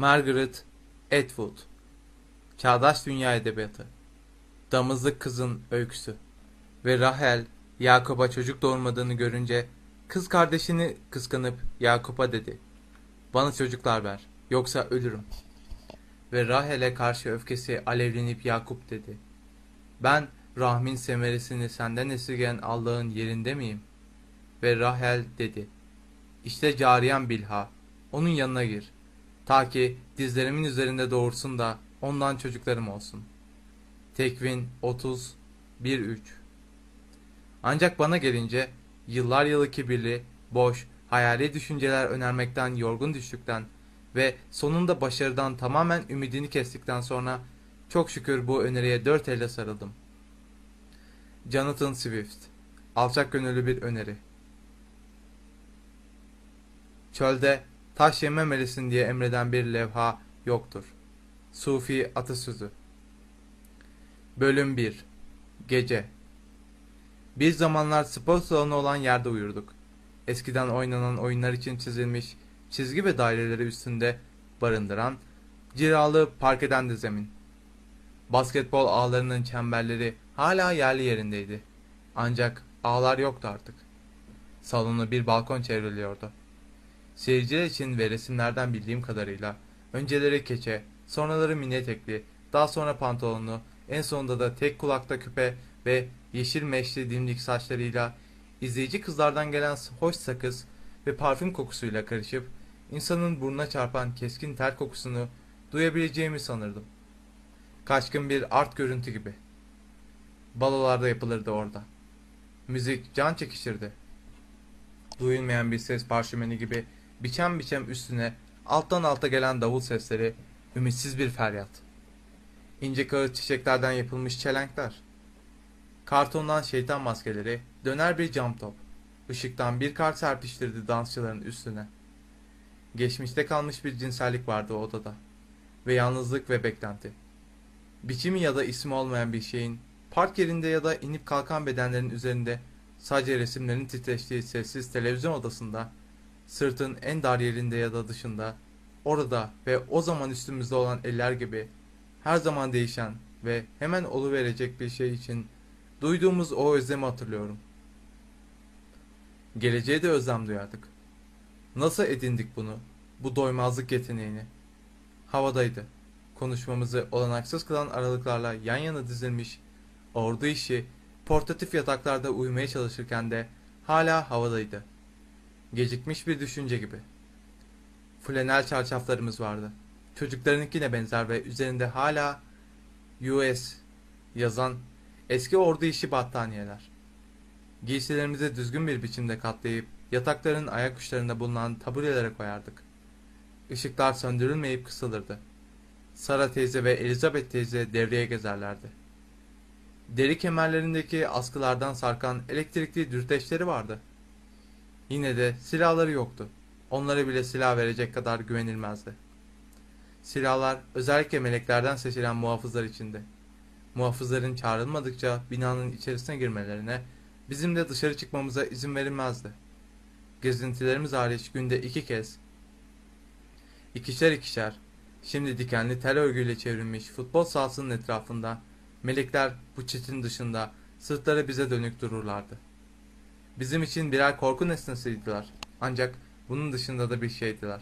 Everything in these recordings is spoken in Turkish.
Margaret Atwood Çağdaş Dünya Edebiyatı Damızlık Kızın Öyküsü ve Rahel Yakup'a çocuk doğurmadığını görünce kız kardeşini kıskanıp Yakup'a dedi. Bana çocuklar ver yoksa ölürüm. Ve Rahel'e karşı öfkesi alevlenip Yakup dedi. Ben rahmin semeresini senden esirgen Allah'ın yerinde miyim? Ve Rahel dedi. İşte cariyen Bilha. Onun yanına gir. Ta ki dizlerimin üzerinde doğursun da ondan çocuklarım olsun. Tekvin 30 1-3 Ancak bana gelince yıllar yılı kibirli, boş, hayali düşünceler önermekten yorgun düştükten ve sonunda başarıdan tamamen ümidini kestikten sonra çok şükür bu öneriye dört elle sarıldım. Jonathan Swift Alçak gönüllü bir öneri Çölde taş yememelisin diye emreden bir levha yoktur. Sufi atasözü Bölüm 1 Gece Bir zamanlar spor salonu olan yerde uyurduk. Eskiden oynanan oyunlar için çizilmiş çizgi ve daireleri üstünde barındıran ciralı parkeden de zemin. Basketbol ağlarının çemberleri hala yerli yerindeydi. Ancak ağlar yoktu artık. Salonu bir balkon çevriliyordu. Seyirciler için ve resimlerden bildiğim kadarıyla önceleri keçe, sonraları mini etekli, daha sonra pantolonlu, en sonunda da tek kulakta küpe ve yeşil meşli dimdik saçlarıyla izleyici kızlardan gelen hoş sakız ve parfüm kokusuyla karışıp insanın burnuna çarpan keskin ter kokusunu duyabileceğimi sanırdım. Kaçkın bir art görüntü gibi. Balolarda yapılırdı orada. Müzik can çekişirdi. Duyulmayan bir ses parşömeni gibi biçem biçem üstüne alttan alta gelen davul sesleri, ümitsiz bir feryat. İnce kağıt çiçeklerden yapılmış çelenkler. Kartondan şeytan maskeleri, döner bir cam top. Işıktan bir kart serpiştirdi dansçıların üstüne. Geçmişte kalmış bir cinsellik vardı o odada. Ve yalnızlık ve beklenti. Biçimi ya da ismi olmayan bir şeyin, park yerinde ya da inip kalkan bedenlerin üzerinde sadece resimlerin titreştiği sessiz televizyon odasında, sırtın en dar yerinde ya da dışında, orada ve o zaman üstümüzde olan eller gibi, her zaman değişen ve hemen oluverecek bir şey için duyduğumuz o özlemi hatırlıyorum. Geleceğe de özlem duyardık. Nasıl edindik bunu, bu doymazlık yeteneğini? Havadaydı. Konuşmamızı olanaksız kılan aralıklarla yan yana dizilmiş, ordu işi, portatif yataklarda uyumaya çalışırken de hala havadaydı. Gecikmiş bir düşünce gibi. Flanel çarşaflarımız vardı. Çocuklarınkine benzer ve üzerinde hala US yazan eski ordu işi battaniyeler. Giysilerimizi düzgün bir biçimde katlayıp yatakların ayak uçlarında bulunan taburelere koyardık. Işıklar söndürülmeyip kısılırdı. Sara teyze ve Elizabeth teyze devreye gezerlerdi. Deri kemerlerindeki askılardan sarkan elektrikli dürteçleri vardı. Yine de silahları yoktu. Onlara bile silah verecek kadar güvenilmezdi. Silahlar özellikle meleklerden seçilen muhafızlar içindi. Muhafızların çağrılmadıkça binanın içerisine girmelerine, bizim de dışarı çıkmamıza izin verilmezdi. Gezintilerimiz hariç günde iki kez, ikişer ikişer, şimdi dikenli tel örgüyle çevrilmiş futbol sahasının etrafında, melekler bu çitin dışında sırtları bize dönük dururlardı. Bizim için birer korku nesnesiydiler. Ancak bunun dışında da bir şeydiler.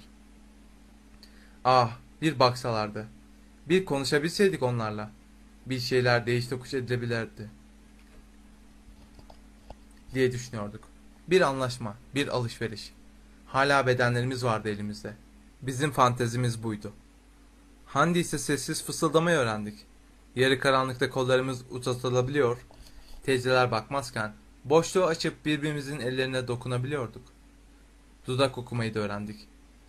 Ah, bir baksalardı. Bir konuşabilseydik onlarla. Bir şeyler değiş tokuş edilebilirdi. Diye düşünüyorduk. Bir anlaşma, bir alışveriş. Hala bedenlerimiz vardı elimizde. Bizim fantezimiz buydu. Handi ise sessiz fısıldamayı öğrendik. Yarı karanlıkta kollarımız uzatılabiliyor, teyzeler bakmazken boşluğu açıp birbirimizin ellerine dokunabiliyorduk. Dudak okumayı da öğrendik.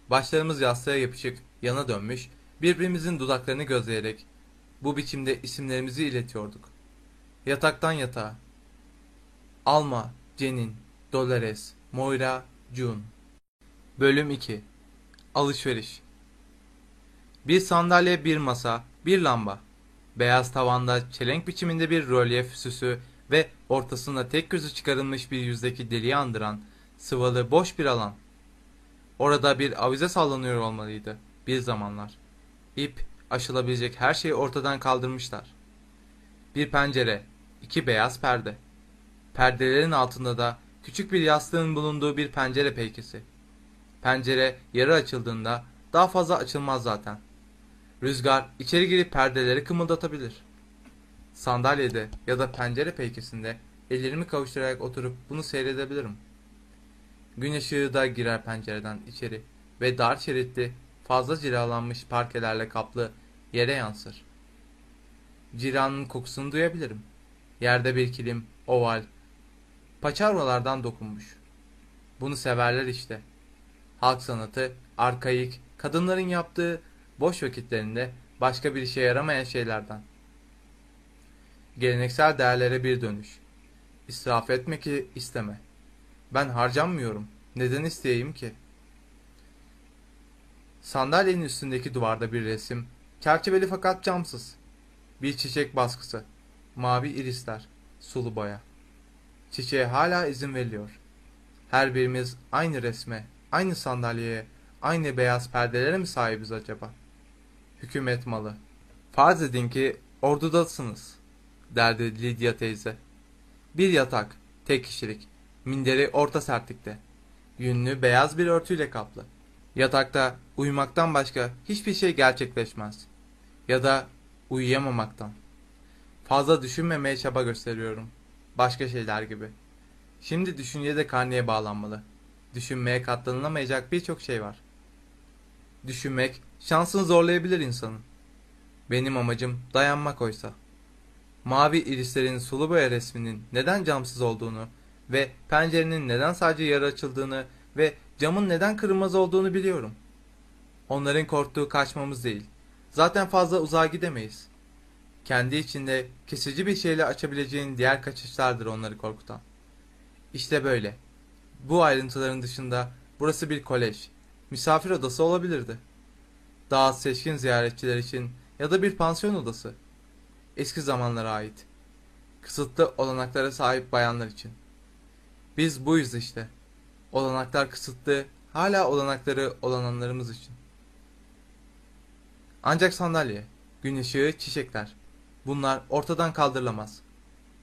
Başlarımız yastığa yapışık, yana dönmüş, birbirimizin dudaklarını gözleyerek bu biçimde isimlerimizi iletiyorduk. Yataktan yatağa. Alma, Cenin, Dolores, Moira, June. Bölüm 2 Alışveriş Bir sandalye, bir masa, bir lamba. Beyaz tavanda çelenk biçiminde bir rölyef süsü ve ortasında tek gözü çıkarılmış bir yüzdeki deliği andıran sıvalı boş bir alan. Orada bir avize sallanıyor olmalıydı. Bir zamanlar. İp aşılabilecek her şeyi ortadan kaldırmışlar. Bir pencere, iki beyaz perde. Perdelerin altında da küçük bir yastığın bulunduğu bir pencere peykisi. Pencere yarı açıldığında daha fazla açılmaz zaten. Rüzgar içeri girip perdeleri kımıldatabilir. Sandalyede ya da pencere peykisinde ellerimi kavuşturarak oturup bunu seyredebilirim. Gün ışığı da girer pencereden içeri ve dar şeritli, fazla cilalanmış parkelerle kaplı yere yansır. Ciranın kokusunu duyabilirim. Yerde bir kilim, oval, paçavralardan dokunmuş. Bunu severler işte. Halk sanatı, arkaik, kadınların yaptığı boş vakitlerinde başka bir işe yaramayan şeylerden. Geleneksel değerlere bir dönüş. İsraf etme ki isteme. Ben harcanmıyorum. Neden isteyeyim ki? Sandalyenin üstündeki duvarda bir resim. Çerçeveli fakat camsız. Bir çiçek baskısı. Mavi irisler. Sulu boya. Çiçeğe hala izin veriliyor. Her birimiz aynı resme, aynı sandalyeye, aynı beyaz perdelere mi sahibiz acaba? Hükümet malı. Farz edin ki ordudasınız, derdi Lidya teyze. Bir yatak, tek kişilik, minderi orta sertlikte. Yünlü beyaz bir örtüyle kaplı. Yatakta uyumaktan başka hiçbir şey gerçekleşmez. Ya da uyuyamamaktan. Fazla düşünmemeye çaba gösteriyorum. Başka şeyler gibi. Şimdi düşünce de karneye bağlanmalı. Düşünmeye katlanılamayacak birçok şey var. Düşünmek şansını zorlayabilir insanın. Benim amacım dayanmak oysa. Mavi irislerin sulu boya resminin neden camsız olduğunu ve pencerenin neden sadece yarı açıldığını ve camın neden kırılmaz olduğunu biliyorum. Onların korktuğu kaçmamız değil. Zaten fazla uzağa gidemeyiz. Kendi içinde kesici bir şeyle açabileceğin diğer kaçışlardır onları korkutan. İşte böyle. Bu ayrıntıların dışında burası bir kolej, misafir odası olabilirdi. Daha seçkin ziyaretçiler için ya da bir pansiyon odası. Eski zamanlara ait. Kısıtlı olanaklara sahip bayanlar için. Biz buyuz işte. Olanaklar kısıtlı, hala olanakları olananlarımız için. Ancak sandalye, gün ışığı, çiçekler. Bunlar ortadan kaldırılamaz.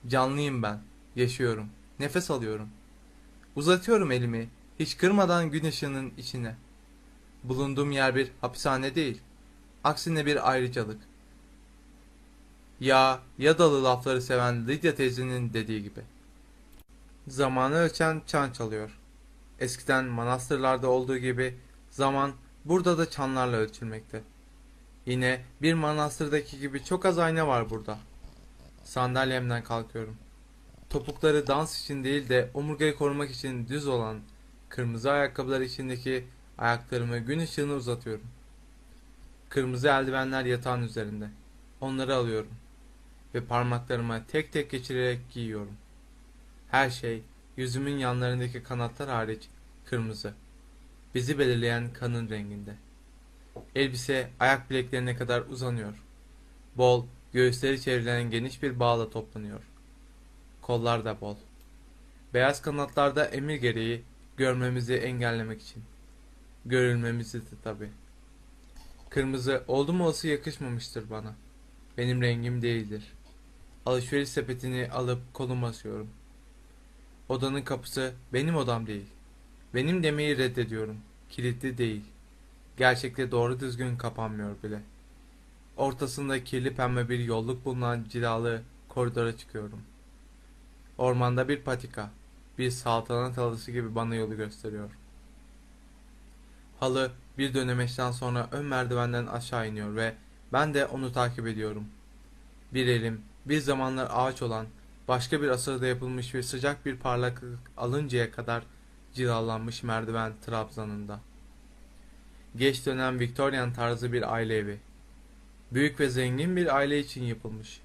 Canlıyım ben, yaşıyorum, nefes alıyorum. Uzatıyorum elimi, hiç kırmadan gün ışığının içine. Bulunduğum yer bir hapishane değil. Aksine bir ayrıcalık. Ya, ya dalı lafları seven Lidya teyzenin dediği gibi. Zamanı ölçen çan çalıyor. Eskiden manastırlarda olduğu gibi zaman burada da çanlarla ölçülmekte. Yine bir manastırdaki gibi çok az ayna var burada. Sandalyemden kalkıyorum. Topukları dans için değil de omurgayı korumak için düz olan kırmızı ayakkabılar içindeki ayaklarımı gün ışığına uzatıyorum. Kırmızı eldivenler yatağın üzerinde. Onları alıyorum ve parmaklarıma tek tek geçirerek giyiyorum. Her şey yüzümün yanlarındaki kanatlar hariç kırmızı. Bizi belirleyen kanın renginde. Elbise ayak bileklerine kadar uzanıyor. Bol, göğüsleri çevrilen geniş bir bağla toplanıyor. Kollar da bol. Beyaz kanatlarda emir gereği görmemizi engellemek için. Görülmemizi de tabi. Kırmızı oldum olası yakışmamıştır bana. Benim rengim değildir. Alışveriş sepetini alıp koluma asıyorum. Odanın kapısı benim odam değil. Benim demeyi reddediyorum. Kilitli değil. Gerçekte doğru düzgün kapanmıyor bile. Ortasında kirli pembe bir yolluk bulunan cilalı koridora çıkıyorum. Ormanda bir patika, bir saltanat halısı gibi bana yolu gösteriyor. Halı bir dönemeçten sonra ön merdivenden aşağı iniyor ve ben de onu takip ediyorum. Bir elim, bir zamanlar ağaç olan, başka bir asırda yapılmış ve sıcak bir parlaklık alıncaya kadar cilalanmış merdiven trabzanında. Geç dönem Victorian tarzı bir aile evi. Büyük ve zengin bir aile için yapılmış.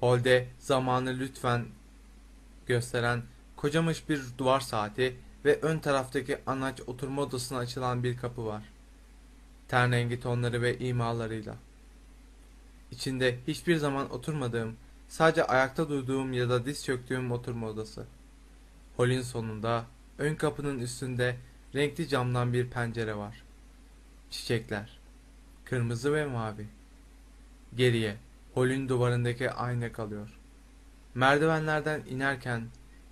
Holde zamanı lütfen gösteren kocamış bir duvar saati ve ön taraftaki anaç oturma odasına açılan bir kapı var. Ten tonları ve imalarıyla. İçinde hiçbir zaman oturmadığım, sadece ayakta durduğum ya da diz çöktüğüm oturma odası. Holün sonunda, ön kapının üstünde renkli camdan bir pencere var. Çiçekler. Kırmızı ve mavi. Geriye, holün duvarındaki ayna kalıyor. Merdivenlerden inerken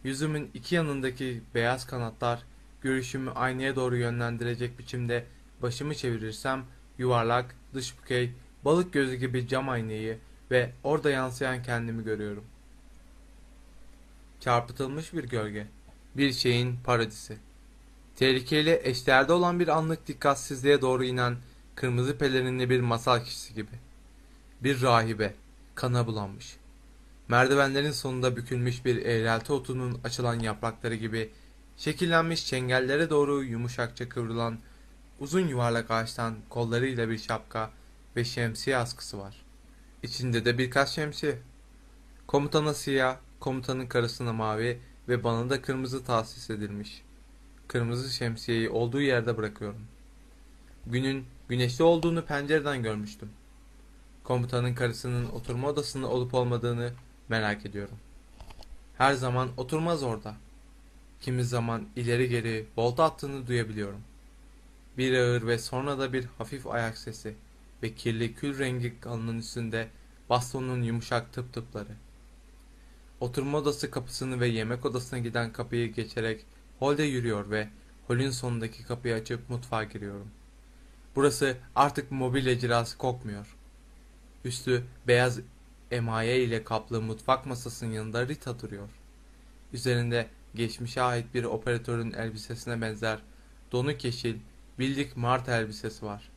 yüzümün iki yanındaki beyaz kanatlar görüşümü aynaya doğru yönlendirecek biçimde başımı çevirirsem yuvarlak, dış bükey, balık gözü gibi cam aynayı ve orada yansıyan kendimi görüyorum. Çarpıtılmış bir gölge. Bir şeyin parodisi. Tehlikeli eşdeğerde olan bir anlık dikkatsizliğe doğru inen kırmızı pelerinli bir masal kişisi gibi. Bir rahibe, kana bulanmış. Merdivenlerin sonunda bükülmüş bir eğrelti otunun açılan yaprakları gibi şekillenmiş çengellere doğru yumuşakça kıvrılan uzun yuvarlak ağaçtan kollarıyla bir şapka ve şemsiye askısı var. İçinde de birkaç şemsiye. Komutana siyah, komutanın karısına mavi ve bana da kırmızı tahsis edilmiş. Kırmızı şemsiyeyi olduğu yerde bırakıyorum. Günün güneşli olduğunu pencereden görmüştüm. Komutanın karısının oturma odasında olup olmadığını merak ediyorum. Her zaman oturmaz orada. Kimi zaman ileri geri volta attığını duyabiliyorum. Bir ağır ve sonra da bir hafif ayak sesi ve kirli kül rengi kalının üstünde bastonun yumuşak tıp tıpları. Oturma odası kapısını ve yemek odasına giden kapıyı geçerek holde yürüyor ve holün sonundaki kapıyı açıp mutfağa giriyorum. Burası artık mobilya cirası kokmuyor. Üstü beyaz emaye ile kaplı mutfak masasının yanında Rita duruyor. Üzerinde geçmişe ait bir operatörün elbisesine benzer donuk yeşil, bildik marta elbisesi var.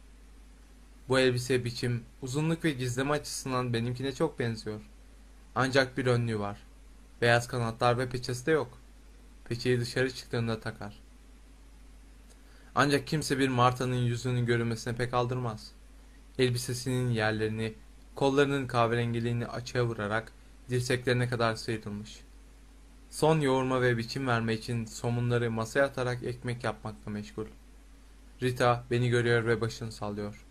Bu elbise biçim, uzunluk ve gizleme açısından benimkine çok benziyor. Ancak bir önlüğü var. Beyaz kanatlar ve peçesi de yok. Peçeyi dışarı çıktığında takar. Ancak kimse bir Marta'nın yüzünün görünmesine pek aldırmaz. Elbisesinin yerlerini, kollarının kahverengiliğini açığa vurarak dirseklerine kadar sıyrılmış. Son yoğurma ve biçim verme için somunları masaya atarak ekmek yapmakla meşgul. Rita beni görüyor ve başını sallıyor.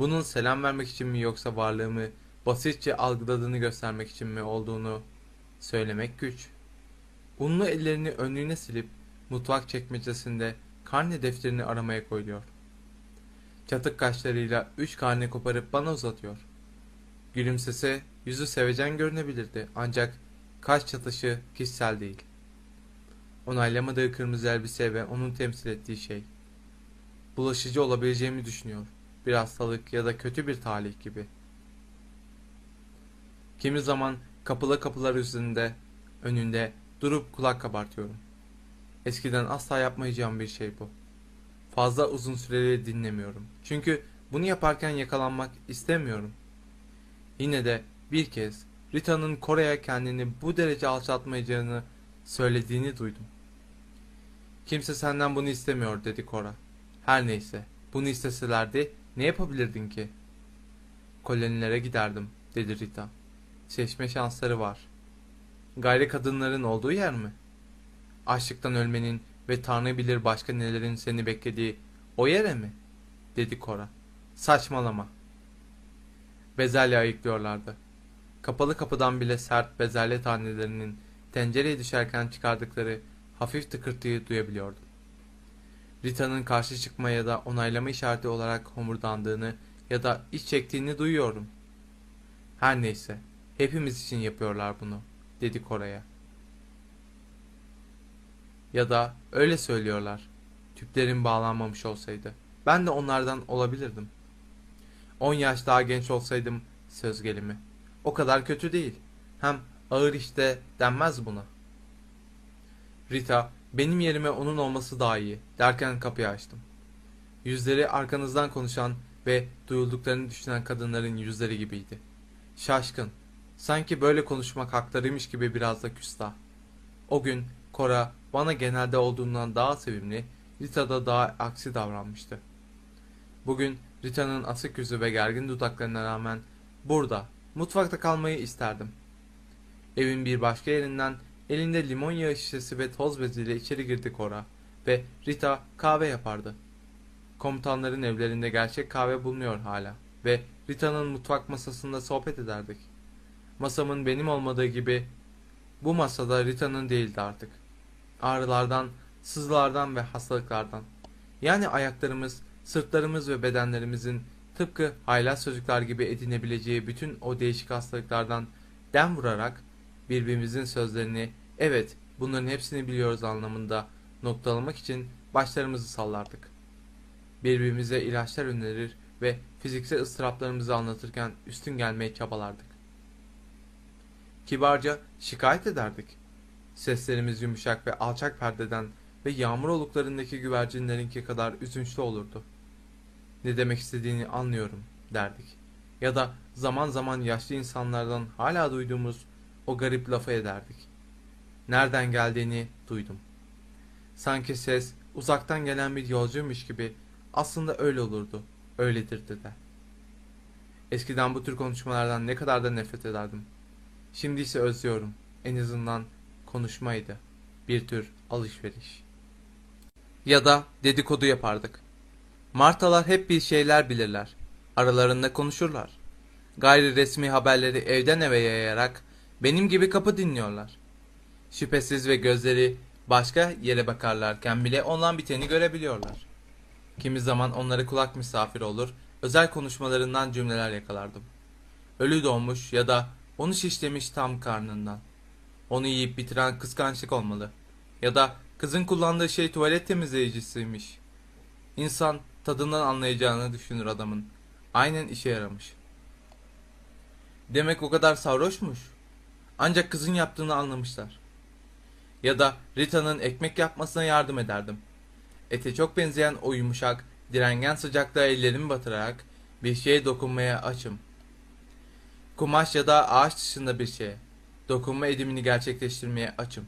Bunun selam vermek için mi yoksa varlığımı basitçe algıladığını göstermek için mi olduğunu söylemek güç. Unlu ellerini önlüğüne silip mutfak çekmecesinde karne defterini aramaya koyuyor. Çatık kaşlarıyla üç karne koparıp bana uzatıyor. Gülümsese yüzü sevecen görünebilirdi ancak kaş çatışı kişisel değil. Onaylamadığı kırmızı elbise ve onun temsil ettiği şey. Bulaşıcı olabileceğimi düşünüyor. Bir hastalık ya da kötü bir talih gibi. Kimi zaman kapıla kapılar üzerinde, önünde durup kulak kabartıyorum. Eskiden asla yapmayacağım bir şey bu. Fazla uzun süreli dinlemiyorum. Çünkü bunu yaparken yakalanmak istemiyorum. Yine de bir kez Rita'nın Kore'ye kendini bu derece alçaltmayacağını söylediğini duydum. Kimse senden bunu istemiyor dedi Kora. Her neyse bunu isteselerdi ne yapabilirdin ki? Kolonilere giderdim dedi Rita. Seçme şansları var. Gayri kadınların olduğu yer mi? Açlıktan ölmenin ve Tanrı bilir başka nelerin seni beklediği o yere mi? dedi Kora. Saçmalama. Bezelye ayıklıyorlardı. Kapalı kapıdan bile sert bezelye tanelerinin tencereye düşerken çıkardıkları hafif tıkırtıyı duyabiliyordum. Rita'nın karşı çıkma ya da onaylama işareti olarak homurdandığını ya da iç çektiğini duyuyorum. Her neyse, hepimiz için yapıyorlar bunu, dedi Koray'a. Ya da öyle söylüyorlar. Tüplerin bağlanmamış olsaydı. Ben de onlardan olabilirdim. On yaş daha genç olsaydım söz gelimi. O kadar kötü değil. Hem ağır işte denmez buna. Rita, benim yerime onun olması daha iyi derken kapıyı açtım. Yüzleri arkanızdan konuşan ve duyulduklarını düşünen kadınların yüzleri gibiydi. Şaşkın, sanki böyle konuşmak haklarıymış gibi biraz da küstah. O gün Cora bana genelde olduğundan daha sevimli, Rita'da daha aksi davranmıştı. Bugün Rita'nın asık yüzü ve gergin dudaklarına rağmen burada, mutfakta kalmayı isterdim. Evin bir başka yerinden elinde limon yağı şişesi ve toz beziyle içeri girdi Cora ve Rita kahve yapardı. Komutanların evlerinde gerçek kahve bulunuyor hala ve Rita'nın mutfak masasında sohbet ederdik. Masamın benim olmadığı gibi bu masada Rita'nın değildi artık. Ağrılardan, sızılardan ve hastalıklardan. Yani ayaklarımız, sırtlarımız ve bedenlerimizin tıpkı haylaz çocuklar gibi edinebileceği bütün o değişik hastalıklardan dem vurarak birbirimizin sözlerini evet bunların hepsini biliyoruz anlamında noktalamak için başlarımızı sallardık. Birbirimize ilaçlar önerir ve fiziksel ıstıraplarımızı anlatırken üstün gelmeye çabalardık. Kibarca şikayet ederdik. Seslerimiz yumuşak ve alçak perdeden ve yağmur oluklarındaki güvercinlerinki kadar üzünçlü olurdu. Ne demek istediğini anlıyorum derdik. Ya da zaman zaman yaşlı insanlardan hala duyduğumuz o garip lafı ederdik. Nereden geldiğini duydum. Sanki ses uzaktan gelen bir yolcuymuş gibi aslında öyle olurdu, öyledir de. Eskiden bu tür konuşmalardan ne kadar da nefret ederdim. Şimdi ise özlüyorum. En azından konuşmaydı. Bir tür alışveriş. Ya da dedikodu yapardık. Martalar hep bir şeyler bilirler. Aralarında konuşurlar. Gayri resmi haberleri evden eve yayarak benim gibi kapı dinliyorlar. Şüphesiz ve gözleri başka yere bakarlarken bile olan biteni görebiliyorlar. Kimi zaman onlara kulak misafir olur, özel konuşmalarından cümleler yakalardım. Ölü doğmuş ya da onu şişlemiş tam karnından. Onu yiyip bitiren kıskançlık olmalı. Ya da kızın kullandığı şey tuvalet temizleyicisiymiş. İnsan tadından anlayacağını düşünür adamın. Aynen işe yaramış. Demek o kadar sarhoşmuş. Ancak kızın yaptığını anlamışlar. Ya da Rita'nın ekmek yapmasına yardım ederdim. Ete çok benzeyen o yumuşak, direngen sıcaklığa ellerimi batırarak bir şeye dokunmaya açım. Kumaş ya da ağaç dışında bir şeye, dokunma edimini gerçekleştirmeye açım.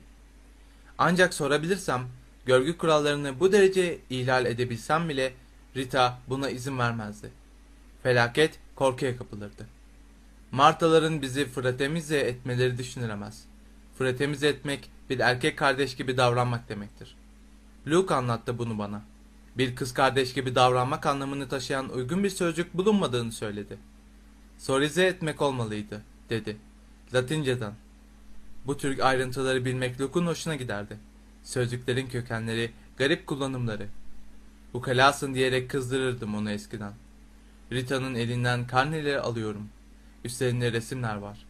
Ancak sorabilirsem, görgü kurallarını bu derece ihlal edebilsem bile Rita buna izin vermezdi. Felaket korkuya kapılırdı. Martaların bizi fratemize etmeleri düşünülemez. Fratemize etmek bir erkek kardeş gibi davranmak demektir. Luke anlattı bunu bana. Bir kız kardeş gibi davranmak anlamını taşıyan uygun bir sözcük bulunmadığını söyledi. Sorize etmek olmalıydı, dedi. Latinceden. Bu tür ayrıntıları bilmek Luke'un hoşuna giderdi. Sözcüklerin kökenleri, garip kullanımları. Ukalasın diyerek kızdırırdım onu eskiden. Rita'nın elinden karneleri alıyorum. Üstlerinde resimler var.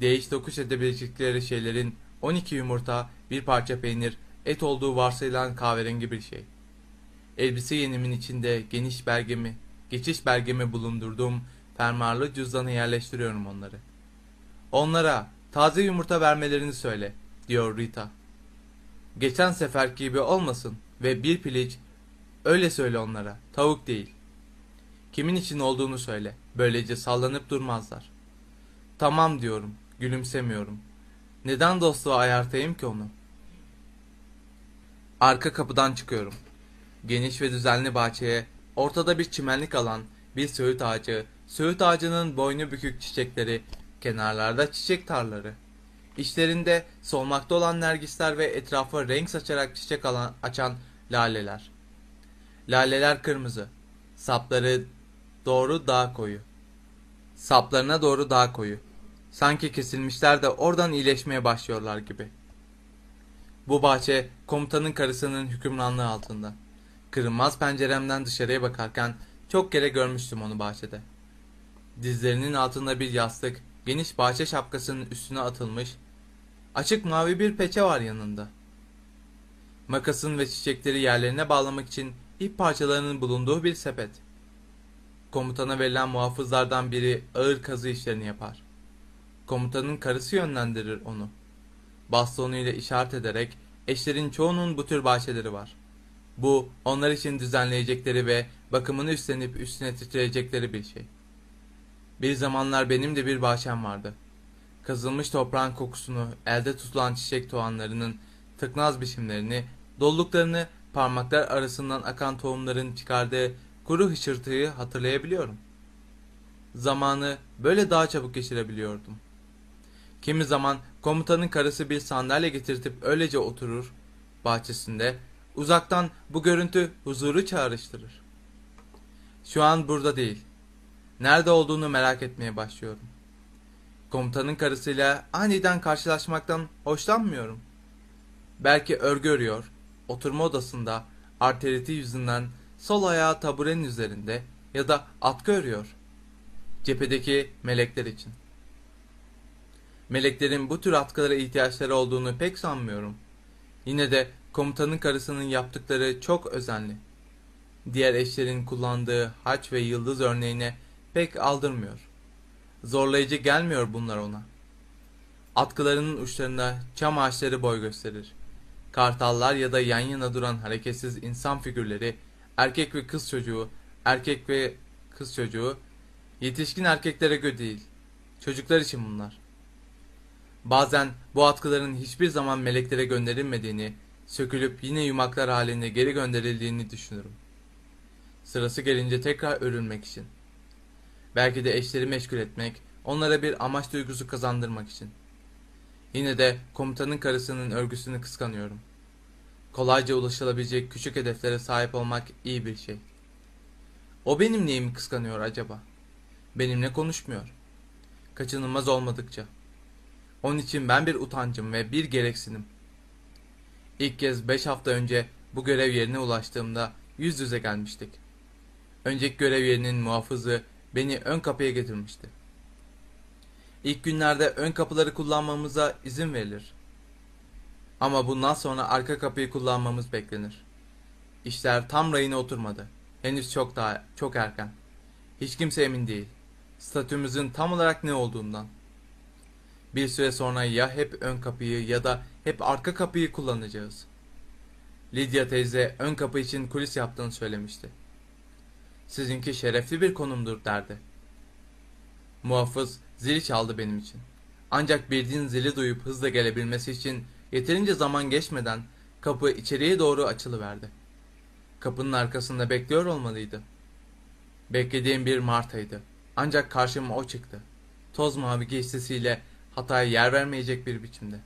Değiş tokuş edebilecekleri şeylerin 12 yumurta, bir parça peynir, et olduğu varsayılan kahverengi bir şey. Elbise yenimin içinde geniş belgemi, geçiş belgemi bulundurduğum fermuarlı cüzdanı yerleştiriyorum onları. Onlara taze yumurta vermelerini söyle, diyor Rita. Geçen sefer gibi olmasın ve bir piliç, öyle söyle onlara, tavuk değil. Kimin için olduğunu söyle, böylece sallanıp durmazlar. Tamam diyorum, gülümsemiyorum. Neden dostluğa ayartayım ki onu? Arka kapıdan çıkıyorum. Geniş ve düzenli bahçeye, ortada bir çimenlik alan, bir söğüt ağacı, söğüt ağacının boynu bükük çiçekleri, kenarlarda çiçek tarları. İçlerinde solmakta olan nergisler ve etrafa renk saçarak çiçek alan, açan laleler. Laleler kırmızı. Sapları doğru daha koyu. Saplarına doğru daha koyu. Sanki kesilmişler de oradan iyileşmeye başlıyorlar gibi. Bu bahçe komutanın karısının hükümranlığı altında. Kırılmaz penceremden dışarıya bakarken çok kere görmüştüm onu bahçede. Dizlerinin altında bir yastık, geniş bahçe şapkasının üstüne atılmış, açık mavi bir peçe var yanında. Makasın ve çiçekleri yerlerine bağlamak için ip parçalarının bulunduğu bir sepet. Komutana verilen muhafızlardan biri ağır kazı işlerini yapar. Komutanın karısı yönlendirir onu. Bastonuyla işaret ederek eşlerin çoğunun bu tür bahçeleri var. Bu onlar için düzenleyecekleri ve bakımını üstlenip üstüne titreyecekleri bir şey. Bir zamanlar benim de bir bahçem vardı. Kazılmış toprağın kokusunu, elde tutulan çiçek toğanlarının tıknaz biçimlerini, dolluklarını, parmaklar arasından akan tohumların çıkardığı kuru hışırtıyı hatırlayabiliyorum. Zamanı böyle daha çabuk geçirebiliyordum. Kimi zaman komutanın karısı bir sandalye getirtip öylece oturur bahçesinde. Uzaktan bu görüntü huzuru çağrıştırır. Şu an burada değil. Nerede olduğunu merak etmeye başlıyorum. Komutanın karısıyla aniden karşılaşmaktan hoşlanmıyorum. Belki örgü örüyor, oturma odasında arteriti yüzünden sol ayağı taburenin üzerinde, ya da atkı örüyor. Cephedeki melekler için. Meleklerin bu tür atkılara ihtiyaçları olduğunu pek sanmıyorum. Yine de komutanın karısının yaptıkları çok özenli. Diğer eşlerin kullandığı haç ve yıldız örneğine pek aldırmıyor. Zorlayıcı gelmiyor bunlar ona. Atkılarının uçlarında çam ağaçları boy gösterir. Kartallar ya da yan yana duran hareketsiz insan figürleri, erkek ve kız çocuğu, erkek ve kız çocuğu, yetişkin erkeklere göre değil. Çocuklar için bunlar. Bazen bu atkıların hiçbir zaman meleklere gönderilmediğini, sökülüp yine yumaklar halinde geri gönderildiğini düşünürüm. Sırası gelince tekrar örülmek için. Belki de eşleri meşgul etmek, onlara bir amaç duygusu kazandırmak için. Yine de komutanın karısının örgüsünü kıskanıyorum. Kolayca ulaşılabilecek küçük hedeflere sahip olmak iyi bir şey. O benim neyimi kıskanıyor acaba? Benimle konuşmuyor. Kaçınılmaz olmadıkça. Onun için ben bir utancım ve bir gereksinim. İlk kez beş hafta önce bu görev yerine ulaştığımda yüz yüze gelmiştik. Önceki görev yerinin muhafızı beni ön kapıya getirmişti. İlk günlerde ön kapıları kullanmamıza izin verilir. Ama bundan sonra arka kapıyı kullanmamız beklenir. İşler tam rayına oturmadı. Henüz çok daha çok erken. Hiç kimse emin değil. Statümüzün tam olarak ne olduğundan. Bir süre sonra ya hep ön kapıyı ya da hep arka kapıyı kullanacağız. Lydia teyze ön kapı için kulis yaptığını söylemişti. Sizinki şerefli bir konumdur derdi. Muhafız zili çaldı benim için. Ancak bildiğin zili duyup hızla gelebilmesi için yeterince zaman geçmeden kapı içeriye doğru açılıverdi. Kapının arkasında bekliyor olmalıydı. Beklediğim bir Marta'ydı. Ancak karşıma o çıktı. Toz mavi giysisiyle hataya yer vermeyecek bir biçimde.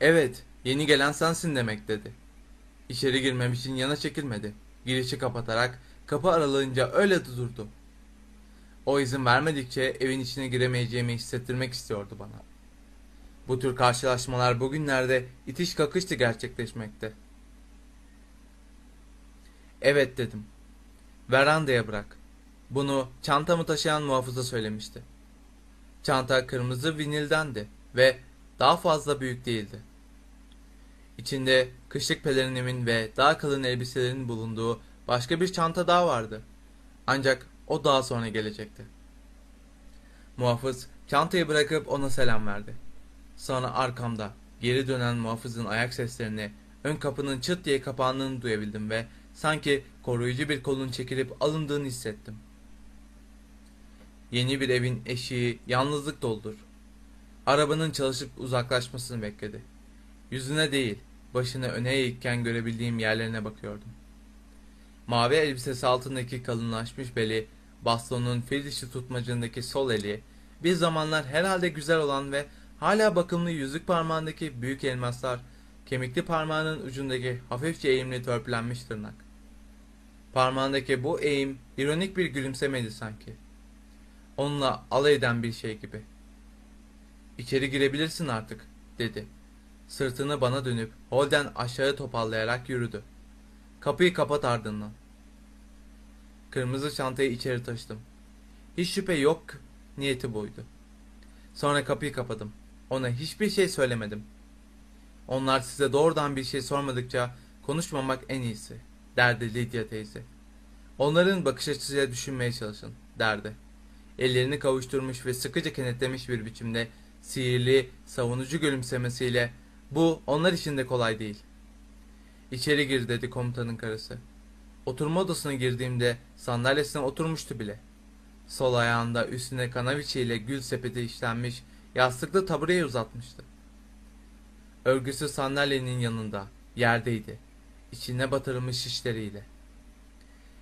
Evet, yeni gelen sensin demek dedi. İçeri girmem için yana çekilmedi. Girişi kapatarak kapı aralığınca öyle durdu. O izin vermedikçe evin içine giremeyeceğimi hissettirmek istiyordu bana. Bu tür karşılaşmalar bugünlerde itiş kakıştı gerçekleşmekte. Evet dedim. Verandaya bırak. Bunu çantamı taşıyan muhafıza söylemişti. Çanta kırmızı vinildendi ve daha fazla büyük değildi. İçinde kışlık pelerinimin ve daha kalın elbiselerin bulunduğu başka bir çanta daha vardı. Ancak o daha sonra gelecekti. Muhafız çantayı bırakıp ona selam verdi. Sonra arkamda geri dönen muhafızın ayak seslerini, ön kapının çıt diye kapandığını duyabildim ve sanki koruyucu bir kolun çekilip alındığını hissettim. Yeni bir evin eşiği yalnızlık doldur. Arabanın çalışıp uzaklaşmasını bekledi. Yüzüne değil, başını öne eğikken görebildiğim yerlerine bakıyordum. Mavi elbisesi altındaki kalınlaşmış beli, bastonun fil dişi tutmacındaki sol eli, bir zamanlar herhalde güzel olan ve hala bakımlı yüzük parmağındaki büyük elmaslar, kemikli parmağının ucundaki hafifçe eğimli törpülenmiş tırnak. Parmağındaki bu eğim ironik bir gülümsemedi sanki. Onunla alay eden bir şey gibi. İçeri girebilirsin artık, dedi. Sırtını bana dönüp holden aşağı topallayarak yürüdü. Kapıyı kapat ardından. Kırmızı çantayı içeri taşıdım. Hiç şüphe yok niyeti buydu. Sonra kapıyı kapadım. Ona hiçbir şey söylemedim. Onlar size doğrudan bir şey sormadıkça konuşmamak en iyisi, derdi Lydia teyze. Onların bakış açısıyla düşünmeye çalışın, derdi. Ellerini kavuşturmuş ve sıkıca kenetlemiş bir biçimde sihirli, savunucu gülümsemesiyle bu onlar için de kolay değil. İçeri gir dedi komutanın karısı. Oturma odasına girdiğimde sandalyesine oturmuştu bile. Sol ayağında üstüne kanaviçe ile gül sepeti işlenmiş yastıklı tabureye uzatmıştı. Örgüsü sandalyenin yanında, yerdeydi. İçine batırılmış şişleriyle.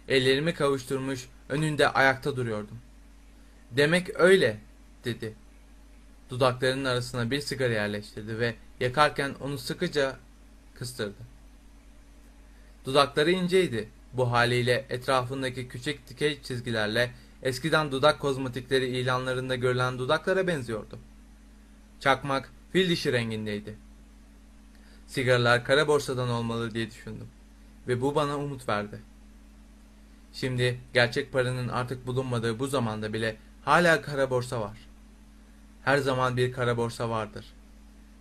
Ellerimi kavuşturmuş, önünde ayakta duruyordum. Demek öyle, dedi. Dudaklarının arasına bir sigara yerleştirdi ve yakarken onu sıkıca kıstırdı. Dudakları inceydi. Bu haliyle etrafındaki küçük dikey çizgilerle eskiden dudak kozmetikleri ilanlarında görülen dudaklara benziyordu. Çakmak fil dişi rengindeydi. Sigaralar kara borsadan olmalı diye düşündüm. Ve bu bana umut verdi. Şimdi gerçek paranın artık bulunmadığı bu zamanda bile hala kara borsa var. Her zaman bir kara borsa vardır.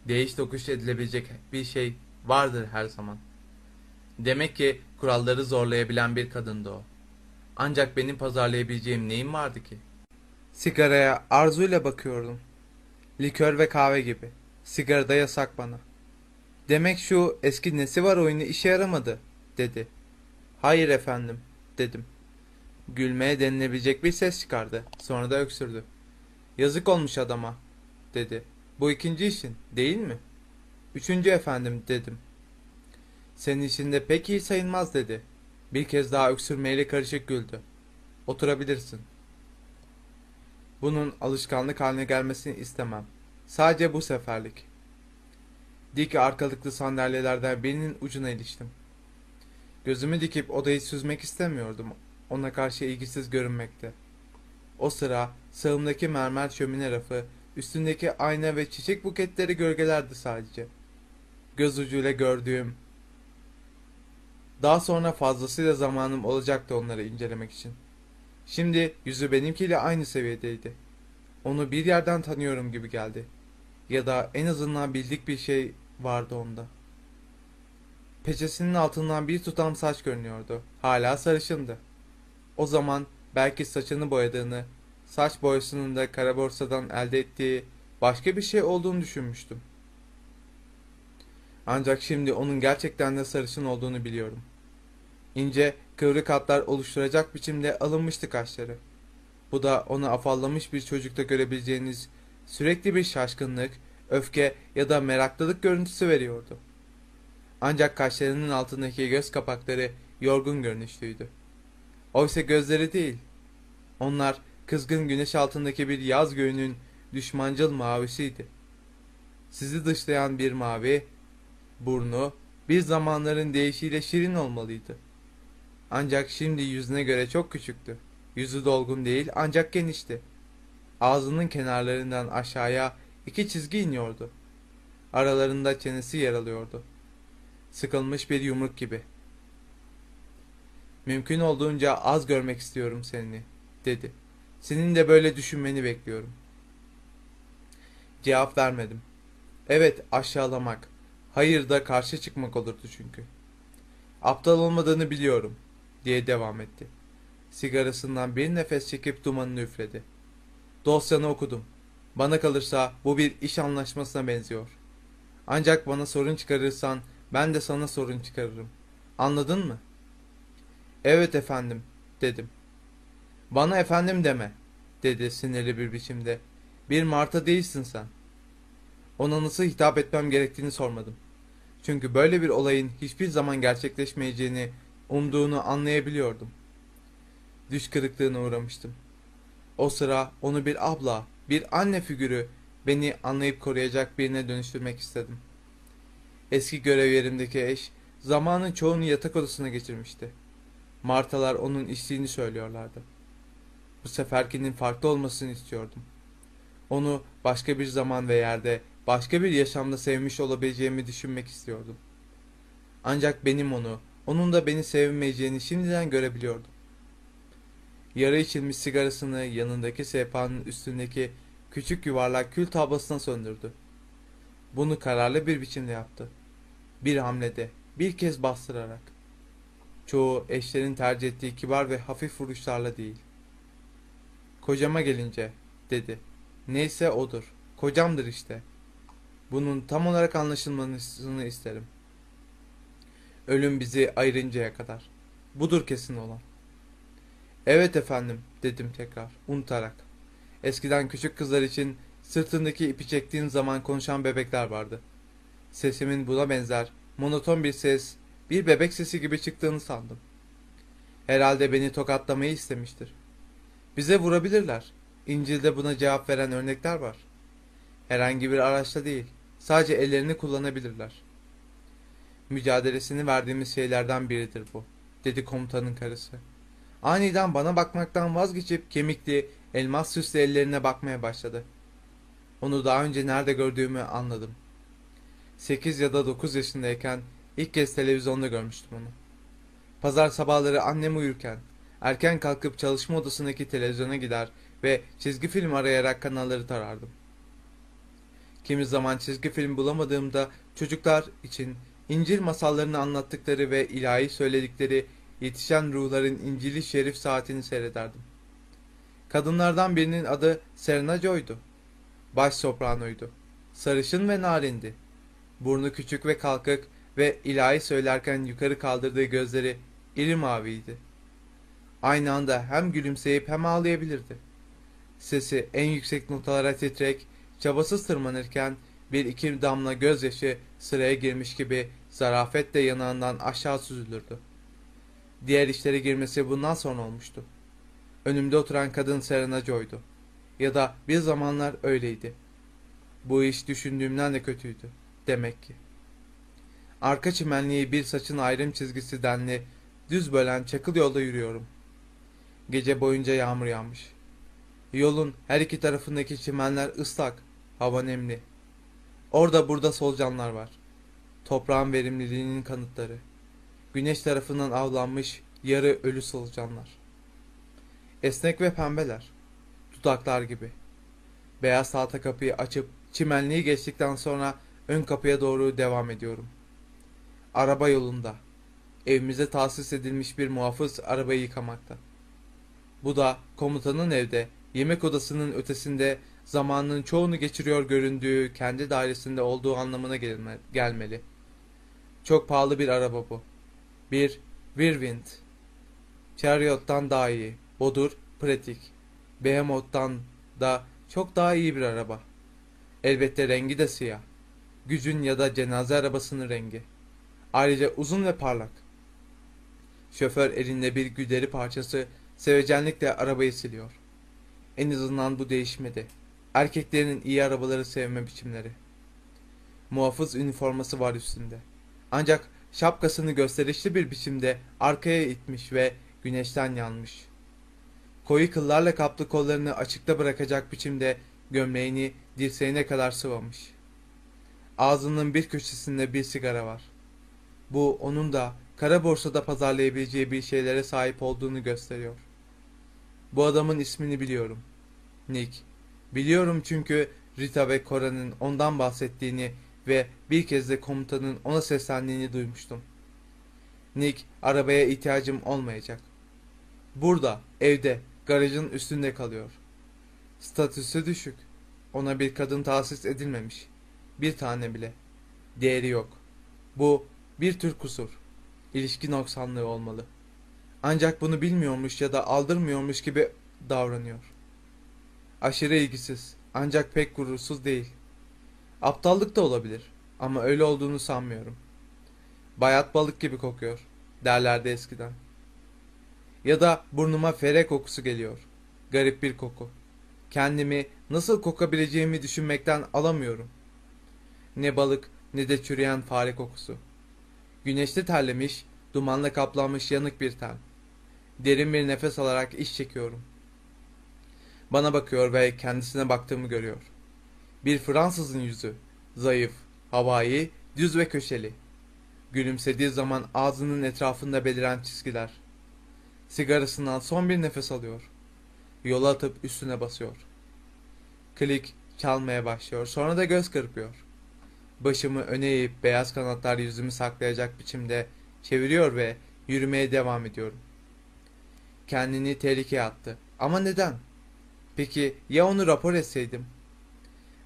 Değiş tokuş edilebilecek bir şey vardır her zaman. Demek ki kuralları zorlayabilen bir kadındı o. Ancak benim pazarlayabileceğim neyim vardı ki? Sigaraya arzuyla bakıyordum. Likör ve kahve gibi. Sigarada yasak bana. Demek şu eski nesi var oyunu işe yaramadı, dedi. Hayır efendim, dedim. Gülmeye denilebilecek bir ses çıkardı. Sonra da öksürdü. Yazık olmuş adama, dedi. Bu ikinci işin, değil mi? Üçüncü efendim, dedim. Senin işinde pek iyi sayılmaz, dedi. Bir kez daha öksürmeyle karışık güldü. Oturabilirsin. Bunun alışkanlık haline gelmesini istemem. Sadece bu seferlik. Dik arkalıklı sandalyelerden birinin ucuna iliştim. Gözümü dikip odayı süzmek istemiyordum. Ona karşı ilgisiz görünmekte. O sıra sağımdaki mermer şömine rafı, üstündeki ayna ve çiçek buketleri gölgelerdi sadece. Göz ucuyla gördüğüm. Daha sonra fazlasıyla zamanım olacaktı onları incelemek için. Şimdi yüzü benimkiyle aynı seviyedeydi. Onu bir yerden tanıyorum gibi geldi. Ya da en azından bildik bir şey vardı onda. Peçesinin altından bir tutam saç görünüyordu. Hala sarışındı. O zaman belki saçını boyadığını, saç boyasının da kara borsadan elde ettiği başka bir şey olduğunu düşünmüştüm. Ancak şimdi onun gerçekten de sarışın olduğunu biliyorum. İnce, kıvrık hatlar oluşturacak biçimde alınmıştı kaşları. Bu da onu afallamış bir çocukta görebileceğiniz sürekli bir şaşkınlık, öfke ya da meraklılık görüntüsü veriyordu. Ancak kaşlarının altındaki göz kapakları yorgun görünüşlüydü. Oysa gözleri değil. Onlar kızgın güneş altındaki bir yaz göğünün düşmancıl mavisiydi. Sizi dışlayan bir mavi, burnu bir zamanların değişiyle şirin olmalıydı. Ancak şimdi yüzüne göre çok küçüktü. Yüzü dolgun değil ancak genişti. Ağzının kenarlarından aşağıya iki çizgi iniyordu. Aralarında çenesi yer alıyordu. Sıkılmış bir yumruk gibi. Mümkün olduğunca az görmek istiyorum seni, dedi. Senin de böyle düşünmeni bekliyorum. Cevap vermedim. Evet, aşağılamak. Hayır da karşı çıkmak olurdu çünkü. Aptal olmadığını biliyorum, diye devam etti. Sigarasından bir nefes çekip dumanını üfledi. Dosyanı okudum. Bana kalırsa bu bir iş anlaşmasına benziyor. Ancak bana sorun çıkarırsan ben de sana sorun çıkarırım. Anladın mı? Evet efendim, dedim. Bana efendim deme, dedi sinirli bir biçimde. Bir Marta değilsin sen. Ona nasıl hitap etmem gerektiğini sormadım. Çünkü böyle bir olayın hiçbir zaman gerçekleşmeyeceğini umduğunu anlayabiliyordum. Düş kırıklığına uğramıştım. O sıra onu bir abla, bir anne figürü, beni anlayıp koruyacak birine dönüştürmek istedim. Eski görev yerimdeki eş, zamanın çoğunu yatak odasına geçirmişti. Martalar onun içtiğini söylüyorlardı. Bu seferkinin farklı olmasını istiyordum. Onu başka bir zaman ve yerde, başka bir yaşamda sevmiş olabileceğimi düşünmek istiyordum. Ancak benim onu, onun da beni sevmeyeceğini şimdiden görebiliyordum. Yarı içilmiş sigarasını yanındaki sehpanın üstündeki küçük yuvarlak kül tablasına söndürdü. Bunu kararlı bir biçimde yaptı. Bir hamlede, bir kez bastırarak. Çoğu eşlerin tercih ettiği kibar ve hafif vuruşlarla değil. Kocama gelince, dedi. Neyse odur. Kocamdır işte. Bunun tam olarak anlaşılmasını isterim. Ölüm bizi ayırıncaya kadar. Budur kesin olan. Evet efendim, dedim tekrar, unutarak. Eskiden küçük kızlar için sırtındaki ipi çektiğin zaman konuşan bebekler vardı. Sesimin buna benzer, monoton bir ses, bir bebek sesi gibi çıktığını sandım. Herhalde beni tokatlamayı istemiştir. Bize vurabilirler. İncil'de buna cevap veren örnekler var. Herhangi bir araçla değil, sadece ellerini kullanabilirler. Mücadelesini verdiğimiz şeylerden biridir bu, dedi komutanın karısı. Aniden bana bakmaktan vazgeçip kemikli, elmas süslü ellerine bakmaya başladı. Onu daha önce nerede gördüğümü anladım. Sekiz ya da dokuz yaşındayken ilk kez televizyonda görmüştüm onu. Pazar sabahları annem uyurken, erken kalkıp çalışma odasındaki televizyona gider ve çizgi film arayarak kanalları tarardım. Kimi zaman çizgi film bulamadığımda çocuklar için İncil masallarını anlattıkları ve ilahi söyledikleri yetişen ruhların İncil'i Şerif saatini seyrederdim. Kadınlardan birinin adı Serena Joy'du. Baş sopranoydu. Sarışın ve narindi. Burnu küçük ve kalkık ve ilahi söylerken yukarı kaldırdığı gözleri iri maviydi. Aynı anda hem gülümseyip hem ağlayabilirdi. Sesi en yüksek notalara titrek, çabasız tırmanırken bir iki damla gözyaşı sıraya girmiş gibi zarafetle yanağından aşağı süzülürdü. Diğer işlere girmesi bundan sonra olmuştu. Önümde oturan kadın Serena Joy'du. Ya da bir zamanlar öyleydi. Bu iş düşündüğümden de kötüydü. Demek ki. Arka çimenliği bir saçın ayrım çizgisi denli düz bölen çakıl yolda yürüyorum. Gece boyunca yağmur yağmış. Yolun her iki tarafındaki çimenler ıslak, hava nemli. Orada burada solucanlar var. Toprağın verimliliğinin kanıtları. Güneş tarafından avlanmış yarı ölü solucanlar. Esnek ve pembeler. Dudaklar gibi. Beyaz tahta kapıyı açıp çimenliği geçtikten sonra ön kapıya doğru devam ediyorum. Araba yolunda. Evimize tahsis edilmiş bir muhafız arabayı yıkamakta. Bu da komutanın evde, yemek odasının ötesinde zamanının çoğunu geçiriyor göründüğü kendi dairesinde olduğu anlamına gelme, gelmeli. Çok pahalı bir araba bu. Bir Whirlwind. Chariot'tan daha iyi. Bodur, pratik. Behemoth'tan da çok daha iyi bir araba. Elbette rengi de siyah. Gücün ya da cenaze arabasının rengi. Ayrıca uzun ve parlak. Şoför elinde bir güderi parçası sevecenlikle arabayı siliyor. En azından bu değişmedi. Erkeklerin iyi arabaları sevme biçimleri. Muhafız üniforması var üstünde. Ancak şapkasını gösterişli bir biçimde arkaya itmiş ve güneşten yanmış. Koyu kıllarla kaplı kollarını açıkta bırakacak biçimde gömleğini dirseğine kadar sıvamış. Ağzının bir köşesinde bir sigara var. Bu onun da kara borsada pazarlayabileceği bir şeylere sahip olduğunu gösteriyor. Bu adamın ismini biliyorum. Nick. Biliyorum çünkü Rita ve Cora'nın ondan bahsettiğini ve bir kez de komutanın ona seslendiğini duymuştum. Nick, arabaya ihtiyacım olmayacak. Burada, evde, garajın üstünde kalıyor. Statüsü düşük. Ona bir kadın tahsis edilmemiş. Bir tane bile. Değeri yok. Bu bir tür kusur. İlişki noksanlığı olmalı. Ancak bunu bilmiyormuş ya da aldırmıyormuş gibi davranıyor. Aşırı ilgisiz ancak pek gurursuz değil. Aptallık da olabilir ama öyle olduğunu sanmıyorum. Bayat balık gibi kokuyor derlerdi eskiden. Ya da burnuma fere kokusu geliyor. Garip bir koku. Kendimi nasıl kokabileceğimi düşünmekten alamıyorum. Ne balık ne de çürüyen fare kokusu. Güneşte terlemiş, dumanla kaplanmış yanık bir ten. Derin bir nefes alarak iş çekiyorum. Bana bakıyor ve kendisine baktığımı görüyor. Bir Fransızın yüzü. Zayıf, havai, düz ve köşeli. Gülümsediği zaman ağzının etrafında beliren çizgiler. Sigarasından son bir nefes alıyor. Yola atıp üstüne basıyor. Klik çalmaya başlıyor. Sonra da göz kırpıyor. Başımı öne eğip beyaz kanatlar yüzümü saklayacak biçimde çeviriyor ve yürümeye devam ediyorum. Kendini tehlikeye attı. Ama neden? Peki ya onu rapor etseydim?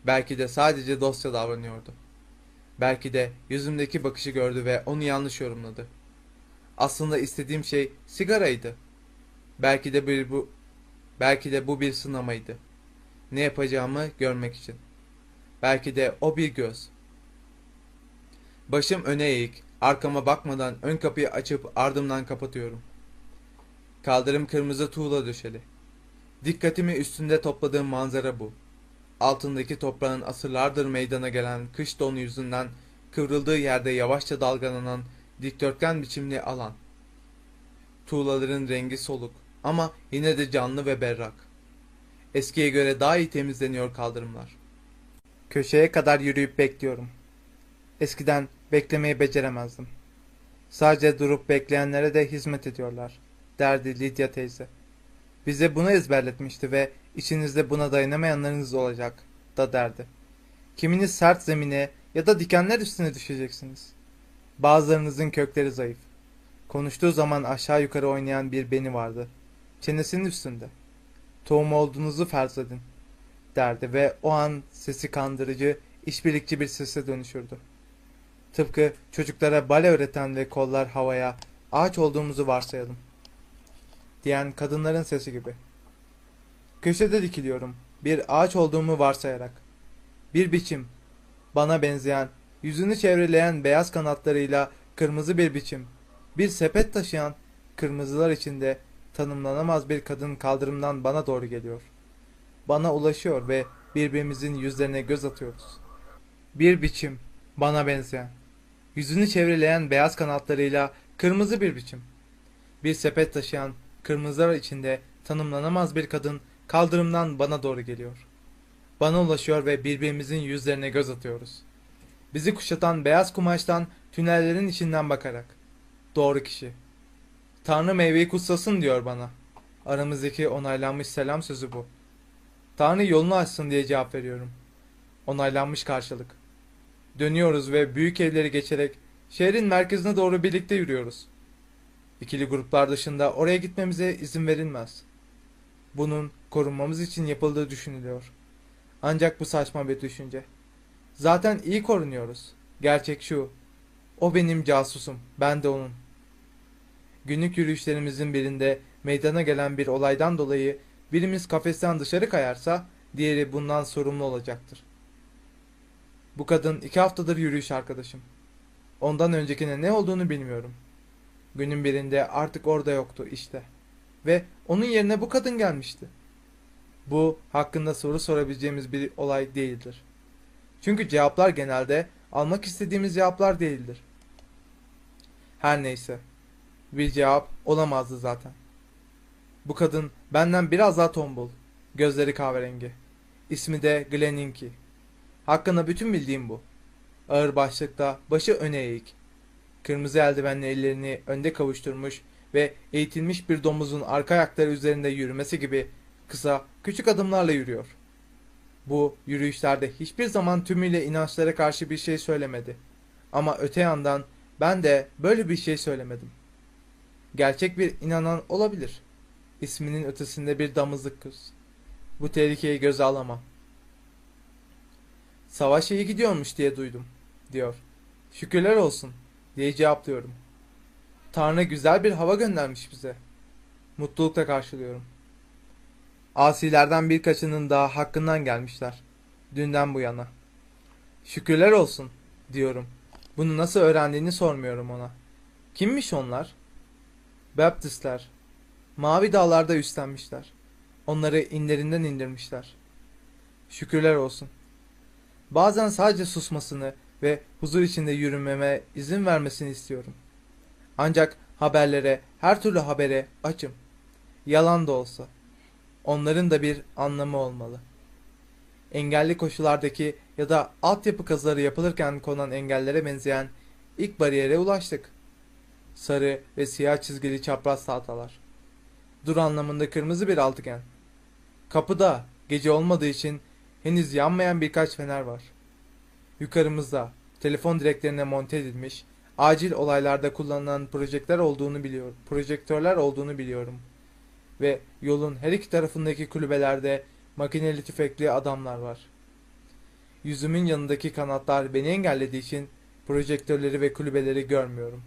Belki de sadece dosya davranıyordu. Belki de yüzümdeki bakışı gördü ve onu yanlış yorumladı. Aslında istediğim şey sigaraydı. Belki de bir bu belki de bu bir sınamaydı. Ne yapacağımı görmek için. Belki de o bir göz. Başım öne eğik, arkama bakmadan ön kapıyı açıp ardımdan kapatıyorum. Kaldırım kırmızı tuğla döşeli. Dikkatimi üstünde topladığım manzara bu. Altındaki toprağın asırlardır meydana gelen kış donu yüzünden kıvrıldığı yerde yavaşça dalgalanan dikdörtgen biçimli alan. Tuğlaların rengi soluk ama yine de canlı ve berrak. Eskiye göre daha iyi temizleniyor kaldırımlar. Köşeye kadar yürüyüp bekliyorum. Eskiden beklemeyi beceremezdim. Sadece durup bekleyenlere de hizmet ediyorlar. derdi Lidya teyze. Bize bunu ezberletmişti ve içinizde buna dayanamayanlarınız olacak da derdi. Kiminiz sert zemine ya da dikenler üstüne düşeceksiniz. Bazılarınızın kökleri zayıf. Konuştuğu zaman aşağı yukarı oynayan bir beni vardı. Çenesinin üstünde. Tohum olduğunuzu farz edin derdi ve o an sesi kandırıcı, işbirlikçi bir sese dönüşürdü. Tıpkı çocuklara bale öğreten ve kollar havaya, ağaç olduğumuzu varsayalım. Diyen kadınların sesi gibi. Köşede dikiliyorum, bir ağaç olduğumu varsayarak. Bir biçim, bana benzeyen, yüzünü çevreleyen beyaz kanatlarıyla kırmızı bir biçim, bir sepet taşıyan, kırmızılar içinde tanımlanamaz bir kadın kaldırımdan bana doğru geliyor. Bana ulaşıyor ve birbirimizin yüzlerine göz atıyoruz. Bir biçim, bana benzeyen, yüzünü çevreleyen beyaz kanatlarıyla kırmızı bir biçim. Bir sepet taşıyan, kırmızılar içinde tanımlanamaz bir kadın kaldırımdan bana doğru geliyor. Bana ulaşıyor ve birbirimizin yüzlerine göz atıyoruz. Bizi kuşatan beyaz kumaştan tünellerin içinden bakarak. Doğru kişi. Tanrı meyveyi kutsasın diyor bana. Aramızdaki onaylanmış selam sözü bu. Tanrı yolunu açsın diye cevap veriyorum. Onaylanmış karşılık. Dönüyoruz ve büyük evleri geçerek şehrin merkezine doğru birlikte yürüyoruz. İkili gruplar dışında oraya gitmemize izin verilmez. Bunun korunmamız için yapıldığı düşünülüyor. Ancak bu saçma bir düşünce. Zaten iyi korunuyoruz. Gerçek şu. O benim casusum, ben de onun. Günlük yürüyüşlerimizin birinde meydana gelen bir olaydan dolayı birimiz kafesten dışarı kayarsa diğeri bundan sorumlu olacaktır. Bu kadın iki haftadır yürüyüş arkadaşım. Ondan öncekine ne olduğunu bilmiyorum. Günün birinde artık orada yoktu işte. Ve onun yerine bu kadın gelmişti. Bu hakkında soru sorabileceğimiz bir olay değildir. Çünkü cevaplar genelde almak istediğimiz cevaplar değildir. Her neyse. Bir cevap olamazdı zaten. Bu kadın benden biraz daha tombul. Gözleri kahverengi. İsmi de Gleninki. Hakkında bütün bildiğim bu. Ağır başlıkta, başı öne eğik. Kırmızı eldivenli ellerini önde kavuşturmuş ve eğitilmiş bir domuzun arka ayakları üzerinde yürümesi gibi kısa, küçük adımlarla yürüyor. Bu yürüyüşlerde hiçbir zaman tümüyle inançlara karşı bir şey söylemedi. Ama öte yandan ben de böyle bir şey söylemedim. Gerçek bir inanan olabilir. İsminin ötesinde bir damızlık kız. Bu tehlikeyi göze alamam. Savaş iyi gidiyormuş diye duydum, diyor. Şükürler olsun, diye cevaplıyorum. Tanrı güzel bir hava göndermiş bize. Mutlulukla karşılıyorum. Asilerden birkaçının daha hakkından gelmişler. Dünden bu yana. Şükürler olsun, diyorum. Bunu nasıl öğrendiğini sormuyorum ona. Kimmiş onlar? Baptistler. Mavi dağlarda üstlenmişler. Onları inlerinden indirmişler. Şükürler olsun. Bazen sadece susmasını ve huzur içinde yürümeme izin vermesini istiyorum. Ancak haberlere, her türlü habere açım. Yalan da olsa. Onların da bir anlamı olmalı. Engelli koşulardaki ya da altyapı kazıları yapılırken konan engellere benzeyen ilk bariyere ulaştık. Sarı ve siyah çizgili çapraz tahtalar. Dur anlamında kırmızı bir altıgen. Kapıda gece olmadığı için henüz yanmayan birkaç fener var. Yukarımızda telefon direklerine monte edilmiş acil olaylarda kullanılan projektör olduğunu biliyorum. Projektörler olduğunu biliyorum. Ve yolun her iki tarafındaki kulübelerde makineli tüfekli adamlar var. Yüzümün yanındaki kanatlar beni engellediği için projektörleri ve kulübeleri görmüyorum.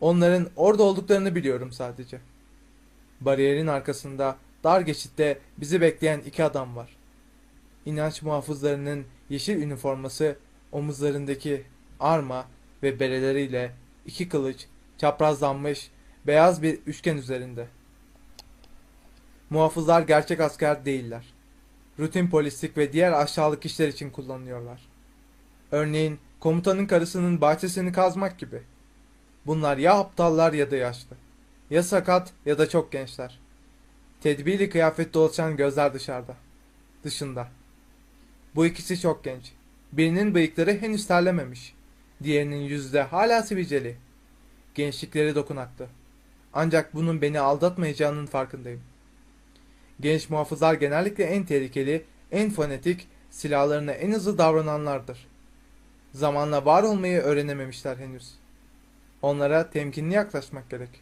Onların orada olduklarını biliyorum sadece. Bariyerin arkasında dar geçitte bizi bekleyen iki adam var. İnanç muhafızlarının yeşil üniforması omuzlarındaki arma ve bereleriyle iki kılıç çaprazlanmış beyaz bir üçgen üzerinde. Muhafızlar gerçek asker değiller. Rutin polislik ve diğer aşağılık işler için kullanılıyorlar. Örneğin komutanın karısının bahçesini kazmak gibi. Bunlar ya aptallar ya da yaşlı. Ya sakat ya da çok gençler. Tedbirli kıyafette dolaşan gözler dışarıda. Dışında. Bu ikisi çok genç. Birinin bıyıkları henüz terlememiş. Diğerinin yüzü de hala sivilceli. Gençlikleri dokunaklı. Ancak bunun beni aldatmayacağının farkındayım. Genç muhafızlar genellikle en tehlikeli, en fanatik, silahlarına en hızlı davrananlardır. Zamanla var olmayı öğrenememişler henüz. Onlara temkinli yaklaşmak gerek.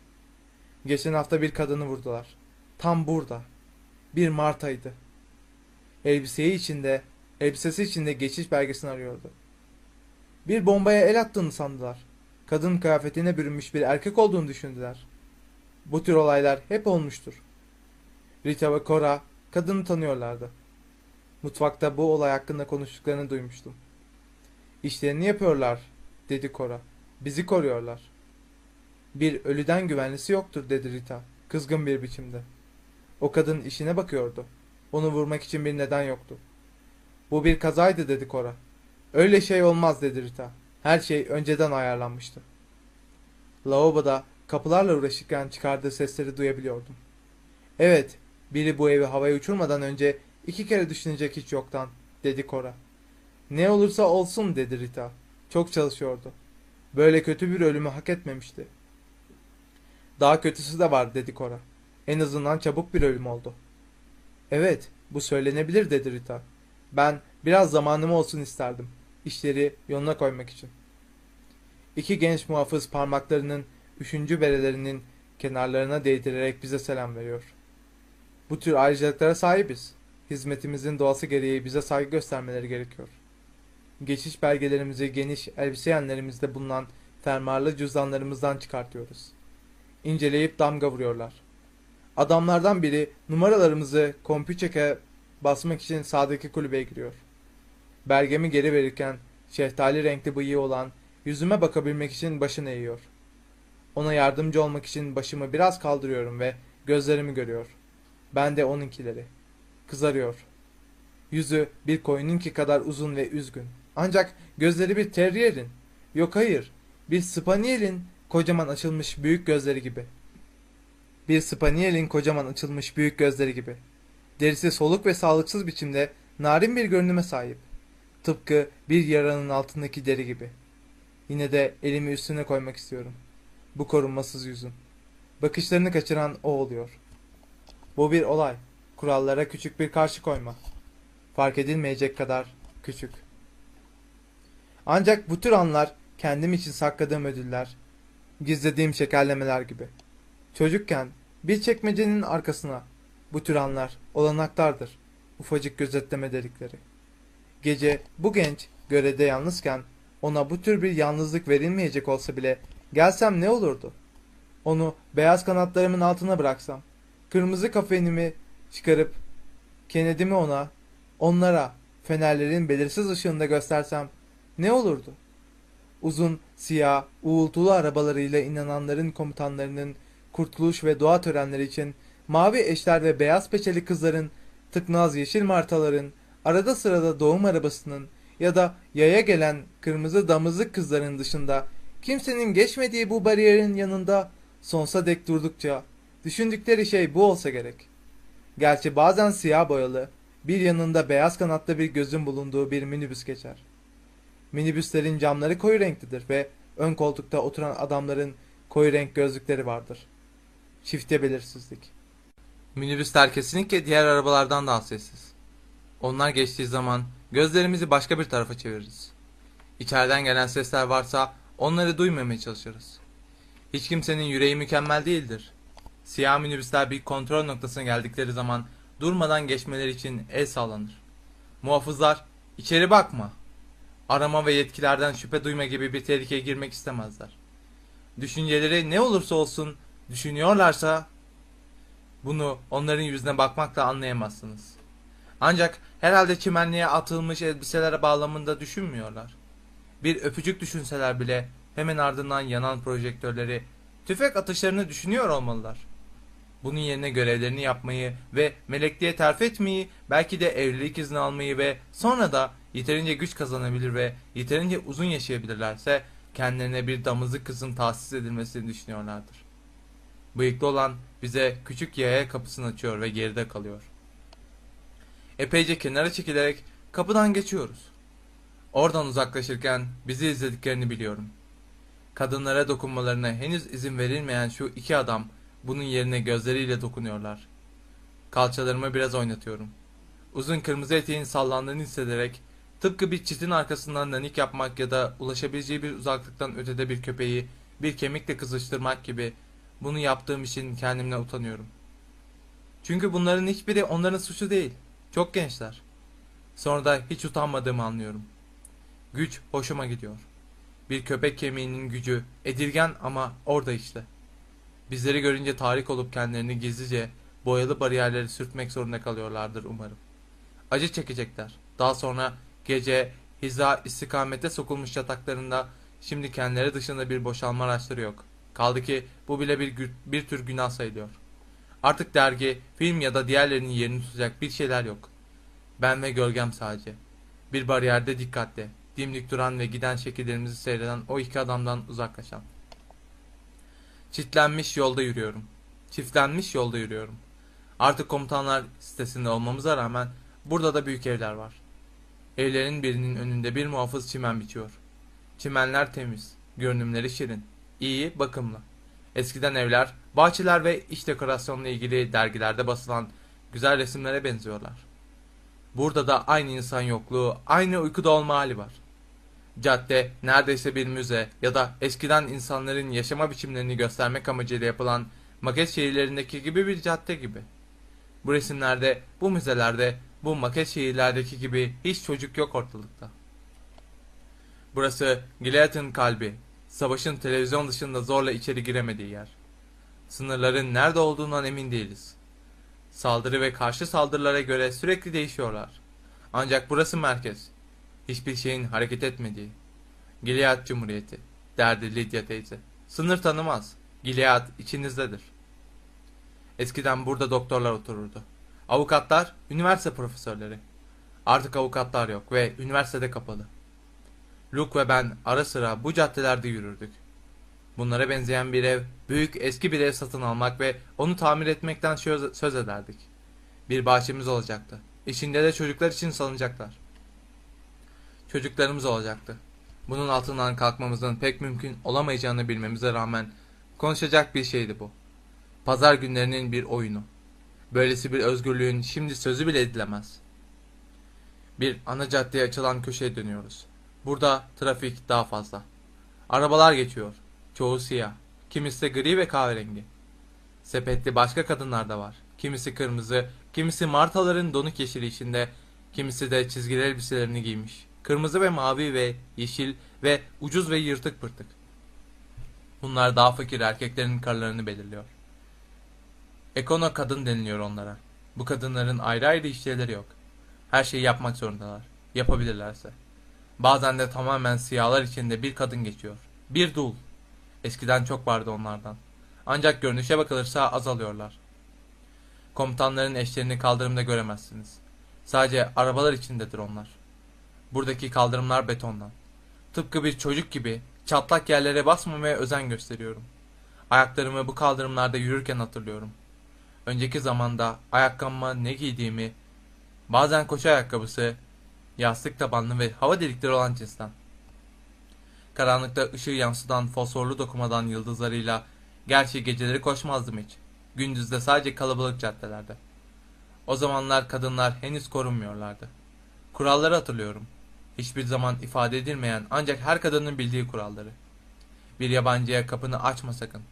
Geçen hafta bir kadını vurdular. Tam burada. Bir Marta'ydı. Elbiseyi içinde, elbisesi içinde geçiş belgesini arıyordu. Bir bombaya el attığını sandılar. Kadın kıyafetine bürünmüş bir erkek olduğunu düşündüler. Bu tür olaylar hep olmuştur. Rita ve Cora kadını tanıyorlardı. Mutfakta bu olay hakkında konuştuklarını duymuştum. İşlerini yapıyorlar, dedi Cora. Bizi koruyorlar. Bir ölüden güvenlisi yoktur, dedi Rita, kızgın bir biçimde. O kadın işine bakıyordu. Onu vurmak için bir neden yoktu. Bu bir kazaydı, dedi Cora. Öyle şey olmaz, dedi Rita. Her şey önceden ayarlanmıştı. Lavaboda kapılarla uğraşırken çıkardığı sesleri duyabiliyordum. Evet, biri bu evi havaya uçurmadan önce iki kere düşünecek hiç yoktan, dedi Cora. Ne olursa olsun, dedi Rita. Çok çalışıyordu. Böyle kötü bir ölümü hak etmemişti. Daha kötüsü de var, dedi Cora. En azından çabuk bir ölüm oldu. Evet, bu söylenebilir, dedi Rita. Ben biraz zamanım olsun isterdim. İşleri yoluna koymak için. İki genç muhafız parmaklarının üçüncü berelerinin kenarlarına değdirerek bize selam veriyor. Bu tür ayrıcalıklara sahibiz. Hizmetimizin doğası gereği bize saygı göstermeleri gerekiyor. Geçiş belgelerimizi geniş elbise yanlarımızda bulunan fermuarlı cüzdanlarımızdan çıkartıyoruz. İnceleyip damga vuruyorlar. Adamlardan biri numaralarımızı kompüçeke basmak için sağdaki kulübeye giriyor. Belgemi geri verirken şeftali renkli bıyığı olan yüzüme bakabilmek için başını eğiyor. Ona yardımcı olmak için başımı biraz kaldırıyorum ve gözlerimi görüyor. Ben de onunkileri. Kızarıyor. Yüzü bir koyununki kadar uzun ve üzgün. Ancak gözleri bir terrierin. Yok hayır, bir spanielin kocaman açılmış büyük gözleri gibi. Bir spanielin kocaman açılmış büyük gözleri gibi. Derisi soluk ve sağlıksız biçimde narin bir görünüme sahip. Tıpkı bir yaranın altındaki deri gibi. Yine de elimi üstüne koymak istiyorum. Bu korunmasız yüzün. Bakışlarını kaçıran o oluyor. Bu bir olay. Kurallara küçük bir karşı koyma. Fark edilmeyecek kadar küçük. Ancak bu tür anlar kendim için sakladığım ödüller, gizlediğim şekerlemeler gibi. Çocukken bir çekmecenin arkasına bu tür anlar olanaklardır. Ufacık gözetleme delikleri. Gece bu genç görevde yalnızken ona bu tür bir yalnızlık verilmeyecek olsa bile gelsem ne olurdu? Onu beyaz kanatlarımın altına bıraksam, kırmızı kafenimi çıkarıp Kennedy'mi ona, onlara fenerlerin belirsiz ışığında göstersem ne olurdu? Uzun, siyah, uğultulu arabalarıyla inananların komutanlarının kurtuluş ve doğa törenleri için mavi eşler ve beyaz peçeli kızların, tıknaz yeşil martaların, arada sırada doğum arabasının ya da yaya gelen kırmızı damızlık kızların dışında kimsenin geçmediği bu bariyerin yanında sonsa dek durdukça düşündükleri şey bu olsa gerek. Gerçi bazen siyah boyalı, bir yanında beyaz kanatlı bir gözün bulunduğu bir minibüs geçer. Minibüslerin camları koyu renklidir ve ön koltukta oturan adamların koyu renk gözlükleri vardır. Çifte belirsizlik. Minibüsler kesinlikle diğer arabalardan daha sessiz. Onlar geçtiği zaman gözlerimizi başka bir tarafa çeviririz. İçeriden gelen sesler varsa onları duymamaya çalışırız. Hiç kimsenin yüreği mükemmel değildir. Siyah minibüsler bir kontrol noktasına geldikleri zaman durmadan geçmeleri için el sallanır. Muhafızlar içeri bakma. Arama ve yetkilerden şüphe duyma gibi bir tehlikeye girmek istemezler. Düşünceleri ne olursa olsun düşünüyorlarsa bunu onların yüzüne bakmakla anlayamazsınız. Ancak herhalde çimenliğe atılmış elbiselere bağlamında düşünmüyorlar. Bir öpücük düşünseler bile hemen ardından yanan projektörleri, tüfek atışlarını düşünüyor olmalılar. Bunun yerine görevlerini yapmayı ve melekliğe terfi etmeyi, belki de evlilik izni almayı ve sonra da yeterince güç kazanabilir ve yeterince uzun yaşayabilirlerse kendilerine bir damızlık kızın tahsis edilmesini düşünüyorlardır. Bıyıklı olan bize küçük yaya kapısını açıyor ve geride kalıyor. Epeyce kenara çekilerek kapıdan geçiyoruz. Oradan uzaklaşırken bizi izlediklerini biliyorum. Kadınlara dokunmalarına henüz izin verilmeyen şu iki adam bunun yerine gözleriyle dokunuyorlar. Kalçalarımı biraz oynatıyorum. Uzun kırmızı eteğin sallandığını hissederek tıpkı bir çitin arkasından nanik yapmak ya da ulaşabileceği bir uzaklıktan ötede bir köpeği bir kemikle kızıştırmak gibi bunu yaptığım için kendimle utanıyorum. Çünkü bunların hiçbiri onların suçu değil. Çok gençler. Sonra da hiç utanmadığımı anlıyorum. Güç hoşuma gidiyor. Bir köpek kemiğinin gücü edilgen ama orada işte. Bizleri görünce tahrik olup kendilerini gizlice boyalı bariyerleri sürtmek zorunda kalıyorlardır umarım. Acı çekecekler. Daha sonra gece hiza istikamete sokulmuş yataklarında şimdi kendileri dışında bir boşalma araçları yok. Kaldı ki bu bile bir, bir tür günah sayılıyor. Artık dergi, film ya da diğerlerinin yerini tutacak bir şeyler yok. Ben ve gölgem sadece. Bir bariyerde dikkatle, dimdik duran ve giden şekillerimizi seyreden o iki adamdan uzaklaşan. Çitlenmiş yolda yürüyorum. Çiftlenmiş yolda yürüyorum. Artık komutanlar sitesinde olmamıza rağmen burada da büyük evler var. Evlerin birinin önünde bir muhafız çimen biçiyor. Çimenler temiz, görünümleri şirin, iyi, bakımlı. Eskiden evler, bahçeler ve iç dekorasyonla ilgili dergilerde basılan güzel resimlere benziyorlar. Burada da aynı insan yokluğu, aynı uykuda olma hali var. Cadde neredeyse bir müze ya da eskiden insanların yaşama biçimlerini göstermek amacıyla yapılan maket şehirlerindeki gibi bir cadde gibi. Bu resimlerde, bu müzelerde, bu maket şehirlerdeki gibi hiç çocuk yok ortalıkta. Burası Gilead'ın kalbi, savaşın televizyon dışında zorla içeri giremediği yer. Sınırların nerede olduğundan emin değiliz. Saldırı ve karşı saldırılara göre sürekli değişiyorlar. Ancak burası merkez. Hiçbir şeyin hareket etmediği. Gilead Cumhuriyeti, derdi Lydia teyze. Sınır tanımaz. Gilead içinizdedir. Eskiden burada doktorlar otururdu. Avukatlar, üniversite profesörleri. Artık avukatlar yok ve üniversitede kapalı. Luke ve ben ara sıra bu caddelerde yürürdük. Bunlara benzeyen bir ev, büyük eski bir ev satın almak ve onu tamir etmekten söz, ederdik. Bir bahçemiz olacaktı. İçinde de çocuklar için salıncaklar. Çocuklarımız olacaktı. Bunun altından kalkmamızın pek mümkün olamayacağını bilmemize rağmen konuşacak bir şeydi bu. Pazar günlerinin bir oyunu. Böylesi bir özgürlüğün şimdi sözü bile edilemez. Bir ana caddeye açılan köşeye dönüyoruz. Burada trafik daha fazla. Arabalar geçiyor. Çoğu siyah. Kimisi gri ve kahverengi. Sepetli başka kadınlar da var. Kimisi kırmızı, kimisi martaların donuk yeşili içinde, kimisi de çizgili elbiselerini giymiş. Kırmızı ve mavi ve yeşil ve ucuz ve yırtık pırtık. Bunlar daha fakir erkeklerin karlarını belirliyor. Ekono kadın deniliyor onlara. Bu kadınların ayrı ayrı işleri yok. Her şeyi yapmak zorundalar. Yapabilirlerse. Bazen de tamamen siyahlar içinde bir kadın geçiyor. Bir dul. Eskiden çok vardı onlardan. Ancak görünüşe bakılırsa azalıyorlar. Komutanların eşlerini kaldırımda göremezsiniz. Sadece arabalar içindedir onlar. Buradaki kaldırımlar betondan. Tıpkı bir çocuk gibi çatlak yerlere basmamaya özen gösteriyorum. Ayaklarımı bu kaldırımlarda yürürken hatırlıyorum. Önceki zamanda ayakkabıma ne giydiğimi, bazen koşu ayakkabısı, yastık tabanlı ve hava delikleri olan cinsten. Karanlıkta ışığı yansıtan fosforlu dokumadan yıldızlarıyla gerçi geceleri koşmazdım hiç. Gündüzde sadece kalabalık caddelerde. O zamanlar kadınlar henüz korunmuyorlardı. Kuralları hatırlıyorum. Hiçbir zaman ifade edilmeyen ancak her kadının bildiği kuralları. Bir yabancıya kapını açma sakın.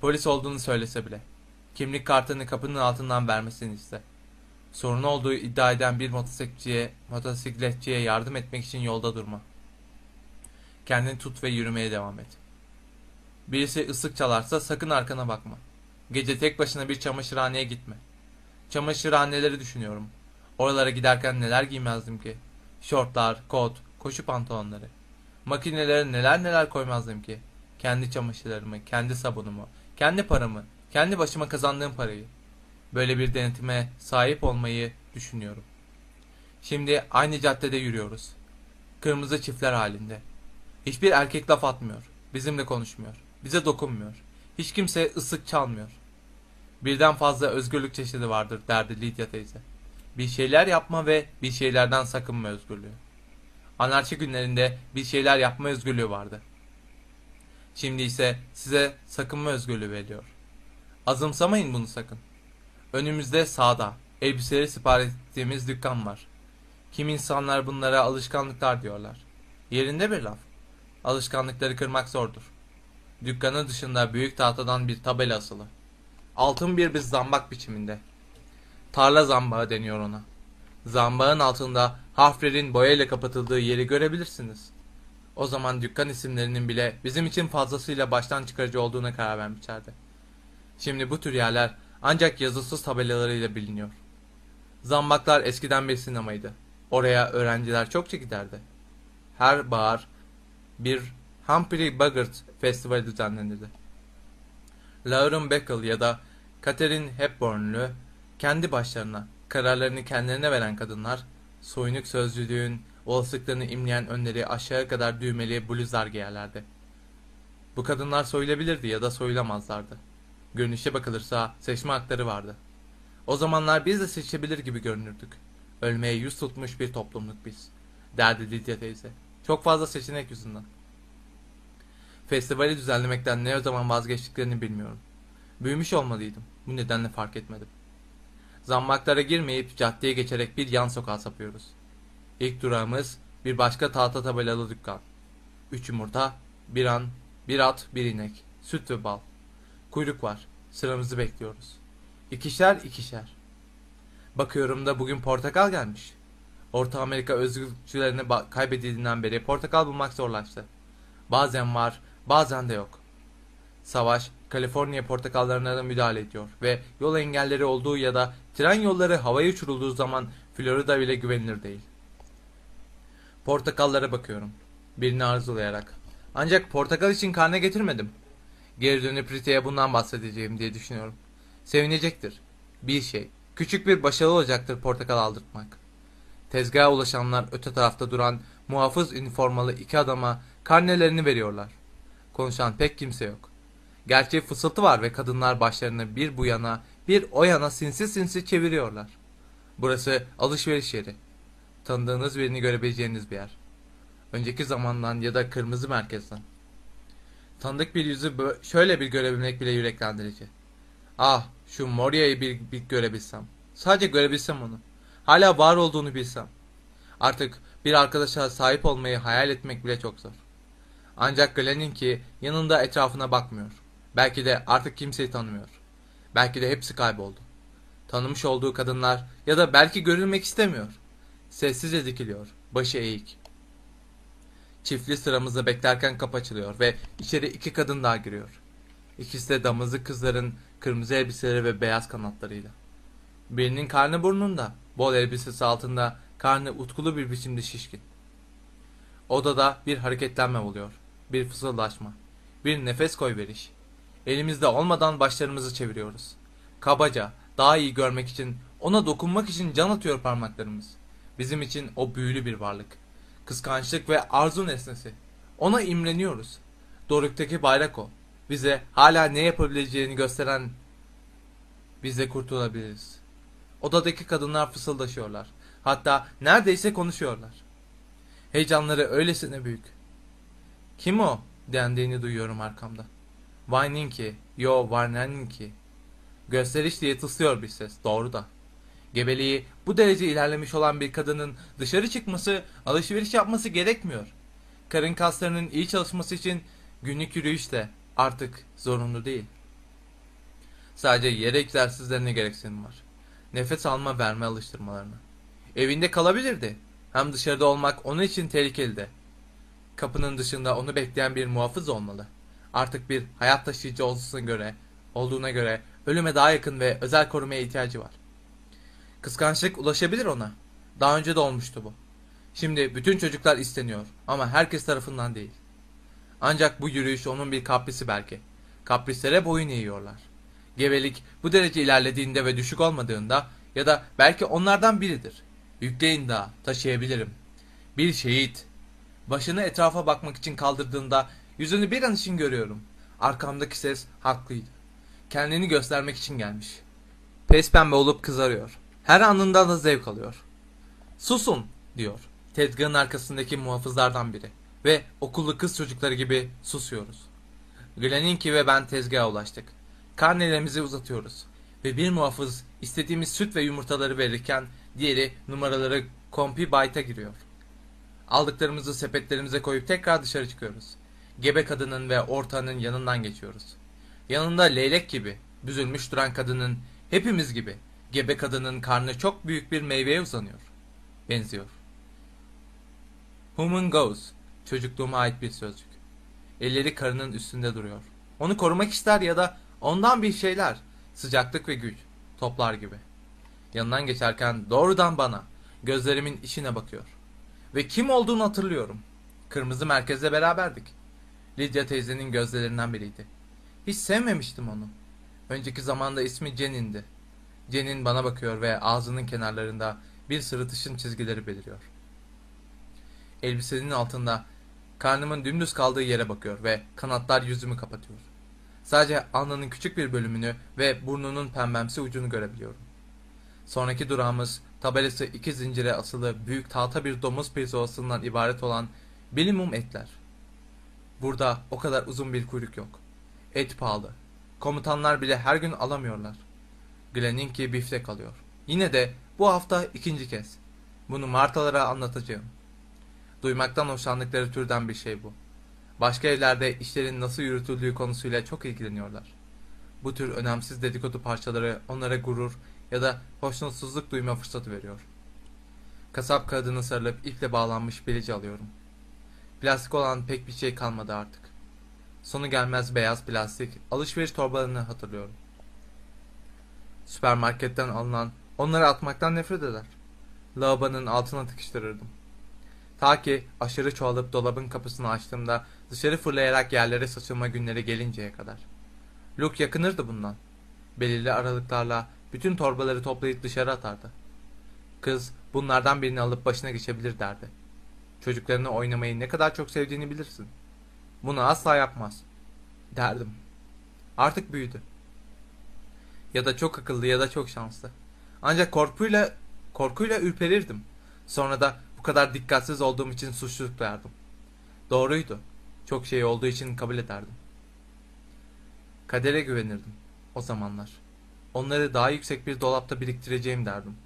Polis olduğunu söylese bile. Kimlik kartını kapının altından vermesini iste. Sorun olduğu iddia eden bir motosikletçiye, motosikletçiye yardım etmek için yolda durma. Kendini tut ve yürümeye devam et. Birisi ıslık çalarsa sakın arkana bakma. Gece tek başına bir çamaşırhaneye gitme. Çamaşırhaneleri düşünüyorum. Oralara giderken neler giymezdim ki? Şortlar, kot, koşu pantolonları. Makinelere neler neler koymazdım ki? Kendi çamaşırlarımı, kendi sabunumu, kendi paramı, kendi başıma kazandığım parayı. Böyle bir denetime sahip olmayı düşünüyorum. Şimdi aynı caddede yürüyoruz. Kırmızı çiftler halinde. Hiçbir erkek laf atmıyor. Bizimle konuşmuyor. Bize dokunmuyor. Hiç kimse ıslık çalmıyor. Birden fazla özgürlük çeşidi vardır derdi Lydia teyze. Bir şeyler yapma ve bir şeylerden sakınma özgürlüğü. Anarşi günlerinde bir şeyler yapma özgürlüğü vardı. Şimdi ise size sakınma özgürlüğü veriyor. Azımsamayın bunu sakın. Önümüzde sağda elbiseleri sipariş ettiğimiz dükkan var. Kim insanlar bunlara alışkanlıklar diyorlar. Yerinde bir laf. Alışkanlıkları kırmak zordur. Dükkanın dışında büyük tahtadan bir tabela asılı. Altın bir biz zambak biçiminde. Tarla zambağı deniyor ona. Zambağın altında harflerin boyayla kapatıldığı yeri görebilirsiniz. O zaman dükkan isimlerinin bile bizim için fazlasıyla baştan çıkarıcı olduğuna karar vermişlerdi. Şimdi bu tür yerler ancak yazısız tabelalarıyla biliniyor. Zambaklar eskiden bir sinemaydı. Oraya öğrenciler çokça giderdi. Her bahar bir Humphrey Bogart festivali düzenlenirdi. Lauren Bacall ya da Catherine Hepburn'lü kendi başlarına kararlarını kendilerine veren kadınlar soyunuk sözcülüğün olasılıklarını imleyen önleri aşağıya kadar düğmeli bluzlar giyerlerdi. Bu kadınlar soyulabilirdi ya da soyulamazlardı. Görünüşe bakılırsa seçme hakları vardı. O zamanlar biz de seçebilir gibi görünürdük. Ölmeye yüz tutmuş bir toplumluk biz. Derdi Lidya teyze. Çok fazla seçenek yüzünden. Festivali düzenlemekten ne o zaman vazgeçtiklerini bilmiyorum. Büyümüş olmalıydım. Bu nedenle fark etmedim. Zambaklara girmeyip caddeye geçerek bir yan sokağa sapıyoruz. İlk durağımız bir başka tahta tabelalı dükkan. Üç yumurta, bir an, bir at, bir inek, süt ve bal. Kuyruk var. Sıramızı bekliyoruz. İkişer ikişer. Bakıyorum da bugün portakal gelmiş. Orta Amerika özgürlükçülerini kaybedildiğinden beri portakal bulmak zorlaştı. Bazen var, bazen de yok. Savaş, Kaliforniya portakallarına da müdahale ediyor ve yol engelleri olduğu ya da tren yolları havaya uçurulduğu zaman Florida bile güvenilir değil. Portakallara bakıyorum. Birini arzulayarak. Ancak portakal için karne getirmedim. Geri dönüp Rita'ya bundan bahsedeceğim diye düşünüyorum. Sevinecektir. Bir şey. Küçük bir başarı olacaktır portakal aldırtmak. Tezgaha ulaşanlar öte tarafta duran muhafız üniformalı iki adama karnelerini veriyorlar. Konuşan pek kimse yok. Gerçi fısıltı var ve kadınlar başlarını bir bu yana bir o yana sinsi sinsi çeviriyorlar. Burası alışveriş yeri. Tanıdığınız birini görebileceğiniz bir yer. Önceki zamandan ya da kırmızı merkezden. Tanıdık bir yüzü şöyle bir görebilmek bile yüreklendirici. Ah şu Moria'yı bir, bir görebilsem. Sadece görebilsem onu. Hala var olduğunu bilsem. Artık bir arkadaşa sahip olmayı hayal etmek bile çok zor. Ancak Glenn'in ki yanında etrafına bakmıyor. Belki de artık kimseyi tanımıyor. Belki de hepsi kayboldu. Tanımış olduğu kadınlar ya da belki görülmek istemiyor. Sessizce dikiliyor, başı eğik. Çiftli sıramızda beklerken kapı açılıyor ve içeri iki kadın daha giriyor. İkisi de damızlık kızların kırmızı elbiseleri ve beyaz kanatlarıyla. Birinin karnı burnunda, bol elbisesi altında karnı utkulu bir biçimde şişkin. Odada bir hareketlenme oluyor, bir fısıldaşma, bir nefes koyveriş. Elimizde olmadan başlarımızı çeviriyoruz. Kabaca, daha iyi görmek için, ona dokunmak için can atıyor parmaklarımız. Bizim için o büyülü bir varlık. Kıskançlık ve arzu nesnesi. Ona imreniyoruz. Doruk'taki bayrak o. Bize hala ne yapabileceğini gösteren biz kurtulabiliriz. Odadaki kadınlar fısıldaşıyorlar. Hatta neredeyse konuşuyorlar. Heyecanları öylesine büyük. Kim o? dendiğini duyuyorum arkamda. Vininki, yo Varneninki. Gösteriş diye tıslıyor bir ses, doğru da. Gebeliği bu derece ilerlemiş olan bir kadının dışarı çıkması, alışveriş yapması gerekmiyor. Karın kaslarının iyi çalışması için günlük yürüyüş de artık zorunlu değil. Sadece yere egzersizlerine gereksinim var. Nefes alma verme alıştırmalarına. Evinde kalabilirdi. Hem dışarıda olmak onun için tehlikeli de. Kapının dışında onu bekleyen bir muhafız olmalı. Artık bir hayat taşıyıcı olduğuna göre, olduğuna göre ölüme daha yakın ve özel korumaya ihtiyacı var. Kıskançlık ulaşabilir ona. Daha önce de olmuştu bu. Şimdi bütün çocuklar isteniyor ama herkes tarafından değil. Ancak bu yürüyüş onun bir kaprisi belki. Kaprislere boyun eğiyorlar. Gebelik bu derece ilerlediğinde ve düşük olmadığında ya da belki onlardan biridir. Yükleyin daha, taşıyabilirim. Bir şehit. Başını etrafa bakmak için kaldırdığında yüzünü bir an için görüyorum. Arkamdaki ses haklıydı. Kendini göstermek için gelmiş. Pes pembe olup kızarıyor. Her anından da zevk alıyor. Susun diyor. Tezgahın arkasındaki muhafızlardan biri. Ve okullu kız çocukları gibi susuyoruz. Gleninki ve ben tezgaha ulaştık. Karnelerimizi uzatıyoruz. Ve bir muhafız istediğimiz süt ve yumurtaları verirken diğeri numaraları kompi bayta giriyor. Aldıklarımızı sepetlerimize koyup tekrar dışarı çıkıyoruz. Gebe kadının ve ortağının yanından geçiyoruz. Yanında leylek gibi büzülmüş duran kadının hepimiz gibi gebe kadının karnı çok büyük bir meyveye uzanıyor. Benziyor. Human goes. Çocukluğuma ait bir sözcük. Elleri karının üstünde duruyor. Onu korumak ister ya da ondan bir şeyler. Sıcaklık ve güç. Toplar gibi. Yanından geçerken doğrudan bana, gözlerimin içine bakıyor. Ve kim olduğunu hatırlıyorum. Kırmızı merkezle beraberdik. Lydia teyzenin gözlerinden biriydi. Hiç sevmemiştim onu. Önceki zamanda ismi Jen'indi. Jen'in bana bakıyor ve ağzının kenarlarında bir sırıtışın çizgileri beliriyor. Elbisenin altında karnımın dümdüz kaldığı yere bakıyor ve kanatlar yüzümü kapatıyor. Sadece alnının küçük bir bölümünü ve burnunun pembemsi ucunu görebiliyorum. Sonraki durağımız tabelası iki zincire asılı büyük tahta bir domuz pirzolasından ibaret olan bilimum etler. Burada o kadar uzun bir kuyruk yok. Et pahalı. Komutanlar bile her gün alamıyorlar. Gleninki biftek alıyor. Yine de bu hafta ikinci kez. Bunu Martalara anlatacağım. Duymaktan hoşlandıkları türden bir şey bu. Başka evlerde işlerin nasıl yürütüldüğü konusuyla çok ilgileniyorlar. Bu tür önemsiz dedikodu parçaları onlara gurur ya da hoşnutsuzluk duyma fırsatı veriyor. Kasap kadını sarılıp iple bağlanmış bilici alıyorum. Plastik olan pek bir şey kalmadı artık. Sonu gelmez beyaz plastik alışveriş torbalarını hatırlıyorum. Süpermarketten alınan onları atmaktan nefret eder. Lavabanın altına tıkıştırırdım. Ta ki aşırı çoğalıp dolabın kapısını açtığımda dışarı fırlayarak yerlere saçılma günleri gelinceye kadar. Luke yakınırdı bundan. Belirli aralıklarla bütün torbaları toplayıp dışarı atardı. Kız bunlardan birini alıp başına geçebilir derdi. Çocuklarını oynamayı ne kadar çok sevdiğini bilirsin. Bunu asla yapmaz. Derdim. Artık büyüdü. Ya da çok akıllı ya da çok şanslı. Ancak korkuyla korkuyla ürperirdim. Sonra da bu kadar dikkatsiz olduğum için suçluluk duyardım. Doğruydu. Çok şey olduğu için kabul ederdim. Kadere güvenirdim o zamanlar. Onları daha yüksek bir dolapta biriktireceğim derdim.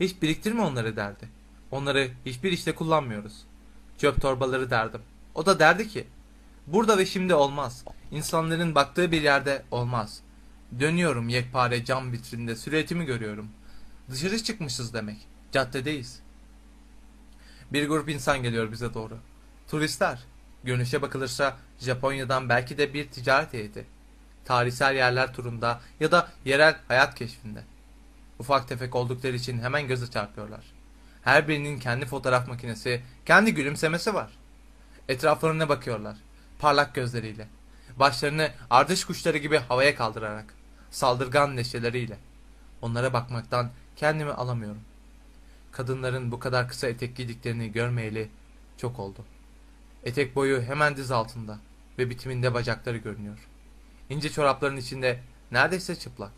Hiç biriktirme onları derdi. Onları hiçbir işte kullanmıyoruz. Çöp torbaları derdim. O da derdi ki, burada ve şimdi olmaz. İnsanların baktığı bir yerde olmaz. Dönüyorum yekpare cam vitrinde silüetimi görüyorum. Dışarı çıkmışız demek. Caddedeyiz. Bir grup insan geliyor bize doğru. Turistler. Görünüşe bakılırsa Japonya'dan belki de bir ticaret heyeti. Tarihsel yerler turunda ya da yerel hayat keşfinde. Ufak tefek oldukları için hemen göze çarpıyorlar. Her birinin kendi fotoğraf makinesi, kendi gülümsemesi var. Etraflarına bakıyorlar. Parlak gözleriyle. Başlarını ardış kuşları gibi havaya kaldırarak. Saldırgan neşeleriyle. Onlara bakmaktan kendimi alamıyorum. Kadınların bu kadar kısa etek giydiklerini görmeyeli çok oldu. Etek boyu hemen diz altında ve bitiminde bacakları görünüyor. İnce çorapların içinde neredeyse çıplak.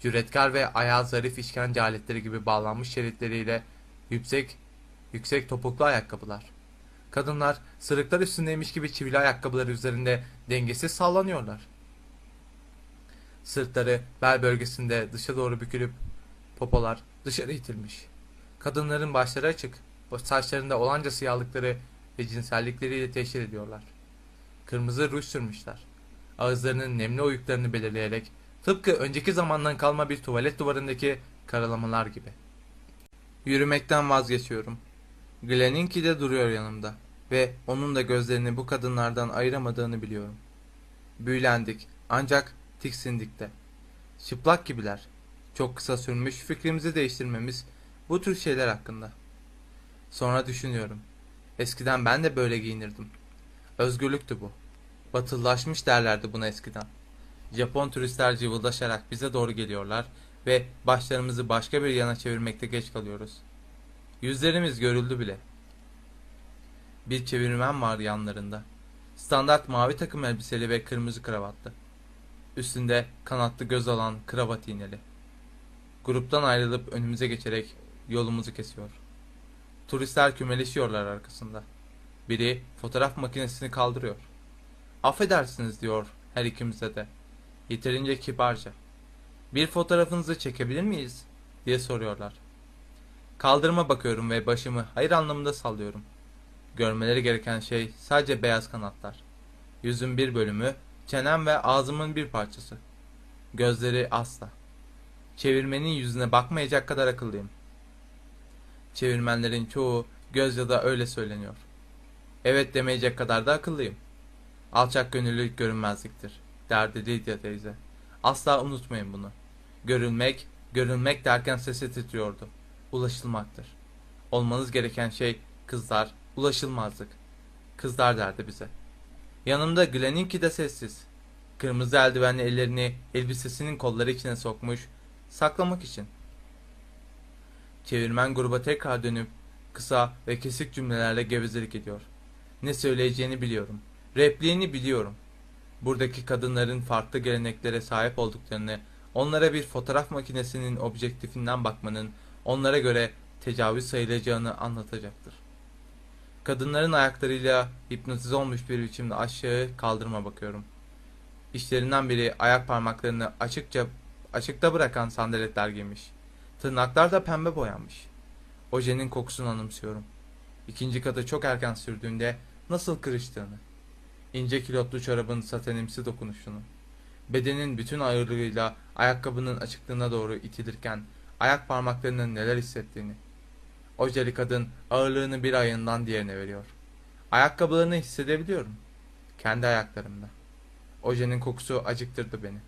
Cüretkar ve ayağı zarif işkence aletleri gibi bağlanmış şeritleriyle yüksek, yüksek topuklu ayakkabılar. Kadınlar sırıklar üstündeymiş gibi çivili ayakkabıları üzerinde dengesiz sallanıyorlar. Sırtları bel bölgesinde dışa doğru bükülüp popolar dışarı itilmiş. Kadınların başları açık, saçlarında olanca siyahlıkları ve cinsellikleriyle teşhir ediyorlar. Kırmızı ruj sürmüşler. Ağızlarının nemli oyuklarını belirleyerek tıpkı önceki zamandan kalma bir tuvalet duvarındaki karalamalar gibi. Yürümekten vazgeçiyorum. Glenn'inki de duruyor yanımda ve onun da gözlerini bu kadınlardan ayıramadığını biliyorum. Büyülendik ancak tiksindik de. Çıplak gibiler. Çok kısa sürmüş fikrimizi değiştirmemiz bu tür şeyler hakkında. Sonra düşünüyorum. Eskiden ben de böyle giyinirdim. Özgürlüktü bu. Batılılaşmış derlerdi buna eskiden. Japon turistler cıvıldaşarak bize doğru geliyorlar ve başlarımızı başka bir yana çevirmekte geç kalıyoruz. Yüzlerimiz görüldü bile. Bir çevirmen var yanlarında. Standart mavi takım elbiseli ve kırmızı kravatlı. Üstünde kanatlı göz alan kravat iğneli. Gruptan ayrılıp önümüze geçerek yolumuzu kesiyor. Turistler kümeleşiyorlar arkasında. Biri fotoğraf makinesini kaldırıyor. Affedersiniz diyor her ikimize de. Yeterince kibarca. Bir fotoğrafınızı çekebilir miyiz? diye soruyorlar. Kaldırıma bakıyorum ve başımı hayır anlamında sallıyorum. Görmeleri gereken şey sadece beyaz kanatlar. Yüzün bir bölümü, çenem ve ağzımın bir parçası. Gözleri asla. Çevirmenin yüzüne bakmayacak kadar akıllıyım. Çevirmenlerin çoğu göz ya da öyle söyleniyor. Evet demeyecek kadar da akıllıyım. Alçak gönüllülük görünmezliktir, derdi Lydia teyze. Asla unutmayın bunu. Görülmek, görülmek derken sesi titriyordu. Ulaşılmaktır. Olmanız gereken şey kızlar, ulaşılmazlık. Kızlar derdi bize. Yanımda Gleninki de sessiz. Kırmızı eldivenli ellerini elbisesinin kolları içine sokmuş, saklamak için. Çevirmen gruba tekrar dönüp kısa ve kesik cümlelerle gevezelik ediyor. Ne söyleyeceğini biliyorum. Repliğini biliyorum. Buradaki kadınların farklı geleneklere sahip olduklarını, onlara bir fotoğraf makinesinin objektifinden bakmanın onlara göre tecavüz sayılacağını anlatacaktır. Kadınların ayaklarıyla hipnotize olmuş bir biçimde aşağı kaldırıma bakıyorum. İşlerinden biri ayak parmaklarını açıkça açıkta bırakan sandaletler giymiş. Tırnaklar da pembe boyanmış. Ojenin kokusunu anımsıyorum. İkinci katı çok erken sürdüğünde nasıl kırıştığını. ince kilotlu çorabın satenimsi dokunuşunu. Bedenin bütün ağırlığıyla ayakkabının açıklığına doğru itilirken ayak parmaklarının neler hissettiğini. Ojeli kadın ağırlığını bir ayından diğerine veriyor. Ayakkabılarını hissedebiliyorum. Kendi ayaklarımda. Ojenin kokusu acıktırdı beni.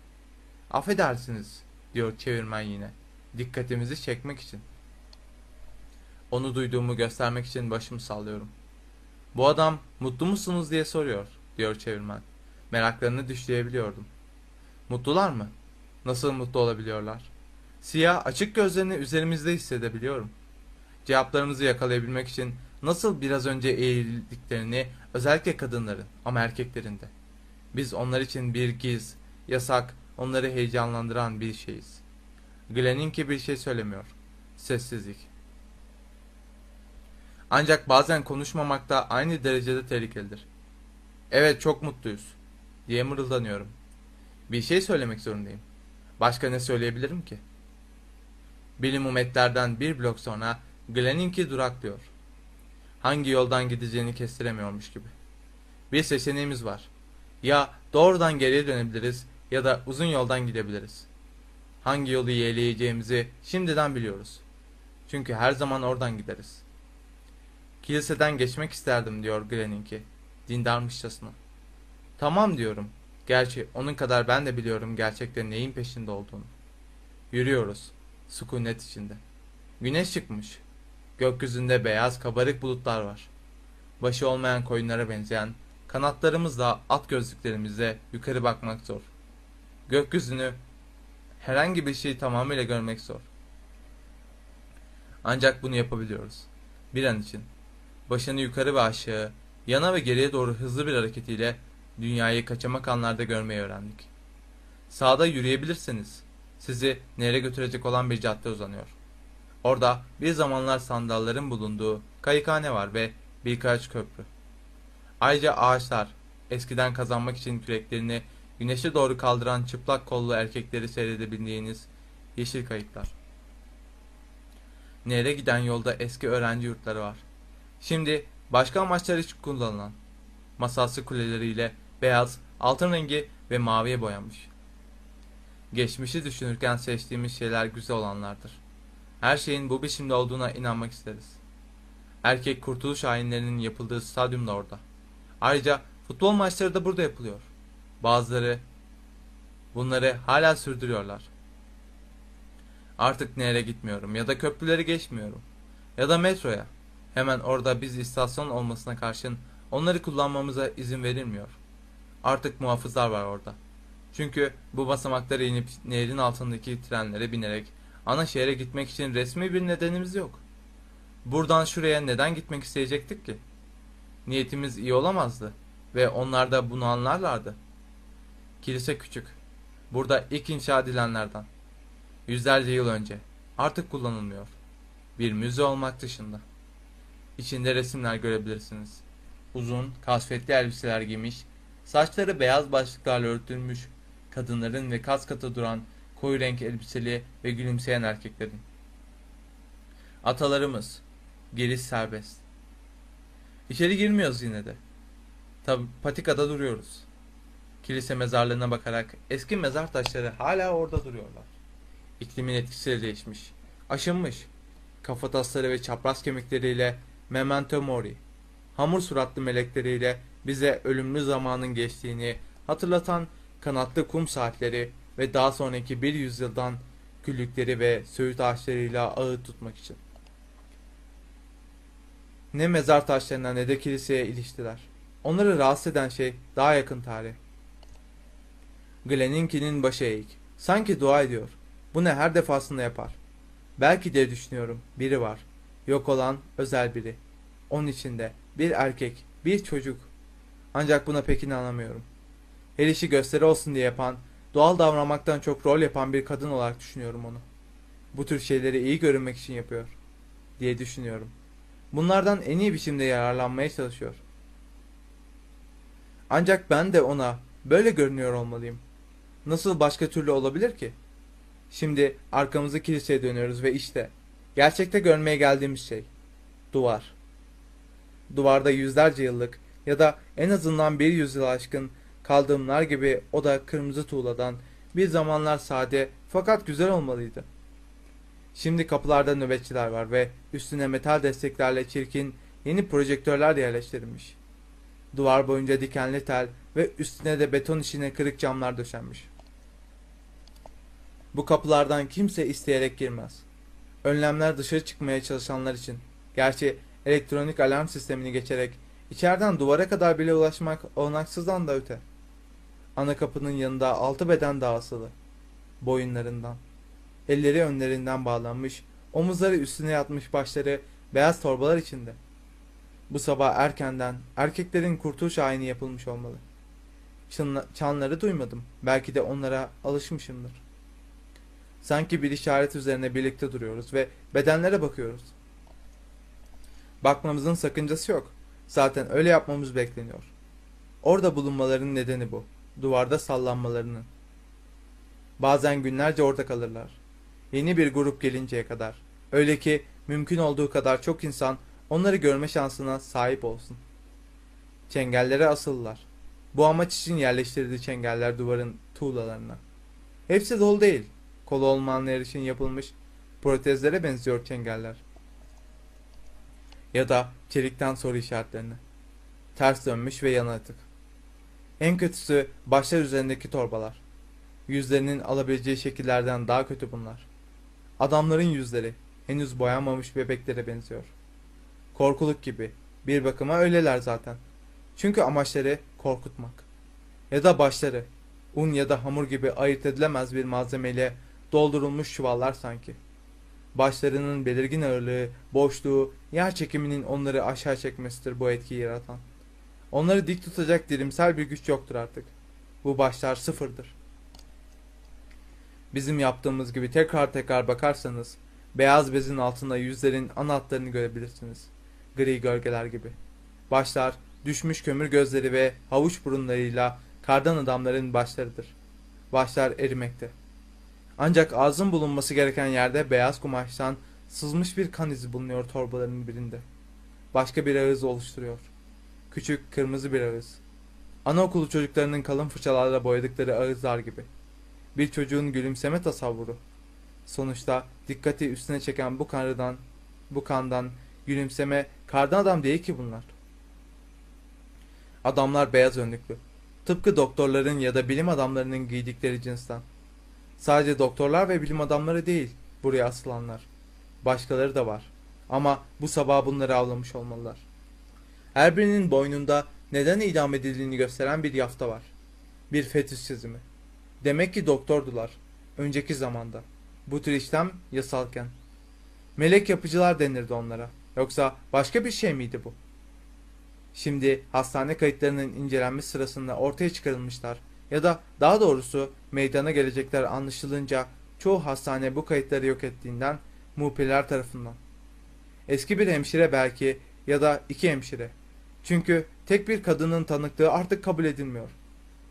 Affedersiniz, diyor çevirmen yine. Dikkatimizi çekmek için. Onu duyduğumu göstermek için başımı sallıyorum. Bu adam mutlu musunuz diye soruyor, diyor çevirmen. Meraklarını düşleyebiliyordum. Mutlular mı? Nasıl mutlu olabiliyorlar? Siyah açık gözlerini üzerimizde hissedebiliyorum. Cevaplarımızı yakalayabilmek için nasıl biraz önce eğildiklerini özellikle kadınların ama erkeklerin de. Biz onlar için bir giz, yasak, onları heyecanlandıran bir şeyiz. Glenn'inki bir şey söylemiyor. Sessizlik. Ancak bazen konuşmamak da aynı derecede tehlikelidir. Evet çok mutluyuz diye mırıldanıyorum. Bir şey söylemek zorundayım. Başka ne söyleyebilirim ki? Bilim umetlerden bir blok sonra Glenn'inki duraklıyor. Hangi yoldan gideceğini kestiremiyormuş gibi. Bir seçeneğimiz var. Ya doğrudan geriye dönebiliriz ya da uzun yoldan gidebiliriz. Hangi yolu yeğleyeceğimizi şimdiden biliyoruz. Çünkü her zaman oradan gideriz. Kiliseden geçmek isterdim diyor Glenn'inki. Dindarmışçasına. Tamam diyorum. Gerçi onun kadar ben de biliyorum gerçekten neyin peşinde olduğunu. Yürüyoruz. Sükunet içinde. Güneş çıkmış. Gökyüzünde beyaz kabarık bulutlar var. Başı olmayan koyunlara benzeyen, kanatlarımızla at gözlüklerimizle yukarı bakmak zor. Gökyüzünü herhangi bir şeyi tamamıyla görmek zor. Ancak bunu yapabiliyoruz. Bir an için. Başını yukarı ve aşağı, yana ve geriye doğru hızlı bir hareketiyle dünyayı kaçamak anlarda görmeyi öğrendik. Sağda yürüyebilirsiniz. Sizi nereye götürecek olan bir cadde uzanıyor. Orada bir zamanlar sandalların bulunduğu kayıkhane var ve birkaç köprü. Ayrıca ağaçlar, eskiden kazanmak için küreklerini güneşe doğru kaldıran çıplak kollu erkekleri seyredebildiğiniz yeşil kayıklar. Nehre giden yolda eski öğrenci yurtları var. Şimdi başka amaçlar için kullanılan masalsı kuleleriyle beyaz, altın rengi ve maviye boyanmış. Geçmişi düşünürken seçtiğimiz şeyler güzel olanlardır. Her şeyin bu biçimde olduğuna inanmak isteriz. Erkek kurtuluş ayinlerinin yapıldığı stadyum da orada. Ayrıca futbol maçları da burada yapılıyor. Bazıları bunları hala sürdürüyorlar. Artık nehre gitmiyorum ya da köprüleri geçmiyorum. Ya da metroya. Hemen orada biz istasyon olmasına karşın onları kullanmamıza izin verilmiyor. Artık muhafızlar var orada. Çünkü bu basamaklara inip nehrin altındaki trenlere binerek ana şehre gitmek için resmi bir nedenimiz yok. Buradan şuraya neden gitmek isteyecektik ki? Niyetimiz iyi olamazdı ve onlar da bunu anlarlardı. Kilise küçük. Burada ilk inşa edilenlerden. Yüzlerce yıl önce. Artık kullanılmıyor. Bir müze olmak dışında. İçinde resimler görebilirsiniz. Uzun, kasvetli elbiseler giymiş, saçları beyaz başlıklarla örtülmüş, Kadınların ve kas katı duran koyu renk elbiseli ve gülümseyen erkeklerin. Atalarımız, giriş serbest. İçeri girmiyoruz yine de. Tabi patikada duruyoruz. Kilise mezarlığına bakarak eski mezar taşları hala orada duruyorlar. İklimin etkisiyle değişmiş, aşınmış. Kafatasları ve çapraz kemikleriyle memento mori, hamur suratlı melekleriyle bize ölümlü zamanın geçtiğini hatırlatan kanatlı kum saatleri ve daha sonraki bir yüzyıldan güllükleri ve söğüt ağaçlarıyla ağıt tutmak için. Ne mezar taşlarına ne de kiliseye iliştiler. Onları rahatsız eden şey daha yakın tarih. Glen'inkinin başı eğik. Sanki dua ediyor. Bu ne her defasında yapar. Belki de düşünüyorum. Biri var. Yok olan özel biri. Onun içinde bir erkek, bir çocuk. Ancak buna pek inanamıyorum. Her işi gösteri olsun diye yapan, doğal davranmaktan çok rol yapan bir kadın olarak düşünüyorum onu. Bu tür şeyleri iyi görünmek için yapıyor diye düşünüyorum. Bunlardan en iyi biçimde yararlanmaya çalışıyor. Ancak ben de ona böyle görünüyor olmalıyım. Nasıl başka türlü olabilir ki? Şimdi arkamızı kiliseye dönüyoruz ve işte gerçekte görmeye geldiğimiz şey duvar. Duvarda yüzlerce yıllık ya da en azından bir yüzyıl aşkın kaldığımlar gibi o da kırmızı tuğladan bir zamanlar sade fakat güzel olmalıydı. Şimdi kapılarda nöbetçiler var ve üstüne metal desteklerle çirkin yeni projektörler yerleştirilmiş. Duvar boyunca dikenli tel ve üstüne de beton işine kırık camlar döşenmiş. Bu kapılardan kimse isteyerek girmez. Önlemler dışarı çıkmaya çalışanlar için. Gerçi elektronik alarm sistemini geçerek içeriden duvara kadar bile ulaşmak olanaksızdan da öte. Ana kapının yanında altı beden daha asılı. Boyunlarından. Elleri önlerinden bağlanmış, omuzları üstüne yatmış başları beyaz torbalar içinde. Bu sabah erkenden erkeklerin kurtuluş ayini yapılmış olmalı. Çınla, çanları duymadım. Belki de onlara alışmışımdır. Sanki bir işaret üzerine birlikte duruyoruz ve bedenlere bakıyoruz. Bakmamızın sakıncası yok. Zaten öyle yapmamız bekleniyor. Orada bulunmalarının nedeni bu. Duvarda sallanmalarının. Bazen günlerce orada kalırlar. Yeni bir grup gelinceye kadar. Öyle ki mümkün olduğu kadar çok insan onları görme şansına sahip olsun. Çengellere asılırlar. Bu amaç için yerleştirildi çengeller duvarın tuğlalarına. Hepsi dolu değil. Kolu olmayanlar için yapılmış protezlere benziyor çengeller. Ya da çelikten soru işaretlerine. Ters dönmüş ve yana atık. En kötüsü başlar üzerindeki torbalar. Yüzlerinin alabileceği şekillerden daha kötü bunlar. Adamların yüzleri henüz boyanmamış bebeklere benziyor. Korkuluk gibi. Bir bakıma öyleler zaten. Çünkü amaçları korkutmak. Ya da başları un ya da hamur gibi ayırt edilemez bir malzemeyle doldurulmuş çuvallar sanki. Başlarının belirgin ağırlığı, boşluğu, yer çekiminin onları aşağı çekmesidir bu etkiyi yaratan. Onları dik tutacak dirimsel bir güç yoktur artık. Bu başlar sıfırdır. Bizim yaptığımız gibi tekrar tekrar bakarsanız, beyaz bezin altında yüzlerin ana hatlarını görebilirsiniz. Gri gölgeler gibi. Başlar, düşmüş kömür gözleri ve havuç burunlarıyla kardan adamların başlarıdır. Başlar erimekte. Ancak ağzın bulunması gereken yerde beyaz kumaştan sızmış bir kan izi bulunuyor torbaların birinde. Başka bir ağız oluşturuyor. Küçük, kırmızı bir ağız. Anaokulu çocuklarının kalın fırçalarla boyadıkları ağızlar gibi. Bir çocuğun gülümseme tasavvuru. Sonuçta dikkati üstüne çeken bu kandan, bu kandan gülümseme kardan adam değil ki bunlar. Adamlar beyaz önlüklü. Tıpkı doktorların ya da bilim adamlarının giydikleri cinsten. Sadece doktorlar ve bilim adamları değil buraya asılanlar. Başkaları da var. Ama bu sabah bunları avlamış olmalılar. Her birinin boynunda neden idam edildiğini gösteren bir yafta var. Bir fetüs çizimi. Demek ki doktordular. Önceki zamanda. Bu tür işlem yasalken. Melek yapıcılar denirdi onlara. Yoksa başka bir şey miydi bu? Şimdi hastane kayıtlarının incelenmesi sırasında ortaya çıkarılmışlar ya da daha doğrusu meydana gelecekler anlaşılınca çoğu hastane bu kayıtları yok ettiğinden muhbirler tarafından. Eski bir hemşire belki ya da iki hemşire. Çünkü tek bir kadının tanıklığı artık kabul edilmiyor.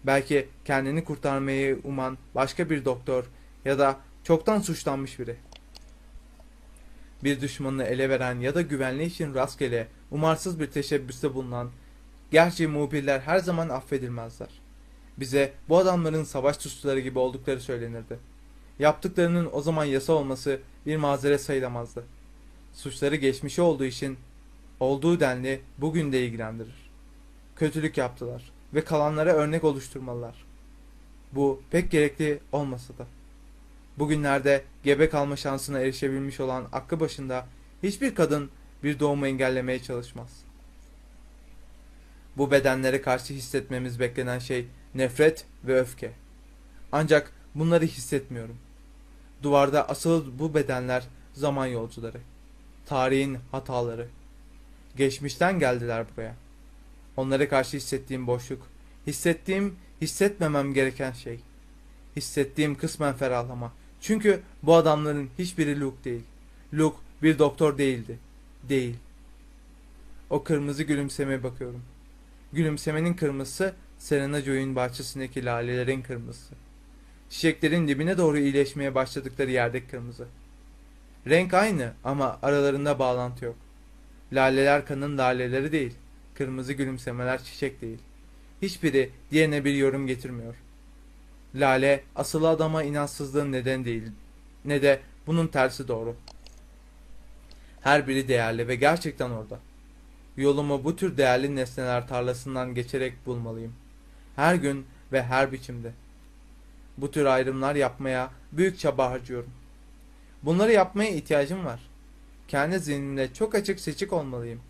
Belki kendini kurtarmayı uman başka bir doktor ya da çoktan suçlanmış biri. Bir düşmanını ele veren ya da güvenliği için rastgele, umarsız bir teşebbüste bulunan, gerçi muhbirler her zaman affedilmezler. Bize bu adamların savaş suçluları gibi oldukları söylenirdi. Yaptıklarının o zaman yasa olması bir mazeret sayılamazdı. Suçları geçmişi olduğu için olduğu denli bugün de ilgilendirir. Kötülük yaptılar ve kalanlara örnek oluşturmalılar. Bu pek gerekli olmasa da. Bugünlerde gebe kalma şansına erişebilmiş olan aklı başında hiçbir kadın bir doğumu engellemeye çalışmaz. Bu bedenlere karşı hissetmemiz beklenen şey nefret ve öfke. Ancak bunları hissetmiyorum. Duvarda asılı bu bedenler zaman yolcuları. Tarihin hataları. Geçmişten geldiler buraya. Onlara karşı hissettiğim boşluk, hissettiğim, hissetmemem gereken şey. Hissettiğim kısmen ferahlama. Çünkü bu adamların hiçbiri Luke değil. Luke bir doktor değildi. Değil. O kırmızı gülümsemeye bakıyorum. Gülümsemenin kırmızısı Serena Joy'un bahçesindeki lalelerin kırmızısı. Çiçeklerin dibine doğru iyileşmeye başladıkları yerdeki kırmızı. Renk aynı ama aralarında bağlantı yok. Laleler kanın laleleri değil. Kırmızı gülümsemeler çiçek değil. Hiçbiri diğerine bir yorum getirmiyor. Lale asılı adama inançsızlığın neden değil. Ne de bunun tersi doğru. Her biri değerli ve gerçekten orada. Yolumu bu tür değerli nesneler tarlasından geçerek bulmalıyım. Her gün ve her biçimde. Bu tür ayrımlar yapmaya büyük çaba harcıyorum. Bunları yapmaya ihtiyacım var. Kendi zihnimde çok açık seçik olmalıyım.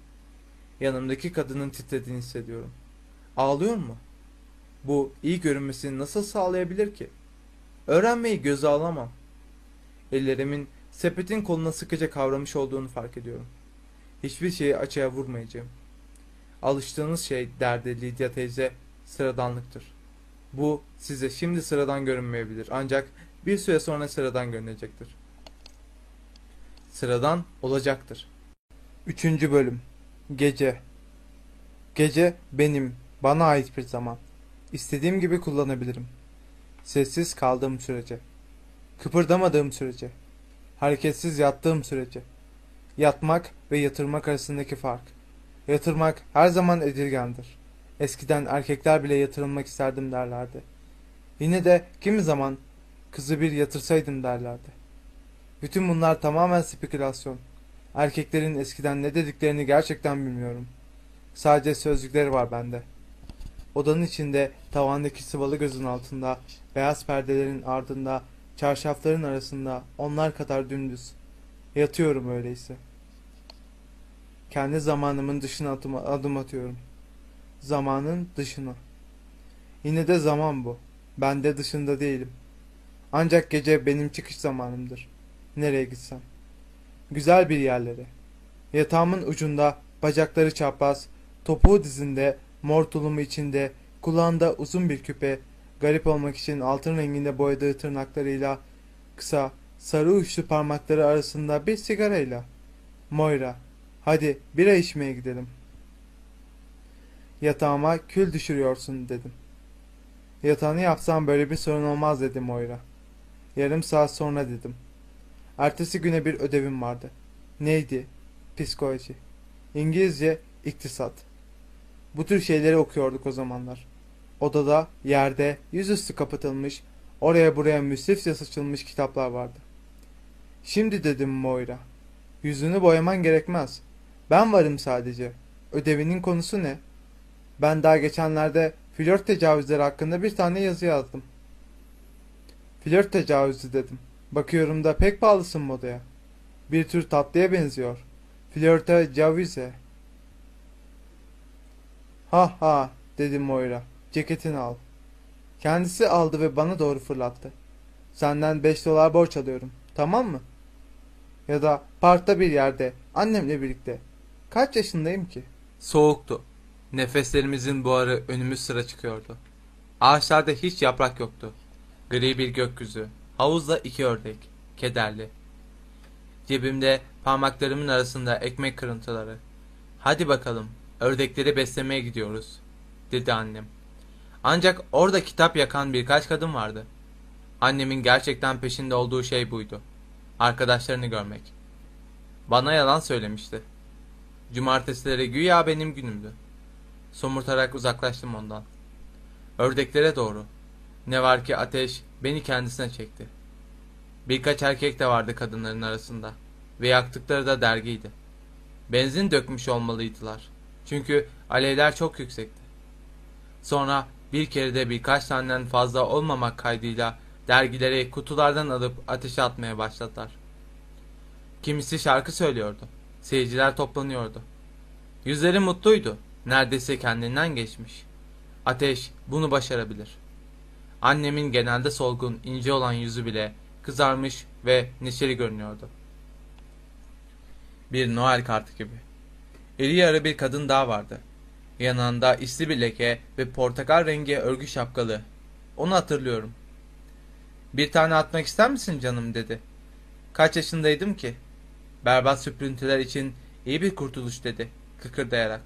Yanımdaki kadının titrediğini hissediyorum. Ağlıyor mu? Bu iyi görünmesini nasıl sağlayabilir ki? Öğrenmeyi göze alamam. Ellerimin sepetin koluna sıkıca kavramış olduğunu fark ediyorum. Hiçbir şeyi açığa vurmayacağım. Alıştığınız şey derdi Lidya teyze sıradanlıktır. Bu size şimdi sıradan görünmeyebilir ancak bir süre sonra sıradan görünecektir. Sıradan olacaktır. Üçüncü bölüm Gece Gece benim, bana ait bir zaman. İstediğim gibi kullanabilirim. Sessiz kaldığım sürece. Kıpırdamadığım sürece. Hareketsiz yattığım sürece. Yatmak ve yatırmak arasındaki fark. Yatırmak her zaman edilgendir. Eskiden erkekler bile yatırılmak isterdim derlerdi. Yine de kimi zaman kızı bir yatırsaydım derlerdi. Bütün bunlar tamamen spekülasyon. Erkeklerin eskiden ne dediklerini gerçekten bilmiyorum. Sadece sözcükleri var bende. Odanın içinde tavandaki sıvalı gözün altında, beyaz perdelerin ardında, çarşafların arasında onlar kadar dümdüz. Yatıyorum öyleyse. Kendi zamanımın dışına adım, adım atıyorum. Zamanın dışına. Yine de zaman bu. Ben de dışında değilim. Ancak gece benim çıkış zamanımdır. Nereye gitsem. Güzel bir yerlere. Yatağımın ucunda bacakları çapraz, topuğu dizinde, mor tulumu içinde, kulağında uzun bir küpe, garip olmak için altın renginde boyadığı tırnaklarıyla, kısa, sarı uçlu parmakları arasında bir sigarayla. Moira, hadi bira içmeye gidelim. Yatağıma kül düşürüyorsun dedim. Yatağını yapsam böyle bir sorun olmaz dedi Moira. Yarım saat sonra dedim. Ertesi güne bir ödevim vardı. Neydi? Psikoloji. İngilizce, iktisat. Bu tür şeyleri okuyorduk o zamanlar. Odada, yerde, yüzüstü kapatılmış, oraya buraya müsrifçe saçılmış kitaplar vardı. Şimdi dedim Moira. Yüzünü boyaman gerekmez. Ben varım sadece. Ödevinin konusu ne? Ben daha geçenlerde flört tecavüzleri hakkında bir tane yazı yazdım. Flört tecavüzü dedim. Bakıyorum da pek pahalısın modaya. Bir tür tatlıya benziyor. Flörte cavize. Ha ha dedi Moira. Ceketini al. Kendisi aldı ve bana doğru fırlattı. Senden beş dolar borç alıyorum. Tamam mı? Ya da parkta bir yerde annemle birlikte. Kaç yaşındayım ki? Soğuktu. Nefeslerimizin buharı önümüz sıra çıkıyordu. Ağaçlarda hiç yaprak yoktu. Gri bir gökyüzü. Havuzda iki ördek. Kederli. Cebimde parmaklarımın arasında ekmek kırıntıları. Hadi bakalım, ördekleri beslemeye gidiyoruz, dedi annem. Ancak orada kitap yakan birkaç kadın vardı. Annemin gerçekten peşinde olduğu şey buydu. Arkadaşlarını görmek. Bana yalan söylemişti. Cumartesileri güya benim günümdü. Somurtarak uzaklaştım ondan. Ördeklere doğru. Ne var ki ateş beni kendisine çekti. Birkaç erkek de vardı kadınların arasında. Ve yaktıkları da dergiydi. Benzin dökmüş olmalıydılar. Çünkü alevler çok yüksekti. Sonra bir kere de birkaç taneden fazla olmamak kaydıyla dergileri kutulardan alıp ateşe atmaya başladılar. Kimisi şarkı söylüyordu. Seyirciler toplanıyordu. Yüzleri mutluydu. Neredeyse kendinden geçmiş. Ateş bunu başarabilir. Annemin genelde solgun, ince olan yüzü bile kızarmış ve neşeli görünüyordu. Bir Noel kartı gibi. İri yarı bir kadın daha vardı. Yanında isli bir leke ve portakal rengi örgü şapkalı. Onu hatırlıyorum. Bir tane atmak ister misin canım dedi. Kaç yaşındaydım ki? Berbat süprüntüler için iyi bir kurtuluş dedi kıkırdayarak.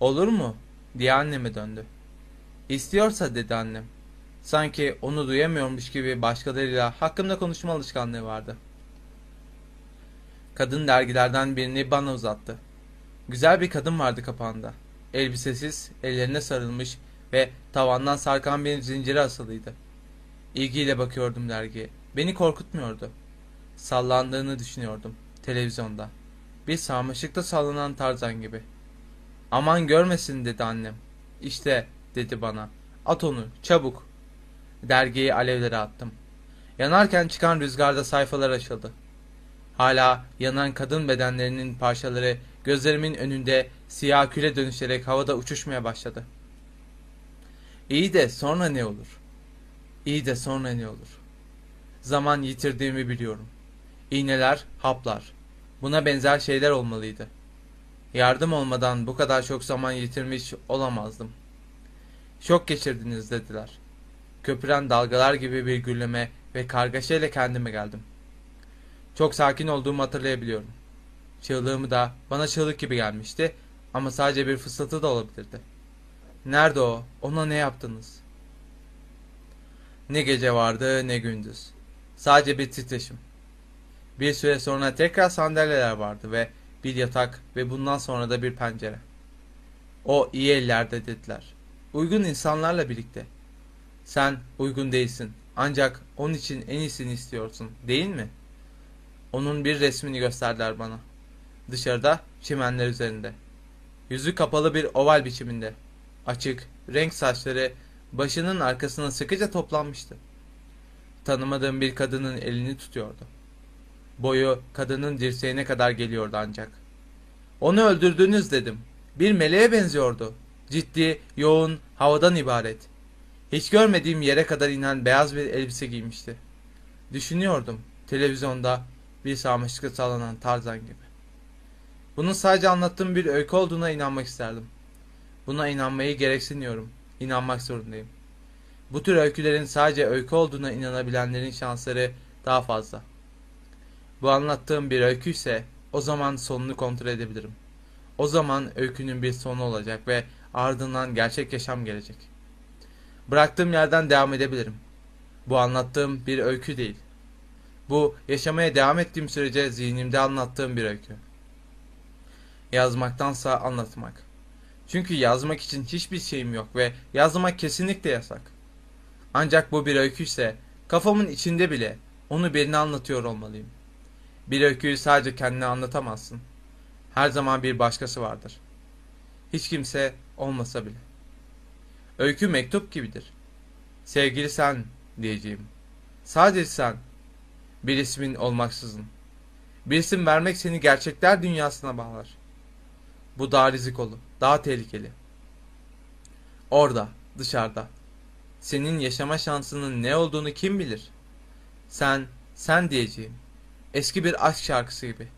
Olur mu? diye anneme döndü. İstiyorsa dedi annem. Sanki onu duyamıyormuş gibi başkalarıyla hakkımda konuşma alışkanlığı vardı. Kadın dergilerden birini bana uzattı. Güzel bir kadın vardı kapağında. Elbisesiz, ellerine sarılmış ve tavandan sarkan bir zincire asılıydı. İlgiyle bakıyordum dergiye. Beni korkutmuyordu. Sallandığını düşünüyordum televizyonda. Bir sarmaşıkta sallanan tarzan gibi. Aman görmesin dedi annem. İşte dedi bana. At onu çabuk. Dergiyi alevlere attım. Yanarken çıkan rüzgarda sayfalar açıldı. Hala yanan kadın bedenlerinin parçaları gözlerimin önünde siyah küle dönüşerek havada uçuşmaya başladı. İyi de sonra ne olur? İyi de sonra ne olur? Zaman yitirdiğimi biliyorum. İğneler, haplar. Buna benzer şeyler olmalıydı. Yardım olmadan bu kadar çok zaman yitirmiş olamazdım. Şok geçirdiniz dediler. Köpüren dalgalar gibi bir gürleme ve kargaşayla kendime geldim. Çok sakin olduğumu hatırlayabiliyorum. Çığlığımı da bana çığlık gibi gelmişti ama sadece bir fısıltı da olabilirdi. Nerede o? Ona ne yaptınız? Ne gece vardı ne gündüz. Sadece bir titreşim. Bir süre sonra tekrar sandalyeler vardı ve bir yatak ve bundan sonra da bir pencere. O iyi ellerde dediler. Uygun insanlarla birlikte. Sen uygun değilsin. Ancak onun için en iyisini istiyorsun, değil mi? Onun bir resmini gösterdiler bana. Dışarıda, çimenler üzerinde. Yüzü kapalı bir oval biçiminde. Açık, renk saçları başının arkasına sıkıca toplanmıştı. Tanımadığım bir kadının elini tutuyordu. Boyu kadının dirseğine kadar geliyordu ancak. Onu öldürdünüz dedim. Bir meleğe benziyordu. Ciddi, yoğun, havadan ibaret. Hiç görmediğim yere kadar inen beyaz bir elbise giymişti. Düşünüyordum. Televizyonda bir sarmaşıkta sallanan Tarzan gibi. Bunun sadece anlattığım bir öykü olduğuna inanmak isterdim. Buna inanmayı gereksiniyorum. İnanmak zorundayım. Bu tür öykülerin sadece öykü olduğuna inanabilenlerin şansları daha fazla. Bu anlattığım bir öykü ise o zaman sonunu kontrol edebilirim. O zaman öykünün bir sonu olacak ve ardından gerçek yaşam gelecek. Bıraktığım yerden devam edebilirim. Bu anlattığım bir öykü değil. Bu yaşamaya devam ettiğim sürece zihnimde anlattığım bir öykü. Yazmaktansa anlatmak. Çünkü yazmak için hiçbir şeyim yok ve yazmak kesinlikle yasak. Ancak bu bir öykü ise kafamın içinde bile onu birine anlatıyor olmalıyım. Bir öyküyü sadece kendine anlatamazsın. Her zaman bir başkası vardır. Hiç kimse olmasa bile. Öykü mektup gibidir. Sevgili sen diyeceğim. Sadece sen. Bir ismin olmaksızın. Bir isim vermek seni gerçekler dünyasına bağlar. Bu daha rizikolu, daha tehlikeli. Orada, dışarıda. Senin yaşama şansının ne olduğunu kim bilir? Sen, sen diyeceğim. Eski bir aşk şarkısı gibi.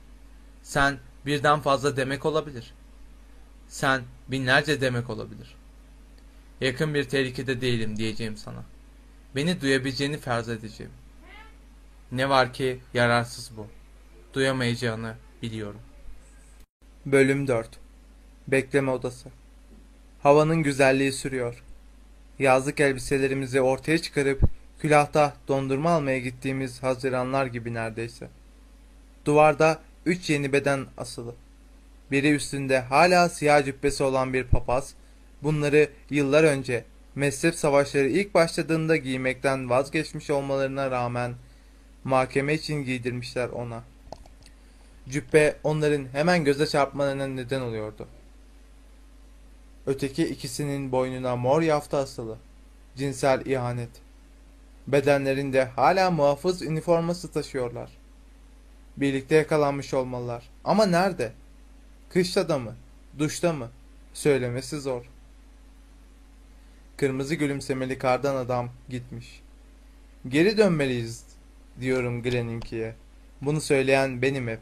Sen birden fazla demek olabilir. Sen binlerce demek olabilir. Yakın bir tehlikede değilim diyeceğim sana. Beni duyabileceğini farz edeceğim. Ne var ki yararsız bu. Duyamayacağını biliyorum. Bölüm 4 Bekleme odası Havanın güzelliği sürüyor. yazlık elbiselerimizi ortaya çıkarıp külahta dondurma almaya gittiğimiz haziranlar gibi neredeyse. Duvarda üç yeni beden asılı. Biri üstünde hala siyah cübbesi olan bir papaz, bunları yıllar önce mezhep savaşları ilk başladığında giymekten vazgeçmiş olmalarına rağmen mahkeme için giydirmişler ona. Cübbe onların hemen göze çarpmalarına neden oluyordu. Öteki ikisinin boynuna mor yafta asılı. Cinsel ihanet. Bedenlerinde hala muhafız üniforması taşıyorlar. Birlikte yakalanmış olmalılar. Ama nerede? Kışlada mı? Duşta mı? Söylemesi zor. Kırmızı gülümsemeli kardan adam gitmiş. Geri dönmeliyiz diyorum Glen'inkiye. Bunu söyleyen benim hep.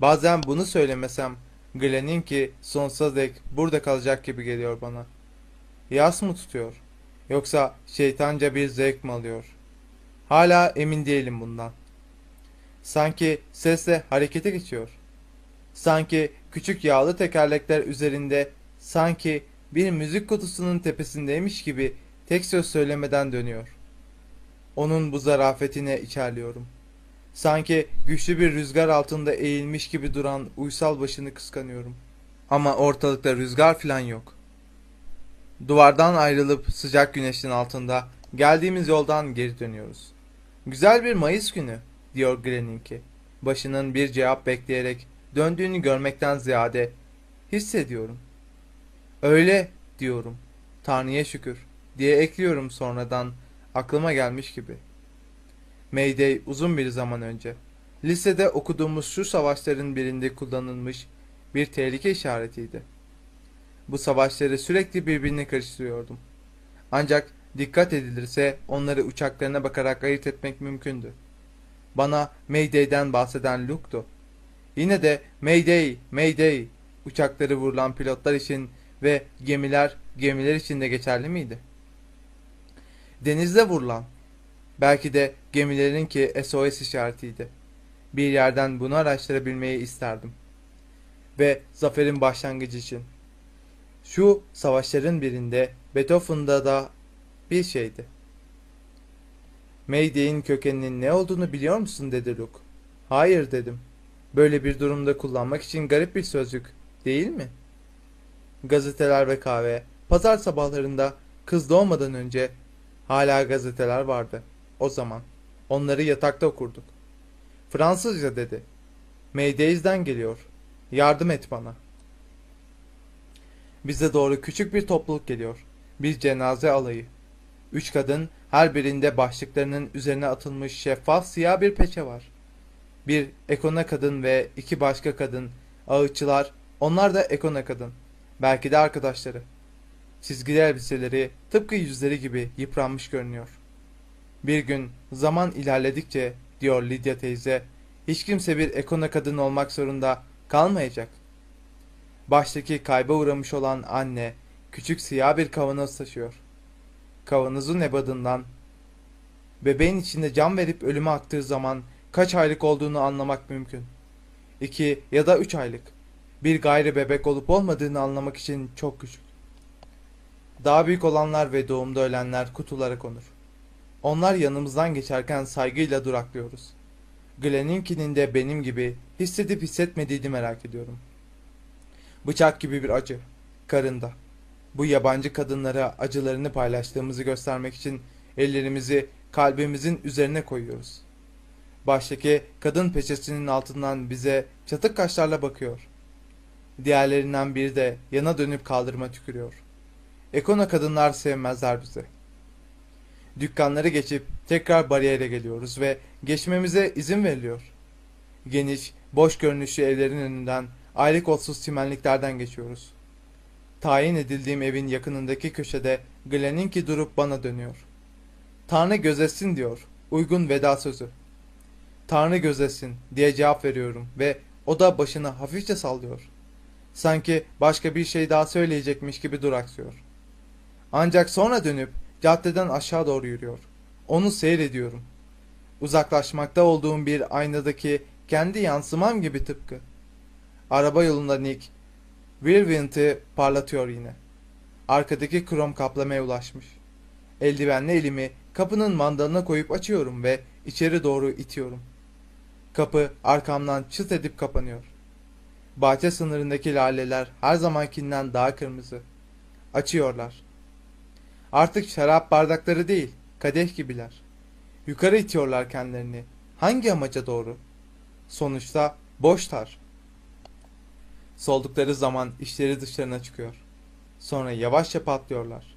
Bazen bunu söylemesem Glen'inki sonsuza dek burada kalacak gibi geliyor bana. Yas mı tutuyor? Yoksa şeytanca bir zevk mi alıyor? Hala emin değilim bundan. Sanki sesle harekete geçiyor. Sanki küçük yağlı tekerlekler üzerinde sanki bir müzik kutusunun tepesindeymiş gibi tek söz söylemeden dönüyor. Onun bu zarafetine içerliyorum. Sanki güçlü bir rüzgar altında eğilmiş gibi duran uysal başını kıskanıyorum. Ama ortalıkta rüzgar filan yok. Duvardan ayrılıp sıcak güneşin altında geldiğimiz yoldan geri dönüyoruz. Güzel bir Mayıs günü, diyor Glen'inki. Başının bir cevap bekleyerek döndüğünü görmekten ziyade hissediyorum. Öyle diyorum. Tanrı'ya şükür diye ekliyorum sonradan aklıma gelmiş gibi. Mayday uzun bir zaman önce. Lisede okuduğumuz şu savaşların birinde kullanılmış bir tehlike işaretiydi. Bu savaşları sürekli birbirine karıştırıyordum. Ancak dikkat edilirse onları uçaklarına bakarak ayırt etmek mümkündü. Bana Mayday'den bahseden Luke'du. Yine de Mayday, Mayday uçakları vurulan pilotlar için ve gemiler, gemiler için de geçerli miydi? Denizde vurulan, belki de gemilerin ki SOS işaretiydi. Bir yerden bunu araştırabilmeyi isterdim. Ve zaferin başlangıcı için. Şu savaşların birinde Beethoven'da da bir şeydi. Mayday'in kökeninin ne olduğunu biliyor musun dedi Luke. Hayır dedim. Böyle bir durumda kullanmak için garip bir sözcük değil mi? Gazeteler ve kahve. Pazar sabahlarında kız doğmadan önce hala gazeteler vardı. O zaman. Onları yatakta okurduk. Fransızca dedi. Maydays'den geliyor. Yardım et bana. Bize doğru küçük bir topluluk geliyor. Bir cenaze alayı. Üç kadın her birinde başlıklarının üzerine atılmış şeffaf siyah bir peçe var. Bir ekona kadın ve iki başka kadın, ağıtçılar, onlar da ekona kadın. Belki de arkadaşları. Çizgili elbiseleri tıpkı yüzleri gibi yıpranmış görünüyor. Bir gün zaman ilerledikçe diyor Lidya teyze, hiç kimse bir ekona kadın olmak zorunda kalmayacak. Baştaki kayba uğramış olan anne küçük siyah bir kavanoz taşıyor. Kavanozun ebadından bebeğin içinde can verip ölüme aktığı zaman kaç aylık olduğunu anlamak mümkün. İki ya da üç aylık. Bir gayri bebek olup olmadığını anlamak için çok küçük. Daha büyük olanlar ve doğumda ölenler kutulara konur. Onlar yanımızdan geçerken saygıyla duraklıyoruz. Glenn'inkinin de benim gibi hissedip hissetmediğini merak ediyorum. Bıçak gibi bir acı. Karında. Bu yabancı kadınlara acılarını paylaştığımızı göstermek için ellerimizi kalbimizin üzerine koyuyoruz. Baştaki kadın peçesinin altından bize çatık kaşlarla bakıyor. Diğerlerinden biri de yana dönüp kaldırıma tükürüyor. Ekona kadınlar sevmezler bizi. Dükkanları geçip tekrar bariyere geliyoruz ve geçmemize izin veriliyor. Geniş, boş görünüşlü evlerin önünden aylık otsuz çimenliklerden geçiyoruz. Tayin edildiğim evin yakınındaki köşede Glen'inki durup bana dönüyor. Tanrı gözetsin diyor. Uygun veda sözü. Tanrı gözetsin diye cevap veriyorum ve o da başını hafifçe sallıyor. Sanki başka bir şey daha söyleyecekmiş gibi duraksıyor. Ancak sonra dönüp caddeden aşağı doğru yürüyor. Onu seyrediyorum. Uzaklaşmakta olduğum bir aynadaki kendi yansımam gibi tıpkı. Araba yolunda Nick, Whirlwind'i parlatıyor yine. Arkadaki krom kaplamaya ulaşmış. Eldivenli elimi kapının mandalına koyup açıyorum ve içeri doğru itiyorum. Kapı arkamdan çıt edip kapanıyor. Bahçe sınırındaki laleler her zamankinden daha kırmızı. Açıyorlar. Artık şarap bardakları değil, kadeh gibiler. Yukarı itiyorlar kendilerini. Hangi amaca doğru? Sonuçta boşlar. Soldukları zaman işleri dışlarına çıkıyor. Sonra yavaşça patlıyorlar.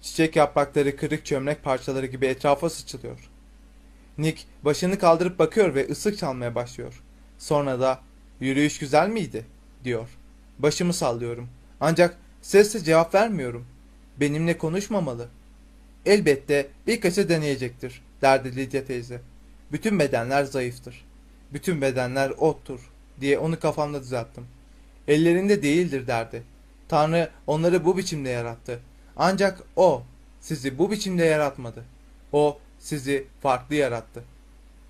Çiçek yaprakları kırık çömlek parçaları gibi etrafa sıçılıyor. Nick başını kaldırıp bakıyor ve ıslık çalmaya başlıyor. Sonra da yürüyüş güzel miydi diyor. Başımı sallıyorum. Ancak sesle cevap vermiyorum. Benimle konuşmamalı. Elbette birkaçı deneyecektir derdi Lidya teyze. Bütün bedenler zayıftır. Bütün bedenler ottur diye onu kafamda düzelttim. Ellerinde değildir derdi. Tanrı onları bu biçimde yarattı. Ancak o sizi bu biçimde yaratmadı. O sizi farklı yarattı.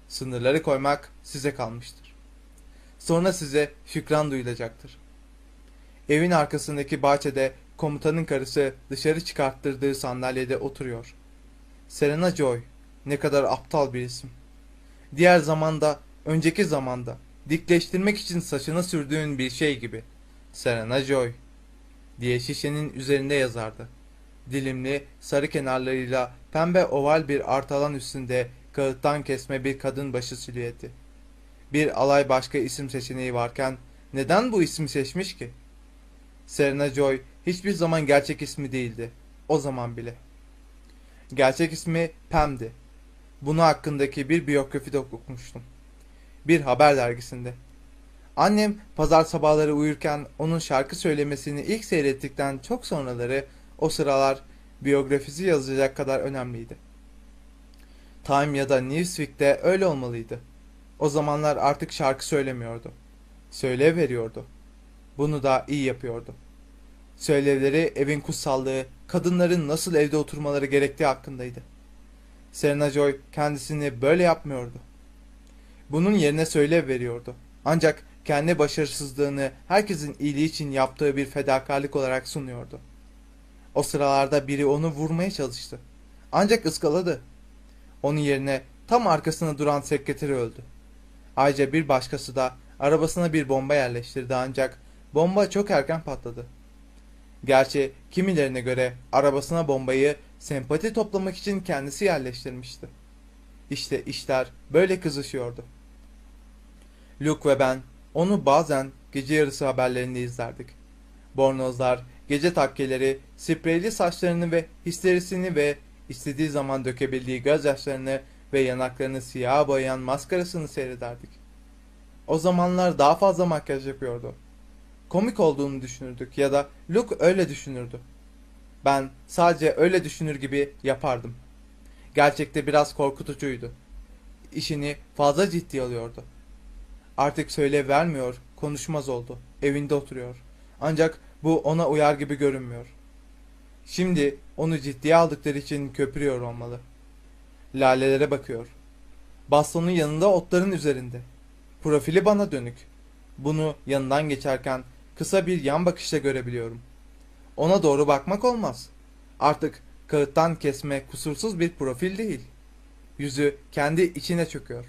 Sınırları koymak size kalmıştır. Sonra size şükran duyulacaktır. Evin arkasındaki bahçede komutanın karısı dışarı çıkarttırdığı sandalyede oturuyor. Serena Joy, ne kadar aptal bir isim. Diğer zamanda, önceki zamanda, dikleştirmek için saçına sürdüğün bir şey gibi. Serena Joy, diye şişenin üzerinde yazardı. Dilimli, sarı kenarlarıyla pembe oval bir artalan üstünde kağıttan kesme bir kadın başı silüeti. Bir alay başka isim seçeneği varken neden bu ismi seçmiş ki? Serena Joy hiçbir zaman gerçek ismi değildi. O zaman bile. Gerçek ismi Pam'di. Bunu hakkındaki bir biyografide okumuştum. Bir haber dergisinde. Annem pazar sabahları uyurken onun şarkı söylemesini ilk seyrettikten çok sonraları o sıralar biyografisi yazacak kadar önemliydi. Time ya da Newsweek'te öyle olmalıydı. O zamanlar artık şarkı söylemiyordu. Söyle veriyordu. Bunu da iyi yapıyordu. Söylevleri evin kutsallığı, kadınların nasıl evde oturmaları gerektiği hakkındaydı. Serena Joy kendisini böyle yapmıyordu. Bunun yerine söyle veriyordu. Ancak kendi başarısızlığını herkesin iyiliği için yaptığı bir fedakarlık olarak sunuyordu. O sıralarda biri onu vurmaya çalıştı. Ancak ıskaladı. Onun yerine tam arkasında duran sekreteri öldü. Ayrıca bir başkası da arabasına bir bomba yerleştirdi ancak bomba çok erken patladı. Gerçi kimilerine göre arabasına bombayı sempati toplamak için kendisi yerleştirmişti. İşte işler böyle kızışıyordu. Luke ve ben onu bazen gece yarısı haberlerinde izlerdik. Bornozlar, gece takkeleri, spreyli saçlarını ve histerisini ve istediği zaman dökebildiği gözyaşlarını ve yanaklarını siyah boyayan maskarasını seyrederdik. O zamanlar daha fazla makyaj yapıyordu. Komik olduğunu düşünürdük ya da Luke öyle düşünürdü. Ben sadece öyle düşünür gibi yapardım. Gerçekte biraz korkutucuydu. İşini fazla ciddi alıyordu. Artık söyle vermiyor, konuşmaz oldu. Evinde oturuyor. Ancak bu ona uyar gibi görünmüyor. Şimdi onu ciddiye aldıkları için köpürüyor olmalı. Lalelere bakıyor. Bastonun yanında otların üzerinde. Profili bana dönük. Bunu yanından geçerken kısa bir yan bakışla görebiliyorum. Ona doğru bakmak olmaz. Artık kağıttan kesme kusursuz bir profil değil. Yüzü kendi içine çöküyor.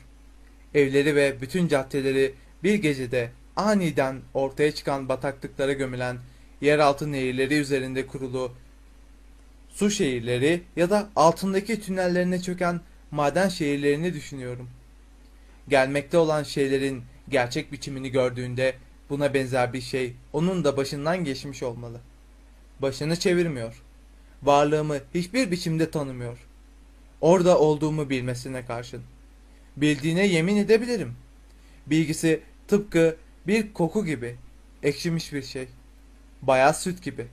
Evleri ve bütün caddeleri bir gecede aniden ortaya çıkan bataklıklara gömülen yeraltı nehirleri üzerinde kurulu su şehirleri ya da altındaki tünellerine çöken maden şehirlerini düşünüyorum. Gelmekte olan şeylerin gerçek biçimini gördüğünde buna benzer bir şey onun da başından geçmiş olmalı. Başını çevirmiyor. Varlığımı hiçbir biçimde tanımıyor. Orada olduğumu bilmesine karşın. Bildiğine yemin edebilirim. Bilgisi tıpkı bir koku gibi. Ekşimiş bir şey. Bayaz süt gibi.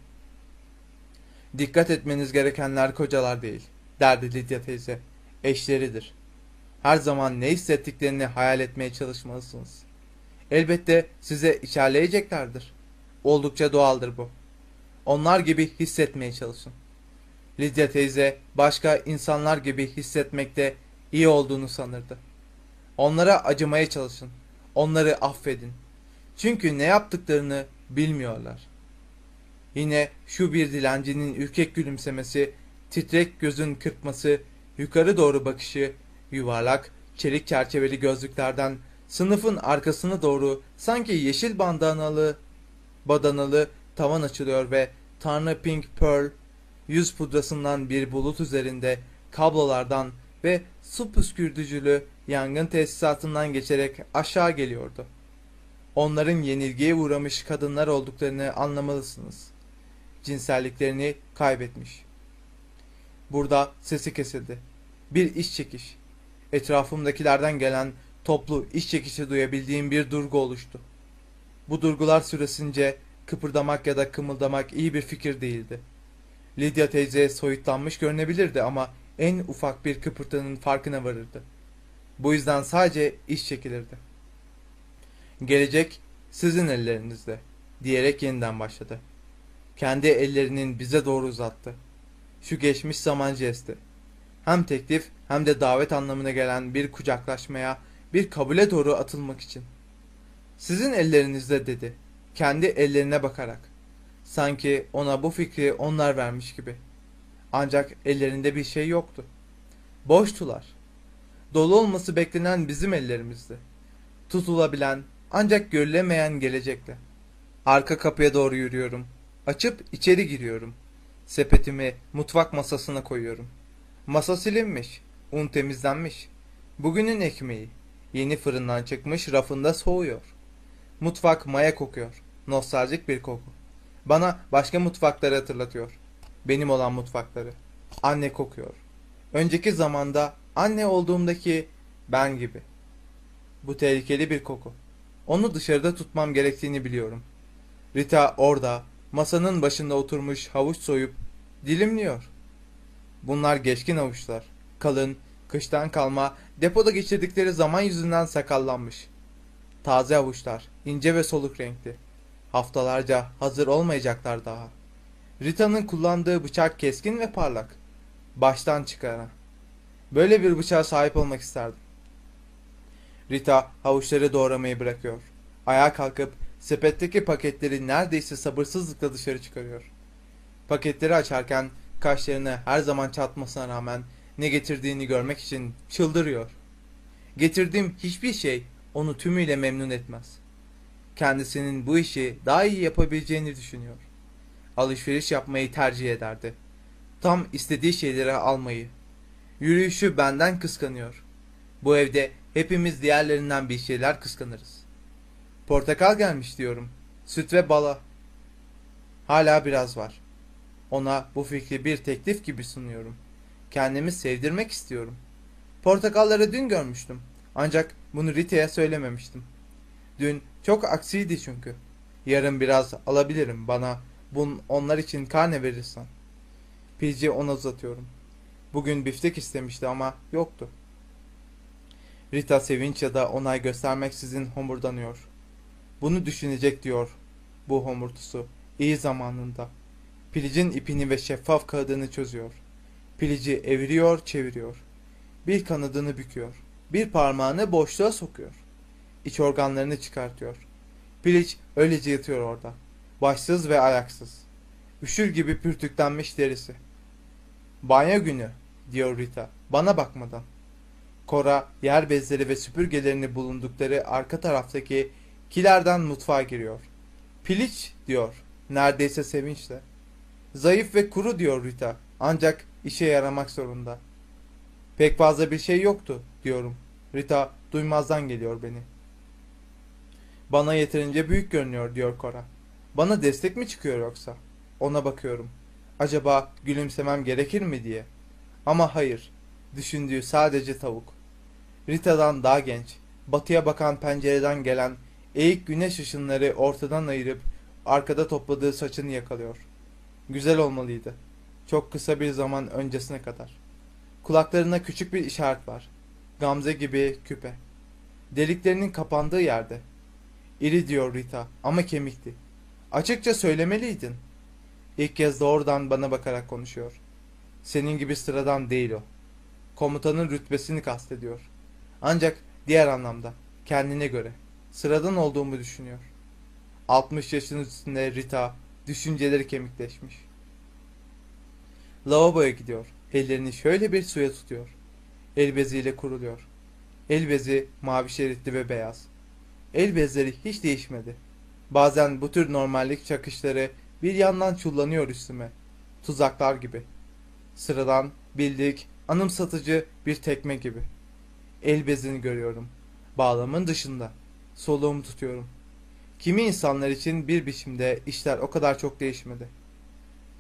Dikkat etmeniz gerekenler kocalar değil, derdi Lidya teyze. Eşleridir. Her zaman ne hissettiklerini hayal etmeye çalışmalısınız. Elbette size içerleyeceklerdir. Oldukça doğaldır bu. Onlar gibi hissetmeye çalışın. Lidya teyze başka insanlar gibi hissetmekte iyi olduğunu sanırdı. Onlara acımaya çalışın. Onları affedin. Çünkü ne yaptıklarını bilmiyorlar. Yine şu bir dilencinin ürkek gülümsemesi titrek gözün kırpması, yukarı doğru bakışı, yuvarlak, çelik çerçeveli gözlüklerden sınıfın arkasına doğru sanki yeşil bandanalı, badanalı tavan açılıyor ve Tanrı Pink Pearl yüz pudrasından bir bulut üzerinde kablolardan ve su püskürtücülü yangın tesisatından geçerek aşağı geliyordu. Onların yenilgiye uğramış kadınlar olduklarını anlamalısınız. Cinselliklerini kaybetmiş. Burada sesi kesildi. Bir iş çekiş. Etrafımdakilerden gelen toplu iş çekişi duyabildiğim bir durgu oluştu. Bu durgular süresince kıpırdamak ya da kımıldamak iyi bir fikir değildi. Lydia teyze soyutlanmış görünebilirdi ama en ufak bir kıpırtının farkına varırdı. Bu yüzden sadece iş çekilirdi. Gelecek sizin ellerinizde diyerek yeniden başladı. Kendi ellerinin bize doğru uzattı. Şu geçmiş zaman jesti. Hem teklif hem de davet anlamına gelen bir kucaklaşmaya, bir kabule doğru atılmak için. Sizin ellerinizde dedi. Kendi ellerine bakarak. Sanki ona bu fikri onlar vermiş gibi. Ancak ellerinde bir şey yoktu. Boştular. Dolu olması beklenen bizim ellerimizdi. Tutulabilen ancak görülemeyen gelecekte. Arka kapıya doğru yürüyorum. Açıp içeri giriyorum. Sepetimi mutfak masasına koyuyorum. Masa silinmiş, un temizlenmiş. Bugünün ekmeği, yeni fırından çıkmış rafında soğuyor. Mutfak maya kokuyor, nostaljik bir koku. Bana başka mutfakları hatırlatıyor. Benim olan mutfakları. Anne kokuyor. Önceki zamanda anne olduğumdaki ben gibi. Bu tehlikeli bir koku. Onu dışarıda tutmam gerektiğini biliyorum. Rita orada, masanın başında oturmuş havuç soyup dilimliyor. Bunlar geçkin havuçlar. Kalın, kıştan kalma, depoda geçirdikleri zaman yüzünden sakallanmış. Taze havuçlar, ince ve soluk renkli. Haftalarca hazır olmayacaklar daha. Rita'nın kullandığı bıçak keskin ve parlak. Baştan çıkaran. Böyle bir bıçağa sahip olmak isterdim. Rita havuçları doğramayı bırakıyor. Ayağa kalkıp sepetteki paketleri neredeyse sabırsızlıkla dışarı çıkarıyor. Paketleri açarken kaşlarını her zaman çatmasına rağmen ne getirdiğini görmek için çıldırıyor. Getirdiğim hiçbir şey onu tümüyle memnun etmez. Kendisinin bu işi daha iyi yapabileceğini düşünüyor. Alışveriş yapmayı tercih ederdi. Tam istediği şeyleri almayı. Yürüyüşü benden kıskanıyor. Bu evde hepimiz diğerlerinden bir şeyler kıskanırız. Portakal gelmiş diyorum. Süt ve bala. Hala biraz var. Ona bu fikri bir teklif gibi sunuyorum. Kendimi sevdirmek istiyorum. Portakalları dün görmüştüm. Ancak bunu Rita'ya söylememiştim. Dün çok aksiydi çünkü. Yarın biraz alabilirim bana bun onlar için karne verirsen. Pilci ona uzatıyorum. Bugün biftek istemişti ama yoktu. Rita sevinç ya da onay göstermeksizin homurdanıyor. Bunu düşünecek diyor bu homurtusu. iyi zamanında. Pilicin ipini ve şeffaf kağıdını çözüyor. Pilici eviriyor, çeviriyor. Bir kanadını büküyor. Bir parmağını boşluğa sokuyor. İç organlarını çıkartıyor. Piliç öylece yatıyor orada. Başsız ve ayaksız. Üşür gibi pürtüklenmiş derisi. Banyo günü, diyor Rita, bana bakmadan. Cora, yer bezleri ve süpürgelerini bulundukları arka taraftaki kilerden mutfağa giriyor. Piliç, diyor, neredeyse sevinçle. Zayıf ve kuru diyor Rita. Ancak işe yaramak zorunda. Pek fazla bir şey yoktu diyorum. Rita duymazdan geliyor beni. Bana yeterince büyük görünüyor diyor Cora. Bana destek mi çıkıyor yoksa? Ona bakıyorum. Acaba gülümsemem gerekir mi diye. Ama hayır. Düşündüğü sadece tavuk. Rita'dan daha genç, batıya bakan pencereden gelen eğik güneş ışınları ortadan ayırıp arkada topladığı saçını yakalıyor. Güzel olmalıydı. Çok kısa bir zaman öncesine kadar. Kulaklarına küçük bir işaret var. Gamze gibi küpe. Deliklerinin kapandığı yerde. İri diyor Rita ama kemikti. Açıkça söylemeliydin. İlk kez doğrudan bana bakarak konuşuyor. Senin gibi sıradan değil o. Komutanın rütbesini kastediyor. Ancak diğer anlamda, kendine göre, sıradan olduğumu düşünüyor. 60 yaşın üstünde Rita, düşünceleri kemikleşmiş. Lavaboya gidiyor. Ellerini şöyle bir suya tutuyor. El beziyle kuruluyor. El bezi mavi şeritli ve beyaz. El bezleri hiç değişmedi. Bazen bu tür normallik çakışları bir yandan çullanıyor üstüme. Tuzaklar gibi. Sıradan, bildik, anımsatıcı bir tekme gibi. El bezini görüyorum. Bağlamın dışında. Soluğumu tutuyorum. Kimi insanlar için bir biçimde işler o kadar çok değişmedi.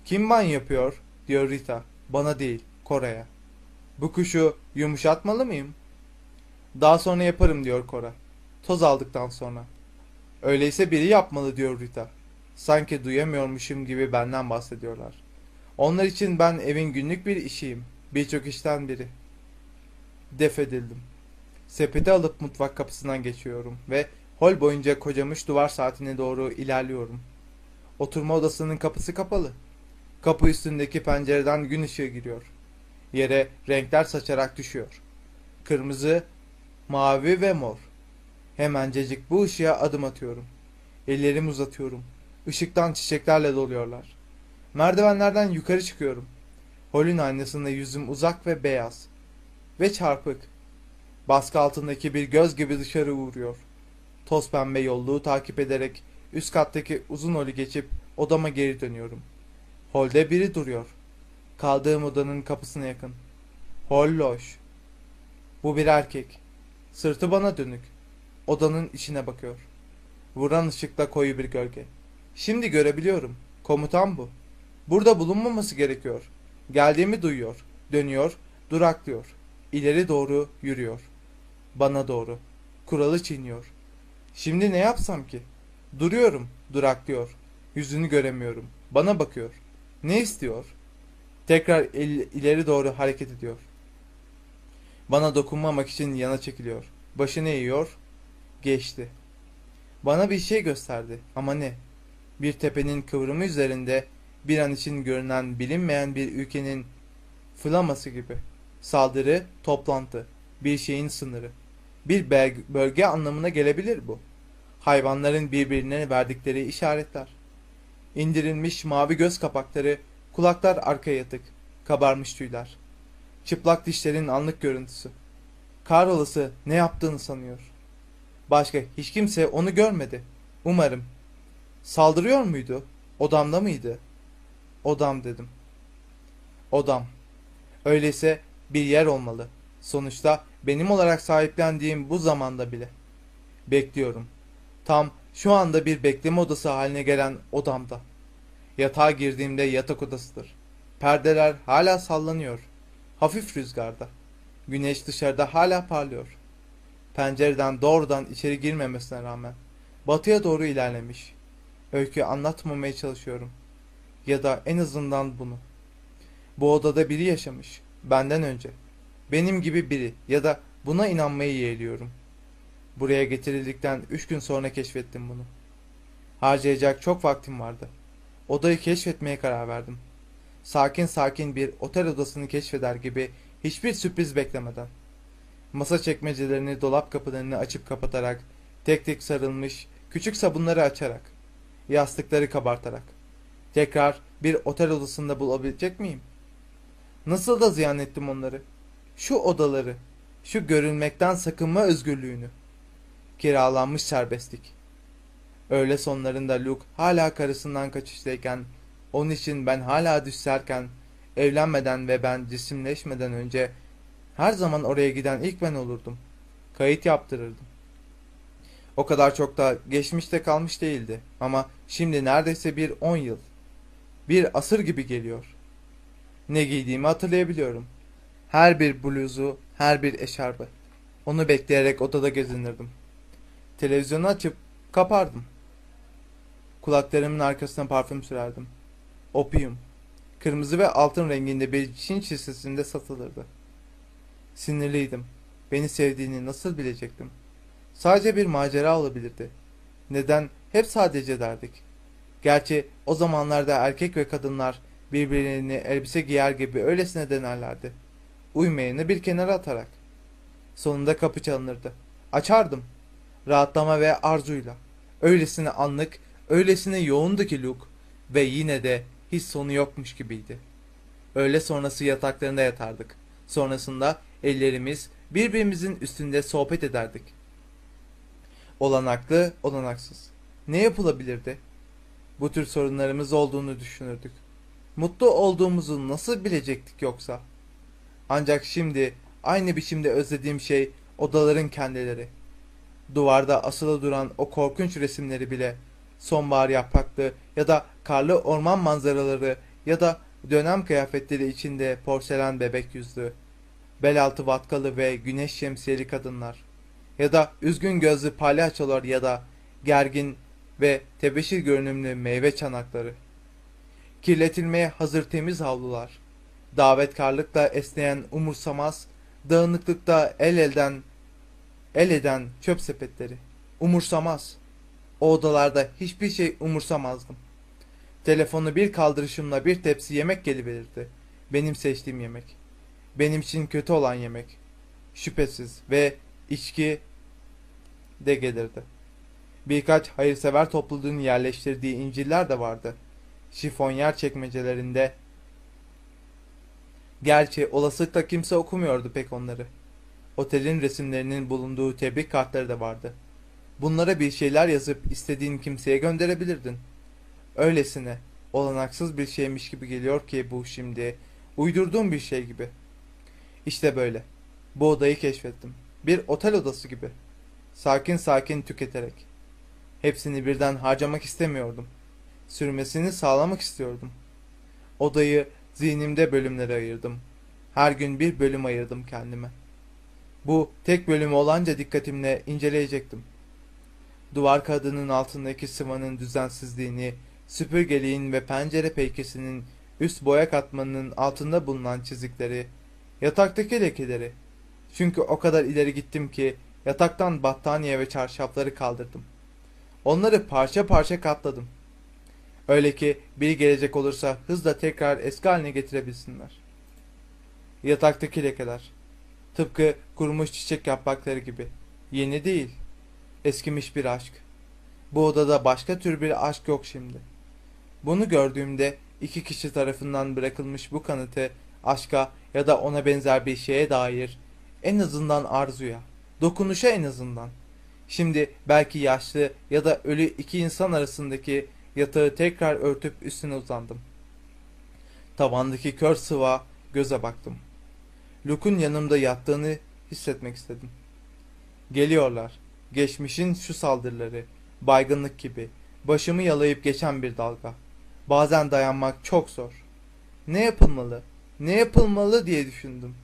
Kim ban yapıyor? diyor Rita. Bana değil, Kora'ya. Bu kuşu yumuşatmalı mıyım? Daha sonra yaparım diyor Kora. Toz aldıktan sonra. Öyleyse biri yapmalı diyor Rita. Sanki duyamıyormuşum gibi benden bahsediyorlar. Onlar için ben evin günlük bir işiyim. Birçok işten biri. Def edildim. Sepeti alıp mutfak kapısından geçiyorum ve hol boyunca kocamış duvar saatine doğru ilerliyorum. Oturma odasının kapısı kapalı. Kapı üstündeki pencereden gün ışığı giriyor. Yere renkler saçarak düşüyor. Kırmızı, mavi ve mor. Hemencecik bu ışığa adım atıyorum. Ellerimi uzatıyorum. Işıktan çiçeklerle doluyorlar. Merdivenlerden yukarı çıkıyorum. Holün aynasında yüzüm uzak ve beyaz. Ve çarpık. Baskı altındaki bir göz gibi dışarı vuruyor. Toz pembe yolluğu takip ederek üst kattaki uzun holü geçip odama geri dönüyorum. Holde biri duruyor. Kaldığım odanın kapısına yakın. Hol loş. Bu bir erkek. Sırtı bana dönük. Odanın içine bakıyor. Vuran ışıkta koyu bir gölge. Şimdi görebiliyorum. Komutan bu. Burada bulunmaması gerekiyor. Geldiğimi duyuyor. Dönüyor, duraklıyor. İleri doğru yürüyor. Bana doğru. Kuralı çiğniyor. Şimdi ne yapsam ki? Duruyorum, duraklıyor. Yüzünü göremiyorum. Bana bakıyor. Ne istiyor? Tekrar el, ileri doğru hareket ediyor. Bana dokunmamak için yana çekiliyor. Başını eğiyor. Geçti. Bana bir şey gösterdi ama ne? Bir tepenin kıvrımı üzerinde bir an için görünen bilinmeyen bir ülkenin flaması gibi. Saldırı, toplantı, bir şeyin sınırı. Bir bölge anlamına gelebilir bu. Hayvanların birbirine verdikleri işaretler. İndirilmiş mavi göz kapakları, kulaklar arkaya yatık, kabarmış tüyler. Çıplak dişlerin anlık görüntüsü. Kahrolası ne yaptığını sanıyor. Başka hiç kimse onu görmedi. Umarım. Saldırıyor muydu? Odamda mıydı? Odam dedim. Odam. Öyleyse bir yer olmalı. Sonuçta benim olarak sahiplendiğim bu zamanda bile. Bekliyorum. Tam şu anda bir bekleme odası haline gelen odamda. Yatağa girdiğimde yatak odasıdır. Perdeler hala sallanıyor. Hafif rüzgarda. Güneş dışarıda hala parlıyor. Pencereden doğrudan içeri girmemesine rağmen batıya doğru ilerlemiş. Öykü anlatmamaya çalışıyorum. Ya da en azından bunu. Bu odada biri yaşamış. Benden önce. Benim gibi biri ya da buna inanmayı yeğliyorum. Buraya getirildikten üç gün sonra keşfettim bunu. Harcayacak çok vaktim vardı. Odayı keşfetmeye karar verdim. Sakin sakin bir otel odasını keşfeder gibi hiçbir sürpriz beklemeden. Masa çekmecelerini, dolap kapılarını açıp kapatarak, tek tek sarılmış, küçük sabunları açarak, yastıkları kabartarak. Tekrar bir otel odasında bulabilecek miyim? Nasıl da ziyan ettim onları. Şu odaları, şu görünmekten sakınma özgürlüğünü. Kiralanmış serbestlik. Öğle sonlarında Luke hala karısından kaçıştayken, onun için ben hala düşserken, evlenmeden ve ben cisimleşmeden önce her zaman oraya giden ilk ben olurdum. Kayıt yaptırırdım. O kadar çok da geçmişte kalmış değildi ama şimdi neredeyse bir on yıl. Bir asır gibi geliyor. Ne giydiğimi hatırlayabiliyorum. Her bir bluzu, her bir eşarbı. Onu bekleyerek odada gezinirdim. Televizyonu açıp kapardım. Kulaklarımın arkasına parfüm sürerdim. Opium. Kırmızı ve altın renginde bir Çin şişesinde satılırdı. Sinirliydim. Beni sevdiğini nasıl bilecektim? Sadece bir macera olabilirdi. Neden? Hep sadece derdik. Gerçi o zamanlarda erkek ve kadınlar birbirlerini elbise giyer gibi öylesine denerlerdi. Uymayanı bir kenara atarak. Sonunda kapı çalınırdı. Açardım. Rahatlama ve arzuyla. Öylesine anlık, öylesine yoğundu ki Luke ve yine de hiç sonu yokmuş gibiydi. Öğle sonrası yataklarında yatardık. Sonrasında ellerimiz birbirimizin üstünde sohbet ederdik. Olanaklı, olanaksız. Ne yapılabilirdi? Bu tür sorunlarımız olduğunu düşünürdük. Mutlu olduğumuzu nasıl bilecektik yoksa? Ancak şimdi aynı biçimde özlediğim şey odaların kendileri. Duvarda asılı duran o korkunç resimleri bile sonbahar yapraklı ya da karlı orman manzaraları ya da dönem kıyafetleri içinde porselen bebek yüzlü, bel altı vatkalı ve güneş şemsiyeli kadınlar ya da üzgün gözlü palyaçolar ya da gergin ve tebeşir görünümlü meyve çanakları. Kirletilmeye hazır temiz havlular, davetkarlıkla esneyen umursamaz, dağınıklıkta el elden el eden çöp sepetleri. Umursamaz. O odalarda hiçbir şey umursamazdım. Telefonu bir kaldırışımla bir tepsi yemek geliverirdi. Benim seçtiğim yemek. Benim için kötü olan yemek. Şüphesiz ve içki de gelirdi. Birkaç hayırsever topluluğun yerleştirdiği inciller de vardı. Şifonyer çekmecelerinde. Gerçi olasılıkla kimse okumuyordu pek onları. Otelin resimlerinin bulunduğu tebrik kartları da vardı. Bunlara bir şeyler yazıp istediğin kimseye gönderebilirdin. Öylesine olanaksız bir şeymiş gibi geliyor ki bu şimdi uydurduğum bir şey gibi. İşte böyle. Bu odayı keşfettim. Bir otel odası gibi. Sakin sakin tüketerek. Hepsini birden harcamak istemiyordum. Sürmesini sağlamak istiyordum. Odayı zihnimde bölümlere ayırdım. Her gün bir bölüm ayırdım kendime. Bu tek bölümü olanca dikkatimle inceleyecektim. Duvar kadının altındaki sıvanın düzensizliğini, süpürgeliğin ve pencere peykesinin üst boya katmanının altında bulunan çizikleri, yataktaki lekeleri. Çünkü o kadar ileri gittim ki yataktan battaniye ve çarşafları kaldırdım. Onları parça parça katladım. Öyle ki biri gelecek olursa hızla tekrar eski haline getirebilsinler. Yataktaki lekeler. Tıpkı kurumuş çiçek yaprakları gibi. Yeni değil. Eskimiş bir aşk. Bu odada başka tür bir aşk yok şimdi. Bunu gördüğümde iki kişi tarafından bırakılmış bu kanıtı aşka ya da ona benzer bir şeye dair en azından arzuya, dokunuşa en azından. Şimdi belki yaşlı ya da ölü iki insan arasındaki yatağı tekrar örtüp üstüne uzandım. Tavandaki kör sıva göze baktım. Luke'un yanımda yattığını hissetmek istedim. Geliyorlar. Geçmişin şu saldırıları, baygınlık gibi, başımı yalayıp geçen bir dalga. Bazen dayanmak çok zor. Ne yapılmalı? Ne yapılmalı diye düşündüm.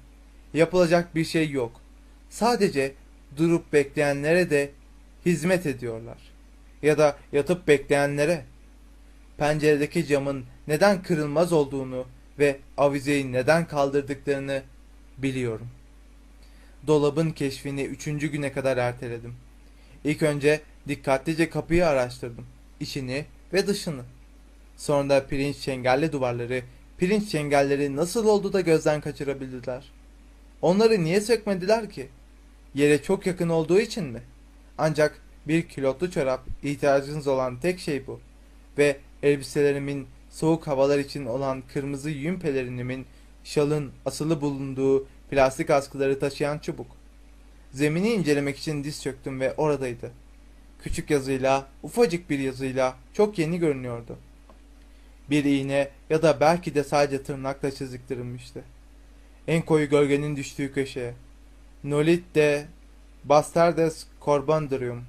Yapılacak bir şey yok. Sadece durup bekleyenlere de hizmet ediyorlar. Ya da yatıp bekleyenlere. Penceredeki camın neden kırılmaz olduğunu ve avizeyi neden kaldırdıklarını biliyorum. Dolabın keşfini üçüncü güne kadar erteledim. İlk önce dikkatlice kapıyı araştırdım. içini ve dışını. Sonra da pirinç çengelli duvarları, pirinç çengelleri nasıl oldu da gözden kaçırabildiler? Onları niye sökmediler ki? Yere çok yakın olduğu için mi? Ancak bir kilotlu çorap ihtiyacınız olan tek şey bu. Ve elbiselerimin soğuk havalar için olan kırmızı yün pelerinimin şalın asılı bulunduğu plastik askıları taşıyan çubuk. Zemini incelemek için diz çöktüm ve oradaydı. Küçük yazıyla, ufacık bir yazıyla çok yeni görünüyordu. Bir iğne ya da belki de sadece tırnakla çiziktirilmişti. En koyu gölgenin düştüğü köşeye. Nolit de Bastardes Corbandrium.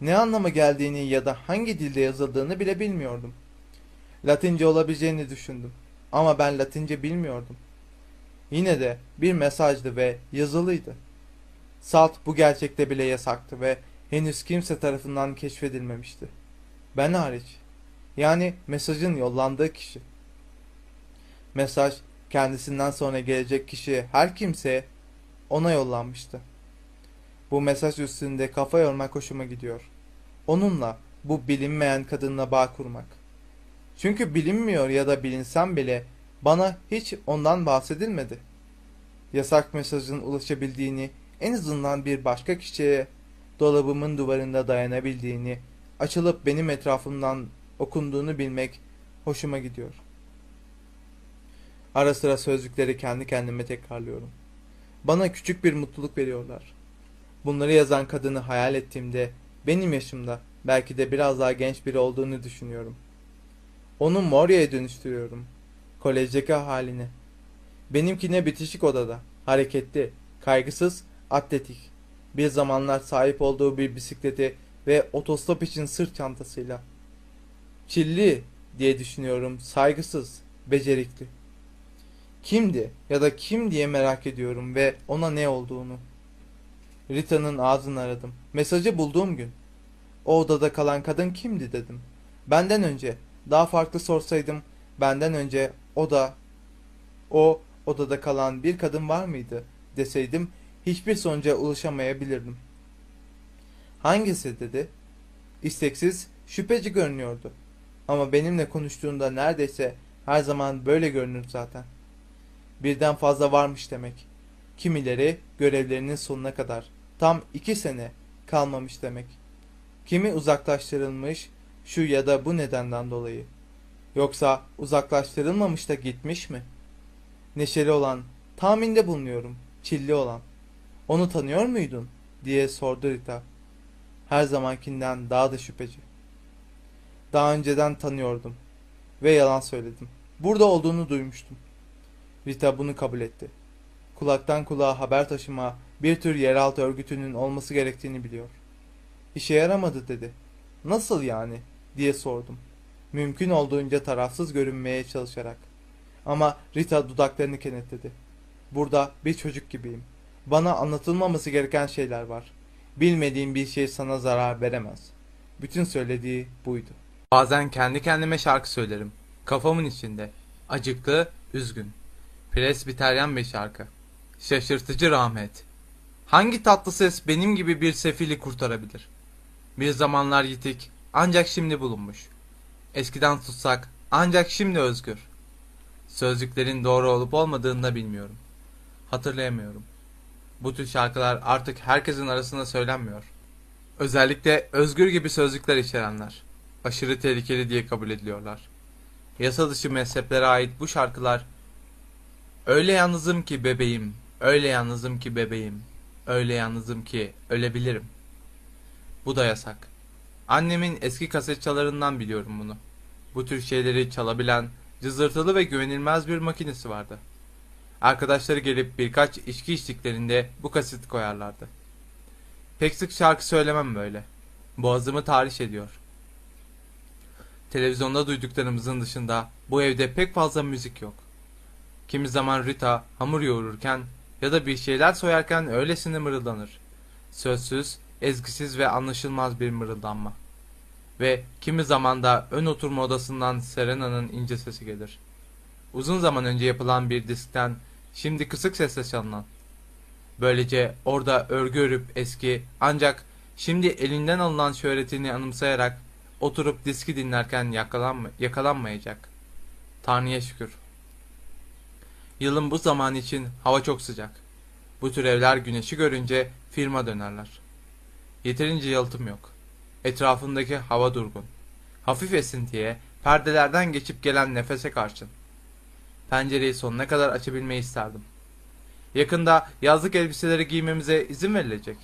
Ne anlama geldiğini ya da hangi dilde yazıldığını bile bilmiyordum. Latince olabileceğini düşündüm. Ama ben Latince bilmiyordum. Yine de bir mesajdı ve yazılıydı. Salt bu gerçekte bile yasaktı ve henüz kimse tarafından keşfedilmemişti. Ben hariç. Yani mesajın yollandığı kişi. Mesaj kendisinden sonra gelecek kişi her kimse ona yollanmıştı. Bu mesaj üstünde kafa yormak hoşuma gidiyor. Onunla, bu bilinmeyen kadınla bağ kurmak. Çünkü bilinmiyor ya da bilinsem bile bana hiç ondan bahsedilmedi. Yasak mesajın ulaşabildiğini, en azından bir başka kişiye dolabımın duvarında dayanabildiğini, açılıp benim etrafımdan okunduğunu bilmek hoşuma gidiyor. Ara sıra sözcükleri kendi kendime tekrarlıyorum. Bana küçük bir mutluluk veriyorlar. Bunları yazan kadını hayal ettiğimde benim yaşımda belki de biraz daha genç biri olduğunu düşünüyorum. Onu Moria'ya dönüştürüyorum. Kolejdeki haline. Benimkine bitişik odada, hareketli, kaygısız, atletik. Bir zamanlar sahip olduğu bir bisikleti ve otostop için sırt çantasıyla. Çilli diye düşünüyorum, saygısız, becerikli. Kimdi ya da kim diye merak ediyorum ve ona ne olduğunu. Rita'nın ağzını aradım. Mesajı bulduğum gün. O odada kalan kadın kimdi dedim. Benden önce, daha farklı sorsaydım, benden önce o da, o odada kalan bir kadın var mıydı deseydim hiçbir sonuca ulaşamayabilirdim. Hangisi dedi. İsteksiz, şüpheci görünüyordu. Ama benimle konuştuğunda neredeyse her zaman böyle görünür zaten. Birden fazla varmış demek. Kimileri görevlerinin sonuna kadar tam iki sene kalmamış demek. Kimi uzaklaştırılmış şu ya da bu nedenden dolayı. Yoksa uzaklaştırılmamış da gitmiş mi? Neşeli olan, tahminde bulunuyorum, çilli olan. Onu tanıyor muydun? diye sordu Rita. Her zamankinden daha da şüpheci. Daha önceden tanıyordum ve yalan söyledim. Burada olduğunu duymuştum. Rita bunu kabul etti. Kulaktan kulağa haber taşıma bir tür yeraltı örgütünün olması gerektiğini biliyor. İşe yaramadı dedi. Nasıl yani? diye sordum. Mümkün olduğunca tarafsız görünmeye çalışarak. Ama Rita dudaklarını kenetledi. Burada bir çocuk gibiyim. Bana anlatılmaması gereken şeyler var. Bilmediğim bir şey sana zarar veremez. Bütün söylediği buydu. Bazen kendi kendime şarkı söylerim. Kafamın içinde. Acıklı, üzgün. Presbiteryen bir şarkı. Şaşırtıcı rahmet. Hangi tatlı ses benim gibi bir sefili kurtarabilir? Bir zamanlar yitik, ancak şimdi bulunmuş. Eskiden tutsak, ancak şimdi özgür. Sözcüklerin doğru olup olmadığını da bilmiyorum. Hatırlayamıyorum. Bu tür şarkılar artık herkesin arasında söylenmiyor. Özellikle özgür gibi sözcükler içerenler. Aşırı tehlikeli diye kabul ediliyorlar. Yasa dışı mezheplere ait bu şarkılar Öyle yalnızım ki bebeğim, öyle yalnızım ki bebeğim, öyle yalnızım ki ölebilirim. Bu da yasak. Annemin eski kasetçalarından biliyorum bunu. Bu tür şeyleri çalabilen, cızırtılı ve güvenilmez bir makinesi vardı. Arkadaşları gelip birkaç içki içtiklerinde bu kaseti koyarlardı. Pek sık şarkı söylemem böyle. Boğazımı tahriş ediyor. Televizyonda duyduklarımızın dışında bu evde pek fazla müzik yok. Kimi zaman Rita hamur yoğururken ya da bir şeyler soyarken öylesine mırıldanır. Sözsüz, ezgisiz ve anlaşılmaz bir mırıldanma. Ve kimi zaman da ön oturma odasından Serena'nın ince sesi gelir. Uzun zaman önce yapılan bir diskten şimdi kısık sesle çalınan. Böylece orada örgü örüp eski ancak şimdi elinden alınan şöhretini anımsayarak oturup diski dinlerken yakalanma yakalanmayacak. Tanrı'ya şükür. Yılın bu zaman için hava çok sıcak. Bu tür evler güneşi görünce firma dönerler. Yeterince yalıtım yok. Etrafındaki hava durgun. Hafif esintiye, perdelerden geçip gelen nefese karşın. Pencereyi sonuna kadar açabilmeyi isterdim. Yakında yazlık elbiseleri giymemize izin verilecek.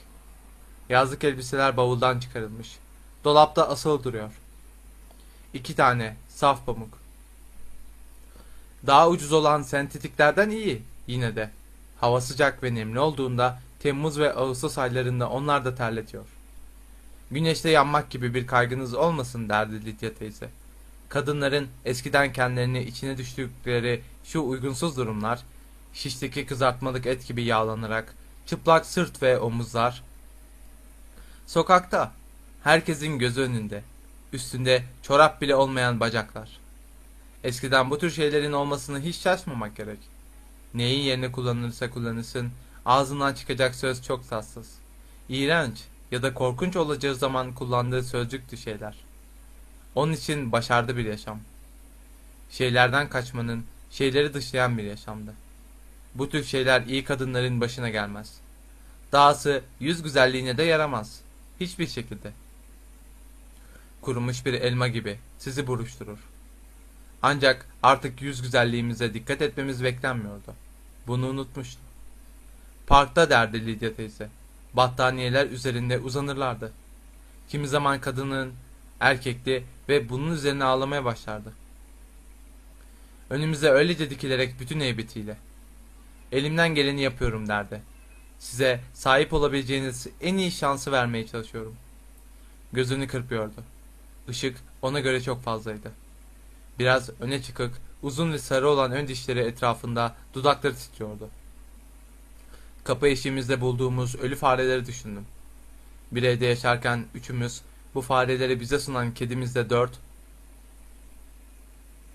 Yazlık elbiseler bavuldan çıkarılmış. Dolapta asılı duruyor. İki tane saf pamuk. Daha ucuz olan sentetiklerden iyi yine de. Hava sıcak ve nemli olduğunda Temmuz ve Ağustos aylarında onlar da terletiyor. Güneşte yanmak gibi bir kaygınız olmasın derdi Lidya teyze. Kadınların eskiden kendilerini içine düştükleri şu uygunsuz durumlar, şişteki kızartmalık et gibi yağlanarak, çıplak sırt ve omuzlar, sokakta, herkesin gözü önünde, üstünde çorap bile olmayan bacaklar. Eskiden bu tür şeylerin olmasını hiç şaşmamak gerek. Neyin yerine kullanılırsa kullanılsın, ağzından çıkacak söz çok tatsız. İğrenç ya da korkunç olacağı zaman kullandığı sözcüktü şeyler. Onun için başardı bir yaşam. Şeylerden kaçmanın, şeyleri dışlayan bir yaşamdı. Bu tür şeyler iyi kadınların başına gelmez. Dahası yüz güzelliğine de yaramaz. Hiçbir şekilde. Kurumuş bir elma gibi sizi buruşturur. Ancak artık yüz güzelliğimize dikkat etmemiz beklenmiyordu. Bunu unutmuştum. Parkta derdi Lidya teyze. Battaniyeler üzerinde uzanırlardı. Kimi zaman kadının erkekti ve bunun üzerine ağlamaya başlardı. Önümüze öylece dikilerek bütün heybetiyle. Elimden geleni yapıyorum derdi. Size sahip olabileceğiniz en iyi şansı vermeye çalışıyorum. Gözünü kırpıyordu. Işık ona göre çok fazlaydı. Biraz öne çıkık, uzun ve sarı olan ön dişleri etrafında dudakları titriyordu. Kapı eşiğimizde bulduğumuz ölü fareleri düşündüm. Bir evde yaşarken üçümüz, bu fareleri bize sunan kedimiz de dört,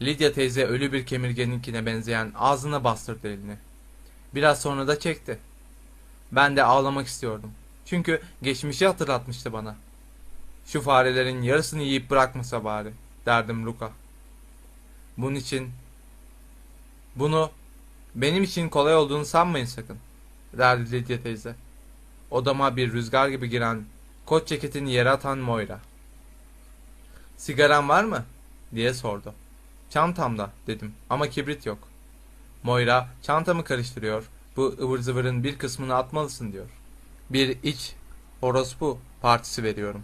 Lidya teyze ölü bir kemirgeninkine benzeyen ağzına bastırdı elini. Biraz sonra da çekti. Ben de ağlamak istiyordum. Çünkü geçmişi hatırlatmıştı bana. Şu farelerin yarısını yiyip bırakmasa bari, derdim Luka. Bunun için, bunu benim için kolay olduğunu sanmayın sakın, derdi Lidya teyze. Odama bir rüzgar gibi giren, kot ceketini yere atan Moira. Sigaran var mı? diye sordu. Çantamda dedim ama kibrit yok. Moira çantamı karıştırıyor. Bu ıvır zıvırın bir kısmını atmalısın diyor. Bir iç orospu partisi veriyorum.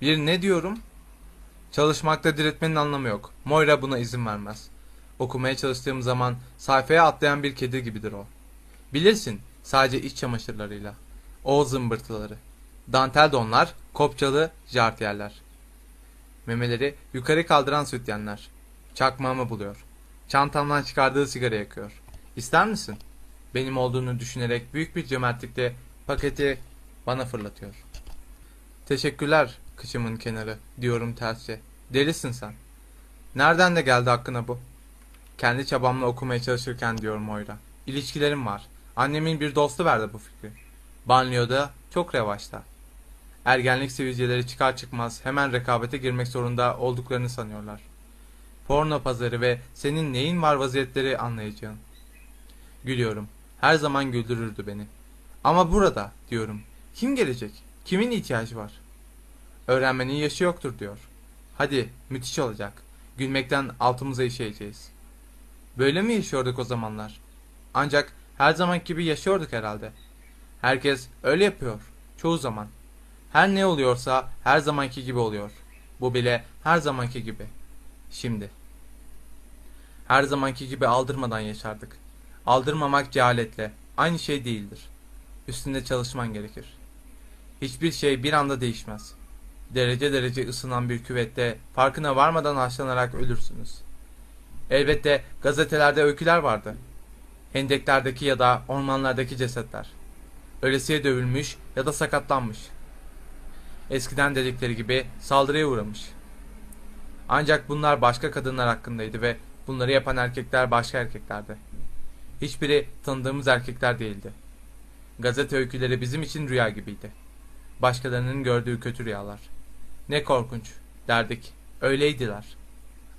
Bir ne diyorum? Çalışmakta diretmenin anlamı yok. Moira buna izin vermez. Okumaya çalıştığım zaman sayfaya atlayan bir kedi gibidir o. Bilirsin sadece iç çamaşırlarıyla. O zımbırtıları. Dantel donlar, kopçalı jartiyerler. Memeleri yukarı kaldıran sütyenler. Çakmağımı buluyor. Çantamdan çıkardığı sigara yakıyor. İster misin? Benim olduğunu düşünerek büyük bir cömertlikle paketi bana fırlatıyor. Teşekkürler kıçımın kenarı diyorum tersçe. Delisin sen. Nereden de geldi hakkına bu? Kendi çabamla okumaya çalışırken diyor Moira. İlişkilerim var. Annemin bir dostu verdi bu fikri. Banliyö'de çok revaçta. Ergenlik sivilceleri çıkar çıkmaz hemen rekabete girmek zorunda olduklarını sanıyorlar. Porno pazarı ve senin neyin var vaziyetleri anlayacağın. Gülüyorum. Her zaman güldürürdü beni. Ama burada diyorum. Kim gelecek? Kimin ihtiyacı var? Öğrenmenin yaşı yoktur diyor. Hadi müthiş olacak. Gülmekten altımıza işeyeceğiz. Böyle mi yaşıyorduk o zamanlar? Ancak her zaman gibi yaşıyorduk herhalde. Herkes öyle yapıyor. Çoğu zaman. Her ne oluyorsa her zamanki gibi oluyor. Bu bile her zamanki gibi. Şimdi. Her zamanki gibi aldırmadan yaşardık. Aldırmamak cehaletle. Aynı şey değildir. Üstünde çalışman gerekir. Hiçbir şey bir anda değişmez. Derece derece ısınan bir küvette farkına varmadan haşlanarak ölürsünüz. Elbette gazetelerde öyküler vardı. Hendeklerdeki ya da ormanlardaki cesetler. Ölesiye dövülmüş ya da sakatlanmış. Eskiden dedikleri gibi saldırıya uğramış. Ancak bunlar başka kadınlar hakkındaydı ve bunları yapan erkekler başka erkeklerdi. Hiçbiri tanıdığımız erkekler değildi. Gazete öyküleri bizim için rüya gibiydi. Başkalarının gördüğü kötü rüyalar. Ne korkunç derdik. Öyleydiler.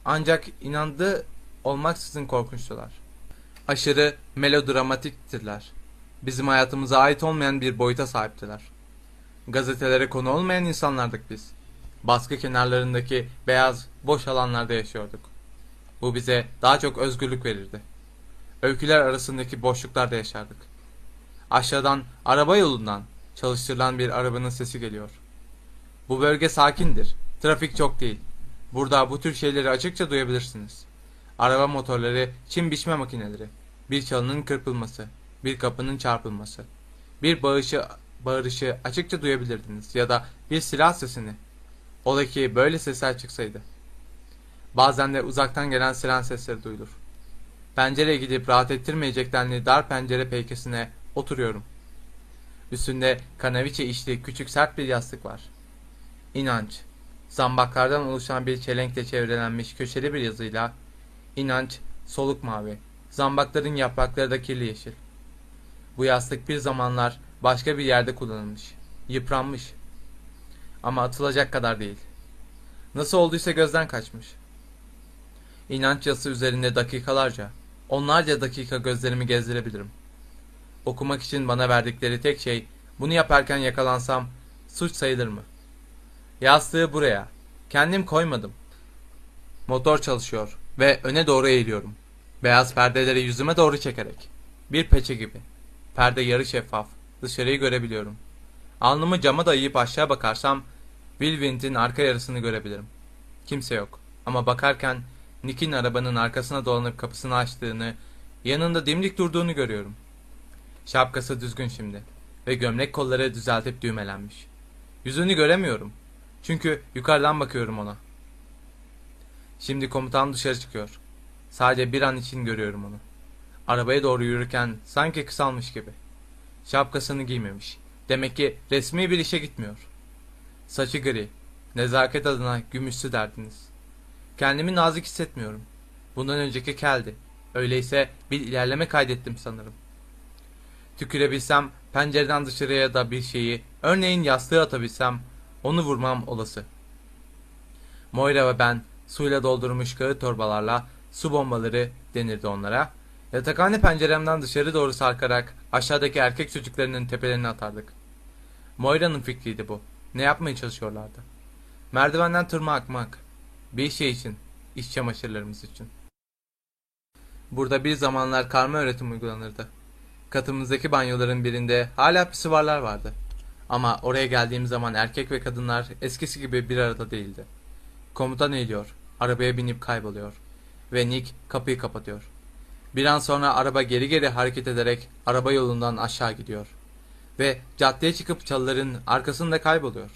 Ancak inandığı olmaksızın korkunçtular. Aşırı melodramatiktirler. Bizim hayatımıza ait olmayan bir boyuta sahiptiler. Gazetelere konu olmayan insanlardık biz. Baskı kenarlarındaki beyaz, boş alanlarda yaşıyorduk. Bu bize daha çok özgürlük verirdi. Öyküler arasındaki boşluklarda yaşardık. Aşağıdan, araba yolundan çalıştırılan bir arabanın sesi geliyor. Bu bölge sakindir. Trafik çok değil. Burada bu tür şeyleri açıkça duyabilirsiniz. Araba motorları, çim biçme makineleri, bir çalının kırpılması, bir kapının çarpılması, bir bağışı, bağırışı açıkça duyabilirdiniz ya da bir silah sesini. Ola ki böyle sesler çıksaydı. Bazen de uzaktan gelen siren sesleri duyulur. Pencereye gidip rahat ettirmeyecek denli dar pencere peykesine oturuyorum. Üstünde kanaviçe işli küçük sert bir yastık var. İnanç. Zambaklardan oluşan bir çelenkle çevrelenmiş köşeli bir yazıyla İnanç, soluk mavi. Zambakların yaprakları da kirli yeşil. Bu yastık bir zamanlar başka bir yerde kullanılmış. Yıpranmış. Ama atılacak kadar değil. Nasıl olduysa gözden kaçmış. İnanç yası üzerinde dakikalarca, onlarca dakika gözlerimi gezdirebilirim. Okumak için bana verdikleri tek şey, bunu yaparken yakalansam suç sayılır mı? Yastığı buraya. Kendim koymadım. Motor çalışıyor. ve öne doğru eğiliyorum. Beyaz perdeleri yüzüme doğru çekerek. Bir peçe gibi. Perde yarı şeffaf. Dışarıyı görebiliyorum. Alnımı cama dayayıp aşağı bakarsam Wilwind'in arka yarısını görebilirim. Kimse yok. Ama bakarken Nick'in arabanın arkasına dolanıp kapısını açtığını, yanında dimdik durduğunu görüyorum. Şapkası düzgün şimdi ve gömlek kolları düzeltip düğmelenmiş. Yüzünü göremiyorum. Çünkü yukarıdan bakıyorum ona. Şimdi komutan dışarı çıkıyor. Sadece bir an için görüyorum onu. Arabaya doğru yürürken sanki kısalmış gibi. Şapkasını giymemiş. Demek ki resmi bir işe gitmiyor. Saçı gri. Nezaket adına gümüşsü derdiniz. Kendimi nazik hissetmiyorum. Bundan önceki keldi. Öyleyse bir ilerleme kaydettim sanırım. Tükürebilsem pencereden dışarıya da bir şeyi, örneğin yastığı atabilsem, onu vurmam olası. Moira ve ben suyla doldurmuş kağıt torbalarla su bombaları denirdi onlara. Yatakhane penceremden dışarı doğru sarkarak aşağıdaki erkek çocuklarının tepelerine atardık. Moira'nın fikriydi bu. Ne yapmaya çalışıyorlardı? Merdivenden tırmanmak. Bir şey için. iş çamaşırlarımız için. Burada bir zamanlar karma öğretim uygulanırdı. Katımızdaki banyoların birinde hala pisuvarlar vardı. Ama oraya geldiğim zaman erkek ve kadınlar eskisi gibi bir arada değildi. Komutan eğiliyor, arabaya binip kayboluyor ve Nick kapıyı kapatıyor. Bir an sonra araba geri geri hareket ederek araba yolundan aşağı gidiyor ve caddeye çıkıp çalıların arkasında kayboluyor.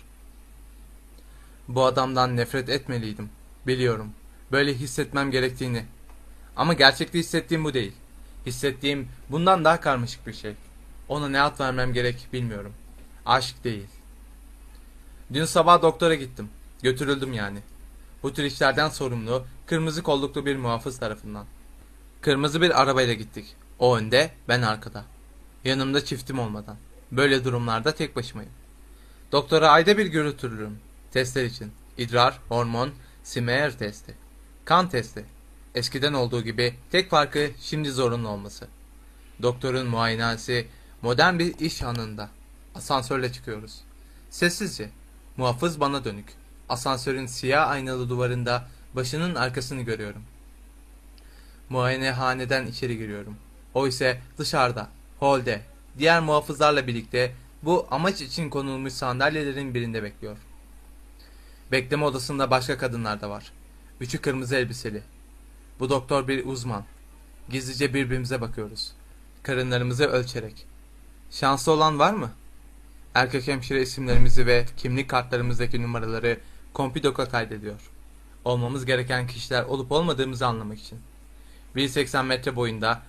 Bu adamdan nefret etmeliydim. Biliyorum. Böyle hissetmem gerektiğini. Ama gerçekte hissettiğim bu değil. Hissettiğim bundan daha karmaşık bir şey. Ona ne ad vermem gerek bilmiyorum. Aşk değil. Dün sabah doktora gittim. Götürüldüm yani. Bu tür işlerden sorumlu, kırmızı kolluklu bir muhafız tarafından. Kırmızı bir arabayla gittik. O önde, ben arkada. Yanımda çiftim olmadan. Böyle durumlarda tek başımayım. Doktora ayda bir götürürüm. Testler için. İdrar, hormon, Smear testi. Kan testi. Eskiden olduğu gibi tek farkı şimdi zorunlu olması. Doktorun muayenesi modern bir iş anında. Asansörle çıkıyoruz. Sessizce. Muhafız bana dönük. Asansörün siyah aynalı duvarında başının arkasını görüyorum. Muayenehaneden içeri giriyorum. O ise dışarıda, holde, diğer muhafızlarla birlikte bu amaç için konulmuş sandalyelerin birinde bekliyor. Bekleme odasında başka kadınlar da var. Üçü kırmızı elbiseli. Bu doktor bir uzman. Gizlice birbirimize bakıyoruz. Karınlarımızı ölçerek. Şanslı olan var mı? Erkek hemşire isimlerimizi ve kimlik kartlarımızdaki numaraları Kompidok'a kaydediyor. Olmamız gereken kişiler olup olmadığımızı anlamak için. 1.80 metre boyunda,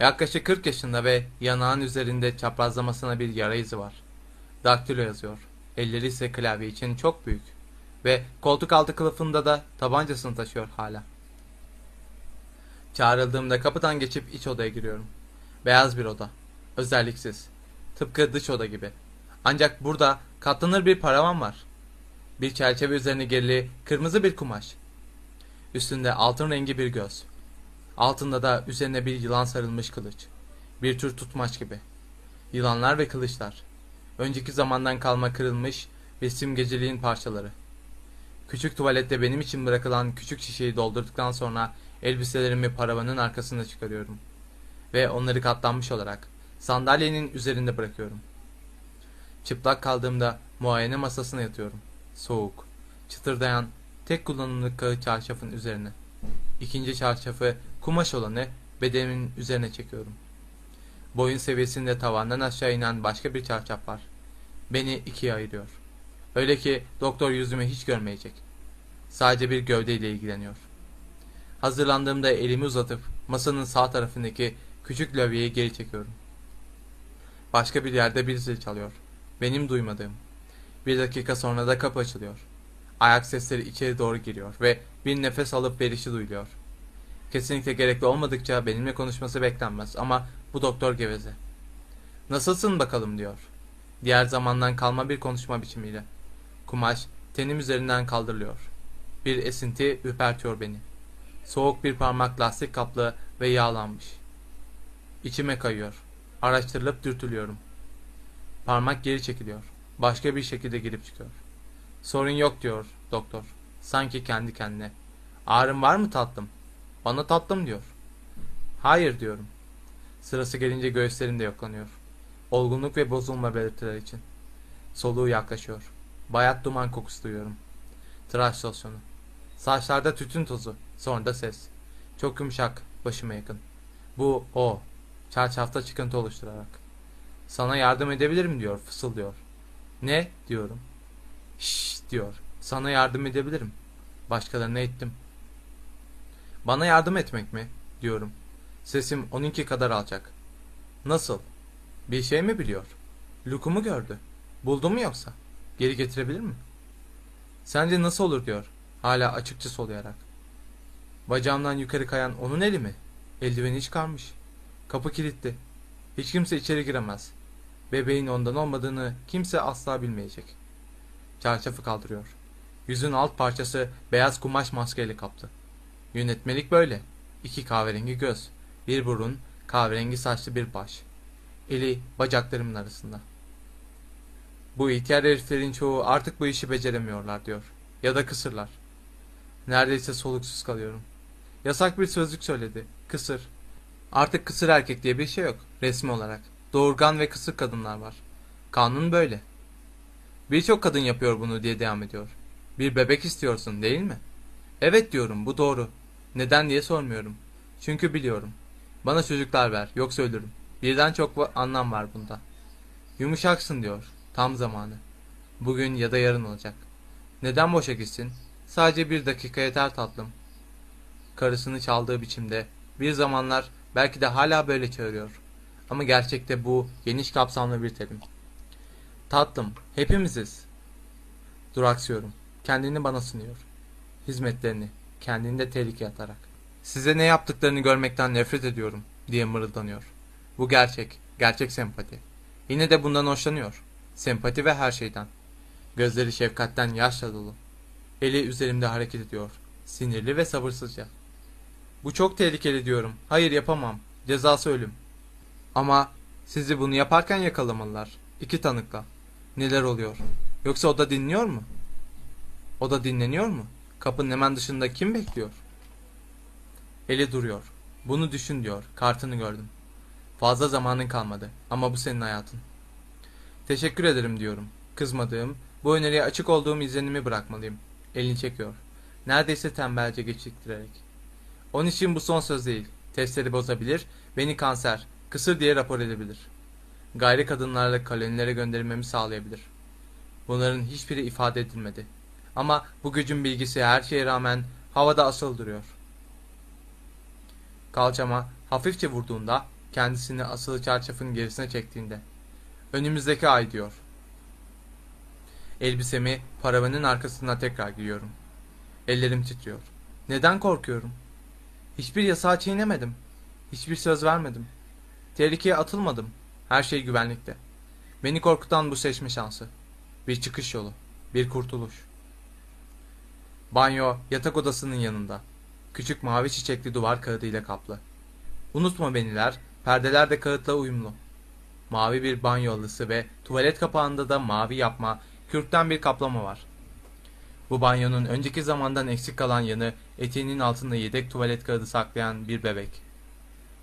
yaklaşık 40 yaşında ve yanağın üzerinde çaprazlamasına bir yara izi var. Daktilo yazıyor. Elleri ise klavye için çok büyük. Ve koltuk altı kılıfında da tabancasını taşıyor hala. Çağrıldığımda kapıdan geçip iç odaya giriyorum. Beyaz bir oda. Özelliksiz. Tıpkı dış oda gibi. Ancak burada katlanır bir paravan var. Bir çerçeve üzerine gerili kırmızı bir kumaş. Üstünde altın rengi bir göz. Altında da üzerine bir yılan sarılmış kılıç. Bir tür tutmaç gibi. Yılanlar ve kılıçlar. Önceki zamandan kalma kırılmış bir simgeciliğin parçaları. Küçük tuvalette benim için bırakılan küçük şişeyi doldurduktan sonra elbiselerimi paravanın arkasında çıkarıyorum. Ve onları katlanmış olarak sandalyenin üzerinde bırakıyorum. Çıplak kaldığımda muayene masasına yatıyorum. Soğuk, çıtırdayan, tek kullanımlık kağıt çarşafın üzerine. İkinci çarşafı kumaş olanı bedenimin üzerine çekiyorum. Boyun seviyesinde tavandan aşağı inen başka bir çarşaf var. Beni ikiye ayırıyor. Öyle ki doktor yüzümü hiç görmeyecek. Sadece bir gövdeyle ilgileniyor. Hazırlandığımda elimi uzatıp masanın sağ tarafındaki küçük lövyeyi geri çekiyorum. Başka bir yerde bir zil çalıyor. Benim duymadığım. Bir dakika sonra da kapı açılıyor. Ayak sesleri içeri doğru giriyor ve bir nefes alıp verişi duyuluyor. Kesinlikle gerekli olmadıkça benimle konuşması beklenmez ama bu doktor geveze. Nasılsın bakalım diyor. Diğer zamandan kalma bir konuşma biçimiyle. Kumaş tenim üzerinden kaldırılıyor. Bir esinti ürpertiyor beni. Soğuk bir parmak lastik kaplı ve yağlanmış. İçime kayıyor. Araştırılıp dürtülüyorum. Parmak geri çekiliyor. Başka bir şekilde girip çıkıyor. Sorun yok diyor doktor. Sanki kendi kendine. Ağrım var mı tatlım? Bana tatlım diyor. Hayır diyorum. Sırası gelince göğüslerimde yoklanıyor. Olgunluk ve bozulma belirtiler için. Soluğu yaklaşıyor. Bayat duman kokusu duyuyorum. Tıraş losyonu. Saçlarda tütün tozu. Sonra da ses. Çok yumuşak. Başıma yakın. Bu o. Çarşafta çıkıntı oluşturarak. Sana yardım edebilirim diyor fısıldıyor. Ne diyorum. Şşş diyor. Sana yardım edebilirim. Başkalarına ettim. Bana yardım etmek mi? diyorum. Sesim onunki kadar alacak. Nasıl? Bir şey mi biliyor? Luke'umu gördü. Buldu mu yoksa? Geri getirebilir mi? Sence nasıl olur diyor. Hala açıkça soluyarak. Bacağımdan yukarı kayan onun eli mi? Eldiveni çıkarmış. Kapı kilitli. Hiç kimse içeri giremez. Bebeğin ondan olmadığını kimse asla bilmeyecek. Çarşafı kaldırıyor. Yüzün alt parçası beyaz kumaş maskeyle kaplı. Yönetmelik böyle. İki kahverengi göz, bir burun, kahverengi saçlı bir baş. Eli bacaklarımın arasında. Bu ihtiyar heriflerin çoğu artık bu işi beceremiyorlar diyor. Ya da kısırlar. Neredeyse soluksuz kalıyorum. Yasak bir sözlük söyledi. Kısır. Artık kısır erkek diye bir şey yok resmi olarak. Doğurgan ve kısır kadınlar var. Kanun böyle. Birçok kadın yapıyor bunu diye devam ediyor. Bir bebek istiyorsun değil mi? Evet diyorum bu doğru. Neden diye sormuyorum. Çünkü biliyorum. Bana çocuklar ver yoksa ölürüm. Birden çok anlam var bunda. Yumuşaksın diyor. Tam zamanı. Bugün ya da yarın olacak. Neden boşa gitsin? Sadece bir dakika yeter tatlım. Karısını çaldığı biçimde bir zamanlar belki de hala böyle çağırıyor. Ama gerçekte bu geniş kapsamlı bir terim. Tatlım, hepimiziz. Duraksıyorum. Kendini bana sunuyor. Hizmetlerini, kendini de tehlikeye atarak. Size ne yaptıklarını görmekten nefret ediyorum diye mırıldanıyor. Bu gerçek, gerçek sempati. Yine de bundan hoşlanıyor. Sempati ve her şeyden. Gözleri şefkatten yaşla dolu. Eli üzerimde hareket ediyor. Sinirli ve sabırsızca. Bu çok tehlikeli diyorum. Hayır yapamam. Cezası ölüm. Ama sizi bunu yaparken yakalamalılar. İki tanıkla. Neler oluyor? Yoksa o da dinliyor mu? O da dinleniyor mu? Kapının hemen dışında kim bekliyor? Eli duruyor. Bunu düşün diyor. Kartını gördüm. Fazla zamanın kalmadı. Ama bu senin hayatın. Teşekkür ederim diyorum. Kızmadığım, bu öneriye açık olduğum izlenimi bırakmalıyım. Elini çekiyor. Neredeyse tembelce geçiktirerek. Onun için bu son söz değil. Testleri bozabilir, beni kanser, kısır diye rapor edebilir. Gayri kadınlarla kolonilere gönderilmemi sağlayabilir. Bunların hiçbiri ifade edilmedi. Ama bu gücün bilgisi her şeye rağmen havada asıl duruyor. Kalçama hafifçe vurduğunda kendisini asılı çarşafın gerisine çektiğinde. Önümüzdeki ay diyor. Elbisemi paravanın arkasına tekrar giyiyorum. Ellerim titriyor. Neden korkuyorum? Hiçbir yasağı çiğnemedim. Hiçbir söz vermedim. Tehlikeye atılmadım. Her şey güvenlikte. Beni korkutan bu seçme şansı. Bir çıkış yolu. Bir kurtuluş. Banyo yatak odasının yanında. Küçük mavi çiçekli duvar kağıdıyla kaplı. Unutma beniler, perdeler de kağıtla uyumlu. Mavi bir banyo halısı ve tuvalet kapağında da mavi yapma, kürkten bir kaplama var. Bu banyonun önceki zamandan eksik kalan yanı eteğinin altında yedek tuvalet kağıdı saklayan bir bebek.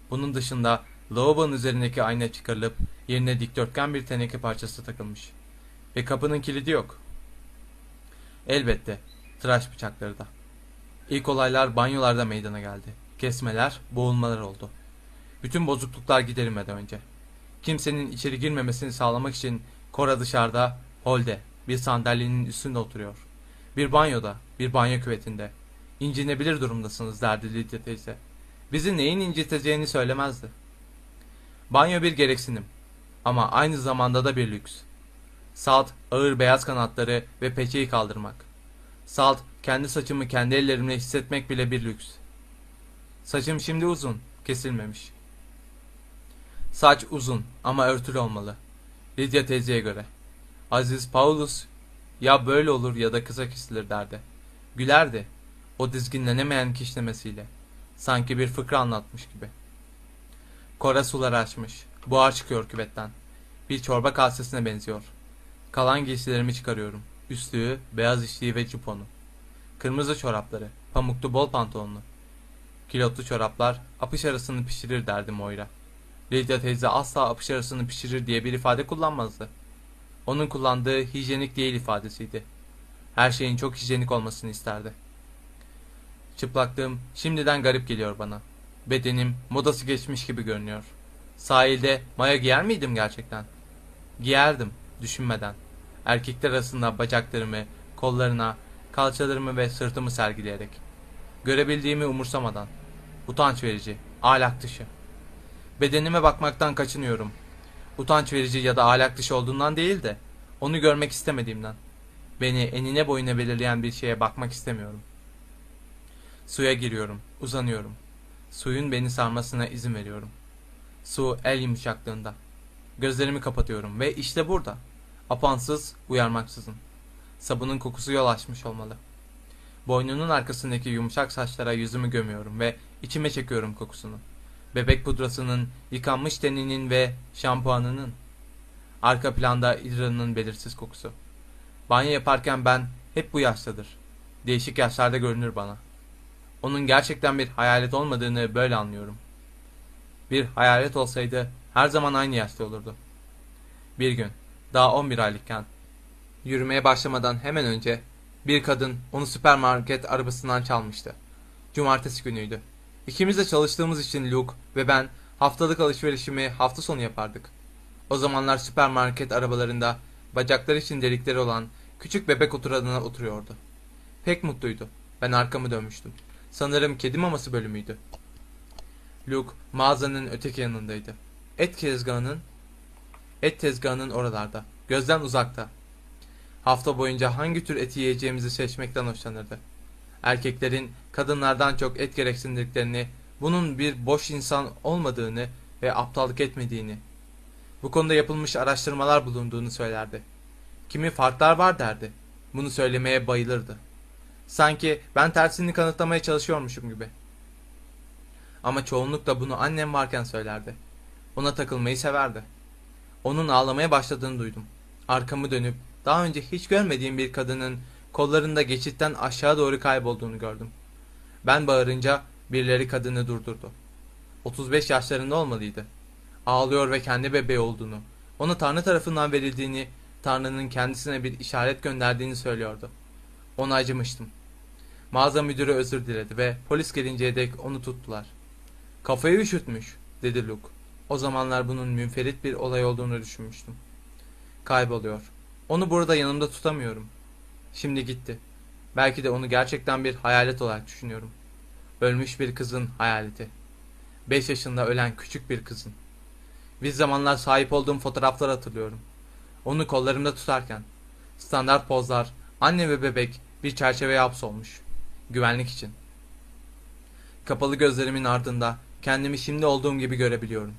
Bunun dışında lavabonun üzerindeki ayna çıkarılıp yerine dikdörtgen bir teneke parçası takılmış. Ve kapının kilidi yok. Elbette tıraş bıçakları da. İlk olaylar banyolarda meydana geldi. Kesmeler, boğulmalar oldu. Bütün bozukluklar giderilmeden önce. Kimsenin içeri girmemesini sağlamak için Cora dışarıda, holde, bir sandalyenin üstünde oturuyor. Bir banyoda, bir banyo küvetinde. İncinebilir durumdasınız derdi Lydia teyze. Bizi neyin inciteceğini söylemezdi. Banyo bir gereksinim. Ama aynı zamanda da bir lüks. Salt, ağır beyaz kanatları ve peçeyi kaldırmak. Salt, kendi saçımı kendi ellerimle hissetmek bile bir lüks. Saçım şimdi uzun, kesilmemiş. Saç uzun ama örtülü olmalı. Lydia teyzeye göre. Aziz Paulus ya böyle olur ya da kısa kesilir derdi. Gülerdi. O dizginlenemeyen kişnemesiyle. Sanki bir fıkra anlatmış gibi. Kora sular açmış. Buhar çıkıyor küvetten. Bir çorba kasesine benziyor. Kalan giysilerimi çıkarıyorum. Üstlüğü, beyaz işliği ve cuponu. Kırmızı çorapları, pamuklu bol pantolonlu. Kilotlu çoraplar apış arasını pişirir derdi Moira. Lydia teyze asla apış arasını pişirir diye bir ifade kullanmazdı. Onun kullandığı hijyenik değil ifadesiydi. Her şeyin çok hijyenik olmasını isterdi. Çıplaklığım şimdiden garip geliyor bana. Bedenim modası geçmiş gibi görünüyor. Sahilde maya giyer miydim gerçekten? Giyerdim, düşünmeden. Erkekler arasında bacaklarımı, kollarına, kalçalarımı ve sırtımı sergileyerek. Görebildiğimi umursamadan. Utanç verici, ahlak dışı. Bedenime bakmaktan kaçınıyorum. Utanç verici ya da ahlak dışı olduğundan değil de onu görmek istemediğimden. Beni enine boyuna belirleyen bir şeye bakmak istemiyorum. Suya giriyorum, uzanıyorum. Suyun beni sarmasına izin veriyorum. Su el yumuşaklığında. Gözlerimi kapatıyorum ve işte burada. Apansız, uyarmaksızın. Sabunun kokusu yol açmış olmalı. Boynunun arkasındaki yumuşak saçlara yüzümü gömüyorum ve içime çekiyorum kokusunu. Bebek pudrasının, yıkanmış teninin ve şampuanının. Arka planda idrarının belirsiz kokusu. Banyo yaparken ben hep bu yaştadır. Değişik yaşlarda görünür bana. Onun gerçekten bir hayalet olmadığını böyle anlıyorum. Bir hayalet olsaydı her zaman aynı yaşta olurdu. Bir gün, daha 11 aylıkken, yürümeye başlamadan hemen önce bir kadın onu süpermarket arabasından çalmıştı. Cumartesi günüydü. İkimiz de çalıştığımız için Luke ve ben haftalık alışverişimi hafta sonu yapardık. O zamanlar süpermarket arabalarında bacakları için delikleri olan küçük bebek oturadığına oturuyordu. Pek mutluydu. Ben arkamı dönmüştüm. Sanırım kedi maması bölümüydü. Luke mağazanın öteki yanındaydı. Et tezgahının et tezgahının oralarda. Gözden uzakta. Hafta boyunca hangi tür eti yiyeceğimizi seçmekten hoşlanırdı. Erkeklerin kadınlardan çok et gereksindirdiklerini, bunun bir boş insan olmadığını ve aptallık etmediğini, bu konuda yapılmış araştırmalar bulunduğunu söylerdi. Kimi farklar var derdi. Bunu söylemeye bayılırdı. Sanki ben tersini kanıtlamaya çalışıyormuşum gibi. Ama çoğunlukla bunu annem varken söylerdi. Ona takılmayı severdi. Onun ağlamaya başladığını duydum. Arkamı dönüp daha önce hiç görmediğim bir kadının kollarında geçitten aşağı doğru kaybolduğunu gördüm. Ben bağırınca birileri kadını durdurdu. 35 yaşlarında olmalıydı. Ağlıyor ve kendi bebeği olduğunu, ona Tanrı tarafından verildiğini, Tanrı'nın kendisine bir işaret gönderdiğini söylüyordu. Ona acımıştım. Mağaza müdürü özür diledi ve polis gelinceye dek onu tuttular. Kafayı üşütmüş, dedi Luke. O zamanlar bunun münferit bir olay olduğunu düşünmüştüm. Kayboluyor. Onu burada yanımda tutamıyorum. Şimdi gitti. Belki de onu gerçekten bir hayalet olarak düşünüyorum. Ölmüş bir kızın hayaleti. Beş yaşında ölen küçük bir kızın. Bir zamanlar sahip olduğum fotoğraflar hatırlıyorum. Onu kollarımda tutarken. Standart pozlar, anne ve bebek bir çerçeveye hapsolmuş. Güvenlik için. Kapalı gözlerimin ardında kendimi şimdi olduğum gibi görebiliyorum.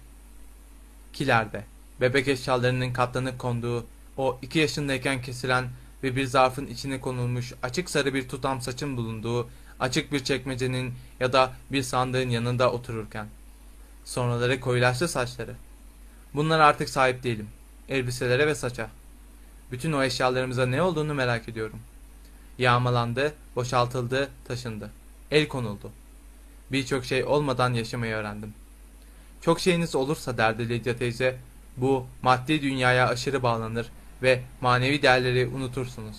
Kilerde, bebek eşyalarının katlanıp konduğu, o iki yaşındayken kesilen ve bir zarfın içine konulmuş açık sarı bir tutam saçın bulunduğu açık bir çekmecenin ya da bir sandığın yanında otururken. Sonraları koyulaştı saçları. Bunlar artık sahip değilim. Elbiselere ve saça. Bütün o eşyalarımıza ne olduğunu merak ediyorum. Yağmalandı, boşaltıldı, taşındı. El konuldu. Birçok şey olmadan yaşamayı öğrendim. Çok şeyiniz olursa derdi Lydia teyze, bu maddi dünyaya aşırı bağlanır ve manevi değerleri unutursunuz.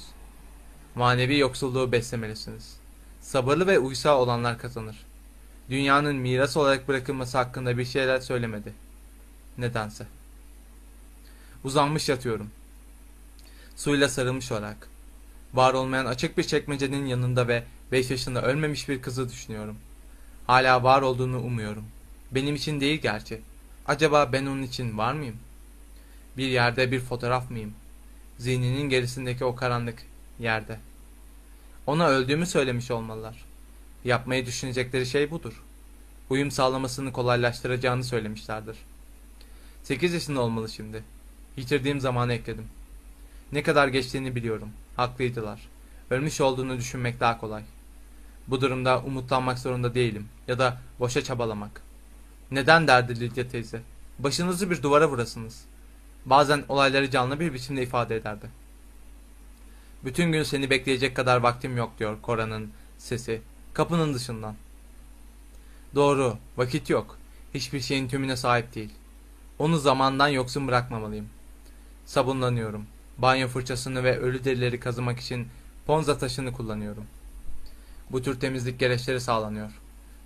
Manevi yoksulluğu beslemelisiniz. Sabırlı ve uysal olanlar kazanır. Dünyanın miras olarak bırakılması hakkında bir şeyler söylemedi. Nedense. Uzanmış yatıyorum. Suyla sarılmış olarak. Var olmayan açık bir çekmecenin yanında ve 5 yaşında ölmemiş bir kızı düşünüyorum. Hala var olduğunu umuyorum. Benim için değil gerçi. Acaba ben onun için var mıyım? Bir yerde bir fotoğraf mıyım? Zihninin gerisindeki o karanlık yerde. Ona öldüğümü söylemiş olmalılar. Yapmayı düşünecekleri şey budur. Uyum sağlamasını kolaylaştıracağını söylemişlerdir. 8 yaşında olmalı şimdi. Yitirdiğim zamanı ekledim. Ne kadar geçtiğini biliyorum. Haklıydılar. Ölmüş olduğunu düşünmek daha kolay. Bu durumda umutlanmak zorunda değilim ya da boşa çabalamak. Neden derdi Lidya teyze. Başınızı bir duvara vurasınız. Bazen olayları canlı bir biçimde ifade ederdi. Bütün gün seni bekleyecek kadar vaktim yok diyor Kora'nın sesi kapının dışından. Doğru, vakit yok. Hiçbir şeyin tümüne sahip değil. Onu zamandan yoksun bırakmamalıyım. Sabunlanıyorum. Banyo fırçasını ve ölü derileri kazımak için ponza taşını kullanıyorum. Bu tür temizlik gereçleri sağlanıyor.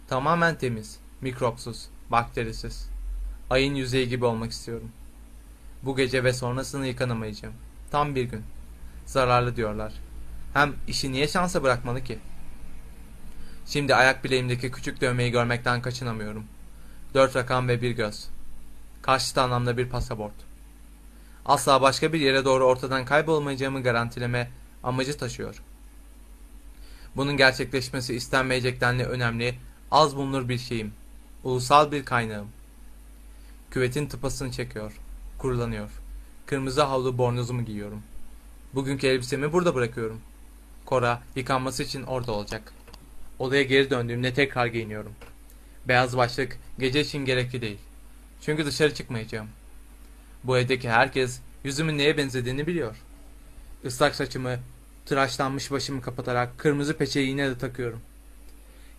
Tamamen temiz, mikropsuz, bakterisiz. Ayın yüzeyi gibi olmak istiyorum. Bu gece ve sonrasını yıkanamayacağım. Tam bir gün. Zararlı diyorlar. Hem işi niye şansa bırakmalı ki? Şimdi ayak bileğimdeki küçük dövmeyi görmekten kaçınamıyorum. Dört rakam ve bir göz. Karşıt anlamda bir pasaport. Asla başka bir yere doğru ortadan kaybolmayacağımı garantileme amacı taşıyor. Bunun gerçekleşmesi istenmeyecek denli önemli, az bulunur bir şeyim. Ulusal bir kaynağım. Küvetin tıpasını çekiyor. Kurulanıyor. Kırmızı havlu bornozumu giyiyorum. Bugünkü elbisemi burada bırakıyorum. Kora yıkanması için orada olacak. Odaya geri döndüğümde tekrar giyiniyorum. Beyaz başlık gece için gerekli değil. Çünkü dışarı çıkmayacağım. Bu evdeki herkes yüzümün neye benzediğini biliyor. Islak saçımı, tıraşlanmış başımı kapatarak kırmızı peçeyi yine de takıyorum.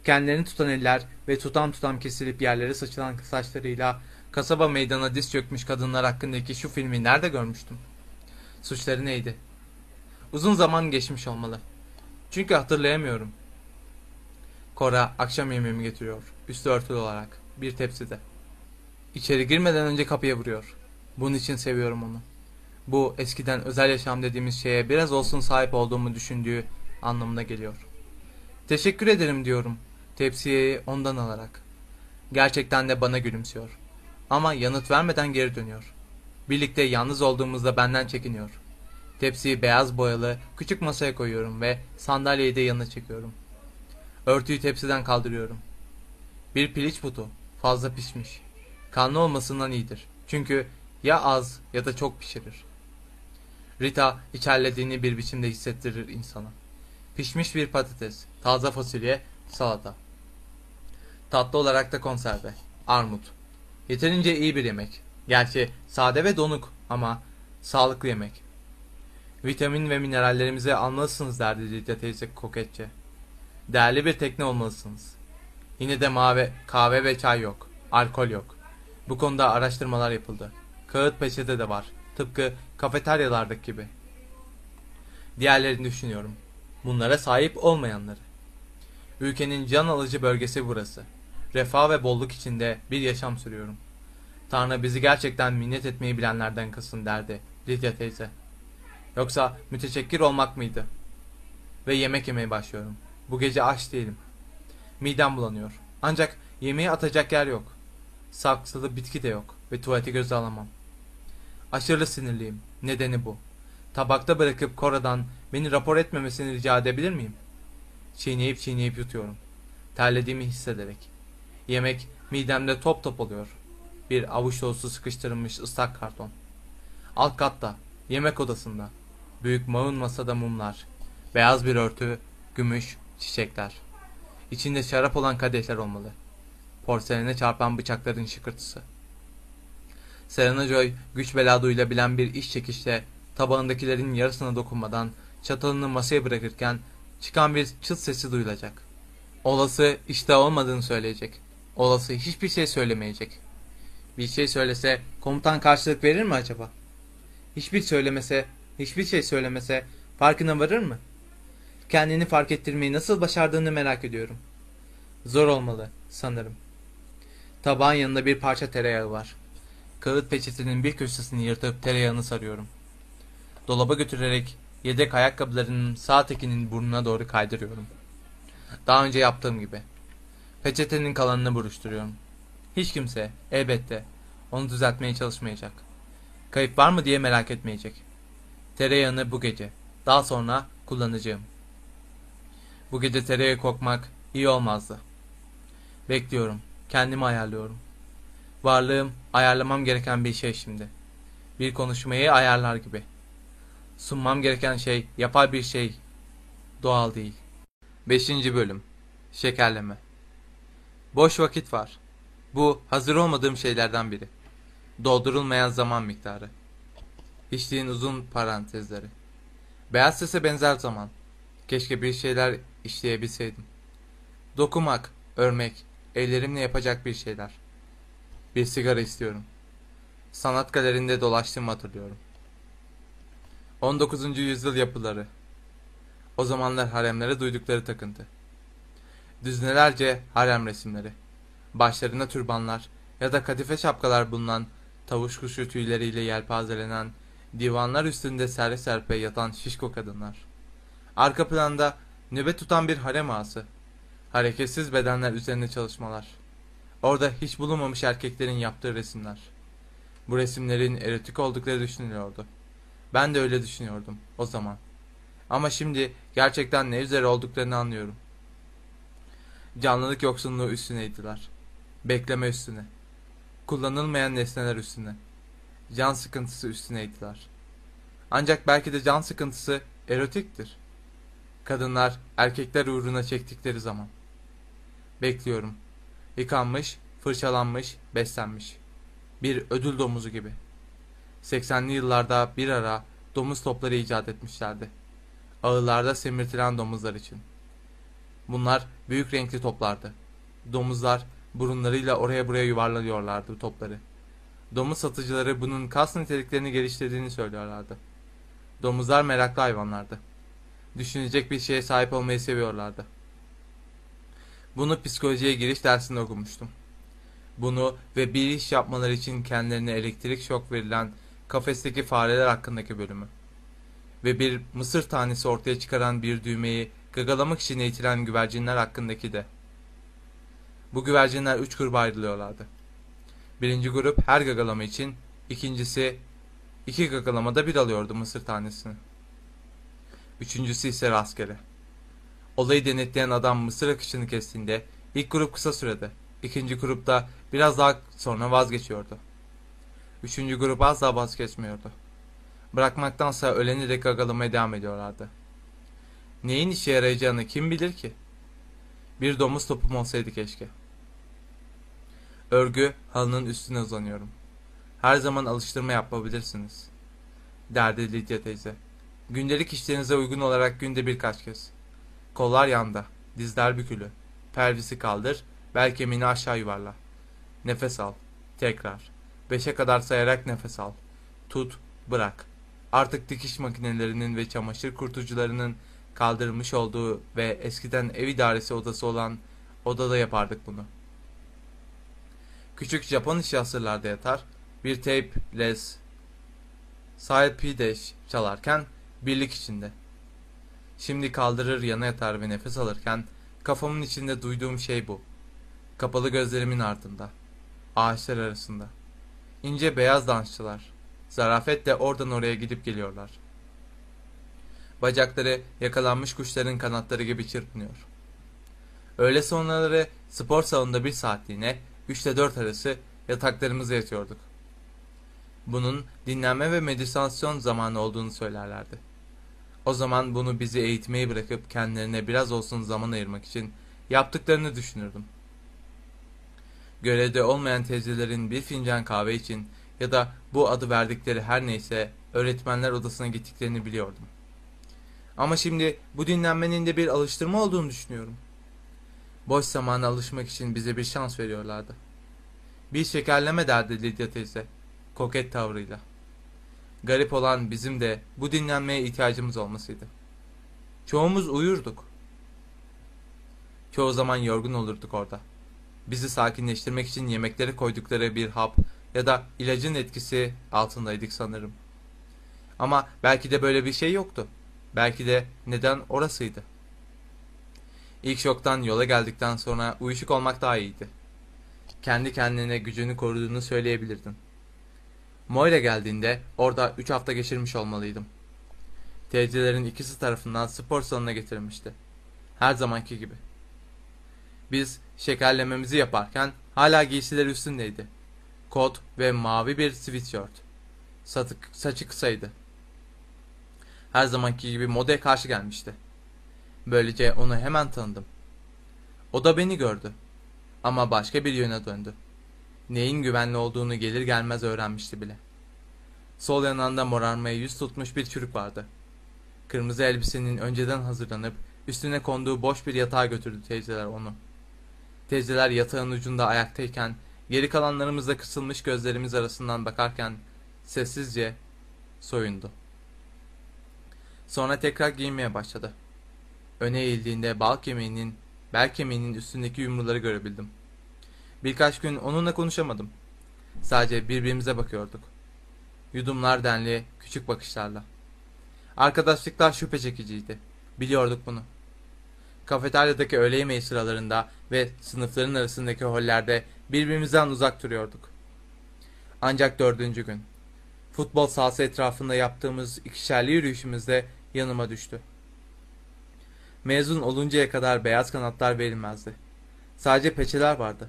Kendilerini tutan eller ve tutam tutam kesilip yerlere saçılan saçlarıyla kasaba meydana diz çökmüş kadınlar hakkındaki şu filmi nerede görmüştüm? Suçları neydi? Uzun zaman geçmiş olmalı. Çünkü hatırlayamıyorum. Kora akşam yemeğimi getiriyor. Üstü örtülü olarak. Bir tepside. İçeri girmeden önce kapıya vuruyor. Bunun için seviyorum onu. Bu eskiden özel yaşam dediğimiz şeye biraz olsun sahip olduğumu düşündüğü anlamına geliyor. Teşekkür ederim diyorum. Tepsiyi ondan alarak. Gerçekten de bana gülümsüyor. Ama yanıt vermeden geri dönüyor. Birlikte yalnız olduğumuzda benden çekiniyor. Tepsiyi beyaz boyalı küçük masaya koyuyorum ve sandalyeyi de yanına çekiyorum. Örtüyü tepsiden kaldırıyorum. Bir piliç butu. Fazla pişmiş. Kanlı olmasından iyidir. Çünkü ya az ya da çok pişirir. Rita içerlediğini bir biçimde hissettirir insana. Pişmiş bir patates, taze fasulye, salata. Tatlı olarak da konserve, armut. Yeterince iyi bir yemek. Gerçi sade ve donuk ama sağlıklı yemek. Vitamin ve minerallerimizi almalısınız derdi Lidya teyze koketçe. Değerli bir tekne olmalısınız. Yine de mavi, kahve ve çay yok. Alkol yok. Bu konuda araştırmalar yapıldı. Kağıt peçete de var. Tıpkı kafeteryalardaki gibi. Diğerlerini düşünüyorum. Bunlara sahip olmayanları. Ülkenin can alıcı bölgesi burası. Refah ve bolluk içinde bir yaşam sürüyorum. Tanrı bizi gerçekten minnet etmeyi bilenlerden kılsın derdi Lidya teyze. Yoksa müteşekkir olmak mıydı? Ve yemek yemeye başlıyorum. Bu gece aç değilim. Midem bulanıyor. Ancak yemeği atacak yer yok. Saksılı bitki de yok ve tuvaleti göze alamam. Aşırı sinirliyim. Nedeni bu. Tabakta bırakıp Kora'dan beni rapor etmemesini rica edebilir miyim? Çiğneyip çiğneyip yutuyorum. Terlediğimi hissederek. Yemek midemde top top oluyor. Bir avuç dolusu sıkıştırılmış ıslak karton. Alt katta, yemek odasında. Büyük maun masada mumlar. Beyaz bir örtü, gümüş, çiçekler. İçinde şarap olan kadehler olmalı. Porselene çarpan bıçakların şıkırtısı. Serena Joy güç bela duyulabilen bir iş çekişle tabağındakilerin yarısına dokunmadan çatalını masaya bırakırken çıkan bir çıt sesi duyulacak. Olası işte olmadığını söyleyecek. Olası hiçbir şey söylemeyecek. Bir şey söylese komutan karşılık verir mi acaba? Hiçbir söylemese, hiçbir şey söylemese farkına varır mı? Kendini fark ettirmeyi nasıl başardığını merak ediyorum. Zor olmalı sanırım. Tabağın yanında bir parça tereyağı var. Kağıt peçetenin bir köşesini yırtıp tereyağını sarıyorum. Dolaba götürerek yedek ayakkabılarının sağ tekinin burnuna doğru kaydırıyorum. Daha önce yaptığım gibi. Peçetenin kalanını buruşturuyorum. Hiç kimse, elbette, onu düzeltmeye çalışmayacak. Kayıp var mı diye merak etmeyecek. Tereyağını bu gece, daha sonra kullanacağım. Bu gece tereyağı kokmak iyi olmazdı. Bekliyorum, kendimi ayarlıyorum. Varlığım ayarlamam gereken bir şey şimdi. Bir konuşmayı ayarlar gibi. Sunmam gereken şey yapay bir şey. Doğal değil. 5. Bölüm Şekerleme Boş vakit var. Bu hazır olmadığım şeylerden biri. Doldurulmayan zaman miktarı. Hiçliğin uzun parantezleri. Beyaz sese benzer zaman. Keşke bir şeyler işleyebilseydim. Dokumak, örmek, ellerimle yapacak bir şeyler. Bir sigara istiyorum. Sanat galerinde dolaştığımı hatırlıyorum. 19. yüzyıl yapıları. O zamanlar haremlere duydukları takıntı. Düznelerce harem resimleri. Başlarına türbanlar ya da kadife şapkalar bulunan tavuş kuşu tüyleriyle yelpazelenen, divanlar üstünde serpe serpe yatan şişko kadınlar. Arka planda nöbet tutan bir harem ağası. Hareketsiz bedenler üzerinde çalışmalar. Orada hiç bulunmamış erkeklerin yaptığı resimler. Bu resimlerin erotik oldukları düşünülüyordu. Ben de öyle düşünüyordum o zaman. Ama şimdi gerçekten ne üzere olduklarını anlıyorum. Canlılık yoksunluğu üstüneydiler. Bekleme üstüne. Kullanılmayan nesneler üstüne. Can sıkıntısı üstüneydiler. Ancak belki de can sıkıntısı erotiktir. Kadınlar erkekler uğruna çektikleri zaman. Bekliyorum. Yıkanmış, fırçalanmış, beslenmiş. Bir ödül domuzu gibi. 80'li yıllarda bir ara domuz topları icat etmişlerdi. Ağırlarda semirtilen domuzlar için. Bunlar büyük renkli toplardı. Domuzlar burunlarıyla oraya buraya yuvarlanıyorlardı topları. Domuz satıcıları bunun kas niteliklerini geliştirdiğini söylüyorlardı. Domuzlar meraklı hayvanlardı. Düşünecek bir şeye sahip olmayı seviyorlardı. Bunu psikolojiye giriş dersinde okumuştum. Bunu ve bir iş yapmaları için kendilerine elektrik şok verilen kafesteki fareler hakkındaki bölümü. Ve bir mısır tanesi ortaya çıkaran bir düğmeyi gagalamak için eğitilen güvercinler hakkındaki de. Bu güvercinler üç gruba ayrılıyorlardı. Birinci grup her gagalama için, ikincisi iki gagalamada bir alıyordu mısır tanesini. Üçüncüsü ise rastgele. Olayı denetleyen adam mısır akışını kestiğinde ilk grup kısa sürede, ikinci grup da biraz daha sonra vazgeçiyordu. Üçüncü grup asla vazgeçmiyordu. Bırakmaktansa öleni de gagalamaya devam ediyorlardı. Neyin işe yarayacağını kim bilir ki? Bir domuz topum olsaydı keşke. Örgü halının üstüne uzanıyorum. Her zaman alıştırma yapabilirsiniz. Derdi Lidya teyze. Gündelik işlerinize uygun olarak günde birkaç kez. Kollar yanda, dizler bükülü. Pelvisi kaldır, bel kemiğini aşağı yuvarla. Nefes al. Tekrar. Beşe kadar sayarak nefes al. Tut, bırak. Artık dikiş makinelerinin ve çamaşır kurtucularının kaldırılmış olduğu ve eskiden ev idaresi odası olan odada yapardık bunu. Küçük Japon işi asırlarda yatar, bir tape, les, sahip pideş çalarken birlik içinde. Şimdi kaldırır yana yatar ve nefes alırken kafamın içinde duyduğum şey bu. Kapalı gözlerimin ardında. Ağaçlar arasında. İnce beyaz dansçılar. Zarafetle oradan oraya gidip geliyorlar. Bacakları yakalanmış kuşların kanatları gibi çırpınıyor. Öğle sonraları spor salonunda bir saatliğine 3 ile 4 arası yataklarımıza yatıyorduk. Bunun dinlenme ve meditasyon zamanı olduğunu söylerlerdi. O zaman bunu bizi eğitmeyi bırakıp kendilerine biraz olsun zaman ayırmak için yaptıklarını düşünürdüm. Görevde olmayan teyzelerin bir fincan kahve için ya da bu adı verdikleri her neyse öğretmenler odasına gittiklerini biliyordum. Ama şimdi bu dinlenmenin de bir alıştırma olduğunu düşünüyorum. Boş zamana alışmak için bize bir şans veriyorlardı. Bir şekerleme derdi Lidya teyze, koket tavrıyla. Garip olan bizim de bu dinlenmeye ihtiyacımız olmasıydı. Çoğumuz uyurduk. Çoğu zaman yorgun olurduk orada. Bizi sakinleştirmek için yemeklere koydukları bir hap ya da ilacın etkisi altındaydık sanırım. Ama belki de böyle bir şey yoktu. Belki de neden orasıydı. İlk şoktan yola geldikten sonra uyuşuk olmak daha iyiydi. Kendi kendine gücünü koruduğunu söyleyebilirdin. Moira geldiğinde orada 3 hafta geçirmiş olmalıydım. Teyzelerin ikisi tarafından spor salonuna getirilmişti. Her zamanki gibi. Biz şekerlememizi yaparken hala giysiler üstündeydi. Kot ve mavi bir sweatshirt. Satık, saçı kısaydı. Her zamanki gibi modaya karşı gelmişti. Böylece onu hemen tanıdım. O da beni gördü. Ama başka bir yöne döndü. Neyin güvenli olduğunu gelir gelmez öğrenmişti bile. Sol yanında morarmaya yüz tutmuş bir çürük vardı. Kırmızı elbisenin önceden hazırlanıp üstüne konduğu boş bir yatağa götürdü teyzeler onu. Teyzeler yatağın ucunda ayaktayken, geri kalanlarımız da kısılmış gözlerimiz arasından bakarken sessizce soyundu. Sonra tekrar giyinmeye başladı. Öne eğildiğinde bal kemiğinin, bel kemiğinin üstündeki yumruları görebildim. Birkaç gün onunla konuşamadım. Sadece birbirimize bakıyorduk. Yudumlar denli, küçük bakışlarla. Arkadaşlıklar şüphe çekiciydi. Biliyorduk bunu. Kafeteryadaki öğle yemeği sıralarında ve sınıfların arasındaki hollerde birbirimizden uzak duruyorduk. Ancak dördüncü gün. Futbol sahası etrafında yaptığımız ikişerli yürüyüşümüzde yanıma düştü. Mezun oluncaya kadar beyaz kanatlar verilmezdi. Sadece peçeler vardı.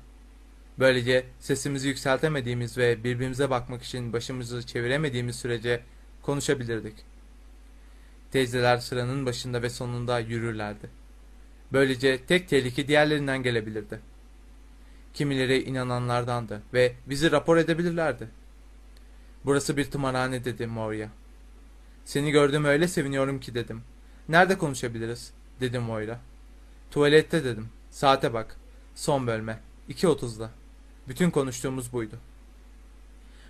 Böylece sesimizi yükseltemediğimiz ve birbirimize bakmak için başımızı çeviremediğimiz sürece konuşabilirdik. Teyzeler sıranın başında ve sonunda yürürlerdi. Böylece tek tehlike diğerlerinden gelebilirdi. Kimileri inananlardandı ve bizi rapor edebilirlerdi. Burası bir tımarhane dedi Moria. Seni gördüm öyle seviniyorum ki dedim. Nerede konuşabiliriz? dedim Moira. Tuvalette dedim. Saate bak. Son bölme. 2.30'da. Bütün konuştuğumuz buydu.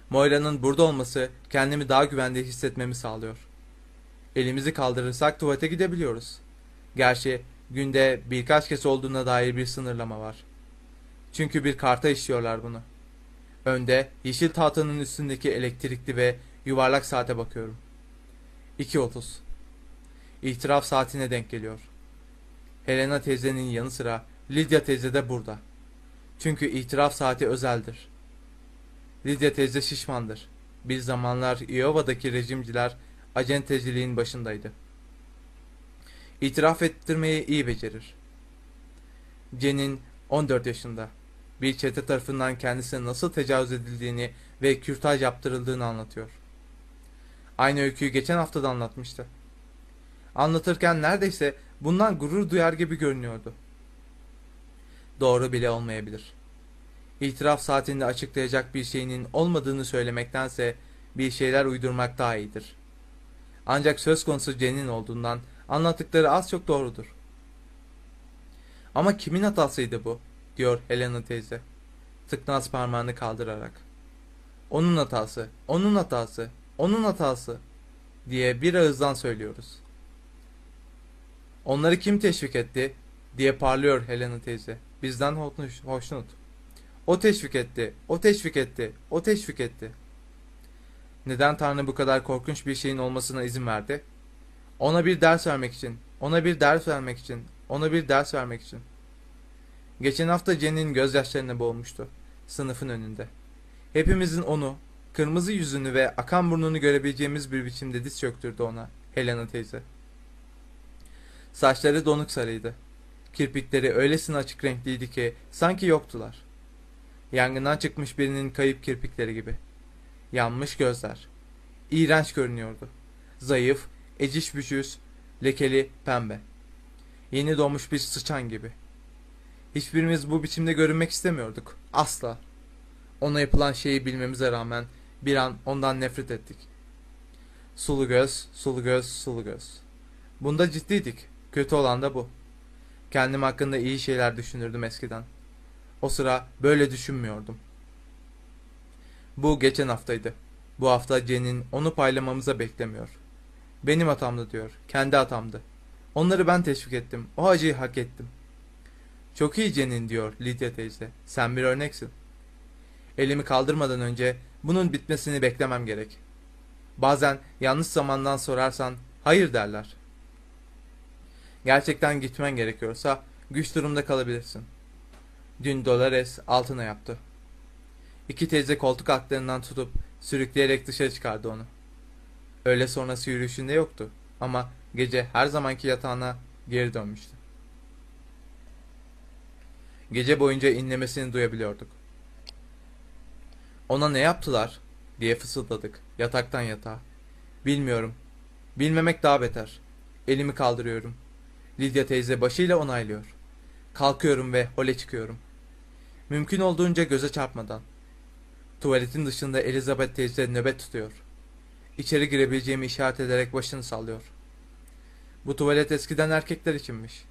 Moira'nın burada olması kendimi daha güvende hissetmemi sağlıyor. Elimizi kaldırırsak tuvalete gidebiliyoruz. Gerçi günde birkaç kez olduğuna dair bir sınırlama var. Çünkü bir karta işliyorlar bunu. Önde yeşil tahtanın üstündeki elektrikli ve yuvarlak saate bakıyorum. 2.30. İtiraf saatine denk geliyor. Helena teyzenin yanı sıra Lydia teyze de burada. Çünkü itiraf saati özeldir. Lydia teyze şişmandır. Bir zamanlar Iowa'daki rejimciler acenteciliğin başındaydı. İtiraf ettirmeyi iyi becerir. Jen'in 14 yaşında. Bir çete tarafından kendisine nasıl tecavüz edildiğini ve kürtaj yaptırıldığını anlatıyor. Aynı öyküyü geçen hafta da anlatmıştı. Anlatırken neredeyse bundan gurur duyar gibi görünüyordu. Doğru bile olmayabilir. İtiraf saatinde açıklayacak bir şeyinin olmadığını söylemektense bir şeyler uydurmak daha iyidir. Ancak söz konusu Jen'in olduğundan anlattıkları az çok doğrudur. Ama kimin hatasıydı bu? diyor Helena teyze. Tıknaz parmağını kaldırarak. Onun hatası, onun hatası, onun hatası diye bir ağızdan söylüyoruz. Onları kim teşvik etti diye parlıyor Helena teyze. Bizden hoşnut. O teşvik etti, o teşvik etti, o teşvik etti. Neden Tanrı bu kadar korkunç bir şeyin olmasına izin verdi? Ona bir ders vermek için, ona bir ders vermek için, ona bir ders vermek için. Geçen hafta Jenny'nin gözyaşlarına boğulmuştu, sınıfın önünde. Hepimizin onu, kırmızı yüzünü ve akan burnunu görebileceğimiz bir biçimde diz çöktürdü ona, Helena teyze. Saçları donuk sarıydı. Kirpikleri öylesine açık renkliydi ki sanki yoktular. Yangından çıkmış birinin kayıp kirpikleri gibi. Yanmış gözler. İğrenç görünüyordu. Zayıf, eciş bücüz, lekeli, pembe. Yeni doğmuş bir sıçan gibi. Hiçbirimiz bu biçimde görünmek istemiyorduk. Asla. Ona yapılan şeyi bilmemize rağmen bir an ondan nefret ettik. Sulu göz, sulu göz, sulu göz. Bunda ciddiydik. Kötü olan da bu. Kendim hakkında iyi şeyler düşünürdüm eskiden. O sıra böyle düşünmüyordum. Bu geçen haftaydı. Bu hafta Jen'in onu paylamamıza beklemiyor. Benim hatamdı diyor. Kendi hatamdı. Onları ben teşvik ettim. O acıyı hak ettim. Çok iyi Jen'in diyor Lydia teyze. Sen bir örneksin. Elimi kaldırmadan önce bunun bitmesini beklemem gerek. Bazen yanlış zamandan sorarsan hayır derler. Gerçekten gitmen gerekiyorsa güç durumda kalabilirsin. Dün Dolores altına yaptı. İki teyze koltuk altlarından tutup sürükleyerek dışarı çıkardı onu. Öğle sonrası yürüyüşünde yoktu ama gece her zamanki yatağına geri dönmüştü. Gece boyunca inlemesini duyabiliyorduk. Ona ne yaptılar diye fısıldadık yataktan yatağa. Bilmiyorum. Bilmemek daha beter. Elimi kaldırıyorum. Lidya teyze başıyla onaylıyor. Kalkıyorum ve hole çıkıyorum. Mümkün olduğunca göze çarpmadan. Tuvaletin dışında Elizabeth teyze nöbet tutuyor. İçeri girebileceğimi işaret ederek başını sallıyor. Bu tuvalet eskiden erkekler içinmiş.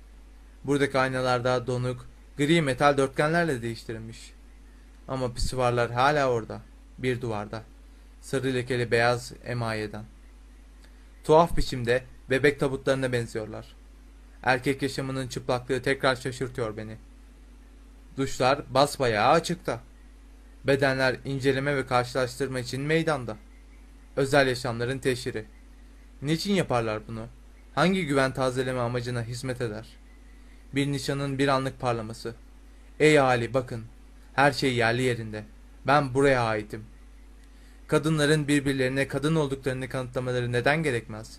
Buradaki aynalarda donuk, Gri metal dörtgenlerle değiştirilmiş. Ama pisuvarlar hala orada. Bir duvarda. Sarı lekeli beyaz emayeden. Tuhaf biçimde bebek tabutlarına benziyorlar. Erkek yaşamının çıplaklığı tekrar şaşırtıyor beni. Duşlar basbayağı açıkta. Bedenler inceleme ve karşılaştırma için meydanda. Özel yaşamların teşhiri. Niçin yaparlar bunu? Hangi güven tazeleme amacına hizmet eder? Bir nişanın bir anlık parlaması. Ey Ali bakın, her şey yerli yerinde. Ben buraya aitim. Kadınların birbirlerine kadın olduklarını kanıtlamaları neden gerekmez?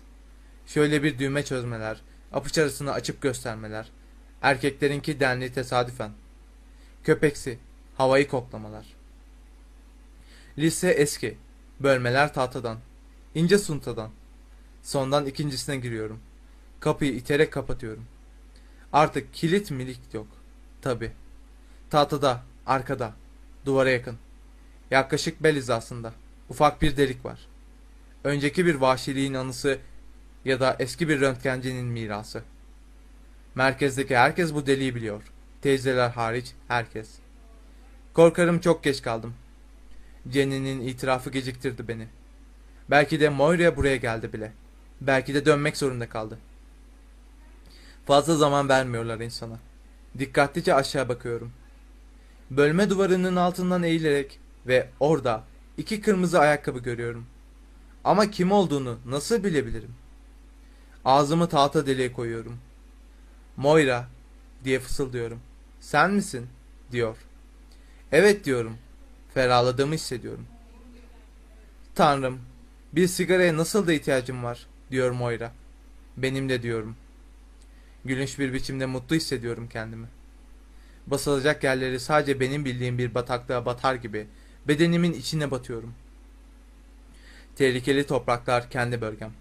Şöyle bir düğme çözmeler, apıç arasını açıp göstermeler. Erkeklerinki denli tesadüfen. Köpeksi, havayı koklamalar. Lise eski, bölmeler tahtadan, ince suntadan. Sondan ikincisine giriyorum. Kapıyı iterek kapatıyorum. Artık kilit milik yok. Tabi. Tahtada, arkada, duvara yakın. Yaklaşık bel hizasında. Ufak bir delik var. Önceki bir vahşiliğin anısı ya da eski bir röntgencinin mirası. Merkezdeki herkes bu deliği biliyor. Teyzeler hariç herkes. Korkarım çok geç kaldım. Jenny'nin itirafı geciktirdi beni. Belki de Moira buraya geldi bile. Belki de dönmek zorunda kaldı. Fazla zaman vermiyorlar insana. Dikkatlice aşağı bakıyorum. Bölme duvarının altından eğilerek ve orada iki kırmızı ayakkabı görüyorum. Ama kim olduğunu nasıl bilebilirim? Ağzımı tahta deliğe koyuyorum. Moira diye fısıldıyorum. Sen misin? diyor. Evet diyorum. Ferahladığımı hissediyorum. Tanrım, bir sigaraya nasıl da ihtiyacım var, diyor Moira. Benim de diyorum. Gülünç bir biçimde mutlu hissediyorum kendimi. Basılacak yerleri sadece benim bildiğim bir bataklığa batar gibi bedenimin içine batıyorum. Tehlikeli topraklar kendi bölgem.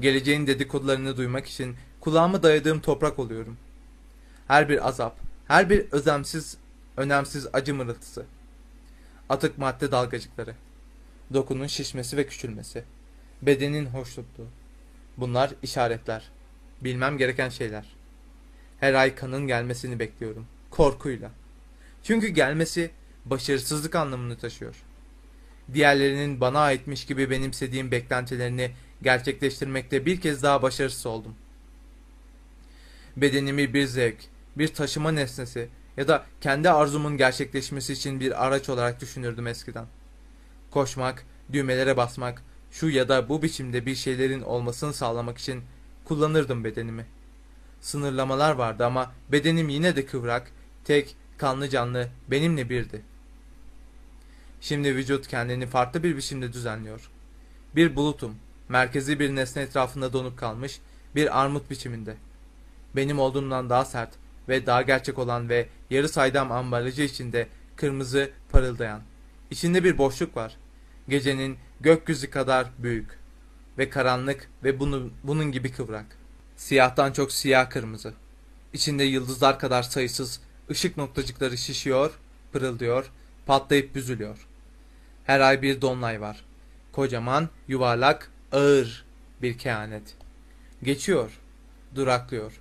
Geleceğin dedikodularını duymak için kulağımı dayadığım toprak oluyorum. Her bir azap, her bir özemsiz, önemsiz acı mırıltısı. Atık madde dalgacıkları. Dokunun şişmesi ve küçülmesi. Bedenin hoşnutluğu. Bunlar işaretler. Bilmem gereken şeyler. Her ay kanın gelmesini bekliyorum. Korkuyla. Çünkü gelmesi başarısızlık anlamını taşıyor. Diğerlerinin bana aitmiş gibi benimsediğim beklentilerini gerçekleştirmekte bir kez daha başarısız oldum. Bedenimi bir zevk, bir taşıma nesnesi ya da kendi arzumun gerçekleşmesi için bir araç olarak düşünürdüm eskiden. Koşmak, düğmelere basmak, şu ya da bu biçimde bir şeylerin olmasını sağlamak için kullanırdım bedenimi. Sınırlamalar vardı ama bedenim yine de kıvrak, tek, kanlı canlı, benimle birdi. Şimdi vücut kendini farklı bir biçimde düzenliyor. Bir bulutum, merkezi bir nesne etrafında donup kalmış, bir armut biçiminde. Benim olduğumdan daha sert ve daha gerçek olan ve yarı saydam ambalajı içinde kırmızı parıldayan. İçinde bir boşluk var. Gecenin gökyüzü kadar büyük ve karanlık ve bunun, bunun gibi kıvrak. Siyahtan çok siyah kırmızı. İçinde yıldızlar kadar sayısız ışık noktacıkları şişiyor, pırıldıyor, patlayıp büzülüyor. Her ay bir dolunay var. Kocaman, yuvarlak, ağır bir kehanet. Geçiyor, duraklıyor,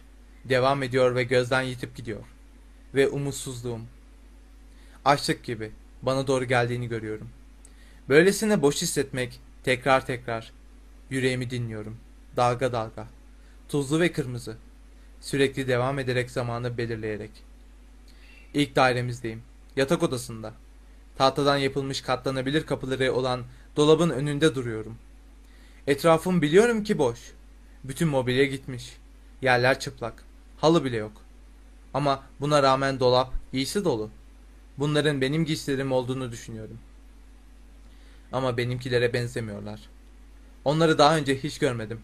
devam ediyor ve gözden yitip gidiyor. Ve umutsuzluğum. Açlık gibi bana doğru geldiğini görüyorum. Böylesine boş hissetmek tekrar tekrar. Yüreğimi dinliyorum. Dalga dalga. Tuzlu ve kırmızı. Sürekli devam ederek zamanı belirleyerek. İlk dairemizdeyim. Yatak odasında. Tahtadan yapılmış katlanabilir kapıları olan dolabın önünde duruyorum. Etrafım biliyorum ki boş. Bütün mobilya gitmiş. Yerler çıplak. Halı bile yok. Ama buna rağmen dolap giysi dolu. Bunların benim giysilerim olduğunu düşünüyorum. Ama benimkilere benzemiyorlar. Onları daha önce hiç görmedim.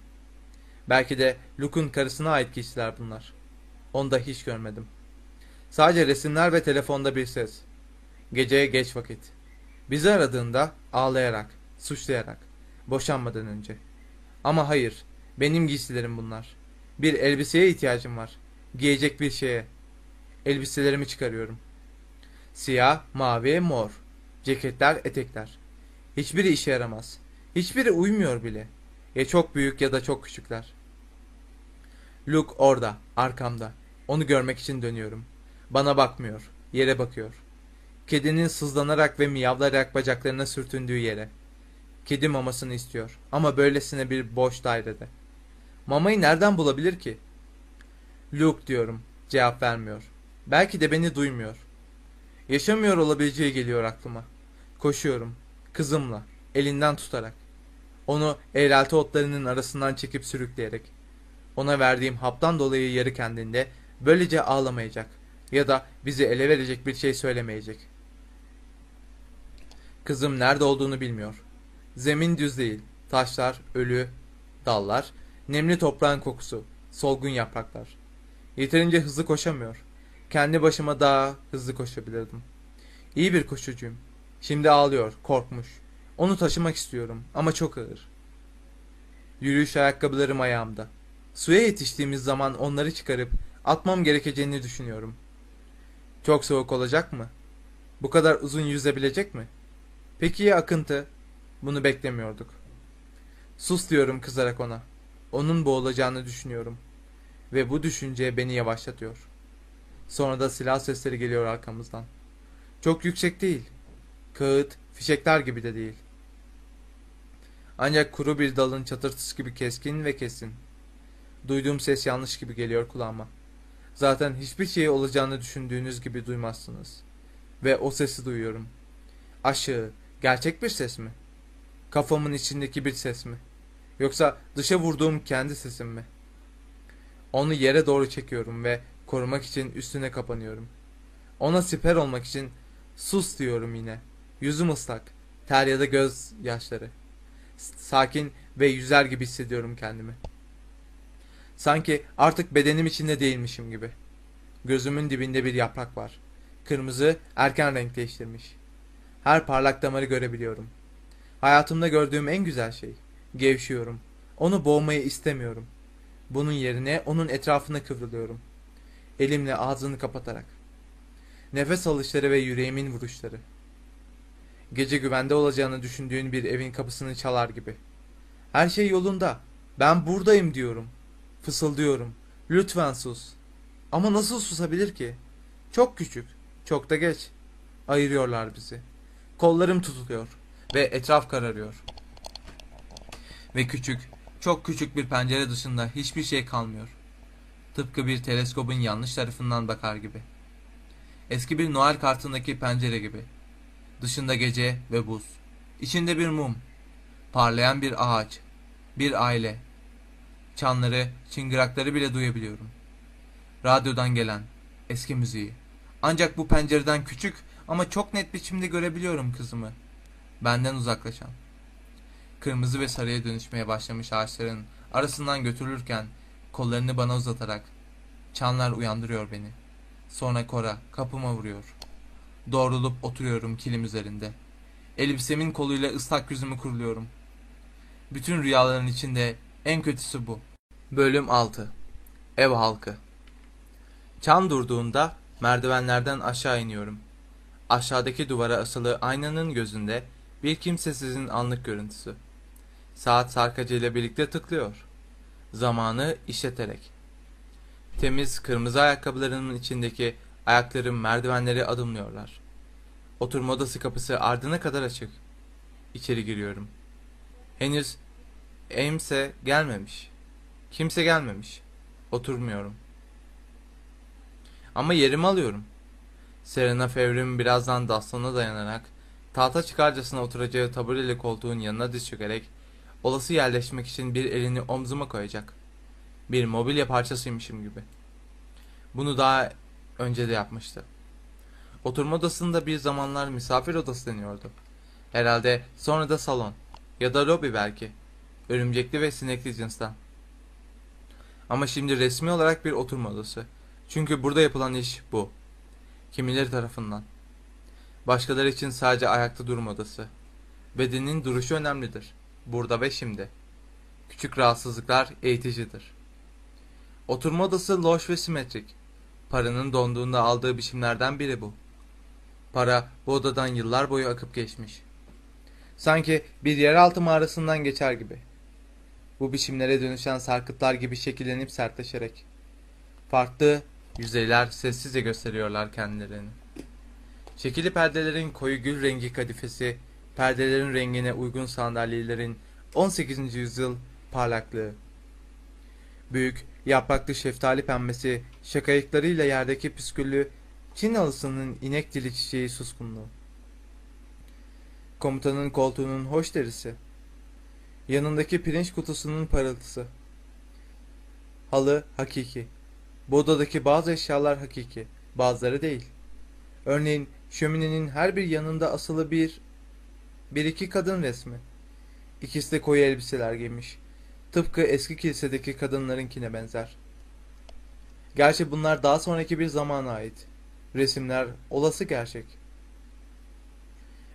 Belki de Luke'un karısına ait giysiler bunlar. Onu da hiç görmedim. Sadece resimler ve telefonda bir ses. Geceye geç vakit. Bizi aradığında ağlayarak, suçlayarak, boşanmadan önce. Ama hayır, benim giysilerim bunlar. Bir elbiseye ihtiyacım var. Giyecek bir şeye. Elbiselerimi çıkarıyorum. Siyah, mavi, mor. Ceketler, etekler. Hiçbiri işe yaramaz. Hiçbiri uymuyor bile. Ya çok büyük ya da çok küçükler. Luke orada, arkamda. Onu görmek için dönüyorum. Bana bakmıyor, yere bakıyor. Kedinin sızlanarak ve miyavlayarak bacaklarına sürtündüğü yere. Kedi mamasını istiyor ama böylesine bir boş dairede. Mamayı nereden bulabilir ki? Luke diyorum. Cevap vermiyor. Belki de beni duymuyor. Yaşamıyor olabileceği geliyor aklıma. Koşuyorum. Kızımla. Elinden tutarak. Onu eğrelti otlarının arasından çekip sürükleyerek. Ona verdiğim haptan dolayı yarı kendinde böylece ağlamayacak ya da bizi ele verecek bir şey söylemeyecek. Kızım nerede olduğunu bilmiyor. Zemin düz değil. Taşlar, ölü, dallar, nemli toprağın kokusu, solgun yapraklar. Yeterince hızlı koşamıyor. Kendi başıma daha hızlı koşabilirdim. İyi bir koşucuyum. Şimdi ağlıyor, korkmuş. Onu taşımak istiyorum ama çok ağır. Yürüyüş ayakkabılarım ayağımda. Suya yetiştiğimiz zaman onları çıkarıp atmam gerekeceğini düşünüyorum. Çok soğuk olacak mı? Bu kadar uzun yüzebilecek mi? Peki ya akıntı? Bunu beklemiyorduk. Sus diyorum kızarak ona. Onun boğulacağını düşünüyorum. Ve bu düşünce beni yavaşlatıyor. Sonra da silah sesleri geliyor arkamızdan. Çok yüksek değil. Kağıt, fişekler gibi de değil. Ancak kuru bir dalın çatırtısı gibi keskin ve kesin. Duyduğum ses yanlış gibi geliyor kulağıma. Zaten hiçbir şey olacağını düşündüğünüz gibi duymazsınız. Ve o sesi duyuyorum. Aşağı, gerçek bir ses mi? Kafamın içindeki bir ses mi? Yoksa dışa vurduğum kendi sesim mi? Onu yere doğru çekiyorum ve korumak için üstüne kapanıyorum. Ona siper olmak için sus diyorum yine. Yüzüm ıslak, ter ya da göz yaşları. Sakin ve yüzer gibi hissediyorum kendimi. Sanki artık bedenim içinde değilmişim gibi. Gözümün dibinde bir yaprak var. Kırmızı erken renk değiştirmiş. Her parlak damarı görebiliyorum. Hayatımda gördüğüm en güzel şey. Gevşiyorum. Onu boğmayı istemiyorum. Bunun yerine onun etrafına kıvrılıyorum. Elimle ağzını kapatarak. Nefes alışları ve yüreğimin vuruşları. Gece güvende olacağını düşündüğün bir evin kapısını çalar gibi. Her şey yolunda. Ben buradayım diyorum. Fısıldıyorum. Lütfen sus. Ama nasıl susabilir ki? Çok küçük. Çok da geç. Ayırıyorlar bizi. Kollarım tutuluyor ve etraf kararıyor. Ve küçük, çok küçük bir pencere dışında hiçbir şey kalmıyor. Tıpkı bir teleskobun yanlış tarafından bakar gibi. Eski bir Noel kartındaki pencere gibi. Dışında gece ve buz. İçinde bir mum. Parlayan bir ağaç. Bir aile. Çanları, çıngırakları bile duyabiliyorum. Radyodan gelen eski müziği. Ancak bu pencereden küçük ama çok net biçimde görebiliyorum kızımı. Benden uzaklaşan. Kırmızı ve sarıya dönüşmeye başlamış ağaçların arasından götürülürken kollarını bana uzatarak çanlar uyandırıyor beni. Sonra Kora kapıma vuruyor. Doğrulup oturuyorum kilim üzerinde. Elbisemin koluyla ıslak yüzümü kuruluyorum. Bütün rüyaların içinde en kötüsü bu. Bölüm 6 Ev halkı Çan durduğunda merdivenlerden aşağı iniyorum. Aşağıdaki duvara asılı aynanın gözünde bir kimsesizin anlık görüntüsü. Saat sarkacıyla birlikte tıklıyor. Zamanı işleterek. Temiz kırmızı ayakkabılarının içindeki ayaklarım merdivenleri adımlıyorlar. Oturma odası kapısı ardına kadar açık. İçeri giriyorum. Henüz Ames'e gelmemiş. Kimse gelmemiş. Oturmuyorum. Ama yerimi alıyorum. Serena Fevrim birazdan Daston'a dayanarak tahta çıkarcasına oturacağı tabureli koltuğun yanına diz çökerek olası yerleşmek için bir elini omzuma koyacak. Bir mobilya parçasıymışım gibi. Bunu daha önce de yapmıştı. Oturma odasında bir zamanlar misafir odası deniyordu. Herhalde sonra da salon ya da lobi belki. Örümcekli ve sinekli cinsten. Ama şimdi resmi olarak bir oturma odası. Çünkü burada yapılan iş bu. Kimileri tarafından. Başkaları için sadece ayakta durma odası. Bedenin duruşu önemlidir. Burada ve şimdi. Küçük rahatsızlıklar eğiticidir. Oturma odası loş ve simetrik. Paranın donduğunda aldığı biçimlerden biri bu. Para bu odadan yıllar boyu akıp geçmiş. Sanki bir yeraltı mağarasından geçer gibi. Bu biçimlere dönüşen sarkıtlar gibi şekillenip sertleşerek. Farklı Yüzeyler sessizce gösteriyorlar kendilerini. Çekili perdelerin koyu gül rengi kadifesi, perdelerin rengine uygun sandalyelerin 18. yüzyıl parlaklığı. Büyük, yapraklı şeftali pembesi, şakayıklarıyla yerdeki püsküllü, Çin alısının inek dili çiçeği suskunluğu. Komutanın koltuğunun hoş derisi. Yanındaki pirinç kutusunun parıltısı. Halı hakiki. Bu odadaki bazı eşyalar hakiki, bazıları değil. Örneğin şöminenin her bir yanında asılı bir, bir iki kadın resmi. İkisi de koyu elbiseler giymiş. Tıpkı eski kilisedeki kadınlarınkine benzer. Gerçi bunlar daha sonraki bir zamana ait. Resimler olası gerçek.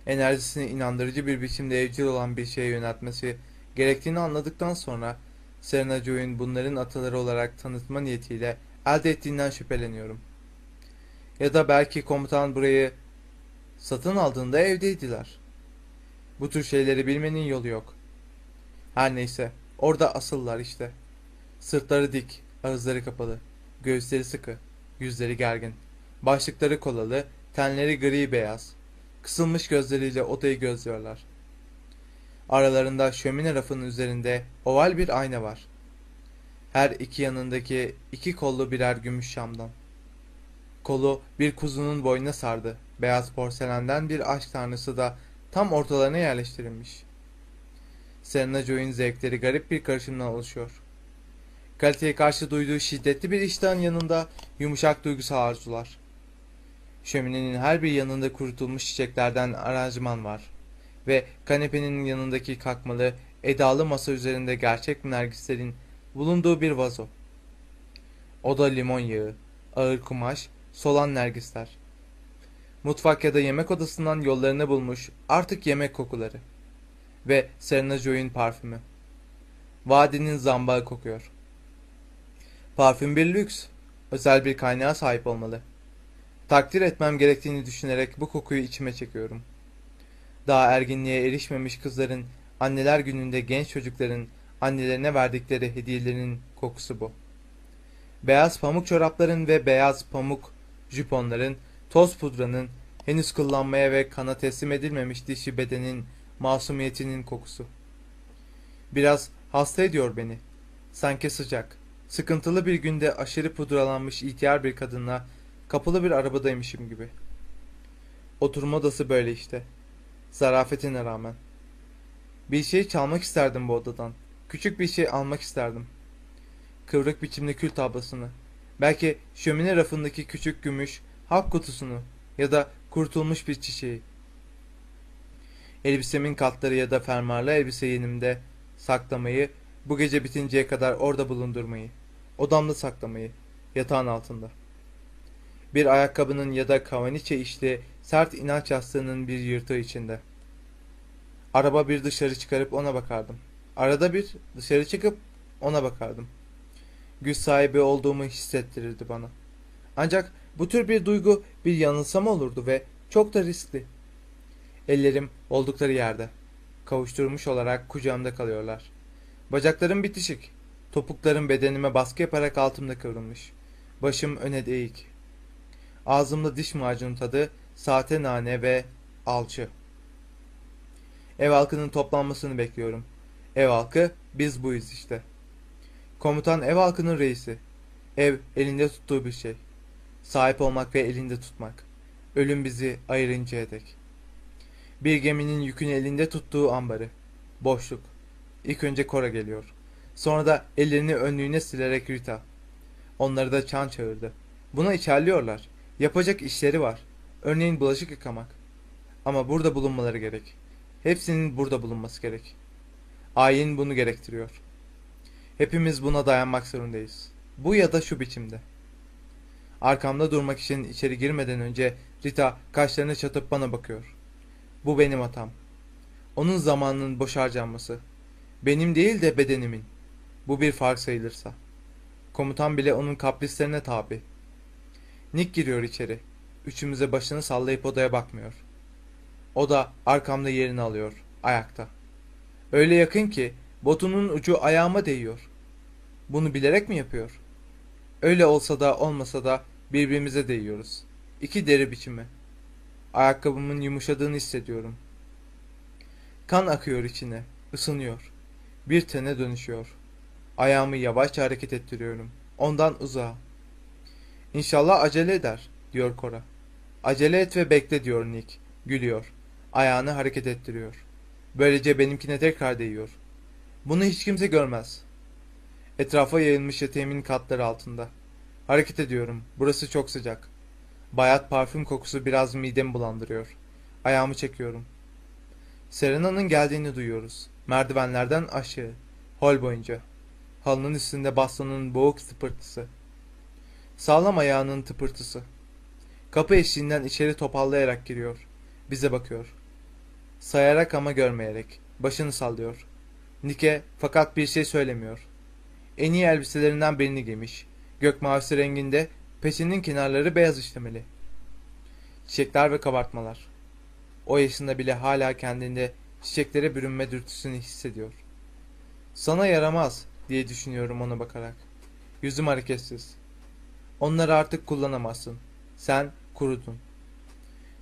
Enerjisini inandırıcı bir biçimde evcil olan bir şeye yöneltmesi gerektiğini anladıktan sonra Serena Joy'un bunların ataları olarak tanıtma niyetiyle elde ettiğinden şüpheleniyorum. Ya da belki komutan burayı satın aldığında evdeydiler. Bu tür şeyleri bilmenin yolu yok. Her neyse, orada asıllar işte. Sırtları dik, ağızları kapalı, göğüsleri sıkı, yüzleri gergin. Başlıkları kolalı, tenleri gri beyaz. Kısılmış gözleriyle odayı gözlüyorlar. Aralarında şömine rafının üzerinde oval bir ayna var. Her iki yanındaki iki kollu birer gümüş şamdan. Kolu bir kuzunun boynuna sardı. Beyaz porselenden bir aşk tanrısı da tam ortalarına yerleştirilmiş. Serena Joy'un zevkleri garip bir karışımdan oluşuyor. Kaliteye karşı duyduğu şiddetli bir iştahın yanında yumuşak duygusal arzular. Şöminenin her bir yanında kurutulmuş çiçeklerden aranjman var. Ve kanepenin yanındaki kalkmalı, edalı masa üzerinde gerçek nergislerin bulunduğu bir vazo. O da limon yağı, ağır kumaş, solan nergisler. Mutfak ya da yemek odasından yollarını bulmuş artık yemek kokuları. Ve Serena Joy'un parfümü. Vadinin zambağı kokuyor. Parfüm bir lüks, özel bir kaynağa sahip olmalı. Takdir etmem gerektiğini düşünerek bu kokuyu içime çekiyorum. Daha erginliğe erişmemiş kızların, anneler gününde genç çocukların annelerine verdikleri hediyelerin kokusu bu. Beyaz pamuk çorapların ve beyaz pamuk jüponların, toz pudranın, henüz kullanmaya ve kana teslim edilmemiş dişi bedenin masumiyetinin kokusu. Biraz hasta ediyor beni. Sanki sıcak, sıkıntılı bir günde aşırı pudralanmış ihtiyar bir kadınla kapalı bir arabadaymışım gibi. Oturma odası böyle işte. Zarafetine rağmen. Bir şey çalmak isterdim bu odadan. Küçük bir şey almak isterdim. Kıvrık biçimli kül tablasını. Belki şömine rafındaki küçük gümüş hap kutusunu ya da kurtulmuş bir çiçeği. Elbisemin katları ya da fermuarlı elbise yenimde saklamayı, bu gece bitinceye kadar orada bulundurmayı, odamda saklamayı, yatağın altında. Bir ayakkabının ya da kavaniçe işli sert inanç yastığının bir yırtığı içinde. Araba bir dışarı çıkarıp ona bakardım. Arada bir dışarı çıkıp ona bakardım. Güç sahibi olduğumu hissettirirdi bana. Ancak bu tür bir duygu bir yanılsama olurdu ve çok da riskli. Ellerim oldukları yerde. Kavuşturmuş olarak kucağımda kalıyorlar. Bacaklarım bitişik. Topuklarım bedenime baskı yaparak altımda kıvrılmış. Başım öne eğik. Ağzımda diş macunu tadı, sahte nane ve alçı. Ev halkının toplanmasını bekliyorum. Ev halkı biz buyuz işte. Komutan ev halkının reisi. Ev elinde tuttuğu bir şey. Sahip olmak ve elinde tutmak. Ölüm bizi ayırıncaya dek. Bir geminin yükünü elinde tuttuğu ambarı. Boşluk. İlk önce Kora geliyor. Sonra da ellerini önlüğüne silerek Rita. Onları da Çan çağırdı. Buna içerliyorlar. Yapacak işleri var. Örneğin bulaşık yıkamak. Ama burada bulunmaları gerek. Hepsinin burada bulunması gerek. Ayin bunu gerektiriyor. Hepimiz buna dayanmak zorundayız. Bu ya da şu biçimde. Arkamda durmak için içeri girmeden önce Rita kaşlarını çatıp bana bakıyor. Bu benim hatam. Onun zamanının boş harcanması. Benim değil de bedenimin. Bu bir fark sayılırsa. Komutan bile onun kaprislerine tabi. Nick giriyor içeri. Üçümüze başını sallayıp odaya bakmıyor. O da arkamda yerini alıyor. Ayakta. Öyle yakın ki botunun ucu ayağıma değiyor. Bunu bilerek mi yapıyor? Öyle olsa da olmasa da birbirimize değiyoruz. İki deri biçimi. Ayakkabımın yumuşadığını hissediyorum. Kan akıyor içine, ısınıyor. Bir tene dönüşüyor. Ayağımı yavaşça hareket ettiriyorum. Ondan uzağa. İnşallah acele eder, diyor Cora. Acele et ve bekle diyor Nick. Gülüyor. Ayağını hareket ettiriyor. Böylece benimkine tekrar değiyor. Bunu hiç kimse görmez. Etrafa yayılmış eteğimin katları altında. Hareket ediyorum. Burası çok sıcak. Bayat parfüm kokusu biraz midemi bulandırıyor. Ayağımı çekiyorum. Serena'nın geldiğini duyuyoruz. Merdivenlerden aşağı. Hol boyunca. Halının üstünde bastonun boğuk tıpırtısı. Sağlam ayağının tıpırtısı. Kapı eşiğinden içeri topallayarak giriyor. Bize bakıyor. Sayarak ama görmeyerek. Başını sallıyor. Nike fakat bir şey söylemiyor. En iyi elbiselerinden birini giymiş. Gök mavisi renginde, peçinin kenarları beyaz işlemeli. Çiçekler ve kabartmalar. O yaşında bile hala kendinde çiçeklere bürünme dürtüsünü hissediyor. Sana yaramaz diye düşünüyorum ona bakarak. Yüzüm hareketsiz. Onları artık kullanamazsın. Sen kurudun.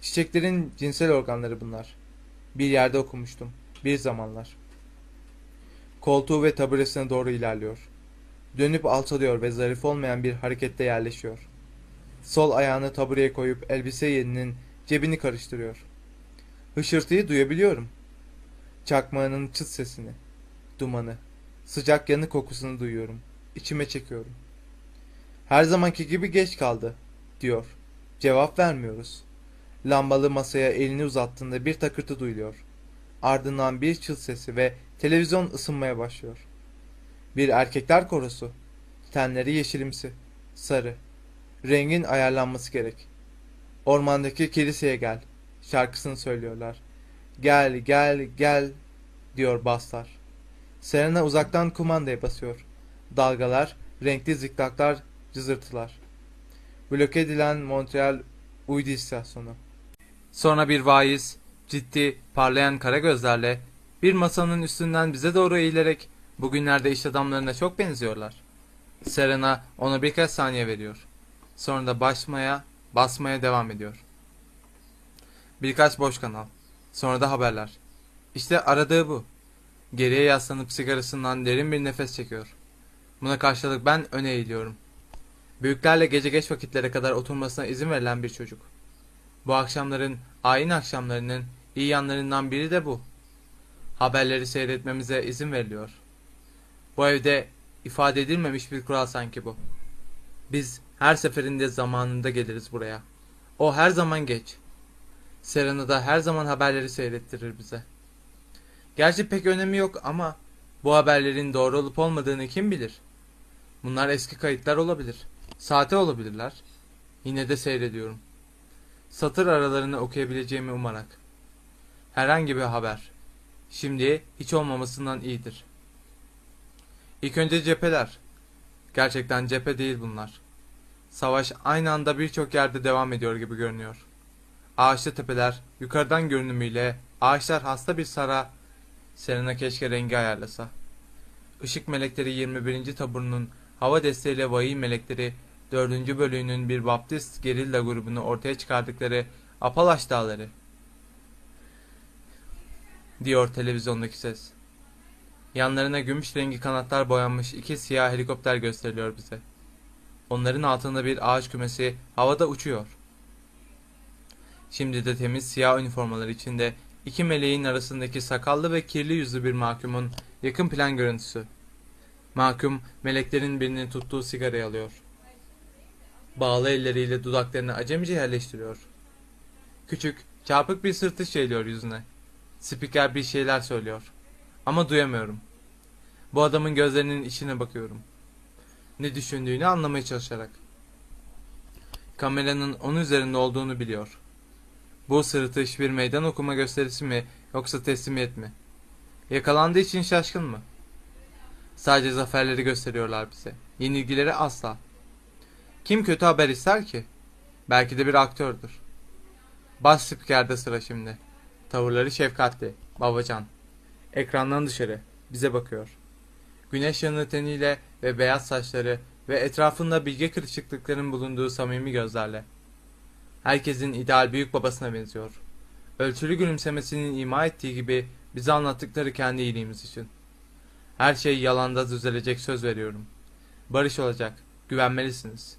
Çiçeklerin cinsel organları bunlar. Bir yerde okumuştum. Bir zamanlar. Koltuğu ve taburesine doğru ilerliyor. Dönüp alçalıyor ve zarif olmayan bir harekette yerleşiyor. Sol ayağını tabureye koyup elbise yerinin cebini karıştırıyor. Hışırtıyı duyabiliyorum. Çakmağının çıt sesini, dumanı, sıcak yanık kokusunu duyuyorum. İçime çekiyorum. Her zamanki gibi geç kaldı, diyor. Cevap vermiyoruz. Lambalı masaya elini uzattığında bir takırtı duyuluyor. Ardından bir çıl sesi ve televizyon ısınmaya başlıyor. Bir erkekler korosu. Tenleri yeşilimsi, sarı. Rengin ayarlanması gerek. Ormandaki kiliseye gel. Şarkısını söylüyorlar. Gel, gel, gel diyor baslar. Serena uzaktan kumandaya basıyor. Dalgalar, renkli zikzaklar, cızırtılar. Blok edilen Montreal uydu istasyonu. Sonra bir vaiz, ciddi, parlayan kara gözlerle bir masanın üstünden bize doğru eğilerek bugünlerde iş adamlarına çok benziyorlar. Serena ona birkaç saniye veriyor. Sonra da basmaya, basmaya devam ediyor. Birkaç boş kanal. Sonra da haberler. İşte aradığı bu. Geriye yaslanıp sigarasından derin bir nefes çekiyor. Buna karşılık ben öne eğiliyorum. Büyüklerle gece geç vakitlere kadar oturmasına izin verilen bir çocuk. Bu akşamların, ayin akşamlarının iyi yanlarından biri de bu. Haberleri seyretmemize izin veriliyor. Bu evde ifade edilmemiş bir kural sanki bu. Biz her seferinde zamanında geliriz buraya. O her zaman geç. Serena da her zaman haberleri seyrettirir bize. Gerçi pek önemi yok ama bu haberlerin doğru olup olmadığını kim bilir? Bunlar eski kayıtlar olabilir. Saate olabilirler. Yine de seyrediyorum. Satır aralarını okuyabileceğimi umarak. Herhangi bir haber. Şimdi hiç olmamasından iyidir. İlk önce cepheler. Gerçekten cephe değil bunlar. Savaş aynı anda birçok yerde devam ediyor gibi görünüyor. Ağaçlı tepeler yukarıdan görünümüyle ağaçlar hasta bir sara Serena keşke rengi ayarlasa. Işık melekleri 21. taburunun hava desteğiyle vahiy melekleri 4. bölüğünün bir baptist gerilla grubunu ortaya çıkardıkları Apalaş dağları. Diyor televizyondaki ses. Yanlarına gümüş rengi kanatlar boyanmış iki siyah helikopter gösteriliyor bize. Onların altında bir ağaç kümesi havada uçuyor. Şimdi de temiz siyah üniformalar içinde iki meleğin arasındaki sakallı ve kirli yüzlü bir mahkumun yakın plan görüntüsü. Mahkum meleklerin birini tuttuğu sigarayı alıyor. Bağlı elleriyle dudaklarını acemice yerleştiriyor. Küçük, çarpık bir sırtış geliyor yüzüne. Spiker bir şeyler söylüyor. Ama duyamıyorum. Bu adamın gözlerinin içine bakıyorum. Ne düşündüğünü anlamaya çalışarak. Kameranın onun üzerinde olduğunu biliyor. Bu sırıtış bir meydan okuma gösterisi mi yoksa teslimiyet mi? Yakalandığı için şaşkın mı? Sadece zaferleri gösteriyorlar bize. Yenilgileri asla. Kim kötü haber ister ki? Belki de bir aktördür. Bas spikerde sıra şimdi. Tavırları şefkatli, babacan. Ekrandan dışarı, bize bakıyor. Güneş yanığı teniyle ve beyaz saçları ve etrafında bilge kırışıklıkların bulunduğu samimi gözlerle. Herkesin ideal büyük babasına benziyor. Ölçülü gülümsemesinin ima ettiği gibi bize anlattıkları kendi iyiliğimiz için. Her şey yalanda düzelecek söz veriyorum. Barış olacak. Güvenmelisiniz.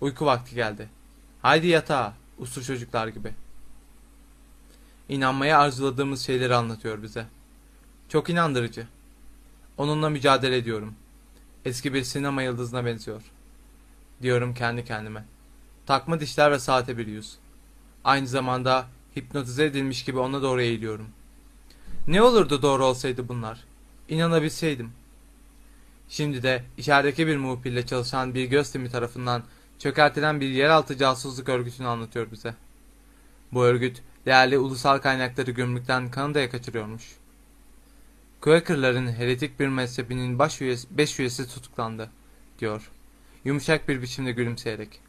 Uyku vakti geldi. Haydi yatağa. Uslu çocuklar gibi. İnanmaya arzuladığımız şeyleri anlatıyor bize. Çok inandırıcı. Onunla mücadele ediyorum. Eski bir sinema yıldızına benziyor. Diyorum kendi kendime. Takma dişler ve saate bir yüz. Aynı zamanda hipnotize edilmiş gibi ona doğru eğiliyorum. Ne olurdu doğru olsaydı bunlar? İnanabilseydim. Şimdi de içerideki bir muhbirle çalışan bir göz timi tarafından çökertilen bir yeraltı casusluk örgütünü anlatıyor bize. Bu örgüt değerli ulusal kaynakları gümrükten Kanada'ya kaçırıyormuş. Quaker'ların heretik bir mezhebinin baş üyesi, beş üyesi tutuklandı, diyor. Yumuşak bir biçimde gülümseyerek.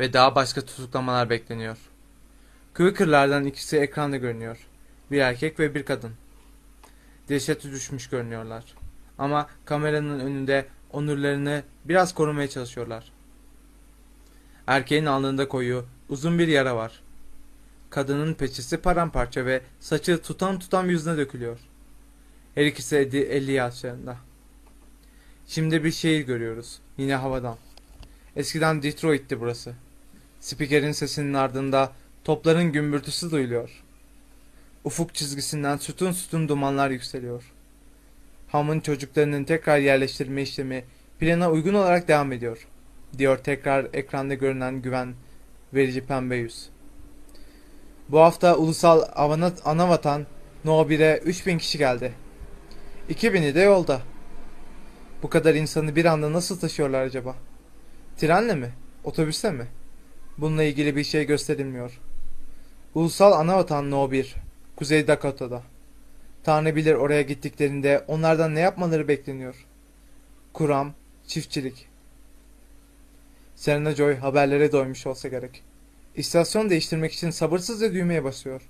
Ve daha başka tutuklamalar bekleniyor. Quaker'lardan ikisi ekranda görünüyor. Bir erkek ve bir kadın. Dehşete düşmüş görünüyorlar. Ama kameranın önünde onurlarını biraz korumaya çalışıyorlar. Erkeğin alnında koyu, uzun bir yara var. Kadının peçesi paramparça ve saçı tutam tutam yüzüne dökülüyor. Her ikisi 50 yaşlarında. Şimdi bir şehir görüyoruz. Yine havadan. Eskiden Detroit'ti burası. Spikerin sesinin ardında topların gümbürtüsü duyuluyor. Ufuk çizgisinden sütun sütun dumanlar yükseliyor. Ham'ın çocuklarının tekrar yerleştirme işlemi plana uygun olarak devam ediyor. Diyor tekrar ekranda görünen güven verici pembe yüz. Bu hafta ulusal anavatan No 1'e 3000 kişi geldi. 2000'i de yolda. Bu kadar insanı bir anda nasıl taşıyorlar acaba? Trenle mi? Otobüste mi? Bununla ilgili bir şey gösterilmiyor. Ulusal Anavatan No 1, Kuzey Dakota'da. Tanrı bilir oraya gittiklerinde onlardan ne yapmaları bekleniyor. Kuram, çiftçilik. Serena Joy haberlere doymuş olsa gerek. İstasyon değiştirmek için sabırsızca düğmeye basıyor.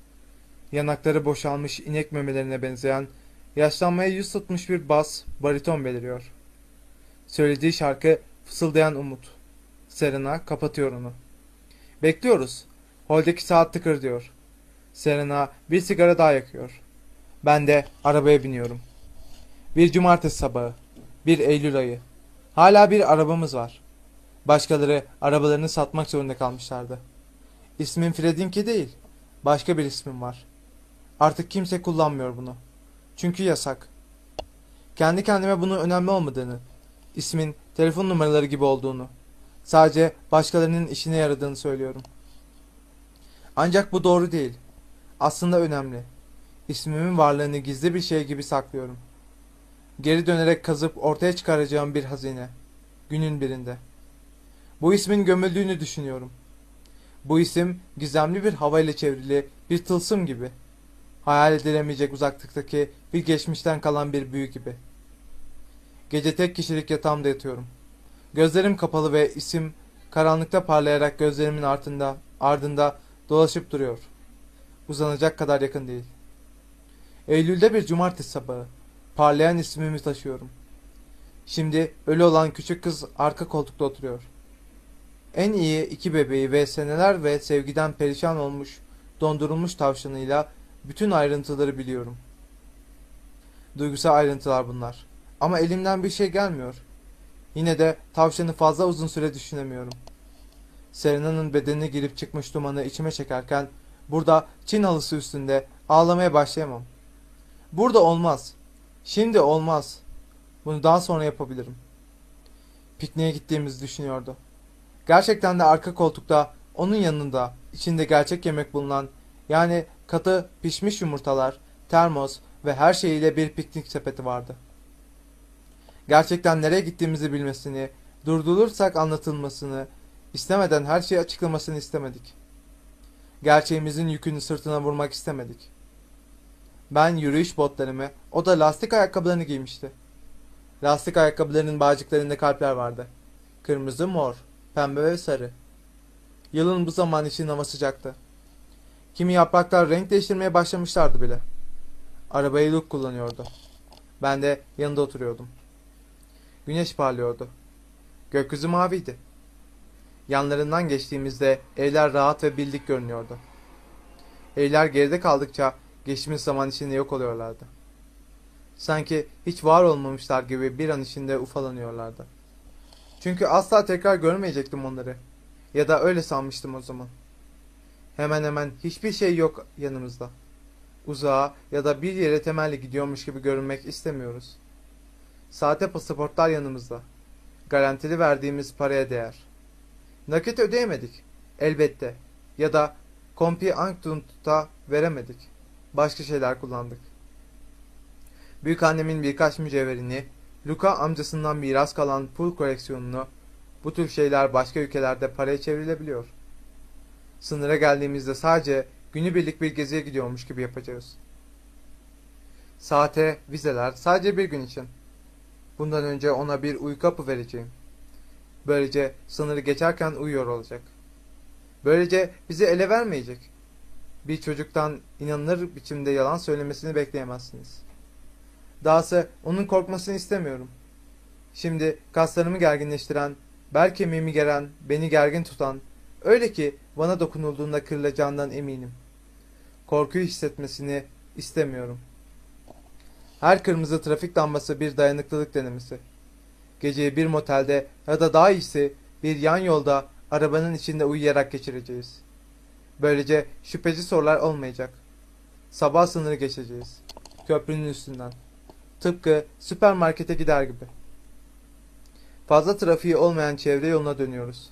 Yanakları boşalmış inek memelerine benzeyen, yaşlanmaya yüz tutmuş bir bas, bariton beliriyor. Söylediği şarkı fısıldayan umut. Serena kapatıyor onu. Bekliyoruz. Holdeki saat tıkır diyor. Serena bir sigara daha yakıyor. Ben de arabaya biniyorum. Bir cumartesi sabahı. Bir Eylül ayı. Hala bir arabamız var. Başkaları arabalarını satmak zorunda kalmışlardı. İsmim Fredinki değil. Başka bir ismim var. Artık kimse kullanmıyor bunu. Çünkü yasak. Kendi kendime bunun önemli olmadığını, ismin telefon numaraları gibi olduğunu, sadece başkalarının işine yaradığını söylüyorum. Ancak bu doğru değil. Aslında önemli. İsmimin varlığını gizli bir şey gibi saklıyorum. Geri dönerek kazıp ortaya çıkaracağım bir hazine. Günün birinde. Bu ismin gömüldüğünü düşünüyorum. Bu isim gizemli bir havayla çevrili bir tılsım gibi. Hayal edilemeyecek uzaklıktaki bir geçmişten kalan bir büyü gibi. Gece tek kişilik yatağımda yatıyorum. Gözlerim kapalı ve isim karanlıkta parlayarak gözlerimin ardında, ardında dolaşıp duruyor. Uzanacak kadar yakın değil. Eylül'de bir cumartesi sabahı. Parlayan ismimi taşıyorum. Şimdi ölü olan küçük kız arka koltukta oturuyor. En iyi iki bebeği ve seneler ve sevgiden perişan olmuş, dondurulmuş tavşanıyla bütün ayrıntıları biliyorum. Duygusal ayrıntılar bunlar. Ama elimden bir şey gelmiyor. Yine de tavşanı fazla uzun süre düşünemiyorum. Serena'nın bedenine girip çıkmış dumanı içime çekerken burada Çin halısı üstünde ağlamaya başlayamam. Burada olmaz. Şimdi olmaz. Bunu daha sonra yapabilirim. Pikniğe gittiğimizi düşünüyordu. Gerçekten de arka koltukta onun yanında içinde gerçek yemek bulunan yani katı pişmiş yumurtalar, termos ve her şeyiyle bir piknik sepeti vardı. Gerçekten nereye gittiğimizi bilmesini, durdurulursak anlatılmasını, istemeden her şeyi açıklamasını istemedik. Gerçeğimizin yükünü sırtına vurmak istemedik. Ben yürüyüş botlarımı, o da lastik ayakkabılarını giymişti. Lastik ayakkabılarının bağcıklarında kalpler vardı. Kırmızı, mor, pembe ve sarı. Yılın bu zaman için hava sıcaktı. Kimi yapraklar renk değiştirmeye başlamışlardı bile. Arabayı Luke kullanıyordu. Ben de yanında oturuyordum. Güneş parlıyordu. Gökyüzü maviydi. Yanlarından geçtiğimizde evler rahat ve bildik görünüyordu. Evler geride kaldıkça geçmiş zaman içinde yok oluyorlardı. Sanki hiç var olmamışlar gibi bir an içinde ufalanıyorlardı. Çünkü asla tekrar görmeyecektim onları. Ya da öyle sanmıştım o zaman. Hemen hemen hiçbir şey yok yanımızda. Uzağa ya da bir yere temelli gidiyormuş gibi görünmek istemiyoruz. Sahte pasaportlar yanımızda. Garantili verdiğimiz paraya değer. Nakit ödeyemedik. Elbette. Ya da kompi anktunt'a veremedik. Başka şeyler kullandık. Büyükannemin birkaç mücevherini, Luka amcasından miras kalan pul koleksiyonunu, bu tür şeyler başka ülkelerde paraya çevrilebiliyor. Sınıra geldiğimizde sadece günübirlik bir geziye gidiyormuş gibi yapacağız. Saate, vizeler sadece bir gün için. Bundan önce ona bir uyku hapı vereceğim. Böylece sınırı geçerken uyuyor olacak. Böylece bizi ele vermeyecek. Bir çocuktan inanılır biçimde yalan söylemesini bekleyemezsiniz. Dahası onun korkmasını istemiyorum. Şimdi kaslarımı gerginleştiren, bel kemiğimi geren, beni gergin tutan, öyle ki bana dokunulduğunda kırılacağından eminim. Korkuyu hissetmesini istemiyorum. Her kırmızı trafik lambası bir dayanıklılık denemesi. Geceyi bir motelde ya da daha iyisi bir yan yolda arabanın içinde uyuyarak geçireceğiz. Böylece şüpheci sorular olmayacak. Sabah sınırı geçeceğiz. Köprünün üstünden. Tıpkı süpermarkete gider gibi. Fazla trafiği olmayan çevre yoluna dönüyoruz.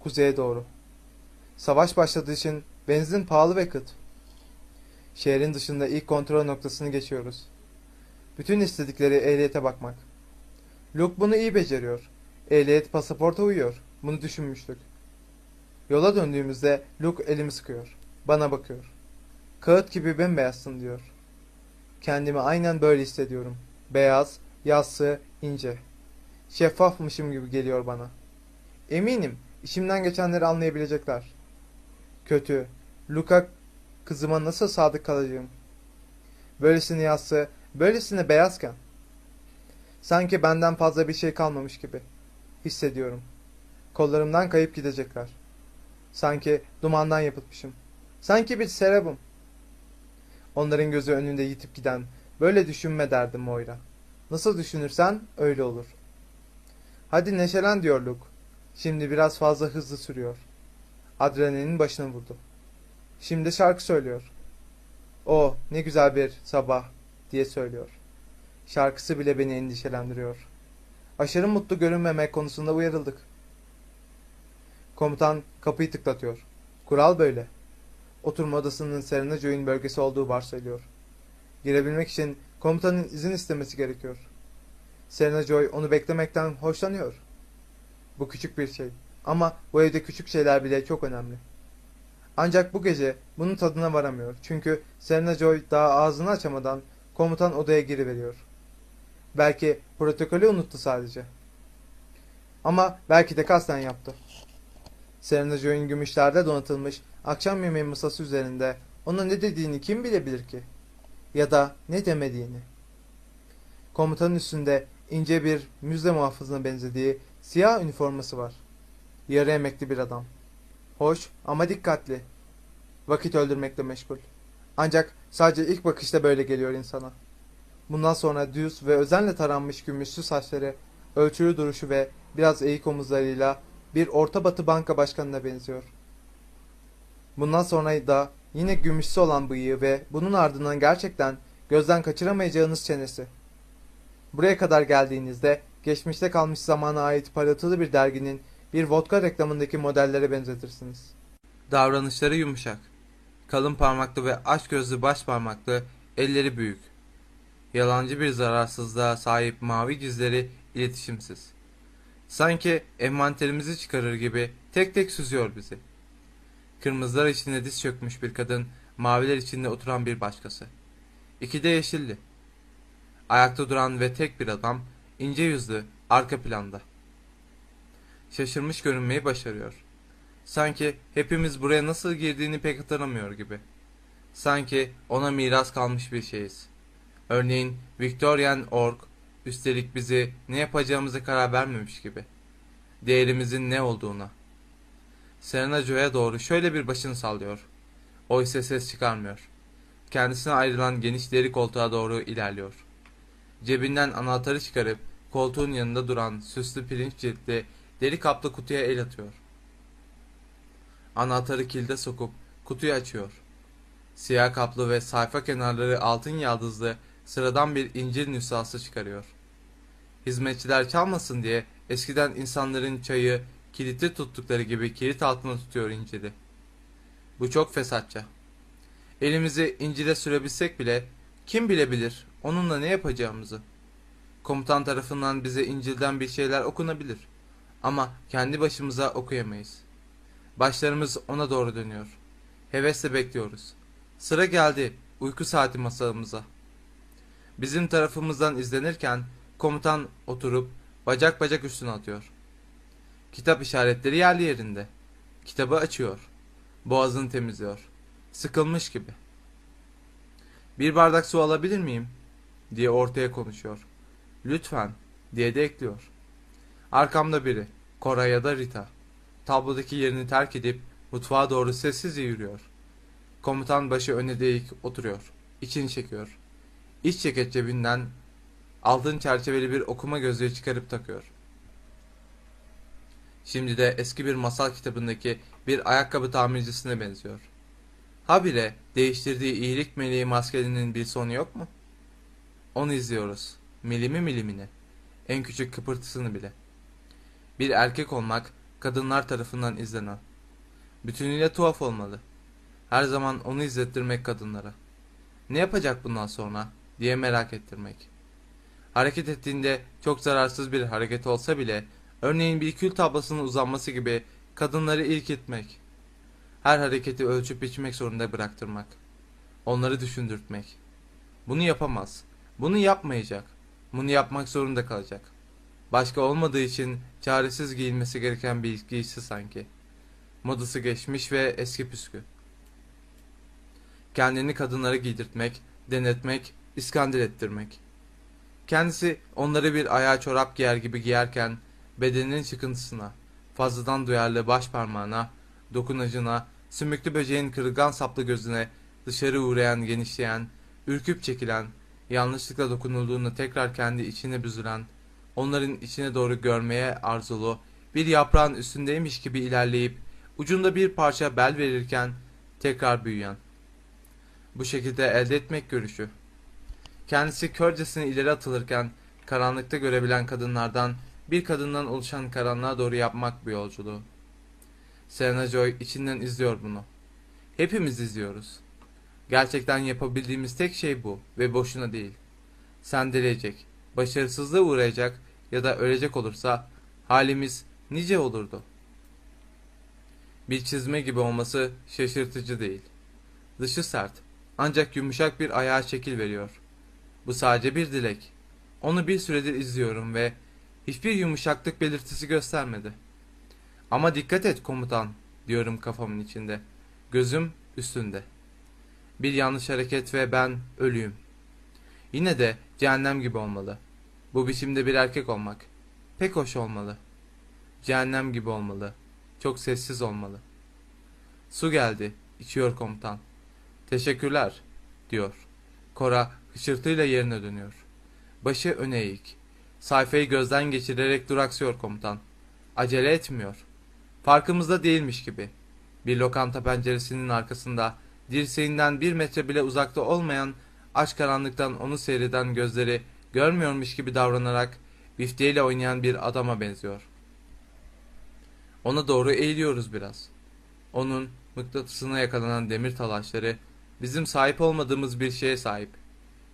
Kuzeye doğru. Savaş başladığı için benzin pahalı ve kıt. Şehrin dışında ilk kontrol noktasını geçiyoruz. Bütün istedikleri ehliyete bakmak. Luke bunu iyi beceriyor. Ehliyet pasaporta uyuyor. Bunu düşünmüştük. Yola döndüğümüzde Luke elimi sıkıyor. Bana bakıyor. Kağıt gibi bembeyazsın diyor. Kendimi aynen böyle hissediyorum. Beyaz, yassı, ince. Şeffafmışım gibi geliyor bana. Eminim işimden geçenleri anlayabilecekler. Kötü. Luka kızıma nasıl sadık kalacağım? Böylesine yassı, böylesine beyazken. Sanki benden fazla bir şey kalmamış gibi. Hissediyorum. Kollarımdan kayıp gidecekler. Sanki dumandan yapıtmışım. Sanki bir serabım. Onların gözü önünde yitip giden, böyle düşünme derdim Moira. Nasıl düşünürsen öyle olur. Hadi neşelen diyor Luke. Şimdi biraz fazla hızlı sürüyor. Adrenalinin başına vurdu. Şimdi şarkı söylüyor. O ne güzel bir sabah diye söylüyor. Şarkısı bile beni endişelendiriyor. Aşırı mutlu görünmemek konusunda uyarıldık. Komutan kapıyı tıklatıyor. Kural böyle. Oturma odasının Serena Joy'un bölgesi olduğu varsayılıyor. Girebilmek için komutanın izin istemesi gerekiyor. Serena Joy onu beklemekten hoşlanıyor. Bu küçük bir şey. Ama bu evde küçük şeyler bile çok önemli. Ancak bu gece bunun tadına varamıyor. Çünkü Serena Joy daha ağzını açamadan komutan odaya giriveriyor. Belki protokolü unuttu sadece. Ama belki de kasten yaptı. Serena Joy'un gümüşlerde donatılmış akşam yemeği masası üzerinde ona ne dediğini kim bilebilir ki? Ya da ne demediğini. Komutanın üstünde ince bir müze muhafızına benzediği siyah üniforması var. Yarı emekli bir adam. Hoş ama dikkatli. Vakit öldürmekle meşgul. Ancak sadece ilk bakışta böyle geliyor insana. Bundan sonra düz ve özenle taranmış gümüşlü saçları, ölçülü duruşu ve biraz eğik omuzlarıyla bir Orta Batı banka başkanına benziyor. Bundan sonra da yine gümüşsü olan bıyığı ve bunun ardından gerçekten gözden kaçıramayacağınız çenesi. Buraya kadar geldiğinizde geçmişte kalmış zamana ait parıltılı bir derginin bir vodka reklamındaki modellere benzetirsiniz. Davranışları yumuşak. Kalın parmaklı ve aç gözlü baş parmaklı, elleri büyük. Yalancı bir zararsızlığa sahip mavi dizleri iletişimsiz. Sanki envanterimizi çıkarır gibi tek tek süzüyor bizi. Kırmızılar içinde diz çökmüş bir kadın, maviler içinde oturan bir başkası. İki de yeşilli. Ayakta duran ve tek bir adam, ince yüzlü, arka planda. Şaşırmış görünmeyi başarıyor. Sanki hepimiz buraya nasıl girdiğini pek hatırlamıyor gibi. Sanki ona miras kalmış bir şeyiz. Örneğin Victorian Org, üstelik bizi ne yapacağımıza karar vermemiş gibi. değerimizin ne olduğuna. Serena Joe'ya doğru şöyle bir başını sallıyor. O ise ses çıkarmıyor. Kendisine ayrılan geniş deri koltuğa doğru ilerliyor. Cebinden anahtarı çıkarıp koltuğun yanında duran süslü pirinç ciltli deri kaplı kutuya el atıyor. Anahtarı kilde sokup kutuyu açıyor. Siyah kaplı ve sayfa kenarları altın yaldızlı sıradan bir incir nüshası çıkarıyor. Hizmetçiler çalmasın diye eskiden insanların çayı kilitli tuttukları gibi kilit altına tutuyor inciri. Bu çok fesatça. Elimizi incire sürebilsek bile kim bilebilir onunla ne yapacağımızı. Komutan tarafından bize İncil'den bir şeyler okunabilir. Ama kendi başımıza okuyamayız. Başlarımız ona doğru dönüyor. Hevesle bekliyoruz. Sıra geldi uyku saati masalımıza. Bizim tarafımızdan izlenirken komutan oturup bacak bacak üstüne atıyor. Kitap işaretleri yerli yerinde. Kitabı açıyor. Boğazını temizliyor. Sıkılmış gibi. Bir bardak su alabilir miyim? diye ortaya konuşuyor. Lütfen diye de ekliyor. Arkamda biri. Cora ya da Rita. Tablodaki yerini terk edip mutfağa doğru sessizce yürüyor. Komutan başı öne değik oturuyor. İçini çekiyor. İç ceket cebinden altın çerçeveli bir okuma gözlüğü çıkarıp takıyor. Şimdi de eski bir masal kitabındaki bir ayakkabı tamircisine benziyor. Habire değiştirdiği iyilik meleği maskelinin bir sonu yok mu? Onu izliyoruz. Milimi milimine. En küçük kıpırtısını bile. Bir erkek olmak kadınlar tarafından izlenen. Bütünüyle tuhaf olmalı. Her zaman onu izlettirmek kadınlara. Ne yapacak bundan sonra diye merak ettirmek. Hareket ettiğinde çok zararsız bir hareket olsa bile örneğin bir kül tablasının uzanması gibi kadınları ilk etmek. Her hareketi ölçüp biçmek zorunda bıraktırmak. Onları düşündürtmek. Bunu yapamaz. Bunu yapmayacak. Bunu yapmak zorunda kalacak. Başka olmadığı için çaresiz giyilmesi gereken bir giysi sanki. Modası geçmiş ve eski püskü. Kendini kadınlara giydirtmek, denetmek, iskandil ettirmek. Kendisi onları bir ayağa çorap giyer gibi giyerken bedeninin çıkıntısına, fazladan duyarlı baş parmağına, dokunacına, sümüklü böceğin kırılgan saplı gözüne, dışarı uğrayan, genişleyen, ürküp çekilen, yanlışlıkla dokunulduğunda tekrar kendi içine büzülen, onların içine doğru görmeye arzulu, bir yaprağın üstündeymiş gibi ilerleyip, ucunda bir parça bel verirken, tekrar büyüyen. Bu şekilde elde etmek görüşü. Kendisi körcesine ileri atılırken, karanlıkta görebilen kadınlardan, bir kadından oluşan karanlığa doğru yapmak bu yolculuğu. Serena Joy içinden izliyor bunu. Hepimiz izliyoruz. Gerçekten yapabildiğimiz tek şey bu ve boşuna değil. Sendeleyecek, başarısızlığa uğrayacak ya da ölecek olursa halimiz nice olurdu. Bir çizme gibi olması şaşırtıcı değil. Dışı sert ancak yumuşak bir ayağa şekil veriyor. Bu sadece bir dilek. Onu bir süredir izliyorum ve hiçbir yumuşaklık belirtisi göstermedi. Ama dikkat et komutan diyorum kafamın içinde. Gözüm üstünde. Bir yanlış hareket ve ben ölüyüm. Yine de cehennem gibi olmalı. Bu biçimde bir erkek olmak. Pek hoş olmalı. Cehennem gibi olmalı. Çok sessiz olmalı. Su geldi. içiyor komutan. Teşekkürler, diyor. Kora hışırtıyla yerine dönüyor. Başı öne eğik. Sayfayı gözden geçirerek duraksıyor komutan. Acele etmiyor. Farkımızda değilmiş gibi. Bir lokanta penceresinin arkasında dirseğinden bir metre bile uzakta olmayan aç karanlıktan onu seyreden gözleri görmüyormuş gibi davranarak bifteyle oynayan bir adama benziyor. Ona doğru eğiliyoruz biraz. Onun mıknatısına yakalanan demir talaşları bizim sahip olmadığımız bir şeye sahip.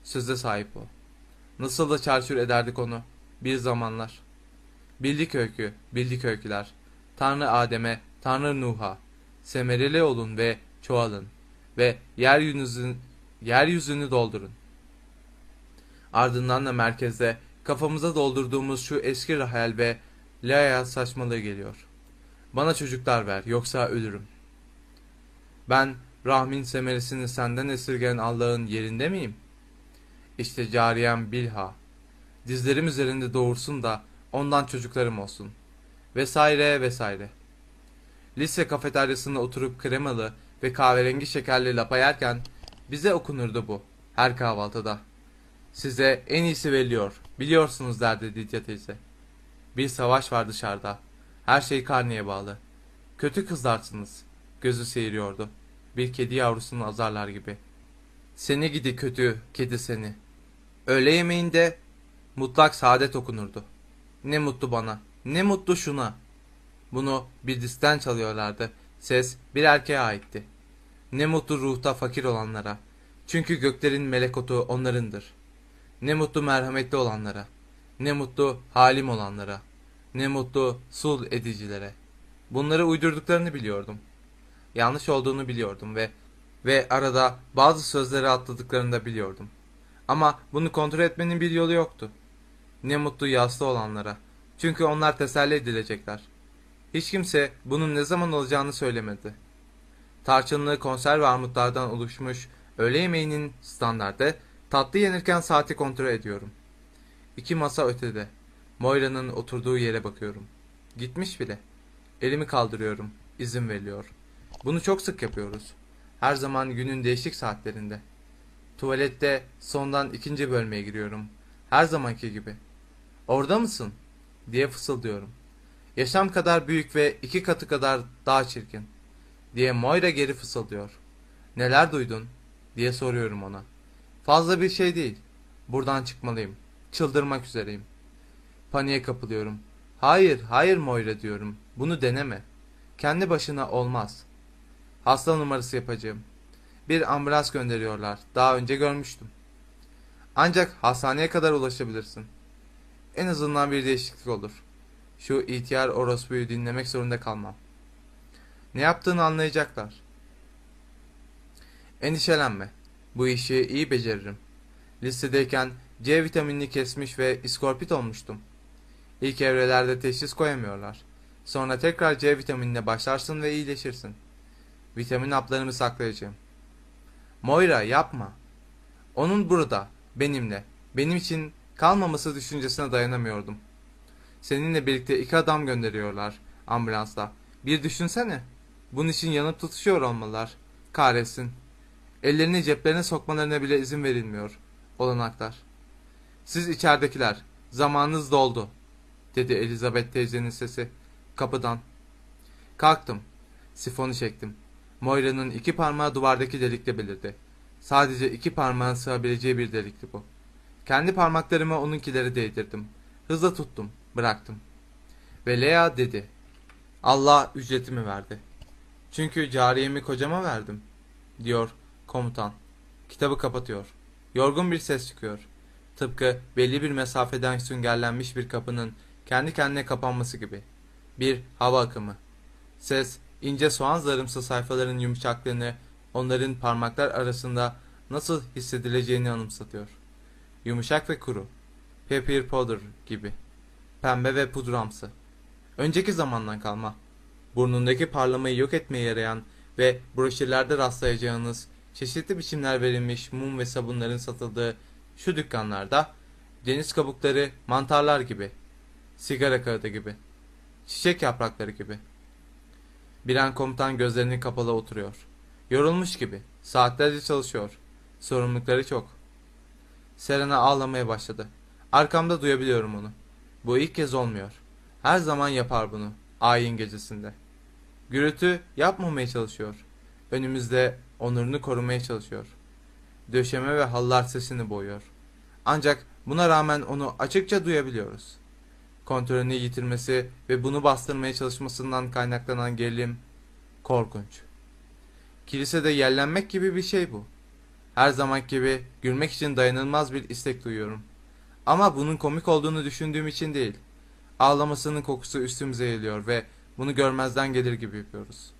Söze sahip o. Nasıl da çarçur ederdik onu bir zamanlar. Bildik öykü, bildik öyküler. Tanrı Adem'e, Tanrı Nuh'a, semereli olun ve çoğalın ve yeryüzünü, yeryüzünü doldurun. Ardından da merkezde kafamıza doldurduğumuz şu eski Rahel ve Leia saçmalığı geliyor. Bana çocuklar ver yoksa ölürüm. Ben rahmin semeresini senden esirgen Allah'ın yerinde miyim? İşte cariyem Bilha. Dizlerim üzerinde doğursun da ondan çocuklarım olsun. vesaire vesaire. Lise kafeteryasında oturup kremalı ve kahverengi şekerli lapa yerken bize okunurdu bu her kahvaltıda. Size en iyisi veriliyor, biliyorsunuz derdi Lidya teyze. Bir savaş var dışarıda. Her şey karneye bağlı. Kötü kızlarsınız. Gözü seyiriyordu. Bir kedi yavrusunu azarlar gibi. Seni gidi kötü kedi seni. Öğle yemeğinde mutlak saadet okunurdu. Ne mutlu bana, ne mutlu şuna. Bunu bir disten çalıyorlardı. Ses bir erkeğe aitti. Ne mutlu ruhta fakir olanlara. Çünkü göklerin melekotu onlarındır. Ne mutlu merhametli olanlara. Ne mutlu halim olanlara. Ne mutlu sul edicilere. Bunları uydurduklarını biliyordum. Yanlış olduğunu biliyordum ve ve arada bazı sözleri atladıklarını da biliyordum. Ama bunu kontrol etmenin bir yolu yoktu. Ne mutlu yaslı olanlara. Çünkü onlar teselli edilecekler. Hiç kimse bunun ne zaman olacağını söylemedi. Tarçınlı konserve armutlardan oluşmuş öğle yemeğinin standardı tatlı yenirken saati kontrol ediyorum. İki masa ötede. Moira'nın oturduğu yere bakıyorum. Gitmiş bile. Elimi kaldırıyorum. İzin veriliyor. Bunu çok sık yapıyoruz. Her zaman günün değişik saatlerinde. Tuvalette sondan ikinci bölmeye giriyorum. Her zamanki gibi. Orada mısın? diye fısıldıyorum. Yaşam kadar büyük ve iki katı kadar daha çirkin. Diye Moira geri fısıldıyor. Neler duydun? Diye soruyorum ona. Fazla bir şey değil. Buradan çıkmalıyım. Çıldırmak üzereyim. Paniğe kapılıyorum. Hayır, hayır Moira diyorum. Bunu deneme. Kendi başına olmaz. Hasta numarası yapacağım. Bir ambulans gönderiyorlar. Daha önce görmüştüm. Ancak hastaneye kadar ulaşabilirsin. En azından bir değişiklik olur. Şu ihtiyar orospuyu dinlemek zorunda kalmam. Ne yaptığını anlayacaklar. Endişelenme. Bu işi iyi beceririm. Listedeyken C vitaminini kesmiş ve iskorpit olmuştum. İlk evrelerde teşhis koyamıyorlar. Sonra tekrar C vitaminine başlarsın ve iyileşirsin. Vitamin haplarımı saklayacağım. Moira yapma. Onun burada, benimle. Benim için kalmaması düşüncesine dayanamıyordum. Seninle birlikte iki adam gönderiyorlar ambulansla. Bir düşünsene. Bunun için yanıp tutuşuyor olmalılar. Kahretsin. Ellerini ceplerine sokmalarına bile izin verilmiyor. Olanaklar. Siz içeridekiler. Zamanınız doldu. Dedi Elizabeth teyzenin sesi. Kapıdan. Kalktım. Sifonu çektim. Moira'nın iki parmağı duvardaki delikte belirdi. Sadece iki parmağın sığabileceği bir delikti bu. Kendi parmaklarımı onunkileri değdirdim. Hızla tuttum, bıraktım. Ve Lea dedi. Allah ücretimi verdi. Çünkü cariyemi kocama verdim, diyor komutan. Kitabı kapatıyor. Yorgun bir ses çıkıyor. Tıpkı belli bir mesafeden süngerlenmiş bir kapının kendi kendine kapanması gibi. Bir hava akımı. Ses ince soğan zarımsı sayfaların yumuşaklığını onların parmaklar arasında nasıl hissedileceğini anımsatıyor. Yumuşak ve kuru. Pepper powder gibi. Pembe ve pudramsı. Önceki zamandan kalma. Burnundaki parlamayı yok etmeye yarayan ve broşürlerde rastlayacağınız çeşitli biçimler verilmiş mum ve sabunların satıldığı şu dükkanlarda deniz kabukları mantarlar gibi, sigara kağıdı gibi, çiçek yaprakları gibi. Biren komutan gözlerini kapalı oturuyor. Yorulmuş gibi, saatlerce çalışıyor. Sorumlulukları çok. Serena ağlamaya başladı. Arkamda duyabiliyorum onu. Bu ilk kez olmuyor. Her zaman yapar bunu. Ayin gecesinde. Gürültü yapmamaya çalışıyor. Önümüzde onurunu korumaya çalışıyor. Döşeme ve halılar sesini boyuyor. Ancak buna rağmen onu açıkça duyabiliyoruz. Kontrolünü yitirmesi ve bunu bastırmaya çalışmasından kaynaklanan gerilim korkunç. Kilisede yerlenmek gibi bir şey bu. Her zaman gibi gülmek için dayanılmaz bir istek duyuyorum. Ama bunun komik olduğunu düşündüğüm için değil. Ağlamasının kokusu üstümüze geliyor ve bunu görmezden gelir gibi yapıyoruz.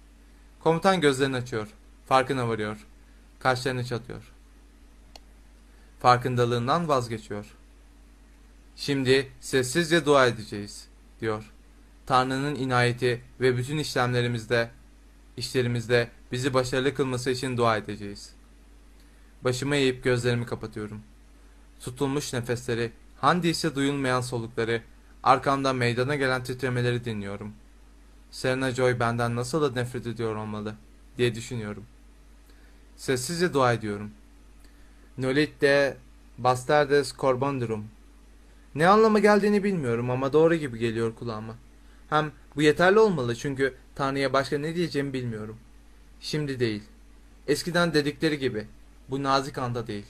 Komutan gözlerini açıyor. Farkına varıyor. Kaşlarını çatıyor. Farkındalığından vazgeçiyor. Şimdi sessizce dua edeceğiz, diyor. Tanrı'nın inayeti ve bütün işlemlerimizde, işlerimizde bizi başarılı kılması için dua edeceğiz. Başımı eğip gözlerimi kapatıyorum. Tutulmuş nefesleri, handi ise duyulmayan solukları, Arkamdan meydana gelen titremeleri dinliyorum. Serena Joy benden nasıl da nefret ediyor olmalı diye düşünüyorum. Sessizce dua ediyorum. Nolit de bastardes corbandrum. Ne anlama geldiğini bilmiyorum ama doğru gibi geliyor kulağıma. Hem bu yeterli olmalı çünkü Tanrı'ya başka ne diyeceğimi bilmiyorum. Şimdi değil. Eskiden dedikleri gibi. Bu nazik anda değil.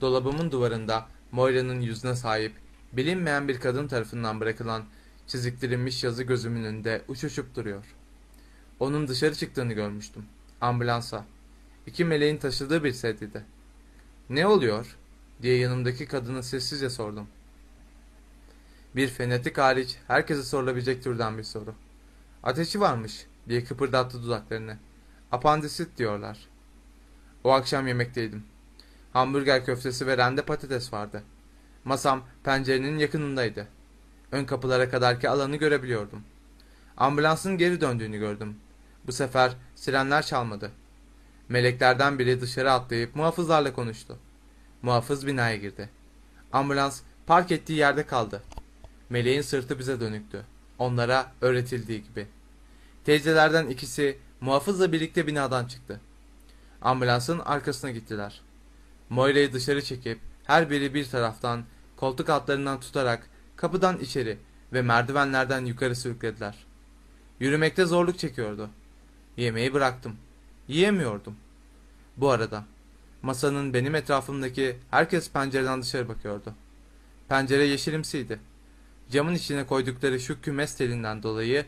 Dolabımın duvarında Moira'nın yüzüne sahip, bilinmeyen bir kadın tarafından bırakılan çiziktirilmiş yazı gözümün önünde uçuşup duruyor. Onun dışarı çıktığını görmüştüm. Ambulansa. İki meleğin taşıdığı bir sedyede. Ne oluyor? diye yanımdaki kadına sessizce sordum. Bir fenetik hariç herkese sorulabilecek türden bir soru. Ateşi varmış diye kıpırdattı dudaklarını. Apandisit diyorlar. O akşam yemekteydim. Hamburger köftesi ve rende patates vardı. Masam pencerenin yakınındaydı. Ön kapılara kadarki alanı görebiliyordum. Ambulansın geri döndüğünü gördüm. Bu sefer sirenler çalmadı. Meleklerden biri dışarı atlayıp muhafızlarla konuştu. Muhafız binaya girdi. Ambulans park ettiği yerde kaldı. Meleğin sırtı bize dönüktü. Onlara öğretildiği gibi. Teyzelerden ikisi muhafızla birlikte binadan çıktı. Ambulansın arkasına gittiler. Moira'yı dışarı çekip her biri bir taraftan koltuk altlarından tutarak kapıdan içeri ve merdivenlerden yukarı sürüklediler. Yürümekte zorluk çekiyordu. Yemeği bıraktım. Yiyemiyordum. Bu arada masanın benim etrafımdaki herkes pencereden dışarı bakıyordu. Pencere yeşilimsiydi. Camın içine koydukları şu kümes telinden dolayı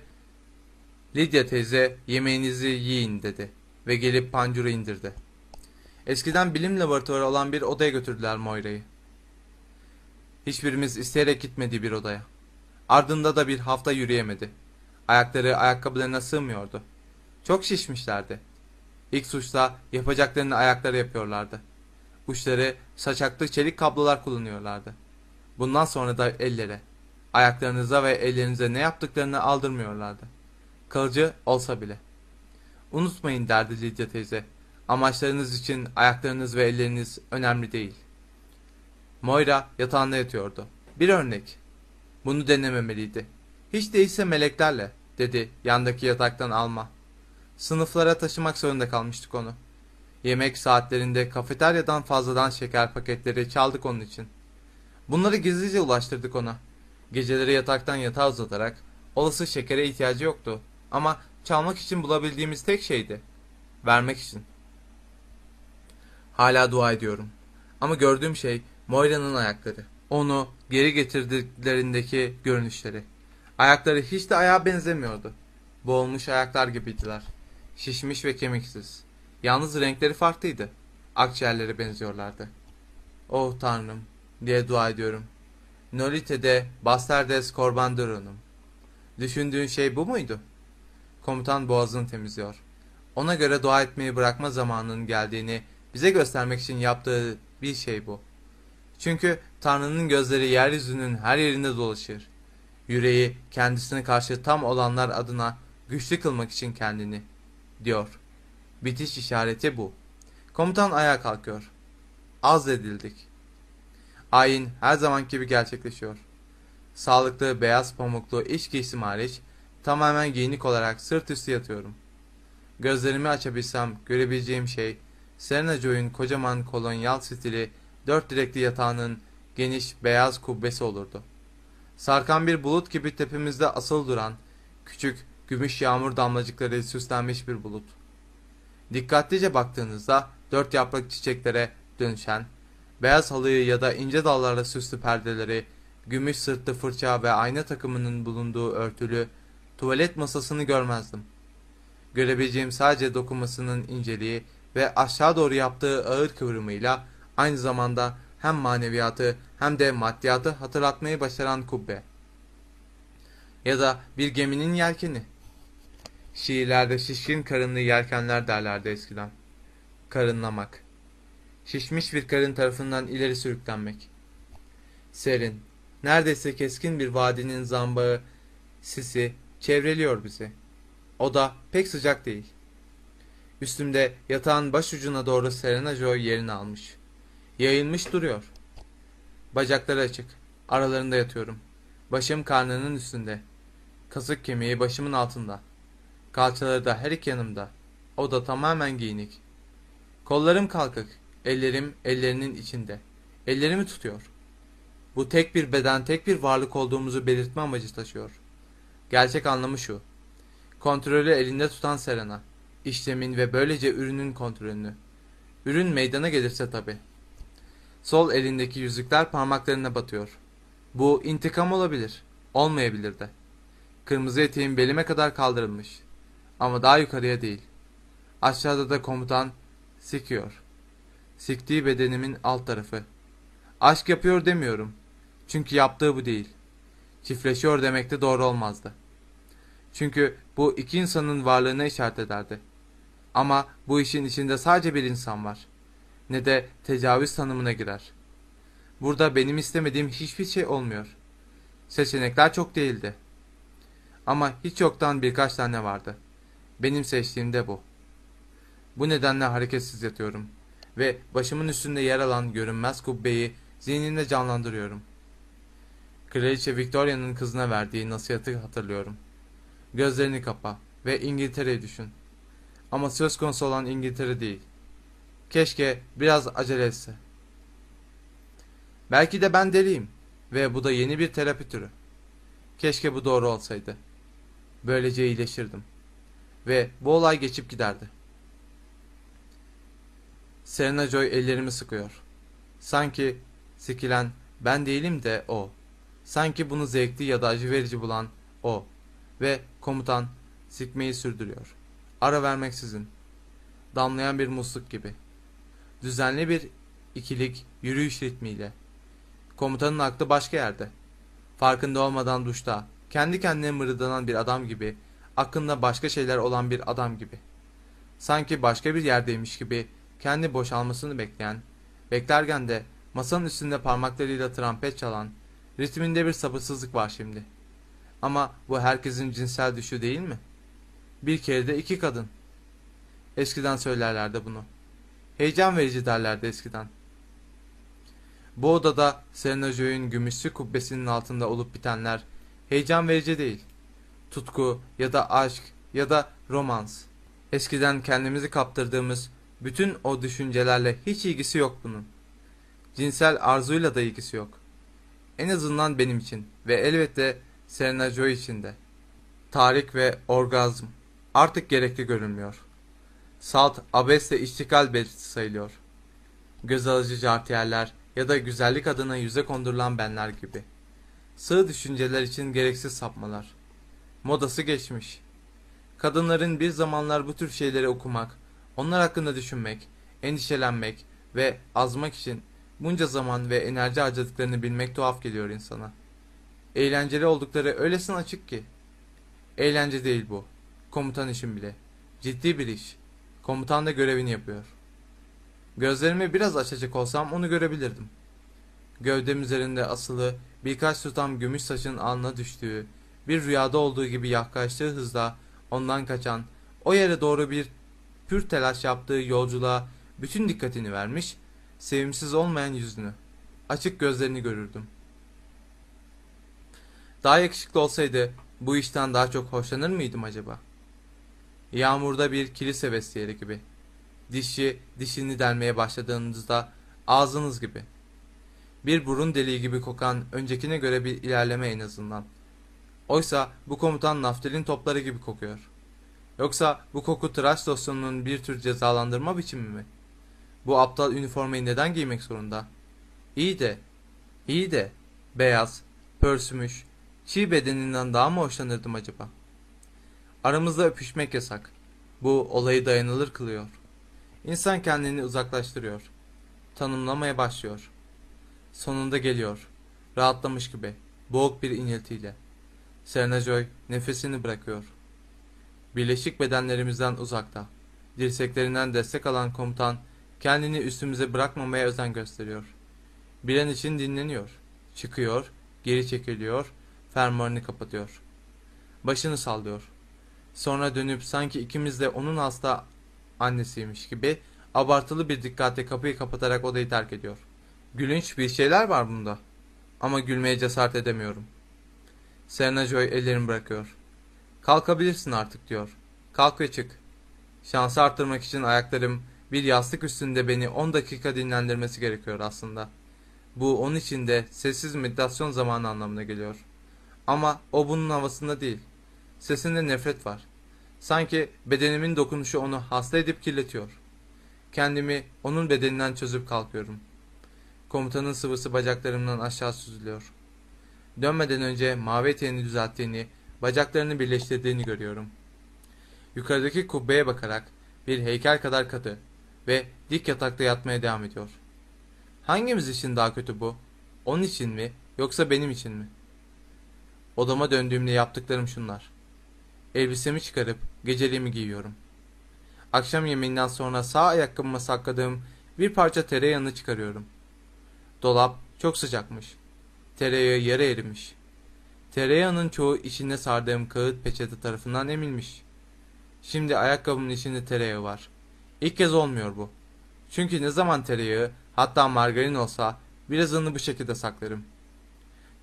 Lidya teyze yemeğinizi yiyin dedi ve gelip pancuru indirdi. Eskiden bilim laboratuvarı olan bir odaya götürdüler Moira'yı. Hiçbirimiz isteyerek gitmediği bir odaya. Ardında da bir hafta yürüyemedi. Ayakları ayakkabılarına sığmıyordu. Çok şişmişlerdi. İlk suçta yapacaklarını ayakları yapıyorlardı. Uçları saçaklı çelik kablolar kullanıyorlardı. Bundan sonra da ellere, ayaklarınıza ve ellerinize ne yaptıklarını aldırmıyorlardı. Kalıcı olsa bile. Unutmayın derdi Lidya teyze. Amaçlarınız için ayaklarınız ve elleriniz önemli değil. Moira yatağında yatıyordu. Bir örnek. Bunu denememeliydi. Hiç değilse meleklerle, dedi yandaki yataktan alma. Sınıflara taşımak zorunda kalmıştık onu. Yemek saatlerinde kafeteryadan fazladan şeker paketleri çaldık onun için. Bunları gizlice ulaştırdık ona. Geceleri yataktan yatağa uzatarak olası şekere ihtiyacı yoktu. Ama çalmak için bulabildiğimiz tek şeydi. Vermek için. Hala dua ediyorum. Ama gördüğüm şey Moira'nın ayakları. Onu geri getirdiklerindeki görünüşleri. Ayakları hiç de ayağa benzemiyordu. Boğulmuş ayaklar gibiydiler. Şişmiş ve kemiksiz. Yalnız renkleri farklıydı. Akciğerlere benziyorlardı. Oh tanrım diye dua ediyorum. Nolite'de Bastardes Corbandurunum. Düşündüğün şey bu muydu? Komutan boğazını temizliyor. Ona göre dua etmeyi bırakma zamanının geldiğini bize göstermek için yaptığı bir şey bu. Çünkü Tanrı'nın gözleri yeryüzünün her yerinde dolaşır. Yüreği kendisine karşı tam olanlar adına güçlü kılmak için kendini, diyor. Bitiş işareti bu. Komutan ayağa kalkıyor. Az edildik. Ayin her zaman gibi gerçekleşiyor. Sağlıklı beyaz pamuklu iç giysim hariç tamamen giyinik olarak sırt üstü yatıyorum. Gözlerimi açabilsem görebileceğim şey Serena Joy'un kocaman kolonyal stili dört direkli yatağının geniş beyaz kubbesi olurdu. Sarkan bir bulut gibi tepemizde asıl duran küçük gümüş yağmur damlacıkları süslenmiş bir bulut. Dikkatlice baktığınızda dört yaprak çiçeklere dönüşen, beyaz halıyı ya da ince dallarla süslü perdeleri, gümüş sırtlı fırça ve ayna takımının bulunduğu örtülü tuvalet masasını görmezdim. Görebileceğim sadece dokunmasının inceliği ve aşağı doğru yaptığı ağır kıvrımıyla aynı zamanda hem maneviyatı hem de maddiyatı hatırlatmayı başaran kubbe. Ya da bir geminin yelkeni. Şiirlerde şişkin karınlı yelkenler derlerdi eskiden. Karınlamak. Şişmiş bir karın tarafından ileri sürüklenmek. Serin, neredeyse keskin bir vadinin zambağı, sisi çevreliyor bizi. O da pek sıcak değil. Üstümde yatağın baş ucuna doğru Serena Joy yerini almış. Yayılmış duruyor. Bacakları açık. Aralarında yatıyorum. Başım karnının üstünde. Kasık kemiği başımın altında. Kalçaları da her iki yanımda. O da tamamen giyinik. Kollarım kalkık. Ellerim ellerinin içinde. Ellerimi tutuyor. Bu tek bir beden, tek bir varlık olduğumuzu belirtme amacı taşıyor. Gerçek anlamı şu. Kontrolü elinde tutan Serena. İşlemin ve böylece ürünün kontrolünü. Ürün meydana gelirse tabi. Sol elindeki yüzükler parmaklarına batıyor. Bu intikam olabilir. Olmayabilir de. Kırmızı eteğim belime kadar kaldırılmış. Ama daha yukarıya değil. Aşağıda da komutan sikiyor. Siktiği bedenimin alt tarafı. Aşk yapıyor demiyorum. Çünkü yaptığı bu değil. Çiftleşiyor demek de doğru olmazdı. Çünkü bu iki insanın varlığına işaret ederdi. Ama bu işin içinde sadece bir insan var. Ne de tecavüz tanımına girer. Burada benim istemediğim hiçbir şey olmuyor. Seçenekler çok değildi. Ama hiç yoktan birkaç tane vardı. Benim seçtiğim de bu. Bu nedenle hareketsiz yatıyorum ve başımın üstünde yer alan görünmez kubbeyi zihnimde canlandırıyorum. Kraliçe Victoria'nın kızına verdiği nasihatı hatırlıyorum. Gözlerini kapa ve İngiltere'yi düşün. Ama söz konusu olan İngiltere değil. Keşke biraz acele etse. Belki de ben deliyim ve bu da yeni bir terapi türü. Keşke bu doğru olsaydı. Böylece iyileşirdim. Ve bu olay geçip giderdi. Serena Joy ellerimi sıkıyor. Sanki sikilen ben değilim de o. Sanki bunu zevkli ya da acı verici bulan o. Ve komutan sikmeyi sürdürüyor. Ara vermeksizin. Damlayan bir musluk gibi. Düzenli bir ikilik yürüyüş ritmiyle. Komutanın aklı başka yerde. Farkında olmadan duşta, kendi kendine mırıldanan bir adam gibi, aklında başka şeyler olan bir adam gibi. Sanki başka bir yerdeymiş gibi kendi boşalmasını bekleyen, beklerken de masanın üstünde parmaklarıyla trompet çalan, ritminde bir sabırsızlık var şimdi. Ama bu herkesin cinsel düşü değil mi? Bir kere de iki kadın. Eskiden söylerlerdi bunu. Heyecan verici derlerdi eskiden. Bu odada Serena Joy'un gümüşlü kubbesinin altında olup bitenler heyecan verici değil. Tutku ya da aşk ya da romans. Eskiden kendimizi kaptırdığımız bütün o düşüncelerle hiç ilgisi yok bunun. Cinsel arzuyla da ilgisi yok. En azından benim için ve elbette Serena Joy için de. Tarik ve orgazm artık gerekli görünmüyor. Salt abesle iştikal belirtisi sayılıyor. Göz alıcı jartiyerler ya da güzellik adına yüze kondurulan benler gibi. Sığ düşünceler için gereksiz sapmalar. Modası geçmiş. Kadınların bir zamanlar bu tür şeyleri okumak, onlar hakkında düşünmek, endişelenmek ve azmak için bunca zaman ve enerji harcadıklarını bilmek tuhaf geliyor insana. Eğlenceli oldukları öylesine açık ki. Eğlence değil bu. Komutan işim bile. Ciddi bir iş. Komutan da görevini yapıyor. Gözlerimi biraz açacak olsam onu görebilirdim. Gövdem üzerinde asılı birkaç tutam gümüş saçın alnına düştüğü, bir rüyada olduğu gibi yaklaştığı hızla ondan kaçan, o yere doğru bir pür telaş yaptığı yolculuğa bütün dikkatini vermiş, sevimsiz olmayan yüzünü, açık gözlerini görürdüm. Daha yakışıklı olsaydı bu işten daha çok hoşlanır mıydım acaba? Yağmurda bir kilise vestiyeri gibi. Dişi dişini delmeye başladığınızda ağzınız gibi. Bir burun deliği gibi kokan öncekine göre bir ilerleme en azından. Oysa bu komutan naftalin topları gibi kokuyor. Yoksa bu koku tıraş losyonunun bir tür cezalandırma biçimi mi? Bu aptal üniformayı neden giymek zorunda? İyi de, iyi de, beyaz, pörsümüş, çiğ bedeninden daha mı hoşlanırdım acaba? Aramızda öpüşmek yasak. Bu olayı dayanılır kılıyor. İnsan kendini uzaklaştırıyor. Tanımlamaya başlıyor. Sonunda geliyor. Rahatlamış gibi. Boğuk bir iniltiyle. Serena Joy nefesini bırakıyor. Birleşik bedenlerimizden uzakta. Dirseklerinden destek alan komutan kendini üstümüze bırakmamaya özen gösteriyor. Bir an için dinleniyor. Çıkıyor, geri çekiliyor, fermuarını kapatıyor. Başını sallıyor. Sonra dönüp sanki ikimiz de onun hasta annesiymiş gibi abartılı bir dikkatle kapıyı kapatarak odayı terk ediyor. Gülünç bir şeyler var bunda. Ama gülmeye cesaret edemiyorum. Serena Joy ellerimi bırakıyor. Kalkabilirsin artık diyor. Kalk ve çık. Şansı arttırmak için ayaklarım bir yastık üstünde beni 10 dakika dinlendirmesi gerekiyor aslında. Bu onun için de sessiz meditasyon zamanı anlamına geliyor. Ama o bunun havasında değil. Sesinde nefret var. Sanki bedenimin dokunuşu onu hasta edip kirletiyor. Kendimi onun bedeninden çözüp kalkıyorum. Komutanın sıvısı bacaklarımdan aşağı süzülüyor. Dönmeden önce mavi eteğini düzelttiğini, bacaklarını birleştirdiğini görüyorum. Yukarıdaki kubbeye bakarak bir heykel kadar katı ve dik yatakta yatmaya devam ediyor. Hangimiz için daha kötü bu? Onun için mi yoksa benim için mi? Odama döndüğümde yaptıklarım şunlar. Elbisemi çıkarıp geceliğimi giyiyorum. Akşam yemeğinden sonra sağ ayakkabıma sakladığım bir parça tereyağını çıkarıyorum. Dolap çok sıcakmış. Tereyağı yarı erimiş. Tereyağının çoğu içinde sardığım kağıt peçete tarafından emilmiş. Şimdi ayakkabımın içinde tereyağı var. İlk kez olmuyor bu. Çünkü ne zaman tereyağı hatta margarin olsa birazını bu şekilde saklarım.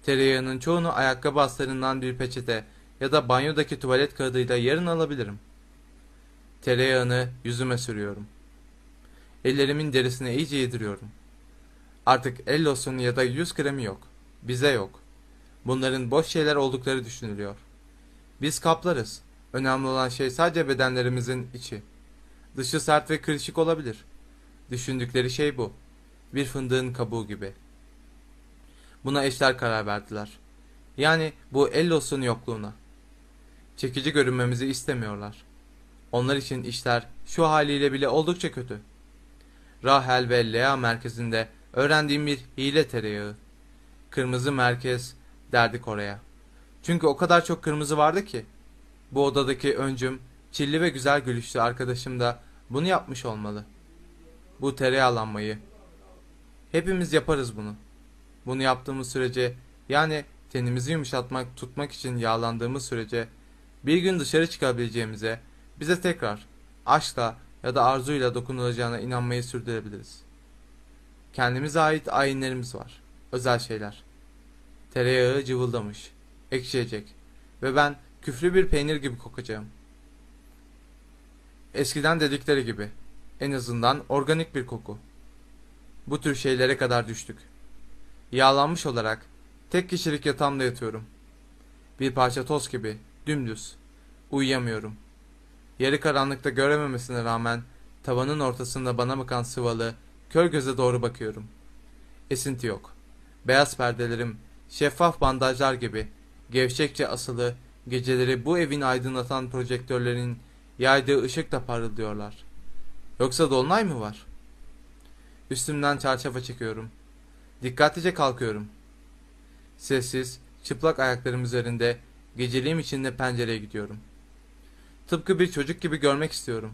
Tereyağının çoğunu ayakkabı astarından bir peçete ya da banyodaki tuvalet kağıdıyla yarın alabilirim. Tereyağını yüzüme sürüyorum. Ellerimin derisine iyice yediriyorum. Artık el losyonu ya da yüz kremi yok. Bize yok. Bunların boş şeyler oldukları düşünülüyor. Biz kaplarız. Önemli olan şey sadece bedenlerimizin içi. Dışı sert ve kırışık olabilir. Düşündükleri şey bu. Bir fındığın kabuğu gibi. Buna eşler karar verdiler. Yani bu el losyonu yokluğuna. Çekici görünmemizi istemiyorlar. Onlar için işler şu haliyle bile oldukça kötü. Rahel ve Lea merkezinde öğrendiğim bir hile tereyağı. Kırmızı merkez derdik oraya. Çünkü o kadar çok kırmızı vardı ki. Bu odadaki öncüm, çilli ve güzel gülüşlü arkadaşım da bunu yapmış olmalı. Bu tereyağlanmayı. Hepimiz yaparız bunu. Bunu yaptığımız sürece yani tenimizi yumuşatmak, tutmak için yağlandığımız sürece bir gün dışarı çıkabileceğimize, bize tekrar aşkla ya da arzuyla dokunulacağına inanmayı sürdürebiliriz. Kendimize ait ayinlerimiz var. Özel şeyler. Tereyağı cıvıldamış, ekşiyecek ve ben küflü bir peynir gibi kokacağım. Eskiden dedikleri gibi, en azından organik bir koku. Bu tür şeylere kadar düştük. Yağlanmış olarak tek kişilik yatağımda yatıyorum. Bir parça toz gibi, dümdüz. Uyuyamıyorum. Yarı karanlıkta görememesine rağmen tavanın ortasında bana bakan sıvalı, kör göze doğru bakıyorum. Esinti yok. Beyaz perdelerim, şeffaf bandajlar gibi, gevşekçe asılı, geceleri bu evin aydınlatan projektörlerin yaydığı ışıkla parıldıyorlar. Yoksa dolunay mı var? Üstümden çarşafa çekiyorum. Dikkatlice kalkıyorum. Sessiz, çıplak ayaklarım üzerinde geceliğim içinde pencereye gidiyorum. Tıpkı bir çocuk gibi görmek istiyorum.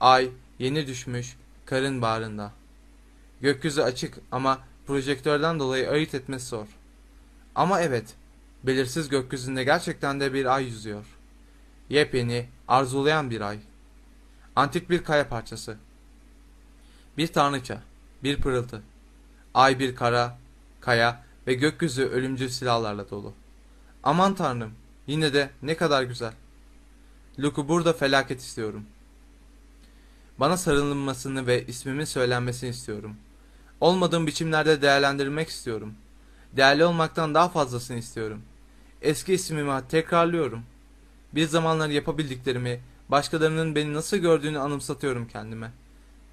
Ay yeni düşmüş, karın bağrında. Gökyüzü açık ama projektörden dolayı ayırt etmesi zor. Ama evet, belirsiz gökyüzünde gerçekten de bir ay yüzüyor. Yepyeni, arzulayan bir ay. Antik bir kaya parçası. Bir tanrıça, bir pırıltı. Ay bir kara, kaya ve gökyüzü ölümcül silahlarla dolu. Aman tanrım, yine de ne kadar güzel. Luke'u burada felaket istiyorum. Bana sarılınmasını ve ismimin söylenmesini istiyorum. Olmadığım biçimlerde değerlendirmek istiyorum. Değerli olmaktan daha fazlasını istiyorum. Eski ismimi tekrarlıyorum. Bir zamanlar yapabildiklerimi, başkalarının beni nasıl gördüğünü anımsatıyorum kendime.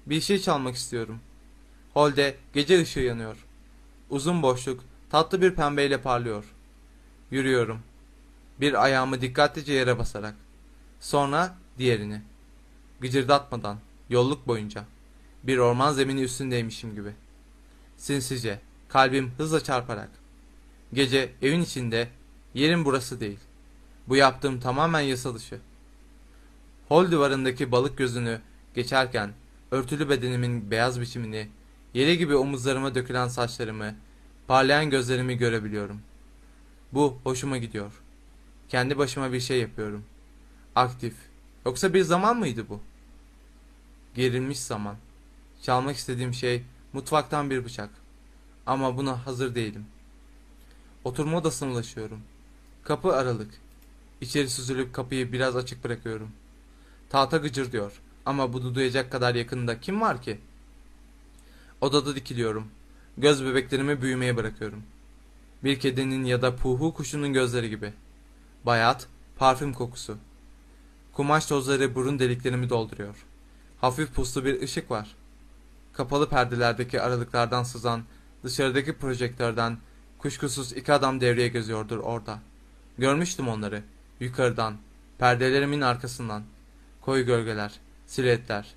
Bir şey çalmak istiyorum. Holde gece ışığı yanıyor. Uzun boşluk, tatlı bir pembeyle parlıyor. Yürüyorum. Bir ayağımı dikkatlice yere basarak. Sonra diğerini. Gıcırdatmadan, yolluk boyunca. Bir orman zemini üstündeymişim gibi. Sinsice, kalbim hızla çarparak. Gece evin içinde, yerim burası değil. Bu yaptığım tamamen yasa dışı. Hol duvarındaki balık gözünü geçerken örtülü bedenimin beyaz biçimini, yere gibi omuzlarıma dökülen saçlarımı, parlayan gözlerimi görebiliyorum. Bu hoşuma gidiyor. Kendi başıma bir şey yapıyorum. Aktif. Yoksa bir zaman mıydı bu? Gerilmiş zaman. Çalmak istediğim şey mutfaktan bir bıçak. Ama buna hazır değilim. Oturma odasına ulaşıyorum. Kapı aralık. İçeri süzülüp kapıyı biraz açık bırakıyorum. Tahta gıcır diyor. Ama bunu duyacak kadar yakında kim var ki? Odada dikiliyorum. Göz bebeklerimi büyümeye bırakıyorum. Bir kedinin ya da puhu kuşunun gözleri gibi. Bayat, parfüm kokusu. Kumaş tozları burun deliklerimi dolduruyor. Hafif puslu bir ışık var. Kapalı perdelerdeki aralıklardan sızan, dışarıdaki projektörden kuşkusuz iki adam devreye geziyordur orada. Görmüştüm onları. Yukarıdan, perdelerimin arkasından. Koyu gölgeler, silüetler.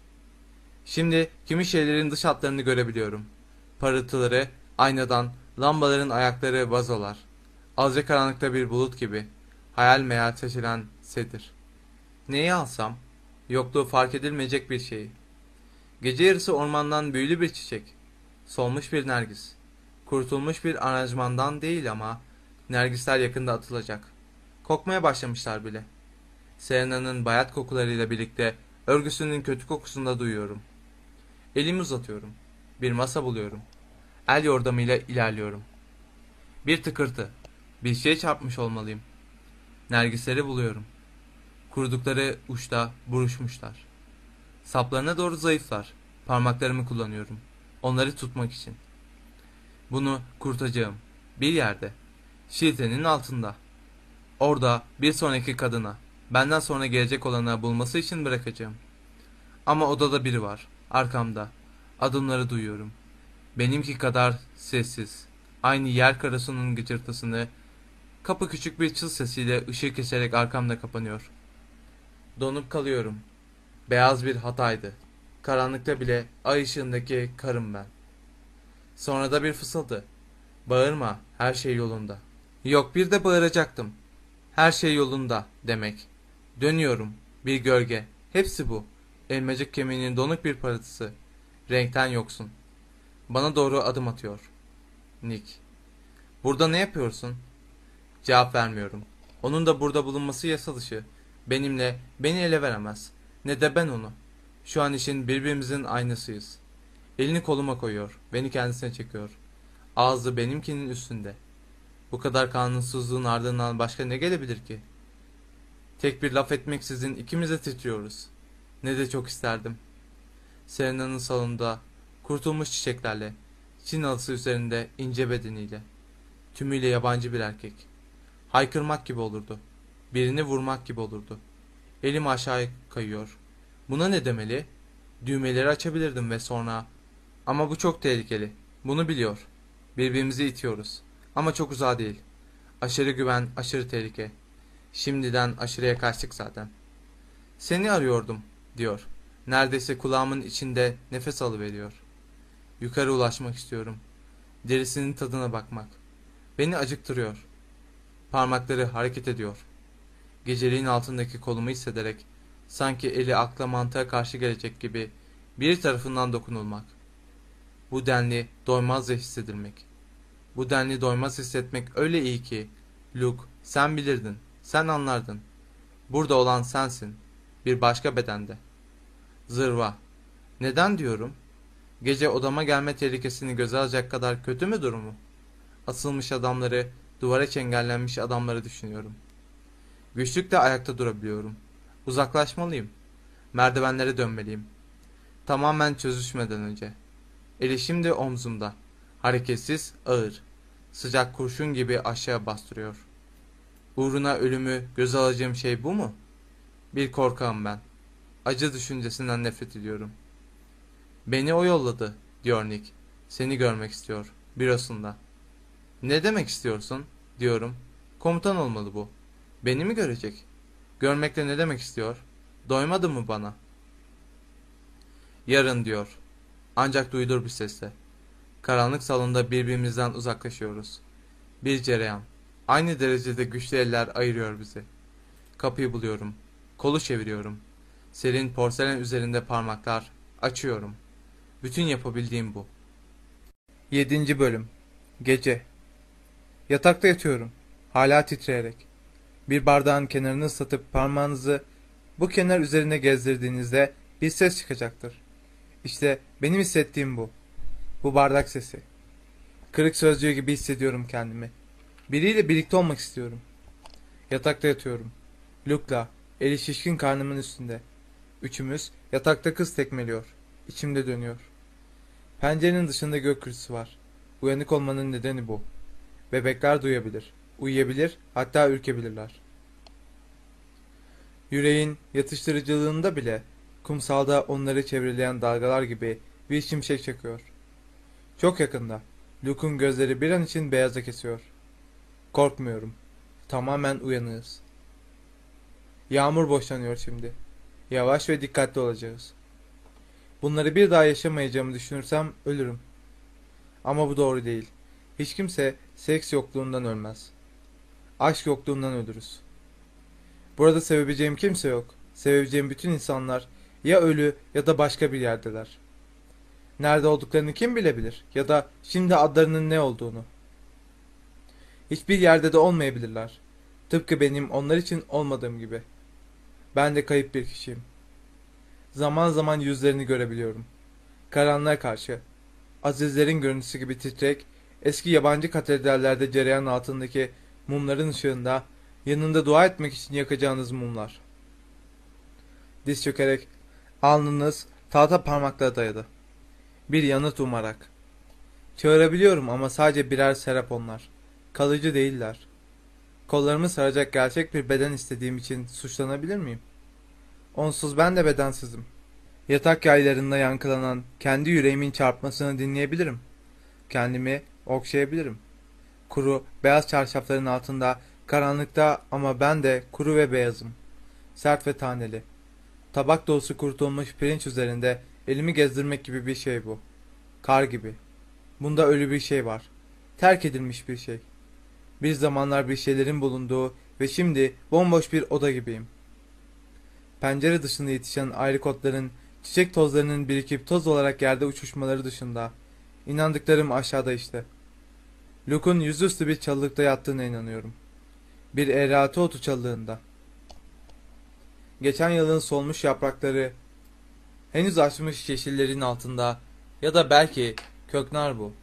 Şimdi kimi şeylerin dış hatlarını görebiliyorum. Parıltıları, aynadan, lambaların ayakları vazolar. Azca karanlıkta bir bulut gibi. Hayal meyal seçilen sedir. Neyi alsam? Yokluğu fark edilmeyecek bir şey. Gece yarısı ormandan büyülü bir çiçek. Solmuş bir nergis. Kurtulmuş bir aranjmandan değil ama nergisler yakında atılacak. Kokmaya başlamışlar bile. Serena'nın bayat kokularıyla birlikte örgüsünün kötü kokusunu da duyuyorum. Elimi uzatıyorum. Bir masa buluyorum. El yordamıyla ilerliyorum. Bir tıkırtı. Bir şey çarpmış olmalıyım. Nergisleri buluyorum. Kurudukları uçta buruşmuşlar. Saplarına doğru zayıflar. Parmaklarımı kullanıyorum. Onları tutmak için. Bunu kurtacağım. Bir yerde. Şiltenin altında. Orada bir sonraki kadına, benden sonra gelecek olana bulması için bırakacağım. Ama odada biri var. Arkamda. Adımları duyuyorum. Benimki kadar sessiz. Aynı yer karasunun gıcırtısını kapı küçük bir çıl sesiyle ışığı keserek arkamda kapanıyor. Donup kalıyorum. Beyaz bir hataydı. Karanlıkta bile ay ışığındaki karım ben. Sonra da bir fısıldı. Bağırma, her şey yolunda. Yok bir de bağıracaktım. Her şey yolunda demek. Dönüyorum, bir gölge. Hepsi bu. Elmacık kemiğinin donuk bir parıltısı. Renkten yoksun. Bana doğru adım atıyor. Nick. Burada ne yapıyorsun? Cevap vermiyorum. Onun da burada bulunması yasa dışı. Benimle, beni ele veremez. Ne de ben onu. Şu an için birbirimizin aynısıyız. Elini koluma koyuyor. Beni kendisine çekiyor. Ağzı benimkinin üstünde. Bu kadar kanunsuzluğun ardından başka ne gelebilir ki? Tek bir laf etmeksizin ikimiz de titriyoruz. Ne de çok isterdim. Serena'nın salonunda kurtulmuş çiçeklerle, Çin alısı üzerinde ince bedeniyle, tümüyle yabancı bir erkek. Haykırmak gibi olurdu. Birini vurmak gibi olurdu. Elim aşağı kayıyor. Buna ne demeli? Düğmeleri açabilirdim ve sonra... Ama bu çok tehlikeli. Bunu biliyor. Birbirimizi itiyoruz. Ama çok uzağa değil. Aşırı güven, aşırı tehlike. Şimdiden aşırıya kaçtık zaten. Seni arıyordum, diyor. Neredeyse kulağımın içinde nefes alıveriyor. Yukarı ulaşmak istiyorum. Derisinin tadına bakmak. Beni acıktırıyor. Parmakları hareket ediyor. Geceliğin altındaki kolumu hissederek sanki eli akla mantığa karşı gelecek gibi bir tarafından dokunulmak. Bu denli doymazca hissedilmek. Bu denli doymaz hissetmek öyle iyi ki Luke sen bilirdin, sen anlardın. Burada olan sensin, bir başka bedende. Zırva. Neden diyorum? Gece odama gelme tehlikesini göze alacak kadar kötü mü durumu? Asılmış adamları, duvara çengellenmiş adamları düşünüyorum. Güçlükle ayakta durabiliyorum. Uzaklaşmalıyım. Merdivenlere dönmeliyim. Tamamen çözüşmeden önce. Eli şimdi omzumda. Hareketsiz, ağır. Sıcak kurşun gibi aşağı bastırıyor. Uğruna ölümü göz alacağım şey bu mu? Bir korkağım ben. Acı düşüncesinden nefret ediyorum. Beni o yolladı, diyor Nick. Seni görmek istiyor, bürosunda. Ne demek istiyorsun, diyorum. Komutan olmalı bu. Beni mi görecek? Görmekle ne demek istiyor? Doymadı mı bana? Yarın diyor. Ancak duyulur bir sesle. Karanlık salonda birbirimizden uzaklaşıyoruz. Bir cereyan. Aynı derecede güçlü eller ayırıyor bizi. Kapıyı buluyorum. Kolu çeviriyorum. Serin porselen üzerinde parmaklar. Açıyorum. Bütün yapabildiğim bu. 7. Bölüm Gece Yatakta yatıyorum. Hala titreyerek. Bir bardağın kenarını ıslatıp parmağınızı bu kenar üzerine gezdirdiğinizde bir ses çıkacaktır. İşte benim hissettiğim bu. Bu bardak sesi. Kırık sözcüğü gibi hissediyorum kendimi. Biriyle birlikte olmak istiyorum. Yatakta yatıyorum. Luke'la, eli şişkin karnımın üstünde. Üçümüz yatakta kız tekmeliyor. İçimde dönüyor. Pencerenin dışında gök gürültüsü var. Uyanık olmanın nedeni bu. Bebekler duyabilir, uyuyabilir, hatta ürkebilirler. Yüreğin yatıştırıcılığında bile kumsalda onları çevreleyen dalgalar gibi bir şimşek çakıyor. Çok yakında. Luke'un gözleri bir an için beyaza kesiyor. Korkmuyorum. Tamamen uyanığız. Yağmur boşlanıyor şimdi. Yavaş ve dikkatli olacağız. Bunları bir daha yaşamayacağımı düşünürsem ölürüm. Ama bu doğru değil. Hiç kimse seks yokluğundan ölmez. Aşk yokluğundan ölürüz. Burada sevebileceğim kimse yok. Sevebileceğim bütün insanlar ya ölü ya da başka bir yerdeler. Nerede olduklarını kim bilebilir ya da şimdi adlarının ne olduğunu. Hiçbir yerde de olmayabilirler. Tıpkı benim onlar için olmadığım gibi. Ben de kayıp bir kişiyim. Zaman zaman yüzlerini görebiliyorum. Karanlığa karşı. Azizlerin görüntüsü gibi titrek, eski yabancı katedrallerde cereyan altındaki mumların ışığında yanında dua etmek için yakacağınız mumlar. Diz çökerek alnınız tahta parmaklara dayalı. Bir yanıt umarak. Çağırabiliyorum ama sadece birer serap onlar. Kalıcı değiller. Kollarımı saracak gerçek bir beden istediğim için suçlanabilir miyim? Onsuz ben de bedensizim. Yatak yaylarında yankılanan kendi yüreğimin çarpmasını dinleyebilirim. Kendimi okşayabilirim. Kuru, beyaz çarşafların altında, karanlıkta ama ben de kuru ve beyazım. Sert ve taneli. Tabak dolusu kurutulmuş pirinç üzerinde elimi gezdirmek gibi bir şey bu. Kar gibi. Bunda ölü bir şey var. Terk edilmiş bir şey. Bir zamanlar bir şeylerin bulunduğu ve şimdi bomboş bir oda gibiyim. Pencere dışında yetişen ayrikotların, çiçek tozlarının birikip toz olarak yerde uçuşmaları dışında. İnandıklarım aşağıda işte. Luke'un yüzüstü bir çalılıkta yattığına inanıyorum. Bir eratı otu çalılığında. Geçen yılın solmuş yaprakları, henüz açmış yeşillerin altında ya da belki köknar bu.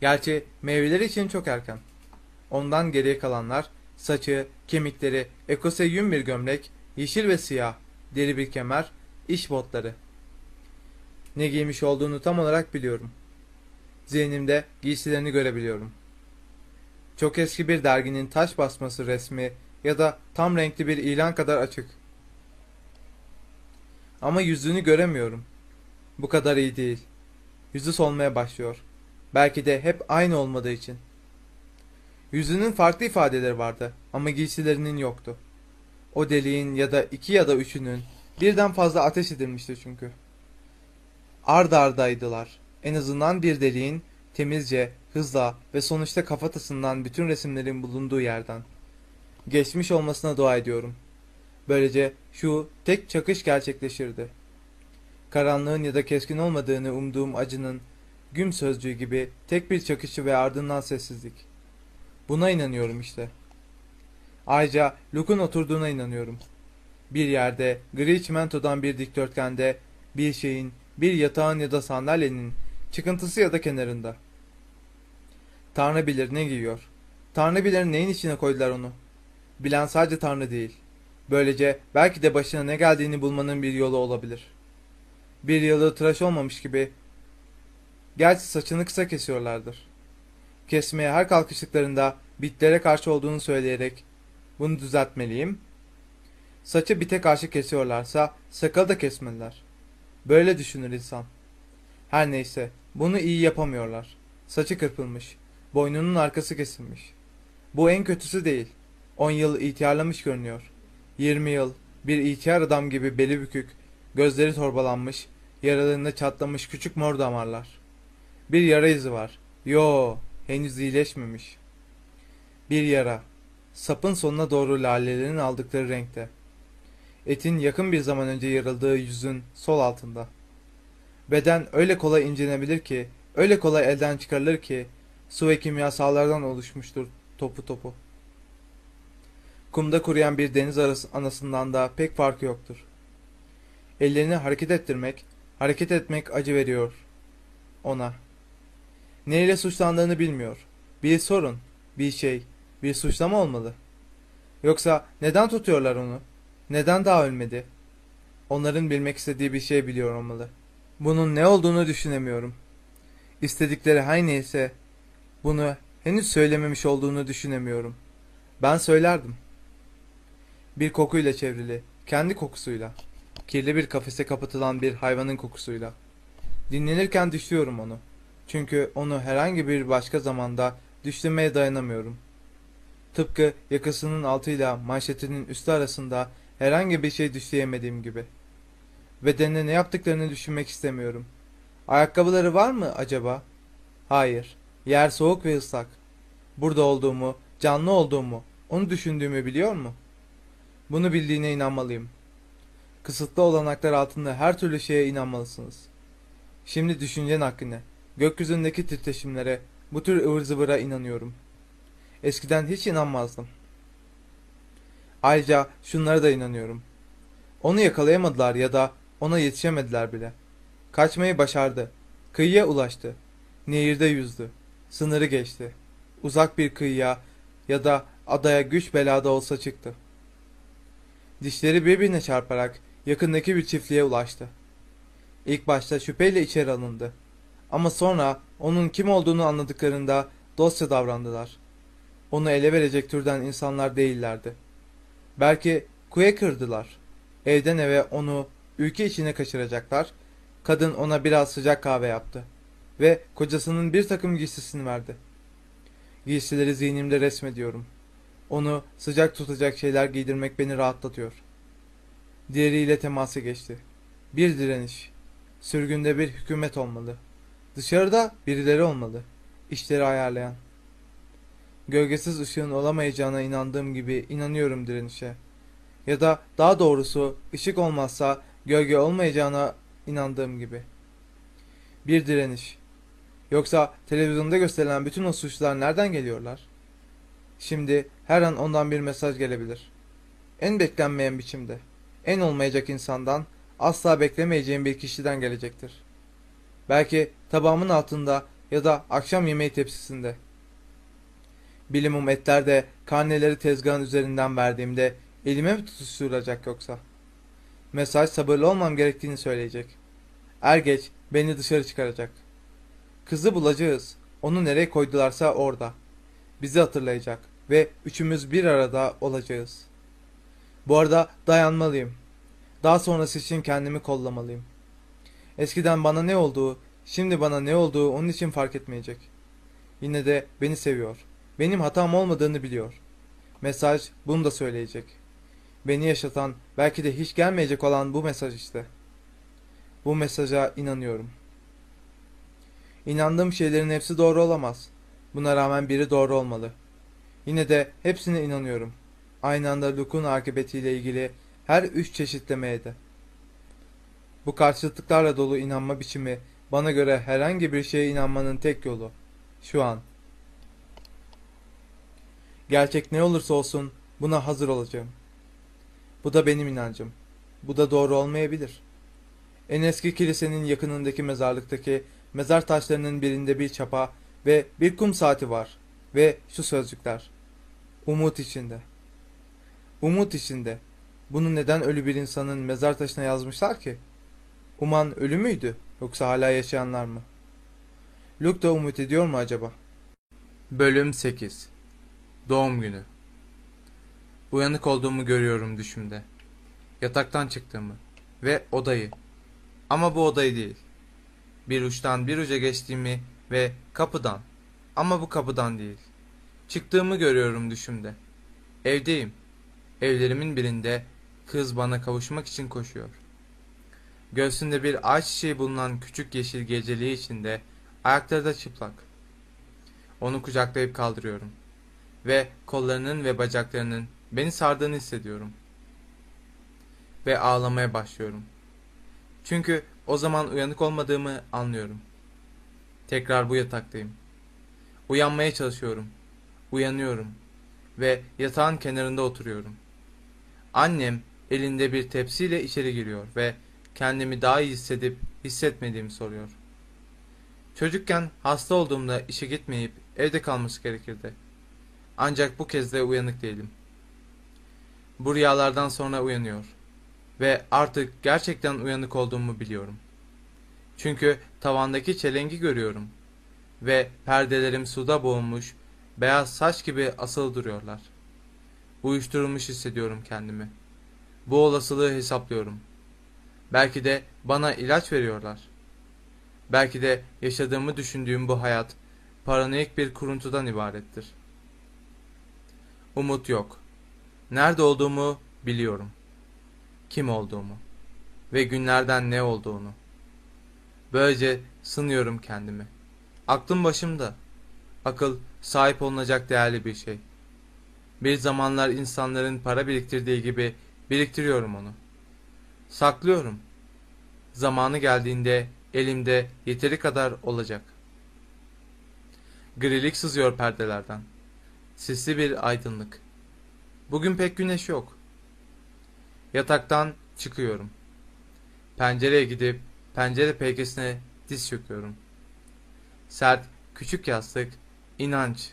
Gerçi meyveleri için çok erken. Ondan geriye kalanlar saçı, kemikleri, ekoseyyum bir gömlek, yeşil ve siyah, deri bir kemer, iş botları. Ne giymiş olduğunu tam olarak biliyorum. Zihnimde giysilerini görebiliyorum. Çok eski bir derginin taş basması resmi ya da tam renkli bir ilan kadar açık. Ama yüzünü göremiyorum. Bu kadar iyi değil. Yüzü solmaya başlıyor. Belki de hep aynı olmadığı için. Yüzünün farklı ifadeleri vardı ama giysilerinin yoktu. O deliğin ya da iki ya da üçünün birden fazla ateş edilmişti çünkü. Ard ardaydılar. En azından bir deliğin temizce, hızla ve sonuçta kafatasından bütün resimlerin bulunduğu yerden. Geçmiş olmasına dua ediyorum. Böylece şu tek çakış gerçekleşirdi. Karanlığın ya da keskin olmadığını umduğum acının güm sözcüğü gibi tek bir çakışı ve ardından sessizlik. Buna inanıyorum işte. Ayrıca Luke'un oturduğuna inanıyorum. Bir yerde, gri çimentodan bir dikdörtgende, bir şeyin, bir yatağın ya da sandalyenin, çıkıntısı ya da kenarında. Tanrı bilir ne giyiyor. Tanrı bilir neyin içine koydular onu. Bilen sadece Tanrı değil. Böylece belki de başına ne geldiğini bulmanın bir yolu olabilir. Bir yılı tıraş olmamış gibi. Gerçi saçını kısa kesiyorlardır. Kesmeye her kalkıştıklarında bitlere karşı olduğunu söyleyerek bunu düzeltmeliyim. Saçı bite karşı kesiyorlarsa sakalı da kesmeliler. Böyle düşünür insan. Her neyse bunu iyi yapamıyorlar. Saçı kırpılmış. Boynunun arkası kesilmiş. Bu en kötüsü değil. 10 yıl ihtiyarlamış görünüyor. 20 yıl bir ihtiyar adam gibi beli bükük, gözleri torbalanmış, yaralarında çatlamış küçük mor damarlar. Bir yara izi var. Yo, henüz iyileşmemiş. Bir yara. Sapın sonuna doğru lalelerin aldıkları renkte. Etin yakın bir zaman önce yarıldığı yüzün sol altında. Beden öyle kolay incinebilir ki, öyle kolay elden çıkarılır ki, su ve kimyasallardan oluşmuştur topu topu. Kumda kuruyan bir deniz arası anasından da pek farkı yoktur. Ellerini hareket ettirmek, hareket etmek acı veriyor ona. Neyle suçlandığını bilmiyor. Bir sorun, bir şey, bir suçlama olmalı. Yoksa neden tutuyorlar onu? Neden daha ölmedi? Onların bilmek istediği bir şey biliyor olmalı. Bunun ne olduğunu düşünemiyorum. İstedikleri her neyse bunu henüz söylememiş olduğunu düşünemiyorum. Ben söylerdim. Bir kokuyla çevrili, kendi kokusuyla. Kirli bir kafese kapatılan bir hayvanın kokusuyla. Dinlenirken düşüyorum onu. Çünkü onu herhangi bir başka zamanda düşlemeye dayanamıyorum. Tıpkı yakasının altıyla manşetinin üstü arasında herhangi bir şey düşleyemediğim gibi. Bedenine ne yaptıklarını düşünmek istemiyorum. Ayakkabıları var mı acaba? Hayır. Yer soğuk ve ıslak. Burada olduğumu, canlı olduğumu, onu düşündüğümü biliyor mu? Bunu bildiğine inanmalıyım. Kısıtlı olanaklar altında her türlü şeye inanmalısınız. Şimdi düşüncen hakkında, gökyüzündeki titreşimlere, bu tür ıvır zıvıra inanıyorum. Eskiden hiç inanmazdım. Ayrıca şunlara da inanıyorum. Onu yakalayamadılar ya da ona yetişemediler bile. Kaçmayı başardı. Kıyıya ulaştı. Nehirde yüzdü. Sınırı geçti. Uzak bir kıyıya ya da adaya güç belada olsa çıktı. Dişleri birbirine çarparak yakındaki bir çiftliğe ulaştı. İlk başta şüpheyle içeri alındı. Ama sonra onun kim olduğunu anladıklarında dostça davrandılar. Onu ele verecek türden insanlar değillerdi. Belki kuye kırdılar. Evden eve onu ülke içine kaçıracaklar. Kadın ona biraz sıcak kahve yaptı. Ve kocasının bir takım giysisini verdi. Giysileri zihnimde resmediyorum. Onu sıcak tutacak şeyler giydirmek beni rahatlatıyor. Diğeriyle teması geçti. Bir direniş. Sürgünde bir hükümet olmalı. Dışarıda birileri olmalı. İşleri ayarlayan. Gölgesiz ışığın olamayacağına inandığım gibi inanıyorum direnişe. Ya da daha doğrusu ışık olmazsa gölge olmayacağına inandığım gibi. Bir direniş. Yoksa televizyonda gösterilen bütün o suçlar nereden geliyorlar? Şimdi her an ondan bir mesaj gelebilir. En beklenmeyen biçimde. En olmayacak insandan, asla beklemeyeceğim bir kişiden gelecektir. Belki tabağımın altında ya da akşam yemeği tepsisinde. Bilimum etlerde karneleri tezgahın üzerinden verdiğimde elime mi tutuşturulacak yoksa? Mesaj sabırlı olmam gerektiğini söyleyecek. Er geç beni dışarı çıkaracak. Kızı bulacağız. Onu nereye koydularsa orada. Bizi hatırlayacak ve üçümüz bir arada olacağız. Bu arada dayanmalıyım. Daha sonrası için kendimi kollamalıyım. Eskiden bana ne olduğu, şimdi bana ne olduğu onun için fark etmeyecek. Yine de beni seviyor. Benim hatam olmadığını biliyor. Mesaj bunu da söyleyecek. Beni yaşatan, belki de hiç gelmeyecek olan bu mesaj işte. Bu mesaja inanıyorum. İnandığım şeylerin hepsi doğru olamaz. Buna rağmen biri doğru olmalı. Yine de hepsine inanıyorum. Aynı anda Luke'un akıbetiyle ilgili her üç çeşitlemeye de. Bu karşıtlıklarla dolu inanma biçimi bana göre herhangi bir şeye inanmanın tek yolu. Şu an. Gerçek ne olursa olsun buna hazır olacağım. Bu da benim inancım. Bu da doğru olmayabilir. En eski kilisenin yakınındaki mezarlıktaki mezar taşlarının birinde bir çapa ve bir kum saati var ve şu sözcükler. Umut içinde. Umut içinde. Bunu neden ölü bir insanın mezar taşına yazmışlar ki? Uman ölü müydü yoksa hala yaşayanlar mı? Luke da umut ediyor mu acaba? Bölüm 8 Doğum günü Uyanık olduğumu görüyorum düşümde. Yataktan çıktığımı ve odayı. Ama bu odayı değil. Bir uçtan bir uca geçtiğimi ve kapıdan. Ama bu kapıdan değil. Çıktığımı görüyorum düşümde. Evdeyim. Evlerimin birinde kız bana kavuşmak için koşuyor. Göğsünde bir ay çiçeği bulunan küçük yeşil geceliği içinde ayakları da çıplak. Onu kucaklayıp kaldırıyorum. Ve kollarının ve bacaklarının beni sardığını hissediyorum. Ve ağlamaya başlıyorum. Çünkü o zaman uyanık olmadığımı anlıyorum. Tekrar bu yataktayım. Uyanmaya çalışıyorum. Uyanıyorum. Ve yatağın kenarında oturuyorum. Annem elinde bir tepsiyle içeri giriyor ve kendimi daha iyi hissedip hissetmediğimi soruyor. Çocukken hasta olduğumda işe gitmeyip evde kalması gerekirdi. Ancak bu kez de uyanık değilim. Bu rüyalardan sonra uyanıyor. Ve artık gerçekten uyanık olduğumu biliyorum. Çünkü tavandaki çelengi görüyorum. Ve perdelerim suda boğulmuş, beyaz saç gibi asılı duruyorlar. Uyuşturulmuş hissediyorum kendimi. Bu olasılığı hesaplıyorum. Belki de bana ilaç veriyorlar. Belki de yaşadığımı düşündüğüm bu hayat paranoyak bir kuruntudan ibarettir. Umut yok. Nerede olduğumu biliyorum. Kim olduğumu ve günlerden ne olduğunu. Böylece sınıyorum kendimi. Aklım başımda. Akıl sahip olunacak değerli bir şey. Bir zamanlar insanların para biriktirdiği gibi biriktiriyorum onu. Saklıyorum. Zamanı geldiğinde elimde yeteri kadar olacak. Grilik sızıyor perdelerden. Sisli bir aydınlık. Bugün pek güneş yok. Yataktan çıkıyorum. Pencereye gidip pencere penceresine diz çöküyorum. Sert, küçük yastık, inanç.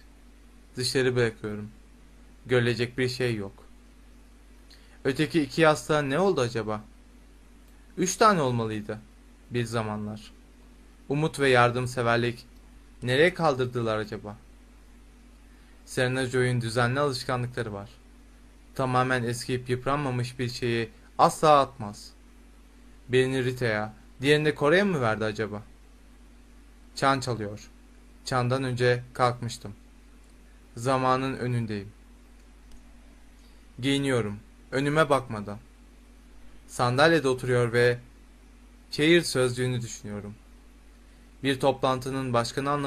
Dışarı bırakıyorum. Görülecek bir şey yok. Öteki iki yastığa ne oldu acaba? Üç tane olmalıydı bir zamanlar. Umut ve yardımseverlik nereye kaldırdılar acaba? Serena Joy'un düzenli alışkanlıkları var. Tamamen eskiyip yıpranmamış bir şeyi asla atmaz. Birini Rita'ya, diğerini de Kore'ye mi verdi acaba? Çan çalıyor. Çandan önce kalkmıştım. Zamanın önündeyim. Giyiniyorum. Önüme bakmadan. Sandalyede oturuyor ve şehir sözlüğünü düşünüyorum. Bir toplantının başkanı anlamı